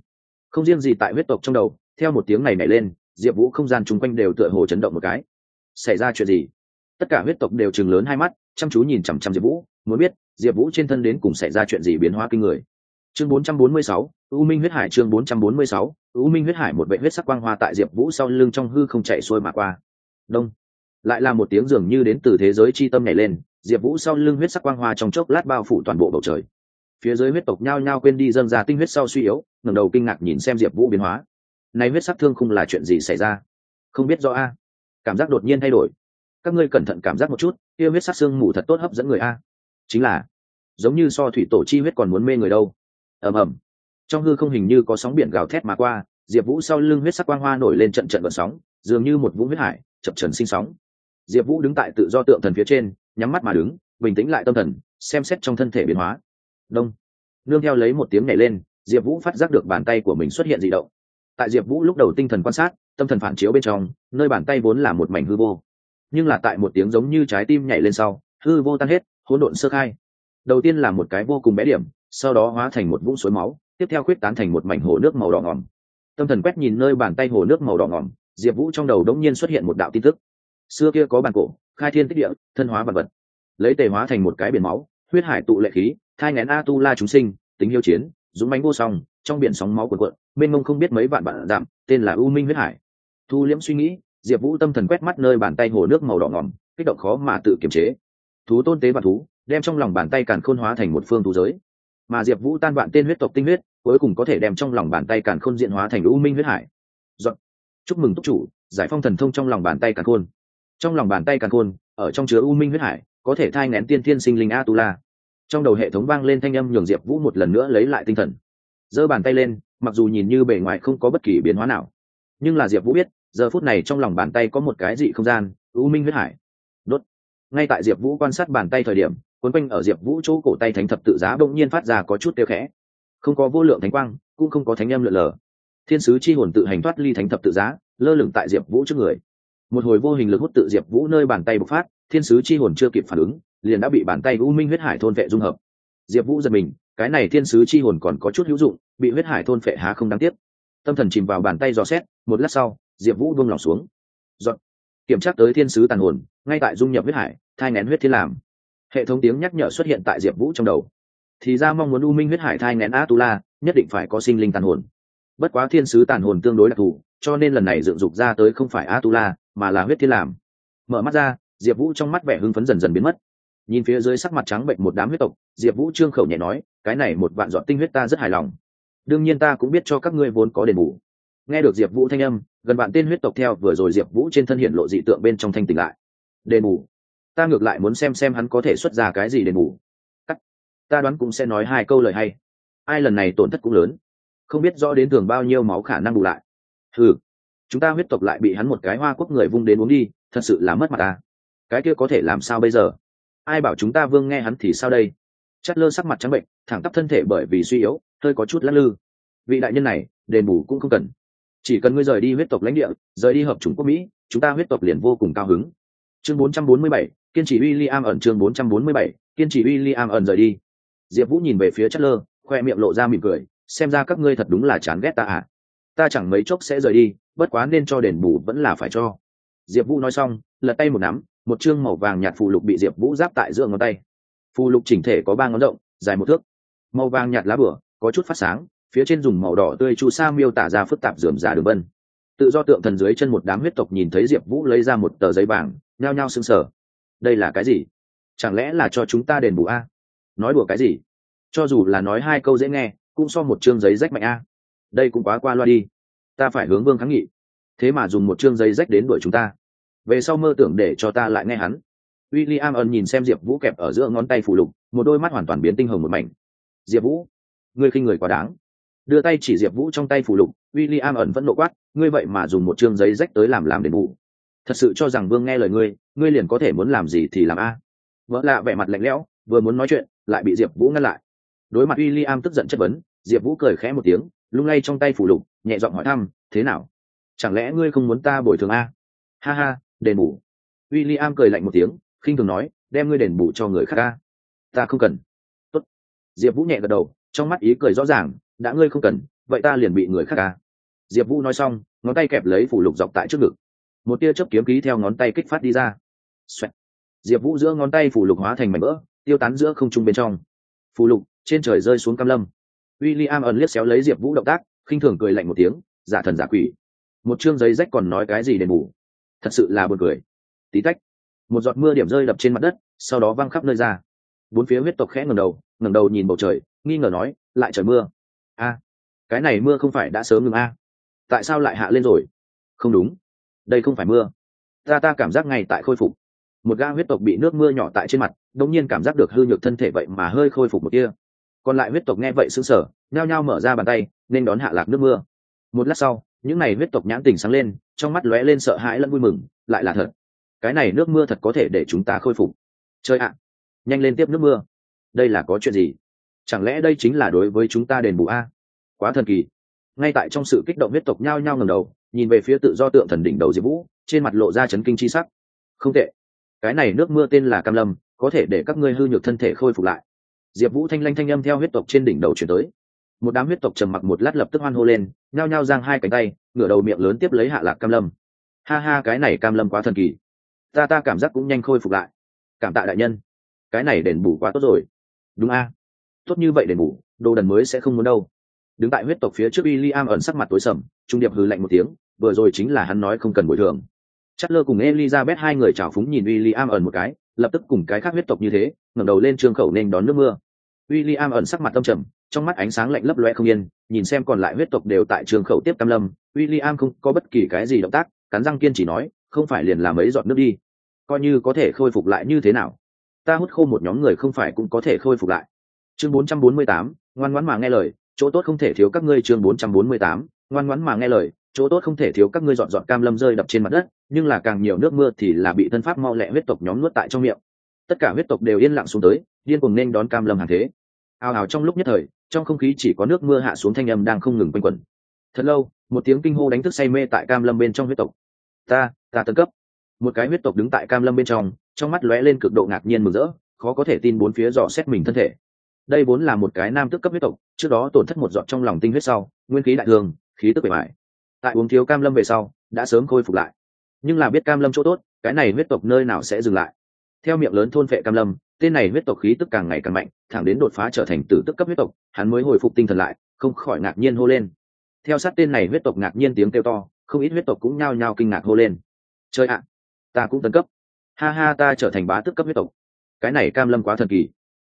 Không riêng gì tại huyết tộc trong đầu theo một tiếng này nhảy lên diệp vũ không gian chung quanh đều tựa hồ chấn động một cái. Xảy ra chuyện gì? Tất cả huyết tộc đều chừng lớn hai mắt chăm chú nhìn chằm chằm diệp vũ muốn biết diệp vũ trên thân đến cùng xảy ra chuyện gì biến hóa kinh người. Chương 446, u minh huyết hải chương 446, u minh huyết hải một vệ huyết sắc quang hoa tại diệp vũ sau lưng trong hư không chạy xuôi mà qua. Đông lại là một tiếng dường như đến từ thế giới chi tâm nhảy lên, diệp vũ sau lưng huyết sắc quang hoa trong chốc lát bao phủ toàn bộ bầu trời. Phía dưới huyết tộc nhao nhao quên đi dâng ra tinh huyết sau suy yếu, ngẩng đầu kinh ngạc nhìn xem diệp vũ biến hóa. Này huyết sắc thương không là chuyện gì xảy ra? Không biết do a. Cảm giác đột nhiên thay đổi. Các ngươi cẩn thận cảm giác một chút, kia huyết sắc xương mù thật tốt hấp dẫn người a. Chính là, giống như so thủy tổ chi huyết còn muốn mê người đâu. Ầm ầm. Trong hư không hình như có sóng biển gào thét mà qua, diệp vũ sau lưng huyết sắc quang hoa nổi lên trận trận vận sóng, dường như một vũng huyết hải, chập trần sinh sóng diệp vũ đứng tại tự do tượng thần phía trên, nhắm mắt mà đứng, bình tĩnh lại tâm thần, xem xét trong thân thể biến hóa. Đông. Nương theo lấy một tiếng nhảy lên, diệp vũ phát giác được bàn tay của mình xuất hiện dị động. Tại diệp vũ lúc đầu tinh thần quan sát, tâm thần phản chiếu bên trong, nơi bàn tay vốn là một mảnh hư vô. Nhưng là tại một tiếng giống như trái tim nhảy lên sau, hư vô tan hết, hỗn độn sơ khai. Đầu tiên là một cái vô cùng bé điểm, sau đó hóa thành một vũng suối máu, tiếp theo quyết tán thành một mảnh hồ nước màu đỏ ngỏm tâm thần quét nhìn nơi bàn tay hồ nước màu đỏ ngỏm diệp vũ trong đầu đống nhiên xuất hiện một đạo tin tức xưa kia có bàn cổ, khai thiên tích địa, thân hóa vật vật. Lấy tề hóa thành một cái biển máu, huyết hải tụ lệ khí, thai ngén a tu la chúng sinh, tính yêu chiến, dũng bánh vô song, trong biển sóng máu cuộn cuộn, bên mông không biết mấy vạn bạn giảm tên là u minh huyết hải. Thu liễm suy nghĩ, diệp vũ tâm thần quét mắt nơi bàn tay hồ nước màu đỏ ngỏm, kích động khó mà tự kiềm chế. Thú tôn tế và thú, đem trong lòng bàn tay càn khôn hóa thành một phương thú giới. Mà diệp vũ tan vạn tên huyết tộc tinh huyết, cuối cùng có thể đem trong lòng bàn tay càn khôn diện hóa thành u minh huyết hải. Dọn. chúc mừng túc chủ, giải phong thần thông trong lòng bàn tay càn khôn trong lòng bàn tay càn khôn, ở trong chứa u minh huyết hải, có thể thai ngén tiên thiên sinh linh a tu la trong đầu hệ thống vang lên thanh âm nhường diệp vũ một lần nữa lấy lại tinh thần. Giơ bàn tay lên, mặc dù nhìn như bề ngoài không có bất kỳ biến hóa nào, nhưng là diệp vũ biết, giờ phút này trong lòng bàn tay có một cái dị không gian, u minh huyết hải. Đốt. Ngay tại diệp vũ quan sát bàn tay thời điểm quấn quanh ở diệp vũ chỗ cổ tay thánh thập tự giá bỗng nhiên phát ra có chút tiêu khẽ. Không có vô lượng thánh quang, cũng không có thánh âm lượn lờ. Thiên sứ chi hồn tự hành thoát ly thánh thập tự giá, lơ lửng tại diệp vũ trước người một hồi vô hình lực hút tự diệp vũ nơi bàn tay bộc phát, thiên sứ chi hồn chưa kịp phản ứng, liền đã bị bàn tay u minh huyết hải thôn vệ dung hợp. Diệp vũ giật mình, cái này thiên sứ chi hồn còn có chút hữu dụng, bị huyết hải thôn phệ há không đáng tiếc. Tâm thần chìm vào bàn tay dò xét, một lát sau, diệp vũ buông lỏng xuống. Dọn kiểm tra tới thiên sứ tàn hồn, ngay tại dung nhập huyết hải, thai ngén huyết thiên làm. Hệ thống tiếng nhắc nhở xuất hiện tại diệp vũ trong đầu. Thì ra mong muốn u minh huyết hải thai ngén a tu la nhất định phải có sinh linh tàn hồn. Bất quá thiên sứ tàn hồn tương đối đặc thù, cho nên lần này dựng dục ra tới không phải a tu la mà là huyết thiên làm. Mở mắt ra, diệp vũ trong mắt vẻ hưng phấn dần dần biến mất. Nhìn phía dưới sắc mặt trắng bệnh một đám huyết tộc, diệp vũ trương khẩu nhẹ nói, cái này một vạn dọn tinh huyết ta rất hài lòng. Đương nhiên ta cũng biết cho các ngươi vốn có đền bù. Nghe được diệp vũ thanh âm, gần bạn tên huyết tộc theo vừa rồi diệp vũ trên thân hiện lộ dị tượng bên trong thanh tỉnh lại. Đền bù? Ta ngược lại muốn xem xem hắn có thể xuất ra cái gì đền bù. Cắt, ta đoán cũng sẽ nói hai câu lời hay. Ai lần này tổn thất cũng lớn. Không biết rõ đến thường bao nhiêu máu khả năng bù lại. Ừ chúng ta huyết tộc lại bị hắn một cái hoa quốc người vung đến uống đi thật sự là mất mặt ta. Cái kia có thể làm sao bây giờ? Ai bảo chúng ta vương nghe hắn thì sao đây? Chất lơ sắc mặt trắng bệnh thẳng tắp thân thể bởi vì suy yếu hơi có chút lắc lư. Vị đại nhân này đền bù cũng không cần. Chỉ cần ngươi rời đi huyết tộc lãnh địa rời đi hợp chủng quốc mỹ chúng ta huyết tộc liền vô cùng cao hứng. Chương 447, kiên trì William ẩn chương 447, kiên trì William ẩn rời đi. Diệp vũ nhìn về phía chất lơ khoe miệng lộ ra mỉm cười xem ra các ngươi thật đúng là chán ghét ta à? Ta chẳng mấy chốc sẽ rời đi, bất quá nên cho đền bù vẫn là phải cho. Diệp vũ nói xong, lật tay một nắm, một chương màu vàng nhạt phù lục bị diệp vũ giáp tại giữa ngón tay. Phù lục chỉnh thể có ba ngón rộng, dài một thước. Màu vàng nhạt lá bửa, có chút phát sáng, phía trên dùng màu đỏ tươi chu sa miêu tả ra phức tạp dườm giả đường vân. Tự do tượng thần dưới chân một đám huyết tộc nhìn thấy diệp vũ lấy ra một tờ giấy vàng, nhao nhao sưng sờ. Đây là cái gì? Chẳng lẽ là cho chúng ta đền bù a? Nói đùa cái gì? Cho dù là nói hai câu dễ nghe, cũng so một chương giấy rách mạnh a đây cũng quá qua loa đi. Ta phải hướng vương kháng nghị. Thế mà dùng một chương giấy rách đến đuổi chúng ta. Về sau mơ tưởng để cho ta lại nghe hắn. W i l l i am ân nhìn xem diệp vũ kẹp ở giữa ngón tay phù lục, một đôi mắt hoàn toàn biến tinh hồng một mảnh. Diệp vũ, ngươi khinh người quá đáng. Đưa tay chỉ diệp vũ trong tay phù lục w i l l i am ẩn vẫn nộ quát, ngươi vậy mà dùng một chương giấy rách tới làm làm đền bù. Thật sự cho rằng vương nghe lời ngươi ngươi liền có thể muốn làm gì thì làm a. Vợ lạ vẻ mặt lạnh lẽo, vừa muốn nói chuyện, lại bị diệp vũ ngăn lại. Đối mặt w i l l i am tức giận chất vấn, diệp vũ cười khẽ một tiếng lung lay trong tay phủ lục, nhẹ giọng hỏi thăm, thế nào? Chẳng lẽ ngươi không muốn ta bồi thường a? Ha ha, đền bù. W i l l i am cười lạnh một tiếng, khinh thường nói, đem ngươi đền bù cho người khác a? Ta không cần. Tốt. diệp vũ nhẹ gật đầu, trong mắt ý cười rõ ràng, đã ngươi không cần, vậy ta liền bị người khác a. Diệp vũ nói xong, ngón tay kẹp lấy phủ lục dọc tại trước ngực. Một tia chớp kiếm ký theo ngón tay kích phát đi ra、Xoẹt. Diệp vũ giữa ngón tay phủ lục hóa thành mảnh vỡ, tiêu tán giữa không trung bên trong. Phù lục, trên trời rơi xuống cam lâm w i l l i am ẩn liếc xéo lấy diệp vũ động tác, khinh thường cười lạnh một tiếng, giả thần giả quỷ. Một chương giấy rách còn nói cái gì đền bù? Thật sự là buồn cười. Tí tách. Một giọt mưa điểm rơi đập trên mặt đất, sau đó văng khắp nơi ra. Bốn phía huyết tộc khẽ ngầm đầu, ngẩng đầu nhìn bầu trời, nghi ngờ nói, lại trời mưa. A, cái này mưa không phải đã sớm ngừng a? Tại sao lại hạ lên rồi? Không đúng. Đây không phải mưa. Ta ta cảm giác ngay tại khôi phục. Một ga huyết tộc bị nước mưa nhỏ tại trên mặt đống nhiên cảm giác được hư nhược thân thể vậy mà hơi khôi phục một kia còn lại huyết tộc nghe vậy sững sờ, nhao nhao mở ra bàn tay, nên đón hạ lạc nước mưa. Một lát sau, những này huyết tộc nhãn tình sáng lên, trong mắt lóe lên sợ hãi lẫn vui mừng, lại là thật. Cái này nước mưa thật có thể để chúng ta khôi phục. Chơi ạ! Nhanh lên tiếp nước mưa. Đây là có chuyện gì? Chẳng lẽ đây chính là đối với chúng ta đền bù a? Quá thần kỳ. Ngay tại trong sự kích động huyết tộc nhao nhao ngầm đầu, nhìn về phía tự do tượng thần đỉnh đầu diệp vũ, trên mặt lộ ra chấn kinh chi sắc. Không tệ. Cái này nước mưa tên là cam lâm, có thể để các ngươi hư nhược thân thể khôi phục lại diệp vũ thanh lanh thanh âm theo huyết tộc trên đỉnh đầu chuyển tới. Một đám huyết tộc trầm mặc một lát lập tức hoan hô lên, nhao nhao giang hai cánh tay, ngửa đầu miệng lớn tiếp lấy hạ lạc cam lâm. Ha ha, cái này cam lâm quá thần kỳ. Ta ta cảm giác cũng nhanh khôi phục lại. Cảm tạ đại nhân. Cái này đền bù quá tốt rồi. Đúng a. Tốt như vậy đền bù, đồ đần mới sẽ không muốn đâu. Đứng tại huyết tộc phía trước w i am ẩn sắc mặt tối sầm, trung điệp hừ lạnh một tiếng, vừa rồi chính là hắn nói không cần bồi thường. Chất lơ cùng elizabeth hai người trào phúng nhìn w i am ẩn một cái, lập tức cùng cái khác huyết tộc như thế, ngẩng đầu lên trương khẩu nên đón nước mưa w i l l i am ẩn sắc mặt tâm trầm trong mắt ánh sáng lạnh lấp loe không yên nhìn xem còn lại huyết tộc đều tại trường khẩu tiếp cam lâm w i l l i am không có bất kỳ cái gì động tác cắn răng kiên chỉ nói không phải liền làm mấy giọt nước đi. Coi như có thể khôi phục lại như thế nào? Ta hút khô một nhóm người không phải cũng có thể khôi phục lại. Chương 448, ngoan ngoãn mà nghe lời chỗ tốt không thể thiếu các ngươi chương 448, ngoan ngoãn mà nghe lời chỗ tốt không thể thiếu các ngươi dọn dọn cam lâm rơi đập trên mặt đất nhưng là càng nhiều nước mưa thì là bị thân pháp mau lẹ huyết tộc nhóm nuốt tại trong miệng. Tất cả huyết tộc đều yên lặng xuống tới điên cùng nên đón cam lâm hàng thế ào ào trong lúc nhất thời, trong không khí chỉ có nước mưa hạ xuống thanh âm đang không ngừng quanh quẩn. Thật lâu, một tiếng kinh hô đánh thức say mê tại cam lâm bên trong huyết tộc. Ta ta tân cấp. Một cái huyết tộc đứng tại cam lâm bên trong trong mắt lóe lên cực độ ngạc nhiên mừng rỡ, khó có thể tin bốn phía dò xét mình thân thể. Đây vốn là một cái nam tức cấp huyết tộc, trước đó tổn thất một giọt trong lòng tinh huyết sau, nguyên khí đại thường, khí tức bề mại tại uống thiếu cam lâm về sau, đã sớm khôi phục lại. Nhưng là biết cam lâm chỗ tốt, cái này huyết tộc nơi nào sẽ dừng lại? Theo miệng lớn thôn vệ cam lâm tên này huyết tộc khí tức càng ngày càng mạnh, thẳng đến đột phá trở thành tử tức cấp huyết tộc, hắn mới hồi phục tinh thần lại, không khỏi ngạc nhiên hô lên. Theo sát tên này huyết tộc ngạc nhiên tiếng kêu to, không ít huyết tộc cũng nhao nhao kinh ngạc hô lên. Chơi ạ, ta cũng tấn cấp. Ha ha, ta trở thành bá tức cấp huyết tộc. Cái này cam lâm quá thần kỳ.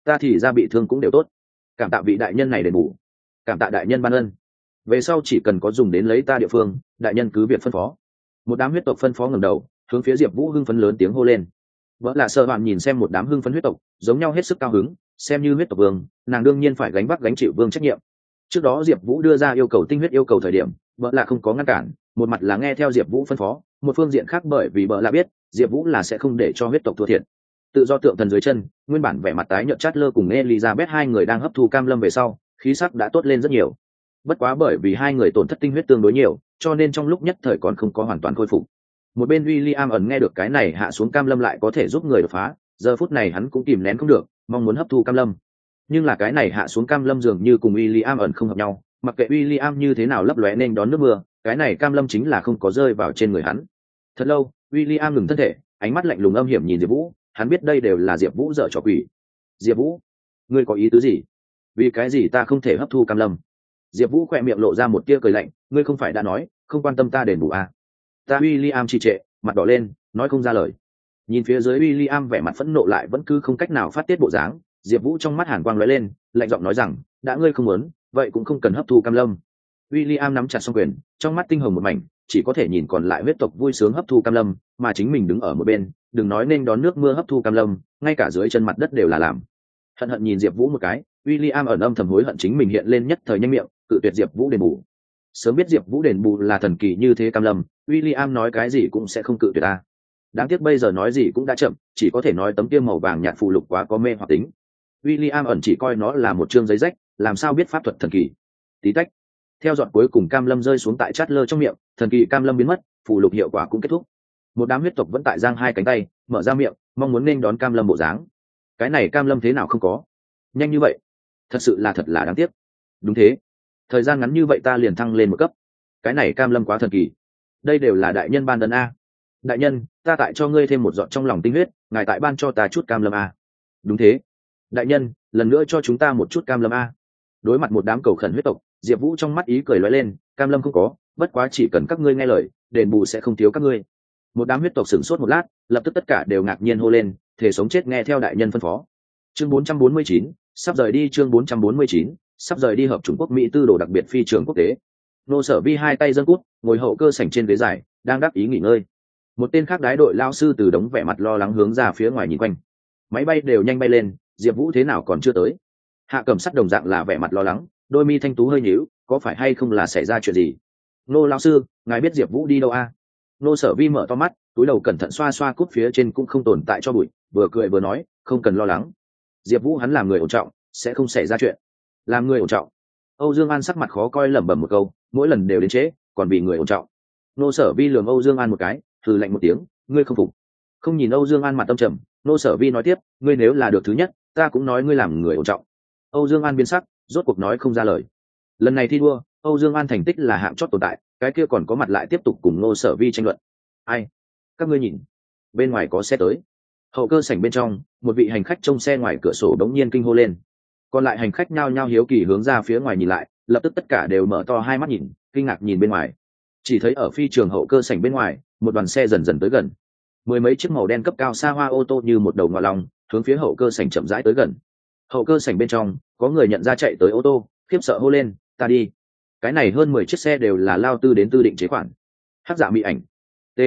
Ta thì ra bị thương cũng đều tốt. Cảm tạ vị đại nhân này đền bù. Cảm tạ đại nhân ban ân. Về sau chỉ cần có dùng đến lấy ta địa phương, đại nhân cứ việc phân phó. Một đám huyết tộc phân phó ngầm đầu, hướng phía diệp vũ hưng phấn lớn tiếng hô lên vợ là sợ bạn nhìn xem một đám hưng phấn huyết tộc, giống nhau hết sức cao hứng, xem như huyết tộc vương, nàng đương nhiên phải gánh vác gánh chịu vương trách nhiệm. Trước đó diệp vũ đưa ra yêu cầu tinh huyết yêu cầu thời điểm vợ là không có ngăn cản, một mặt là nghe theo diệp vũ phân phó, một phương diện khác bởi vì vợ là biết, diệp vũ là sẽ không để cho huyết tộc thua thiệt. Tự do tượng thần dưới chân, nguyên bản vẻ mặt tái nhợt chát lơ cùng elizabeth hai người đang hấp thu cam lâm về sau, khí sắc đã tốt lên rất nhiều. Bất quá bởi vì hai người tổn thất tinh huyết tương đối nhiều, cho nên trong lúc nhất thời còn không có hoàn toàn khôi phục một bên w i l l i am ẩn nghe được cái này hạ xuống cam lâm lại có thể giúp người đột phá, giờ phút này hắn cũng kìm nén không được, mong muốn hấp thu cam lâm. Nhưng là cái này hạ xuống cam lâm dường như cùng w i l l i am ẩn không hợp nhau, mặc kệ w i l l i am như thế nào lấp lóe nên đón nước mưa, cái này cam lâm chính là không có rơi vào trên người hắn. Thật lâu w i l l i am ngừng thân thể, ánh mắt lạnh lùng âm hiểm nhìn diệp vũ, hắn biết đây đều là diệp vũ dở trò quỷ. Diệp vũ, ngươi có ý tứ gì? Vì cái gì ta không thể hấp thu cam lâm? Diệp vũ khỏe miệng lộ ra một tia cười lạnh, ngươi không phải đã nói, không quan tâm ta đền bù à ta w i l l i am trì trệ, mặt đỏ lên, nói không ra lời. Nhìn phía dưới w i l l i am vẻ mặt phẫn nộ lại vẫn cứ không cách nào phát tiết bộ dáng, diệp vũ trong mắt hàn quang lóe lên, lạnh giọng nói rằng, đã ngươi không muốn, vậy cũng không cần hấp thu cam lâm. W i l l i am nắm chặt song quyền, trong mắt tinh hồng một mảnh, chỉ có thể nhìn còn lại huyết tộc vui sướng hấp thu cam lâm, mà chính mình đứng ở một bên, đừng nói nên đón nước mưa hấp thu cam lâm, ngay cả dưới chân mặt đất đều là làm. Hận hận nhìn diệp vũ một cái w i l l i am ẩn âm thầm hối hận chính mình hiện lên nhất thời nhanh miệng, cự tuyệt diệp vũ đền bù sớm biết diệp vũ đền bù là thần kỳ như thế cam lâm w i l l i am nói cái gì cũng sẽ không cự tuyệt ta. Đáng tiếc bây giờ nói gì cũng đã chậm, chỉ có thể nói tấm tiêm màu vàng nhạt phù lục quá có mê hoặc tính. W i l l i am ẩn chỉ coi nó là một chương giấy rách, làm sao biết pháp thuật thần kỳ? Tí tách. Theo dọn cuối cùng cam lâm rơi xuống tại chát lơ trong miệng, thần kỳ cam lâm biến mất, phù lục hiệu quả cũng kết thúc. Một đám huyết tộc vẫn tại giang hai cánh tay, mở ra miệng, mong muốn nên đón cam lâm bộ dáng. Cái này cam lâm thế nào không có? Nhanh như vậy. Thật sự là thật là đáng tiếc. Đúng thế thời gian ngắn như vậy ta liền thăng lên một cấp. Cái này cam lâm quá thần kỳ. Đây đều là đại nhân ban đơn a. Đại nhân ta tại cho ngươi thêm một giọt trong lòng tinh huyết ngài tại ban cho ta chút cam lâm a. Đúng thế. Đại nhân lần nữa cho chúng ta một chút cam lâm a. Đối mặt một đám cầu khẩn huyết tộc diệp vũ trong mắt ý cười lóe lên cam lâm không có bất quá chỉ cần các ngươi nghe lời đền bù sẽ không thiếu các ngươi. Một đám huyết tộc sửng sốt một lát lập tức tất cả đều ngạc nhiên hô lên thể sống chết nghe theo đại nhân phân phó. Chương 449, sắp rời đi chương 449, sắp rời đi hợp trung quốc mỹ tư đồ đặc biệt phi trường quốc tế. Nô sở vi hai tay dân cút, ngồi hậu cơ sảnh trên ghế dài, đang đáp ý nghỉ ngơi. Một tên khác đái đội lao sư từ đống vẻ mặt lo lắng hướng ra phía ngoài nhìn quanh. Máy bay đều nhanh bay lên, diệp vũ thế nào còn chưa tới. Hạ cầm sắt đồng dạng là vẻ mặt lo lắng, đôi mi thanh tú hơi nhíu, có phải hay không là xảy ra chuyện gì? Nô lao sư, ngài biết diệp vũ đi đâu a? À? nô sở vi mở to mắt, túi đầu cẩn thận xoa xoa cút phía trên cũng không tồn tại cho bụi, vừa cười vừa nói, không cần lo lắng. Diệp vũ hắn là người ổn trọng, sẽ không xảy ra chuyện làm người ổn trọng. Âu dương an sắc mặt khó coi lẩm bẩm một câu, mỗi lần đều đến trễ, còn vì người ổn trọng. Nô sở vi lường âu dương an một cái thử lạnh một tiếng, ngươi không phục. Không nhìn âu dương an mặt tâm trầm, nô sở vi nói tiếp, ngươi nếu là được thứ nhất, ta cũng nói ngươi làm người ổn trọng. Âu dương an biến sắc, rốt cuộc nói không ra lời. Lần này thi đua, âu dương an thành tích là hạng chót tồn tại, cái kia còn có mặt lại tiếp tục cùng nô sở vi tranh luận. Ai? Các ngươi nhìn. Bên ngoài có xe tới. Hậu cơ sảnh bên trong, một vị hành khách trông xe ngoài cửa sổ đống nhiên kinh hô lên còn lại hành khách nhao nhao hiếu kỳ hướng ra phía ngoài nhìn lại, lập tức tất cả đều mở to hai mắt nhìn, kinh ngạc nhìn bên ngoài. Chỉ thấy ở phi trường hậu cơ sảnh bên ngoài, một đoàn xe dần dần tới gần. Mười mấy chiếc màu đen cấp cao xa hoa ô tô như một đầu ngoại lòng, hướng phía hậu cơ sảnh chậm rãi tới gần. Hậu cơ sảnh bên trong, có người nhận ra chạy tới ô tô, khiếp sợ hô lên, ta đi. Cái này hơn mười chiếc xe đều là lao tư đến tư định chế khoản. Hát giả mỹ ảnh. T.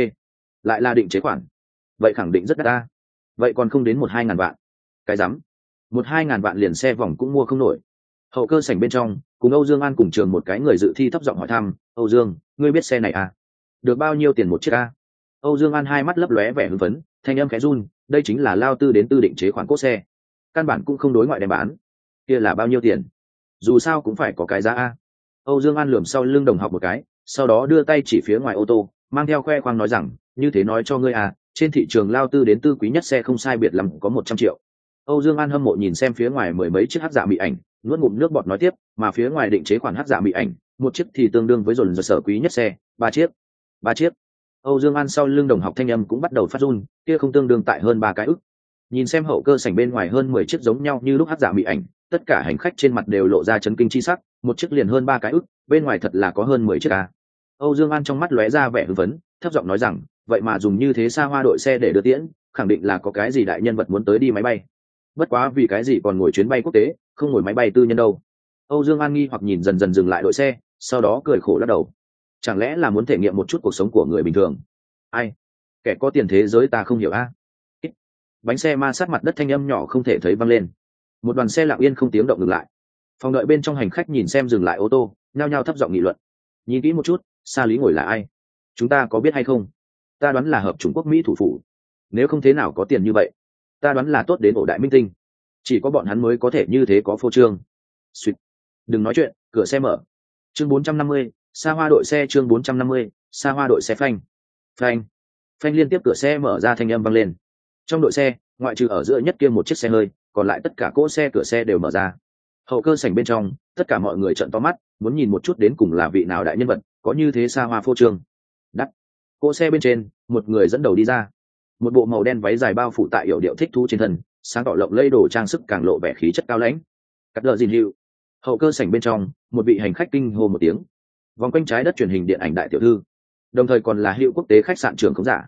Lại là định chế khoản. Vậy khẳng định rất đắt ta. Vậy còn không đến một hai ngàn vạn. Cái rắm một hai ngàn vạn liền xe vòng cũng mua không nổi. Hậu cơ sảnh bên trong, cùng âu dương an cùng trường một cái người dự thi thấp giọng hỏi thăm, âu dương, ngươi biết xe này à? Được bao nhiêu tiền một chiếc a? Âu dương an hai mắt lấp lóe vẻ hưng phấn, thanh âm khẽ run, đây chính là lao tư đến tư định chế khoản cốt xe. Căn bản cũng không đối ngoại đem bán. Kia là bao nhiêu tiền? Dù sao cũng phải có cái giá a. Âu dương an lườm sau lưng đồng học một cái, sau đó đưa tay chỉ phía ngoài ô tô, mang theo khoe khoang nói rằng, như thế nói cho ngươi à trên thị trường lao tư đến tư quý nhất xe không sai biệt lắm, có một trăm triệu âu dương an hâm mộ nhìn xem phía ngoài mười mấy chiếc hát dạ mỹ ảnh, nuốt ngụm nước bọt nói tiếp, mà phía ngoài định chế khoản hát dạ mỹ ảnh, một chiếc thì tương đương với dồn dập sở quý nhất xe, ba chiếc ba chiếc. Âu dương an sau lưng đồng học thanh âm cũng bắt đầu phát run, kia không tương đương tại hơn ba cái ức. Nhìn xem hậu cơ sảnh bên ngoài hơn mười chiếc giống nhau như lúc hát dạ mỹ ảnh, tất cả hành khách trên mặt đều lộ ra chấn kinh chi sắc, một chiếc liền hơn ba cái ức, bên ngoài thật là có hơn mười chiếc a. âu dương an trong mắt lóe ra vẻ hưng vấn thấp giọng nói rằng, vậy mà dùng như thế xa hoa đội xe để đưa tiễn, khẳng định là có cái gì đại nhân vật muốn tới đi máy bay bất quá vì cái gì còn ngồi chuyến bay quốc tế, không ngồi máy bay tư nhân đâu? Âu dương an nghi hoặc nhìn dần dần dừng lại đội xe, sau đó cười khổ lắc đầu. Chẳng lẽ là muốn thể nghiệm một chút cuộc sống của người bình thường? Ai? Kẻ có tiền thế giới ta không hiểu a. Bánh xe ma sát mặt đất thanh âm nhỏ không thể thấy văng lên. Một đoàn xe lặng yên không tiếng động ngừng lại. Phòng đợi bên trong hành khách nhìn xem dừng lại ô tô, nhao nhao thấp giọng nghị luận. Nhìn kỹ một chút, xa lý ngồi là ai? Chúng ta có biết hay không? Ta đoán là hợp trung quốc mỹ thủ phủ. Nếu không thế nào có tiền như vậy? Ta đoán là tốt đến ổ đại minh tinh. Chỉ có bọn hắn mới có thể như thế có phô trương. Suýt đừng nói chuyện, cửa xe mở. Chương bốn trăm năm mươi xa hoa đội xe chương bốn trăm năm mươi xa hoa đội xe phanh. Phanh. Phanh liên tiếp cửa xe mở ra thanh âm vang lên. Trong đội xe, ngoại trừ ở giữa nhất kia một chiếc xe hơi, còn lại tất cả cỗ xe cửa xe đều mở ra. Hậu cơ sảnh bên trong, tất cả mọi người trợn to mắt, muốn nhìn một chút đến cùng là vị nào đại nhân vật, có như thế xa hoa phô trương. Đắt. Cỗ xe bên trên, một người dẫn đầu đi ra một bộ màu đen váy dài bao phủ tại hiệu điệu thích thú trên thân, sáng tỏ lộng lây đồ trang sức càng lộ vẻ khí chất cao lãnh. Cắt đờ dìn hiệu hậu cơ sảnh bên trong, một vị hành khách kinh hô một tiếng. Vòng quanh trái đất truyền hình điện ảnh đại tiểu thư. Đồng thời còn là hiệu quốc tế khách sạn trường không giả.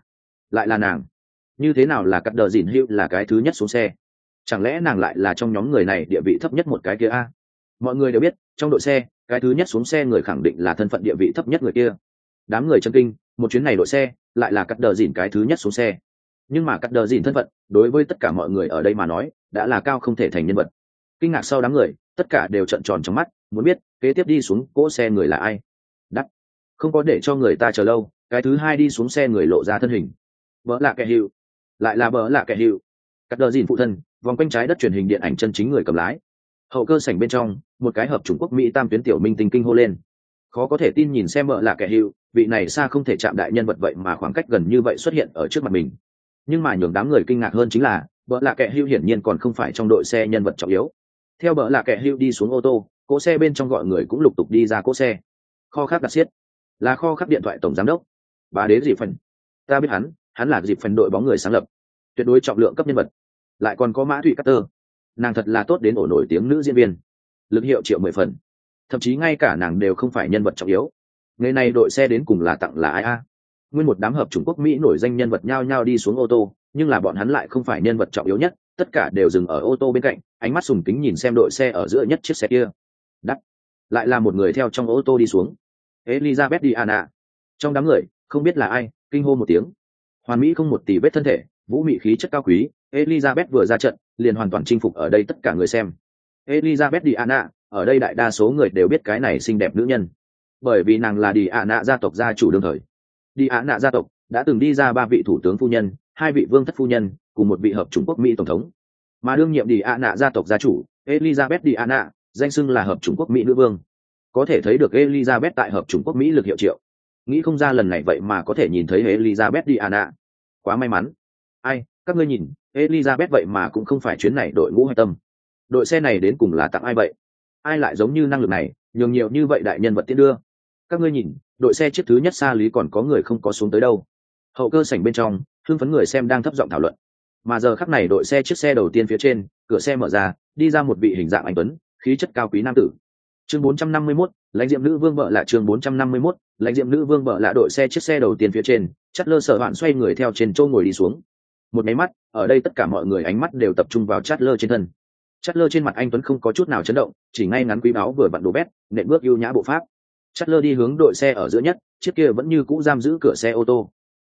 Lại là nàng. Như thế nào là cắt đờ dìn hiệu là cái thứ nhất xuống xe? Chẳng lẽ nàng lại là trong nhóm người này địa vị thấp nhất một cái kia a? Mọi người đều biết, trong đội xe, cái thứ nhất xuống xe người khẳng định là thân phận địa vị thấp nhất người kia. Đám người chân kinh, một chuyến này đội xe, lại là cắt đờ dìn cái thứ nhất xuống xe nhưng mà cắt đờ dìn thân phận, đối với tất cả mọi người ở đây mà nói, đã là cao không thể thành nhân vật. Kinh ngạc sau đám người, tất cả đều trận tròn trong mắt, muốn biết, kế tiếp đi xuống, cỗ xe người là ai? Đắt không có để cho người ta chờ lâu, cái thứ hai đi xuống xe người lộ ra thân hình. Vợ là kẻ hiệu. Lại là vợ là kẻ hiệu. Cắt đờ dìn phụ thân, vòng quanh trái đất truyền hình điện ảnh chân chính người cầm lái. Hậu cơ sảnh bên trong, một cái hợp trung quốc mỹ tam tuyến tiểu minh tinh kinh hô lên. Khó có thể tin nhìn xem vợ là kẻ hiệu, vị này xa không thể chạm đại nhân vật vậy mà khoảng cách gần như vậy xuất hiện ở trước mặt mình nhưng mà nhường đám người kinh ngạc hơn chính là vợ là kệ hưu hiển nhiên còn không phải trong đội xe nhân vật trọng yếu. Theo vợ là kệ hưu đi xuống ô tô, cỗ xe bên trong gọi người cũng lục tục đi ra cỗ xe. Kho khác đặt xiết. Là kho khắc điện thoại tổng giám đốc. Bà đế dịp phần. Ta biết hắn hắn là dịp phần đội bóng người sáng lập. Tuyệt đối trọng lượng cấp nhân vật. Lại còn có mã thụy cát tơ. Nàng thật là tốt đến ổ nổi tiếng nữ diễn viên. Lực hiệu triệu mười phần. Thậm chí ngay cả nàng đều không phải nhân vật trọng yếu. Ngày này đội xe đến cùng là tặng là ai a? Nguyên một đám hợp trung quốc mỹ nổi danh nhân vật nhao nhao đi xuống ô tô, nhưng là bọn hắn lại không phải nhân vật trọng yếu nhất, tất cả đều dừng ở ô tô bên cạnh, ánh mắt sùng kính nhìn xem đội xe ở giữa nhất chiếc xe kia. Đắt. Lại là một người theo trong ô tô đi xuống. Elizabeth diana. Trong đám người, không biết là ai, kinh hô một tiếng. Hoàn mỹ không một tỷ vết thân thể, vũ mị khí chất cao quý, elizabeth vừa ra trận, liền hoàn toàn chinh phục ở đây tất cả người xem. Elizabeth diana, ở đây đại đa số người đều biết cái này xinh đẹp nữ nhân. Bởi vì nàng là diana gia tộc gia chủ đương thời diana gia tộc, đã từng đi ra ba vị thủ tướng phu nhân, hai vị vương thất phu nhân, cùng một vị hợp trung quốc mỹ tổng thống. Mà đương nhiệm diana gia tộc gia chủ, elizabeth diana danh xưng là hợp trung quốc mỹ nữ vương. Có thể thấy được elizabeth tại hợp trung quốc mỹ lực hiệu triệu. Nghĩ không ra lần này vậy mà có thể nhìn thấy elizabeth diana quá may mắn. Ai, các ngươi nhìn, elizabeth vậy mà cũng không phải chuyến này đội ngũ hạch tâm. Đội xe này đến cùng là tặng ai vậy? Ai lại giống như năng lực này, nhường nhiều như vậy đại nhân vật tiến đưa? Các ngươi nhìn đội xe chiếc thứ nhất xa lý còn có người không có xuống tới đâu. Hậu cơ sảnh bên trong thương phấn người xem đang thấp giọng thảo luận. Mà giờ khắc này đội xe chiếc xe đầu tiên phía trên cửa xe mở ra đi ra một vị hình dạng anh tuấn khí chất cao quý nam tử. Chương 451, lãnh diệm nữ vương vợ là chương 451, lãnh diệm nữ vương vợ là đội xe chiếc xe đầu tiên phía trên chắt lơ sợ hoạn xoay người theo trên châu ngồi đi xuống. Một máy mắt ở đây tất cả mọi người ánh mắt đều tập trung vào chát lơ trên thân. Chát lơ trên mặt anh tuấn không có chút nào chấn động chỉ ngay ngắn quý báo vừa vặn đồ bét nện bước ưu nhã bộ pháp chát lơ đi hướng đội xe ở giữa nhất, chiếc kia vẫn như cũ giam giữ cửa xe ô tô.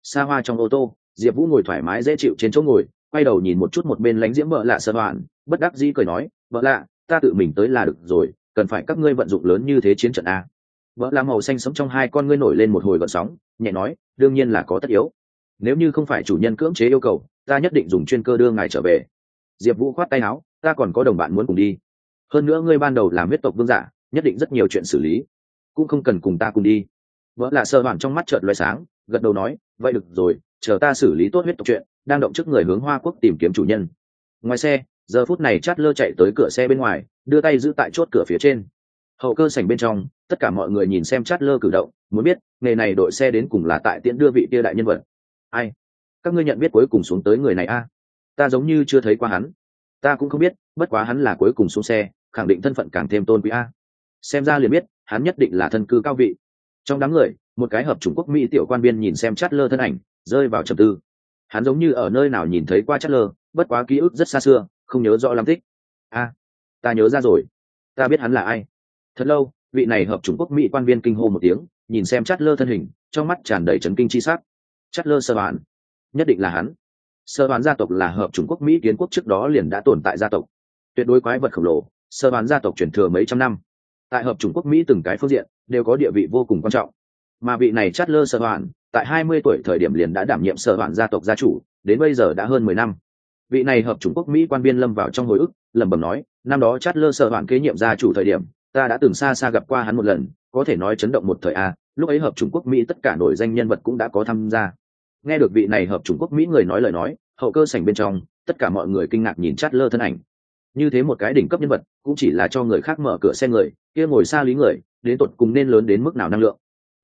Xa hoa trong ô tô, diệp vũ ngồi thoải mái dễ chịu trên chỗ ngồi, quay đầu nhìn một chút một bên lánh diễm vợ lạ sợ đoạn bất đắc dĩ cười nói vợ lạ, ta tự mình tới là được rồi, cần phải các ngươi vận dụng lớn như thế chiến trận a. Vợ lạ màu xanh sống trong hai con ngươi nổi lên một hồi gợn sóng, nhẹ nói, đương nhiên là có tất yếu. Nếu như không phải chủ nhân cưỡng chế yêu cầu, ta nhất định dùng chuyên cơ đưa ngài trở về. Diệp vũ khoát tay áo, ta còn có đồng bạn muốn cùng đi. Hơn nữa ngươi ban đầu làm huyết tộc vương giả, nhất định rất nhiều chuyện xử lý cũng không cần cùng ta cùng đi. Vợ lạ sơ bản trong mắt trợn loay sáng, gật đầu nói, vậy được rồi, chờ ta xử lý tốt huyết tộc chuyện, đang động trước người hướng hoa quốc tìm kiếm chủ nhân. Ngoài xe, giờ phút này chát lơ chạy tới cửa xe bên ngoài, đưa tay giữ tại chốt cửa phía trên. Hậu cơ sảnh bên trong, tất cả mọi người nhìn xem chát lơ cử động, muốn biết, nghề này đội xe đến cùng là tại tiễn đưa vị tia đại nhân vật. Ai? Các ngươi nhận biết cuối cùng xuống tới người này a? Ta giống như chưa thấy qua hắn. Ta cũng không biết, bất quá hắn là cuối cùng xuống xe, khẳng định thân phận càng thêm tôn quý a. Xem ra liền biết hắn nhất định là thân cư cao vị. Trong đám người, một cái hợp chủng quốc mỹ tiểu quan viên nhìn xem chát lơ thân ảnh, rơi vào trầm tư. Hắn giống như ở nơi nào nhìn thấy qua chát lơ bất quá ký ức rất xa xưa, không nhớ rõ lắm tích a, ta nhớ ra rồi. Ta biết hắn là ai. Thật lâu, vị này hợp chủng quốc mỹ quan viên kinh hô một tiếng, nhìn xem chát lơ thân hình, trong mắt tràn đầy trấn kinh chi sắc. Chát lơ sơ bản nhất định là hắn. Sơ bản gia tộc là hợp trung quốc mỹ kiến quốc trước đó liền đã tồn tại gia tộc. Tuyệt đối quái vật khổng lồ, sơ bản gia tộc truyền thừa mấy trăm năm tại hợp chủng quốc mỹ từng cái phương diện, đều có địa vị vô cùng quan trọng. Mà vị này chát lơ sơ hoàn tại hai mươi tuổi thời điểm liền đã đảm nhiệm sở hoàn gia tộc gia chủ, đến bây giờ đã hơn mười năm. Vị này hợp chủng quốc mỹ quan biên lâm vào trong hồi ức, lẩm bẩm nói, năm đó chát lơ sơ hoàn kế nhiệm gia chủ thời điểm, ta đã từng xa xa gặp qua hắn một lần, có thể nói chấn động một thời a, lúc ấy hợp chủng quốc mỹ tất cả nổi danh nhân vật cũng đã có tham gia. Nghe được vị này hợp chủng quốc mỹ người nói lời nói, hậu cơ sảnh bên trong, tất cả mọi người kinh ngạc nhìn chát lơ thân ảnh như thế một cái đỉnh cấp nhân vật, cũng chỉ là cho người khác mở cửa xe người, kia ngồi xa lý người, đến tột cùng nên lớn đến mức nào năng lượng.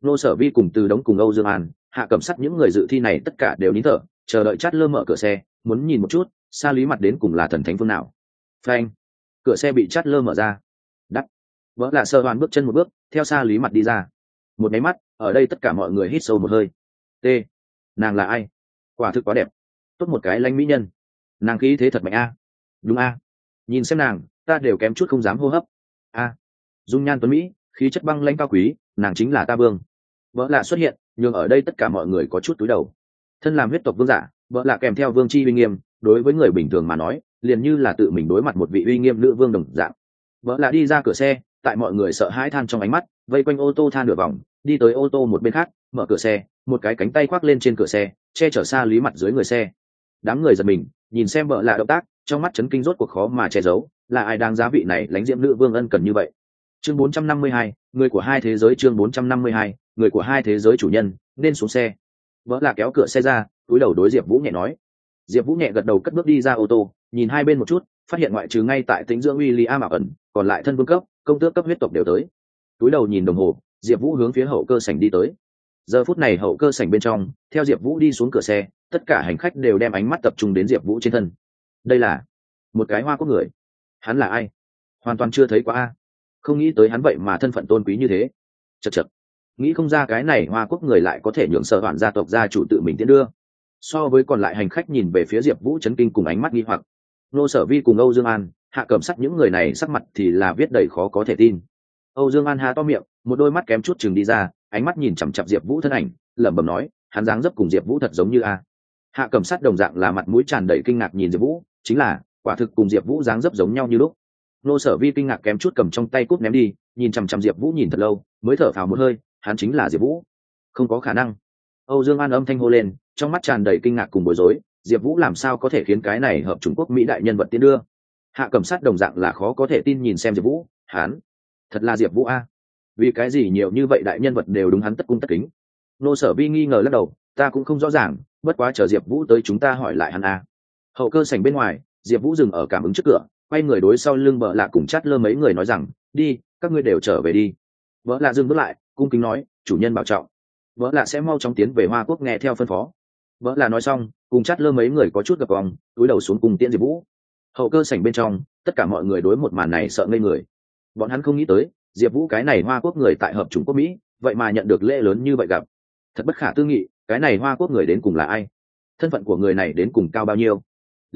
Nô sở vi cùng từ đống cùng âu dương an, hạ cầm sắt những người dự thi này tất cả đều nín thở, chờ đợi chát lơ mở cửa xe, muốn nhìn một chút, xa lý mặt đến cùng là thần thánh phương nào. Phanh. Cửa xe bị chát lơ mở ra. Đắt vỡ là sơ hoàn bước chân một bước, theo xa lý mặt đi ra. Một máy mắt, ở đây tất cả mọi người hít sâu một hơi. T. Nàng là ai? Quả thực quá đẹp. Tốt một cái lanh mỹ nhân. Nàng khí thế thật mạnh a. Đúng a nhìn xem nàng, ta đều kém chút không dám hô hấp. A, dung nhan tuấn mỹ, khí chất băng lanh cao quý, nàng chính là ta vương. Vợ lạ xuất hiện nhưng ở đây tất cả mọi người có chút túi đầu. Thân làm huyết tộc vương giả vợ lạ kèm theo vương chi uy nghiêm, đối với người bình thường mà nói, liền như là tự mình đối mặt một vị uy nghiêm nữ vương đồng dạng. Vợ lạ đi ra cửa xe, tại mọi người sợ hãi than trong ánh mắt, vây quanh ô tô than nửa vòng, đi tới ô tô một bên khác, mở cửa xe, một cái cánh tay khoác lên trên cửa xe, che chở xa lý mặt dưới người xe. Đám người giật mình, nhìn xem vợ lạ động tác trong mắt chấn kinh rốt cuộc khó mà che giấu là ai đang giá vị này lánh diễm nữ vương ân cần như vậy? Chương 452, người của hai thế giới chương 452, người của hai thế giới chủ nhân nên xuống xe. Vợ là kéo cửa xe ra túi đầu đối diệp vũ nhẹ nói. Diệp vũ nhẹ gật đầu cất bước đi ra ô tô nhìn hai bên một chút phát hiện ngoại trừ ngay tại tính dưỡng uy li am ẩn còn lại thân vương cấp công tước cấp huyết tộc đều tới. Túi đầu nhìn đồng hồ diệp vũ hướng phía hậu cơ sảnh đi tới. Giờ phút này hậu cơ sảnh bên trong theo diệp vũ đi xuống cửa xe tất cả hành khách đều đem ánh mắt tập trung đến diệp vũ trên thân đây là một cái hoa quốc người. Hắn là ai? Hoàn toàn chưa thấy qua a. Không nghĩ tới hắn vậy mà thân phận tôn quý như thế. Chật chật nghĩ không ra cái này hoa quốc người lại có thể nhượng sở hoàn gia tộc gia chủ tự mình tiến đưa. So với còn lại hành khách nhìn về phía diệp vũ chấn kinh cùng ánh mắt nghi hoặc. Nô sở vi cùng âu dương an, hạ cầm sắc những người này sắc mặt thì là viết đầy khó có thể tin. Âu dương an há to miệng, một đôi mắt kém chút chừng đi ra, ánh mắt nhìn chằm chặp diệp vũ thân ảnh, lẩm bẩm nói, hắn dáng dấp cùng diệp vũ thật giống như a. Hạ cầm sắt đồng dạng là mặt mũi tràn đầy kinh ngạc nhìn diệp vũ chính là, quả thực cùng diệp vũ dáng dấp giống nhau như lúc. Nô sở vi kinh ngạc kém chút cầm trong tay cúp ném đi, nhìn chằm chằm diệp vũ nhìn thật lâu, mới thở phào một hơi, hắn chính là diệp vũ. Không có khả năng. Âu dương an âm thanh hô lên, trong mắt tràn đầy kinh ngạc cùng bối rối, diệp vũ làm sao có thể khiến cái này hợp trung quốc mỹ đại nhân vật tiến đưa? Hạ cầm sát đồng dạng là khó có thể tin nhìn xem diệp vũ, hắn, thật là diệp vũ a. Vì cái gì nhiều như vậy đại nhân vật đều đúng hắn tất cung tất kính? Nô sở vi nghi ngờ lắc đầu, ta cũng không rõ ràng, bất quá chờ diệp vũ tới chúng ta hỏi lại hắn a hậu cơ sảnh bên ngoài, diệp vũ dừng ở cảm ứng trước cửa, quay người đối sau lưng vợ lạ cùng chát lơ mấy người nói rằng, đi, các ngươi đều trở về đi. Vợ lạ dừng bước lại, cung kính nói, chủ nhân bảo trọng. Vợ lạ sẽ mau chóng tiến về hoa quốc nghe theo phân phó. Vợ lạ nói xong, cùng chát lơ mấy người có chút gặp vòng túi đầu xuống cùng tiễn diệp vũ. Hậu cơ sảnh bên trong, tất cả mọi người đối một màn này sợ ngây người. Bọn hắn không nghĩ tới, diệp vũ cái này hoa quốc người tại hợp chủng quốc mỹ, vậy mà nhận được lễ lớn như vậy gặp. Thật bất khả tư nghị, cái này hoa quốc người đến cùng là ai? Thân phận của người này đến cùng cao bao nhiêu?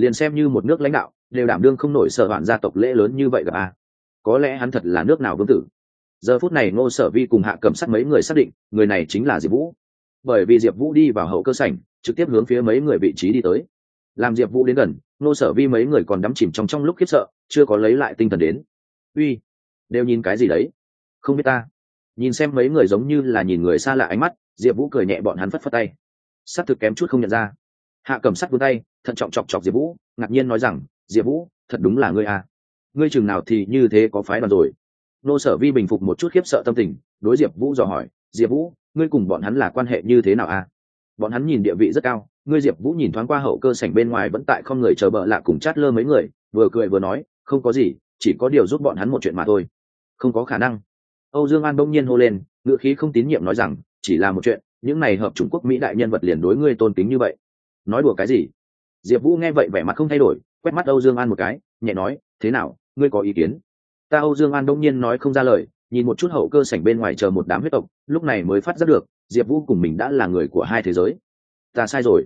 Liền xem như một nước lãnh đạo, đều đảm đương không nổi sợ hoạn gia tộc lễ lớn như vậy gặp a. Có lẽ hắn thật là nước nào vương tử. Giờ phút này ngô sở vi cùng hạ cầm sắt mấy người xác định, người này chính là diệp vũ. Bởi vì diệp vũ đi vào hậu cơ sảnh, trực tiếp hướng phía mấy người vị trí đi tới. Làm diệp vũ đến gần, ngô sở vi mấy người còn đắm chìm trong trong lúc khiếp sợ, chưa có lấy lại tinh thần đến. Uy, đều nhìn cái gì đấy? Không biết ta. Nhìn xem mấy người giống như là nhìn người xa lạ ánh mắt, diệp vũ cười nhẹ bọn hắn phất phất tay. S á c thực kém chút không nhận ra hạ cầm sắt vươn tay, thận trọng chọc chọc diệp vũ, ngạc nhiên nói rằng, diệp vũ, thật đúng là ngươi à. ngươi chừng nào thì như thế có phái đoàn rồi nô sở vi bình phục một chút khiếp sợ tâm tình, đối diệp vũ dò hỏi, diệp vũ, ngươi cùng bọn hắn là quan hệ như thế nào à? bọn hắn nhìn địa vị rất cao, ngươi diệp vũ nhìn thoáng qua hậu cơ sảnh bên ngoài vẫn tại không người chờ bợ lạ cùng chát lơ mấy người, vừa cười vừa nói, không có gì, chỉ có điều giúp bọn hắn một chuyện mà thôi không có khả năng âu dương an bỗng nhiên hô lên ngựa khí không tín nhiệm nói rằng, chỉ là một chuyện, những này hợp trung quốc mỹ đại nhân vật liền đối ngươi tôn kính như vậy nói đùa cái gì? Diệp vũ nghe vậy vẻ mặt không thay đổi, quét mắt âu dương an một cái, nhẹ nói, thế nào, ngươi có ý kiến? Ta âu dương an đông nhiên nói không ra lời, nhìn một chút hậu cơ sảnh bên ngoài chờ một đám huyết tộc, lúc này mới phát giác được, diệp vũ cùng mình đã là người của hai thế giới. Ta sai rồi.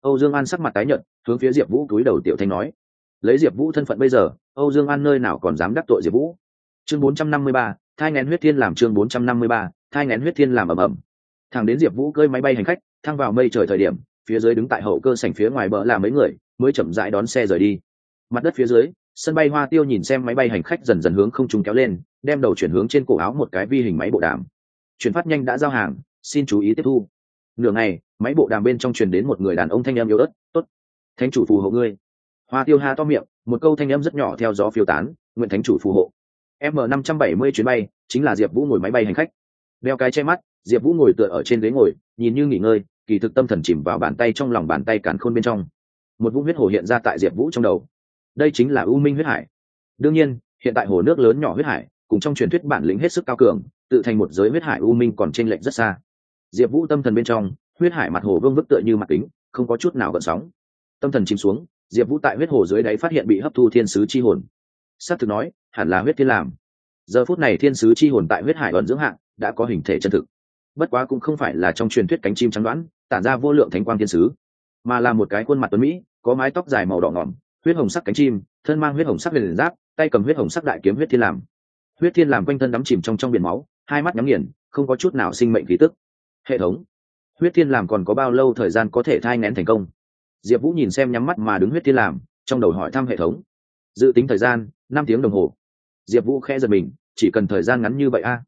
Âu dương an sắc mặt tái nhợt, hướng phía diệp vũ cúi đầu tiểu thanh nói, lấy diệp vũ thân phận bây giờ, âu dương an nơi nào còn dám đắc tội diệp vũ? Chương bốn trăm năm mươi ba, thai ngén huyết thiên làm chương bốn trăm năm mươi ba, thai ngén huyết thiên làm ầm ầm. Thằng đến diệp vũ cơi máy bay hành khách, thăng vào mây trời thời điểm phía dưới đứng tại hậu cơ sảnh phía ngoài bờ là mấy người, mới chậm rãi đón xe rời đi. Mặt đất phía dưới, sân bay hoa tiêu nhìn xem máy bay hành khách dần dần hướng không trung kéo lên, đem đầu chuyển hướng trên cổ áo một cái vi hình máy bộ đàm. Chuyển phát nhanh đã giao hàng, xin chú ý tiếp thu. Nửa ngày, máy bộ đàm bên trong truyền đến một người đàn ông thanh em yếu ớt, tốt, thánh chủ phù hộ ngươi. Hoa tiêu ha to miệng, một câu thanh em rất nhỏ theo gió phiêu tán, nguyện thánh chủ phù hộ. M năm trăm bảy mươi chuyến bay, chính là diệp vũ ngồi máy bay hành khách. Đeo cái che mắt, diệp vũ ngồi tựa ở trên ghế ngồi, nhìn như nghỉ ngơi kỳ thực tâm thần chìm vào bàn tay trong lòng bàn tay càn khôn bên trong. Một vũng huyết hồ hiện ra tại diệp vũ trong đầu. Đây chính là u minh huyết hải. Đương nhiên, hiện tại hồ nước lớn nhỏ huyết hải, cùng trong truyền thuyết bản lĩnh hết sức cao cường, tự thành một giới huyết hải u minh còn t r ê n lệch rất xa. Diệp vũ tâm thần bên trong, huyết hải mặt hồ vương vức tựa như mặt kính, không có chút nào gợn sóng. Tâm thần chìm xuống, diệp vũ tại huyết hồ dưới đáy phát hiện bị hấp thu thiên sứ chi hồn. S á c thực nói, hẳn là huyết thiên làm. Giờ phút này thiên sứ chi hồn tại huyết hải ẩn dưỡng hạng, đã có hình thể chân thực bất quá cũng không phải là trong truyền thuyết cánh chim trắng đoán, tản ra vô lượng thánh quang thiên sứ, mà là một cái khuôn mặt tuấn mỹ, có mái tóc dài màu đỏ ngỏm, huyết hồng sắc cánh chim, thân mang huyết hồng sắc liền giáp, tay cầm huyết hồng sắc đại kiếm huyết thiên làm. Huyết thiên làm quanh thân đắm chìm trong trong biển máu, hai mắt nhắm nghiền, không có chút nào sinh mệnh khí tức. Hệ thống. Huyết thiên làm còn có bao lâu thời gian có thể thai nén thành công? Diệp vũ nhìn xem nhắm mắt mà đứng huyết thiên làm, trong đầu hỏi thăm hệ thống. Dự tính thời gian, năm tiếng đồng hồ. Diệp vũ khẽ giật mình, chỉ cần thời gian ngắn như vậy a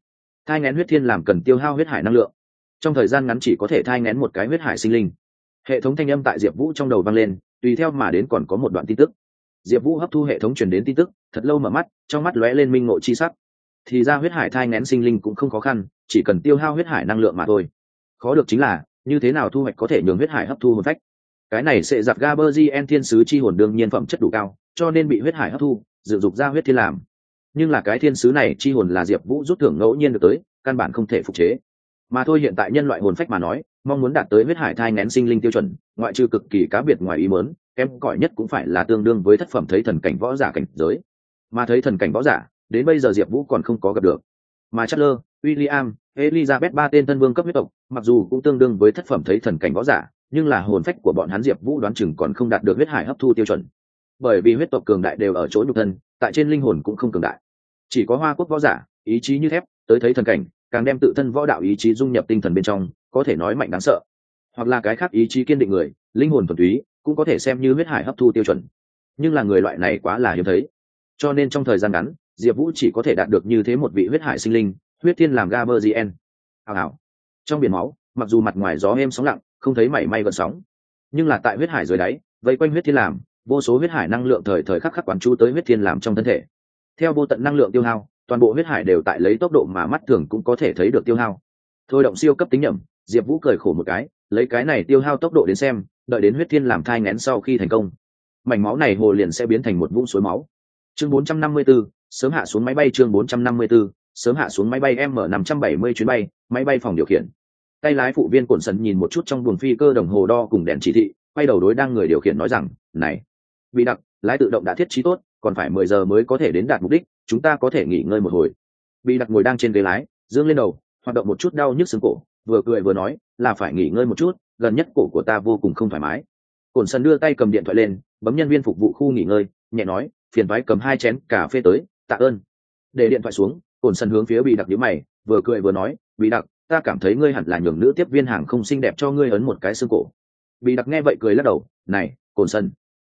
thai ngén huyết thiên làm cần tiêu hao huyết hải năng lượng. Trong thời gian ngắn chỉ có thể thai ngén một cái huyết hải sinh linh. Hệ thống thanh âm tại diệp vũ trong đầu vang lên, tùy theo mà đến còn có một đoạn tin tức. Diệp vũ hấp thu hệ thống truyền đến tin tức, thật lâu mở mắt, trong mắt lóe lên minh ngộ chi sắc. Thì ra huyết hải thai ngén sinh linh cũng không khó khăn, chỉ cần tiêu hao huyết hải năng lượng mà thôi. Khó được chính là, như thế nào thu hoạch có thể nhường huyết hải hấp thu hồn phách? Cái này sẽ giặt gaberzien thiên sứ chi hồn đương nhiên phẩm chất đủ cao, cho nên bị huyết hải hấp thu, dự dục ra huyết thiên làm nhưng là cái thiên sứ này chi hồn là diệp vũ rút thưởng ngẫu nhiên được tới căn bản không thể phục chế. Mà thôi hiện tại nhân loại hồn phách mà nói mong muốn đạt tới huyết hải thai ngén sinh linh tiêu chuẩn ngoại trừ cực kỳ cá biệt ngoài ý mớn kém cỏi nhất cũng phải là tương đương với thất phẩm thấy thần cảnh võ giả cảnh giới. Mà thấy thần cảnh võ giả đến bây giờ diệp vũ còn không có gặp được. Mà Chatler, William, Elizabeth ba tên thân vương cấp huyết tộc, mặc dù cũng tương đương với thất phẩm thấy thần cảnh võ giả, nhưng là hồn phách của bọn hắn Diệp Vũ đoán chừng còn không đạt được huyết hải hấp thu tiêu chuẩn. Bởi vì huyết tộc cường đại đều ở chỗ nhục thân, tại trên linh hồn cũng không cường đại. Chỉ có Hoa Quốc võ giả, ý chí như thép, tới thấy thần cảnh, càng đem tự thân võ đạo ý chí dung nhập tinh thần bên trong, có thể nói mạnh đáng sợ. Hoặc là cái khác ý chí kiên định người, linh hồn thuần túy, cũng có thể xem như huyết hải hấp thu tiêu chuẩn. Nhưng là người loại này quá là hiếm thấy. Cho nên trong thời gian ngắn, diệp vũ chỉ có thể đạt được như thế một vị huyết hải sinh linh huyết thiên làm gaberzien hào hào trong biển máu mặc dù mặt ngoài gió êm sóng lặng không thấy mảy may gợn sóng nhưng là tại huyết hải dưới đáy vây quanh huyết thiên làm vô số huyết hải năng lượng thời thời khắc khắc quán chú tới huyết thiên làm trong thân thể. Theo vô tận năng lượng tiêu hao toàn bộ huyết hải đều tại lấy tốc độ mà mắt thường cũng có thể thấy được tiêu hao. Thôi động siêu cấp tính nhầm diệp vũ cười khổ một cái lấy cái này tiêu hao tốc độ đến xem đợi đến huyết thiên làm thai ngén sau khi thành công mảnh máu này hồ liền sẽ biến thành một vũng suối máu. Chương 454, sớm hạ xuống máy bay chương 454, sớm hạ xuống máy bay M570 chuyến bay, máy bay phòng điều khiển. Tay lái phụ viên cổn sần nhìn một chút trong buồng phi cơ đồng hồ đo cùng đèn chỉ thị, quay đầu đối đang người điều khiển nói rằng, "Này, bị đặc, lái tự động đã thiết trí tốt, còn phải 10 giờ mới có thể đến đạt mục đích, chúng ta có thể nghỉ ngơi một hồi." Bị đặc ngồi đang trên ghế lái, dương lên đầu, hoạt động một chút đau nhức xương cổ, vừa cười vừa nói, "Là phải nghỉ ngơi một chút, gần nhất cổ của ta vô cùng không thoải mái." Cổn sần đưa tay cầm điện thoại lên, bấm nhân viên phục vụ khu nghỉ ngơi, nhẹ nói, "Phiền thoái cầm hai chén cà phê tới, tạ ơn để điện thoại xuống Cổn sân hướng phía bị đặc nhữ mày vừa cười vừa nói bị đặc ta cảm thấy ngươi hẳn là nhường nữ tiếp viên hàng không xinh đẹp cho ngươi ấn một cái xương cổ bị đặc nghe vậy cười lắc đầu này Cổn sân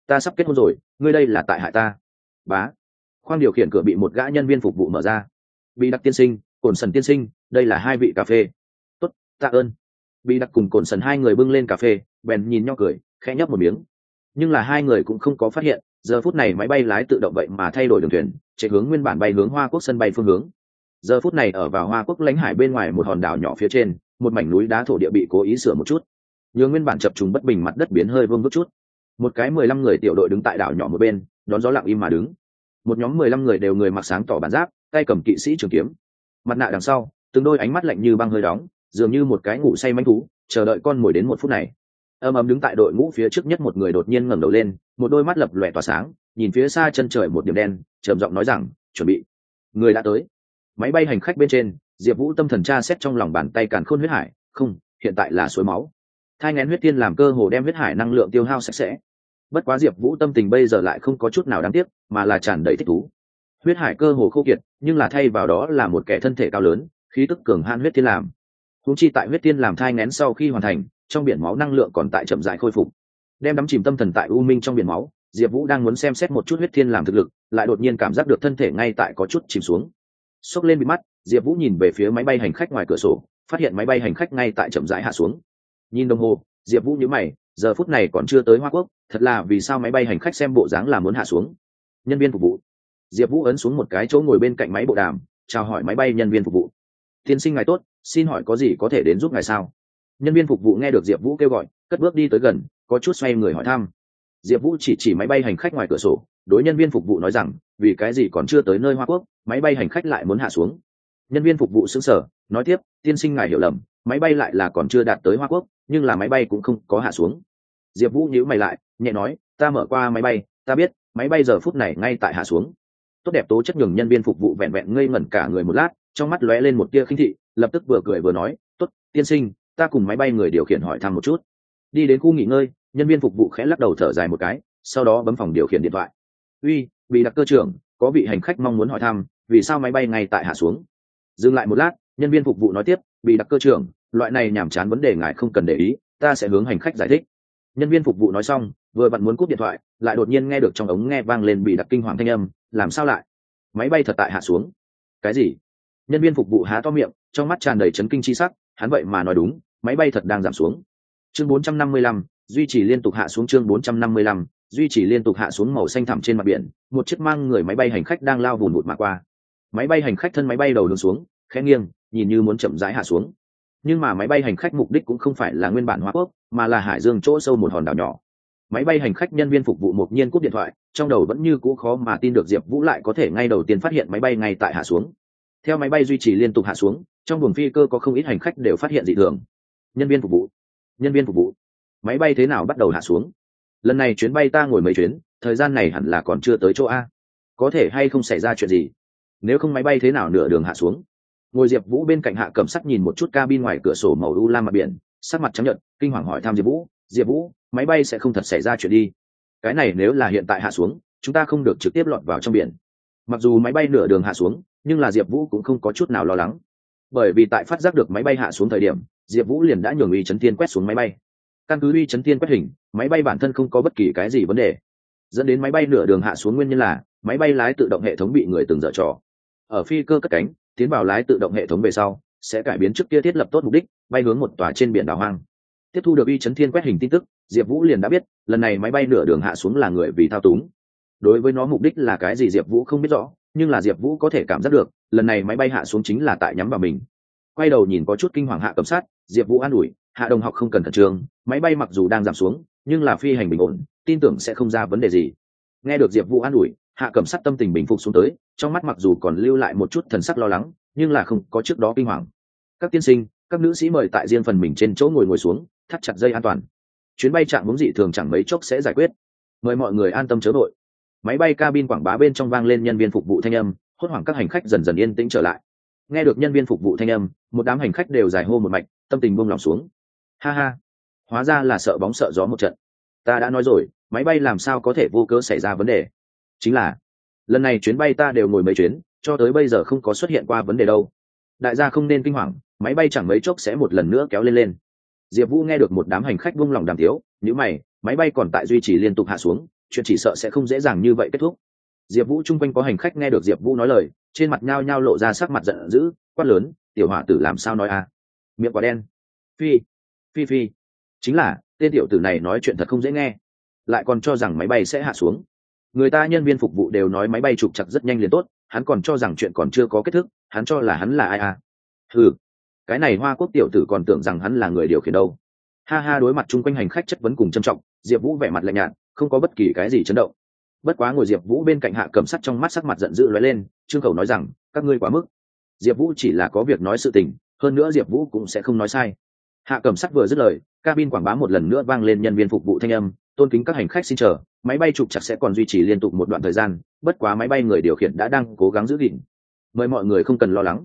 ta sắp kết hôn rồi, ngươi đây là tại hại ta. Bá. Khoang điều khiển cửa bị một gã nhân viên phục vụ mở ra. Bị đặc tiên sinh cồn sần tiên sinh, đây là hai vị cà phê. Tốt, tạ ơn. Bị đặc cùng cồn sần hai người bưng lên cà phê, bèn nhìn nhau cười, khẽ nhấp một miếng. Nhưng là hai người cũng không có phát hiện, giờ phút này máy bay lái tự động vậy mà thay đổi đường thuyền, chạy hướng nguyên bản bay hướng hoa quốc sân bay phương hướng. Giờ phút này ở vào hoa quốc lãnh hải bên ngoài một hòn đảo nhỏ phía trên, một mảnh núi đá thổ địa bị cố ý sửa một chút. Nhường nguyên bản chập trùng bất bình mặt đất biến hơi vương vức chút một cái mười lăm người tiểu đội đứng tại đảo nhỏ một bên, đón gió lặng im mà đứng. Một nhóm mười lăm người đều người mặc sáng tỏ bản giáp, tay cầm kỵ sĩ trường kiếm. Mặt nạ đằng sau, từng đôi ánh mắt lạnh như băng hơi đóng, dường như một cái ngủ say manh thú, chờ đợi con mồi đến một phút này. Âm ấm đứng tại đội ngũ phía trước nhất một người đột nhiên ngẩng đầu lên, một đôi mắt lập lòe tỏa sáng, nhìn phía xa chân trời một điểm đen, trầm giọng nói rằng, chuẩn bị. Người đã tới. Máy bay hành khách bên trên, diệp vũ tâm thần tra xét trong lòng bàn tay càn khôn huyết hải, không, hiện tại là suối máu thai ngén huyết tiên làm cơ hồ đem huyết hải năng lượng tiêu hao sạch sẽ. Bất quá diệp vũ tâm tình bây giờ lại không có chút nào đáng tiếc, mà là tràn đầy thích thú. Huyết hải cơ hồ khô kiệt, nhưng là thay vào đó là một kẻ thân thể cao lớn, khí tức cường han huyết tiên làm. Húng chi tại huyết tiên làm thai ngén sau khi hoàn thành, trong biển máu năng lượng còn tại chậm dại khôi phục. Đem đắm chìm tâm thần tại u minh trong biển máu, diệp vũ đang muốn xem xét một chút huyết thiên làm thực lực, lại đột nhiên cảm giác được thân thể ngay tại có chút chìm xuống. Xốc lên bị mắt, diệp vũ nhìn về phía máy bay hành khách ngoài cửa sổ, phát hiện máy bay hành khách ngay tại chậm rãi hạ xuống nhìn đồng hồ, diệp vũ nhớ mày, giờ phút này còn chưa tới hoa quốc, thật là vì sao máy bay hành khách xem bộ dáng là muốn hạ xuống. Nhân viên phục vụ. Diệp vũ ấn xuống một cái chỗ ngồi bên cạnh máy bộ đàm, chào hỏi máy bay nhân viên phục vụ. Tiên sinh ngài tốt, xin hỏi có gì có thể đến giúp ngài sao? Nhân viên phục vụ nghe được diệp vũ kêu gọi, cất bước đi tới gần, có chút xoay người hỏi thăm. Diệp vũ chỉ chỉ máy bay hành khách ngoài cửa sổ, đối nhân viên phục vụ nói rằng, vì cái gì còn chưa tới nơi hoa quốc, máy bay hành khách lại muốn hạ xuống? Nhân viên phục vụ xứng sở nói tiếp, tiên sinh ngài hiểu lầm máy bay lại là còn chưa đạt tới hoa quốc, nhưng là máy bay cũng không có hạ xuống. Diệp vũ nhíu mày lại, nhẹ nói, ta mở qua máy bay, ta biết, máy bay giờ phút này ngay tại hạ xuống. Tốt đẹp tố chất nhường nhân viên phục vụ vẹn vẹn ngây ngẩn cả người một lát, trong mắt lóe lên một tia khinh thị, lập tức vừa cười vừa nói, tốt, tiên sinh, ta cùng máy bay người điều khiển hỏi thăm một chút. Đi đến khu nghỉ ngơi, nhân viên phục vụ khẽ lắc đầu thở dài một cái, sau đó bấm phòng điều khiển điện thoại. Uy, bị đặc cơ trưởng, có vị hành khách mong muốn hỏi thăm, vì sao máy bay ngay tại hạ xuống? Dừng lại một lát nhân viên phục vụ nói tiếp bị đặc cơ trưởng loại này nhàm chán vấn đề ngài không cần để ý ta sẽ hướng hành khách giải thích. Nhân viên phục vụ nói xong vừa vặn muốn cúp điện thoại lại đột nhiên nghe được trong ống nghe vang lên bị đặc kinh hoàng thanh âm làm sao lại? Máy bay thật tại hạ xuống. Cái gì? Nhân viên phục vụ há to miệng trong mắt tràn đầy chấn kinh chi sắc hắn vậy mà nói đúng máy bay thật đang giảm xuống. Chương 455, duy trì liên tục hạ xuống chương 455, duy trì liên tục hạ xuống màu xanh thẳm trên mặt biển một chiếc mang người máy bay hành khách đang lao vùn vụt mà qua. Máy bay hành khách thân máy bay đầu đường xuống khẽ nghiêng nhìn như muốn chậm rãi hạ xuống. Nhưng mà máy bay hành khách mục đích cũng không phải là nguyên bản hoa quốc, mà là hải dương chỗ sâu một hòn đảo nhỏ. Máy bay hành khách nhân viên phục vụ một nhiên cúp điện thoại, trong đầu vẫn như cũ khó mà tin được diệp vũ lại có thể ngay đầu tiên phát hiện máy bay ngay tại hạ xuống. Theo máy bay duy trì liên tục hạ xuống, trong buồng phi cơ có không ít hành khách đều phát hiện dị thường. Nhân viên phục vụ. Nhân viên phục vụ. Máy bay thế nào bắt đầu hạ xuống? Lần này chuyến bay ta ngồi mấy chuyến, thời gian này hẳn là còn chưa tới chỗ a. Có thể hay không xảy ra chuyện gì? Nếu không máy bay thế nào nửa đường hạ xuống? Ngồi diệp vũ bên cạnh hạ cầm sắt nhìn một chút cabin ngoài cửa sổ màu u lam mặt biển, sắc mặt chấp nhận kinh hoàng hỏi thăm diệp vũ diệp vũ, máy bay sẽ không thật xảy ra chuyện đi. Cái này nếu là hiện tại hạ xuống, chúng ta không được trực tiếp lọt vào trong biển. Mặc dù máy bay nửa đường hạ xuống, nhưng là diệp vũ cũng không có chút nào lo lắng. Bởi vì tại phát giác được máy bay hạ xuống thời điểm, diệp vũ liền đã nhường uy chấn tiên quét xuống máy bay. Căn cứ uy chấn tiên quét hình, máy bay bản thân không có bất kỳ cái gì vấn đề. Dẫn đến máy bay nửa đường hạ xuống nguyên nhân là, máy bay lái tự động hệ thống bị người từng dở trò. Ở phi cơ cất cánh tiến vào lái tự động hệ thống về sau, sẽ cải biến trước kia thiết lập tốt mục đích, bay hướng một tòa trên biển đảo hoang. Tiếp thu được y chấn thiên quét hình tin tức, diệp vũ liền đã biết, lần này máy bay nửa đường hạ xuống là người vì thao túng. Đối với nó mục đích là cái gì diệp vũ không biết rõ, nhưng là diệp vũ có thể cảm giác được, lần này máy bay hạ xuống chính là tại nhắm vào mình. Quay đầu nhìn có chút kinh hoàng hạ cầm sát, diệp vũ an ủi, hạ đồng học không cần khẩn trương, máy bay mặc dù đang giảm xuống, nhưng là phi hành bình ổn, tin tưởng sẽ không ra vấn đề gì. Nghe được diệp vũ an ủi, hạ cầm sát tâm tình bình phục xuống tới trong mắt mặc dù còn lưu lại một chút thần sắc lo lắng, nhưng là không có trước đó kinh hoàng. Các tiên sinh, các nữ sĩ mời tại riêng phần mình trên chỗ ngồi ngồi xuống, thắt chặt dây an toàn. Chuyến bay chạm bóng dị thường chẳng mấy chốc sẽ giải quyết. Mời mọi người an tâm chớ đội máy bay cabin quảng bá bên trong vang lên nhân viên phục vụ thanh âm, hốt hoảng các hành khách dần dần yên tĩnh trở lại. Nghe được nhân viên phục vụ thanh âm, một đám hành khách đều dài hô một mạch, tâm tình buông lỏng xuống. Ha ha. Hóa ra là sợ bóng sợ gió một trận. Ta đã nói rồi, máy bay làm sao có thể vô cớ xảy ra vấn đề? Chính là lần này chuyến bay ta đều ngồi mấy chuyến, cho tới bây giờ không có xuất hiện qua vấn đề đâu. Đại gia không nên kinh hoàng, máy bay chẳng mấy chốc sẽ một lần nữa kéo lên lên. Diệp vũ nghe được một đám hành khách vung lòng đàm tiếu nhữ mày, máy bay còn tại duy trì liên tục hạ xuống, chuyện chỉ sợ sẽ không dễ dàng như vậy kết thúc. Diệp vũ chung quanh có hành khách nghe được diệp vũ nói lời, trên mặt nhao nhao lộ ra sắc mặt giận dữ, quát lớn, tiểu hỏa tử làm sao nói à? Miệng quả đen. Phi phi phi. Chính là, tên tiểu tử này nói chuyện thật không dễ nghe. Lại còn cho rằng máy bay sẽ hạ xuống người ta nhân viên phục vụ đều nói máy bay trục chặt rất nhanh liền tốt, hắn còn cho rằng chuyện còn chưa có kết thúc, hắn cho là hắn là ai à? Ừ cái này hoa quốc tiểu tử còn tưởng rằng hắn là người điều khiển đâu. Ha ha, đối mặt chung quanh hành khách chất vấn cùng trầm trọng, diệp vũ vẻ mặt lạnh nhạt, không có bất kỳ cái gì chấn động. Bất quá ngồi diệp vũ bên cạnh hạ cầm sắt trong mắt sắc mặt giận dữ lóe lên, trương khẩu nói rằng, các ngươi quá mức. Diệp vũ chỉ là có việc nói sự tình, hơn nữa diệp vũ cũng sẽ không nói sai. Hạ cầm sắt vừa dứt lời, cabin quảng bá một lần nữa vang lên nhân viên phục vụ thanh âm tôn kính các hành khách xin chờ, máy bay trục chặt sẽ còn duy trì liên tục một đoạn thời gian, bất quá máy bay người điều khiển đã đang cố gắng giữ gìn. Mời mọi người không cần lo lắng.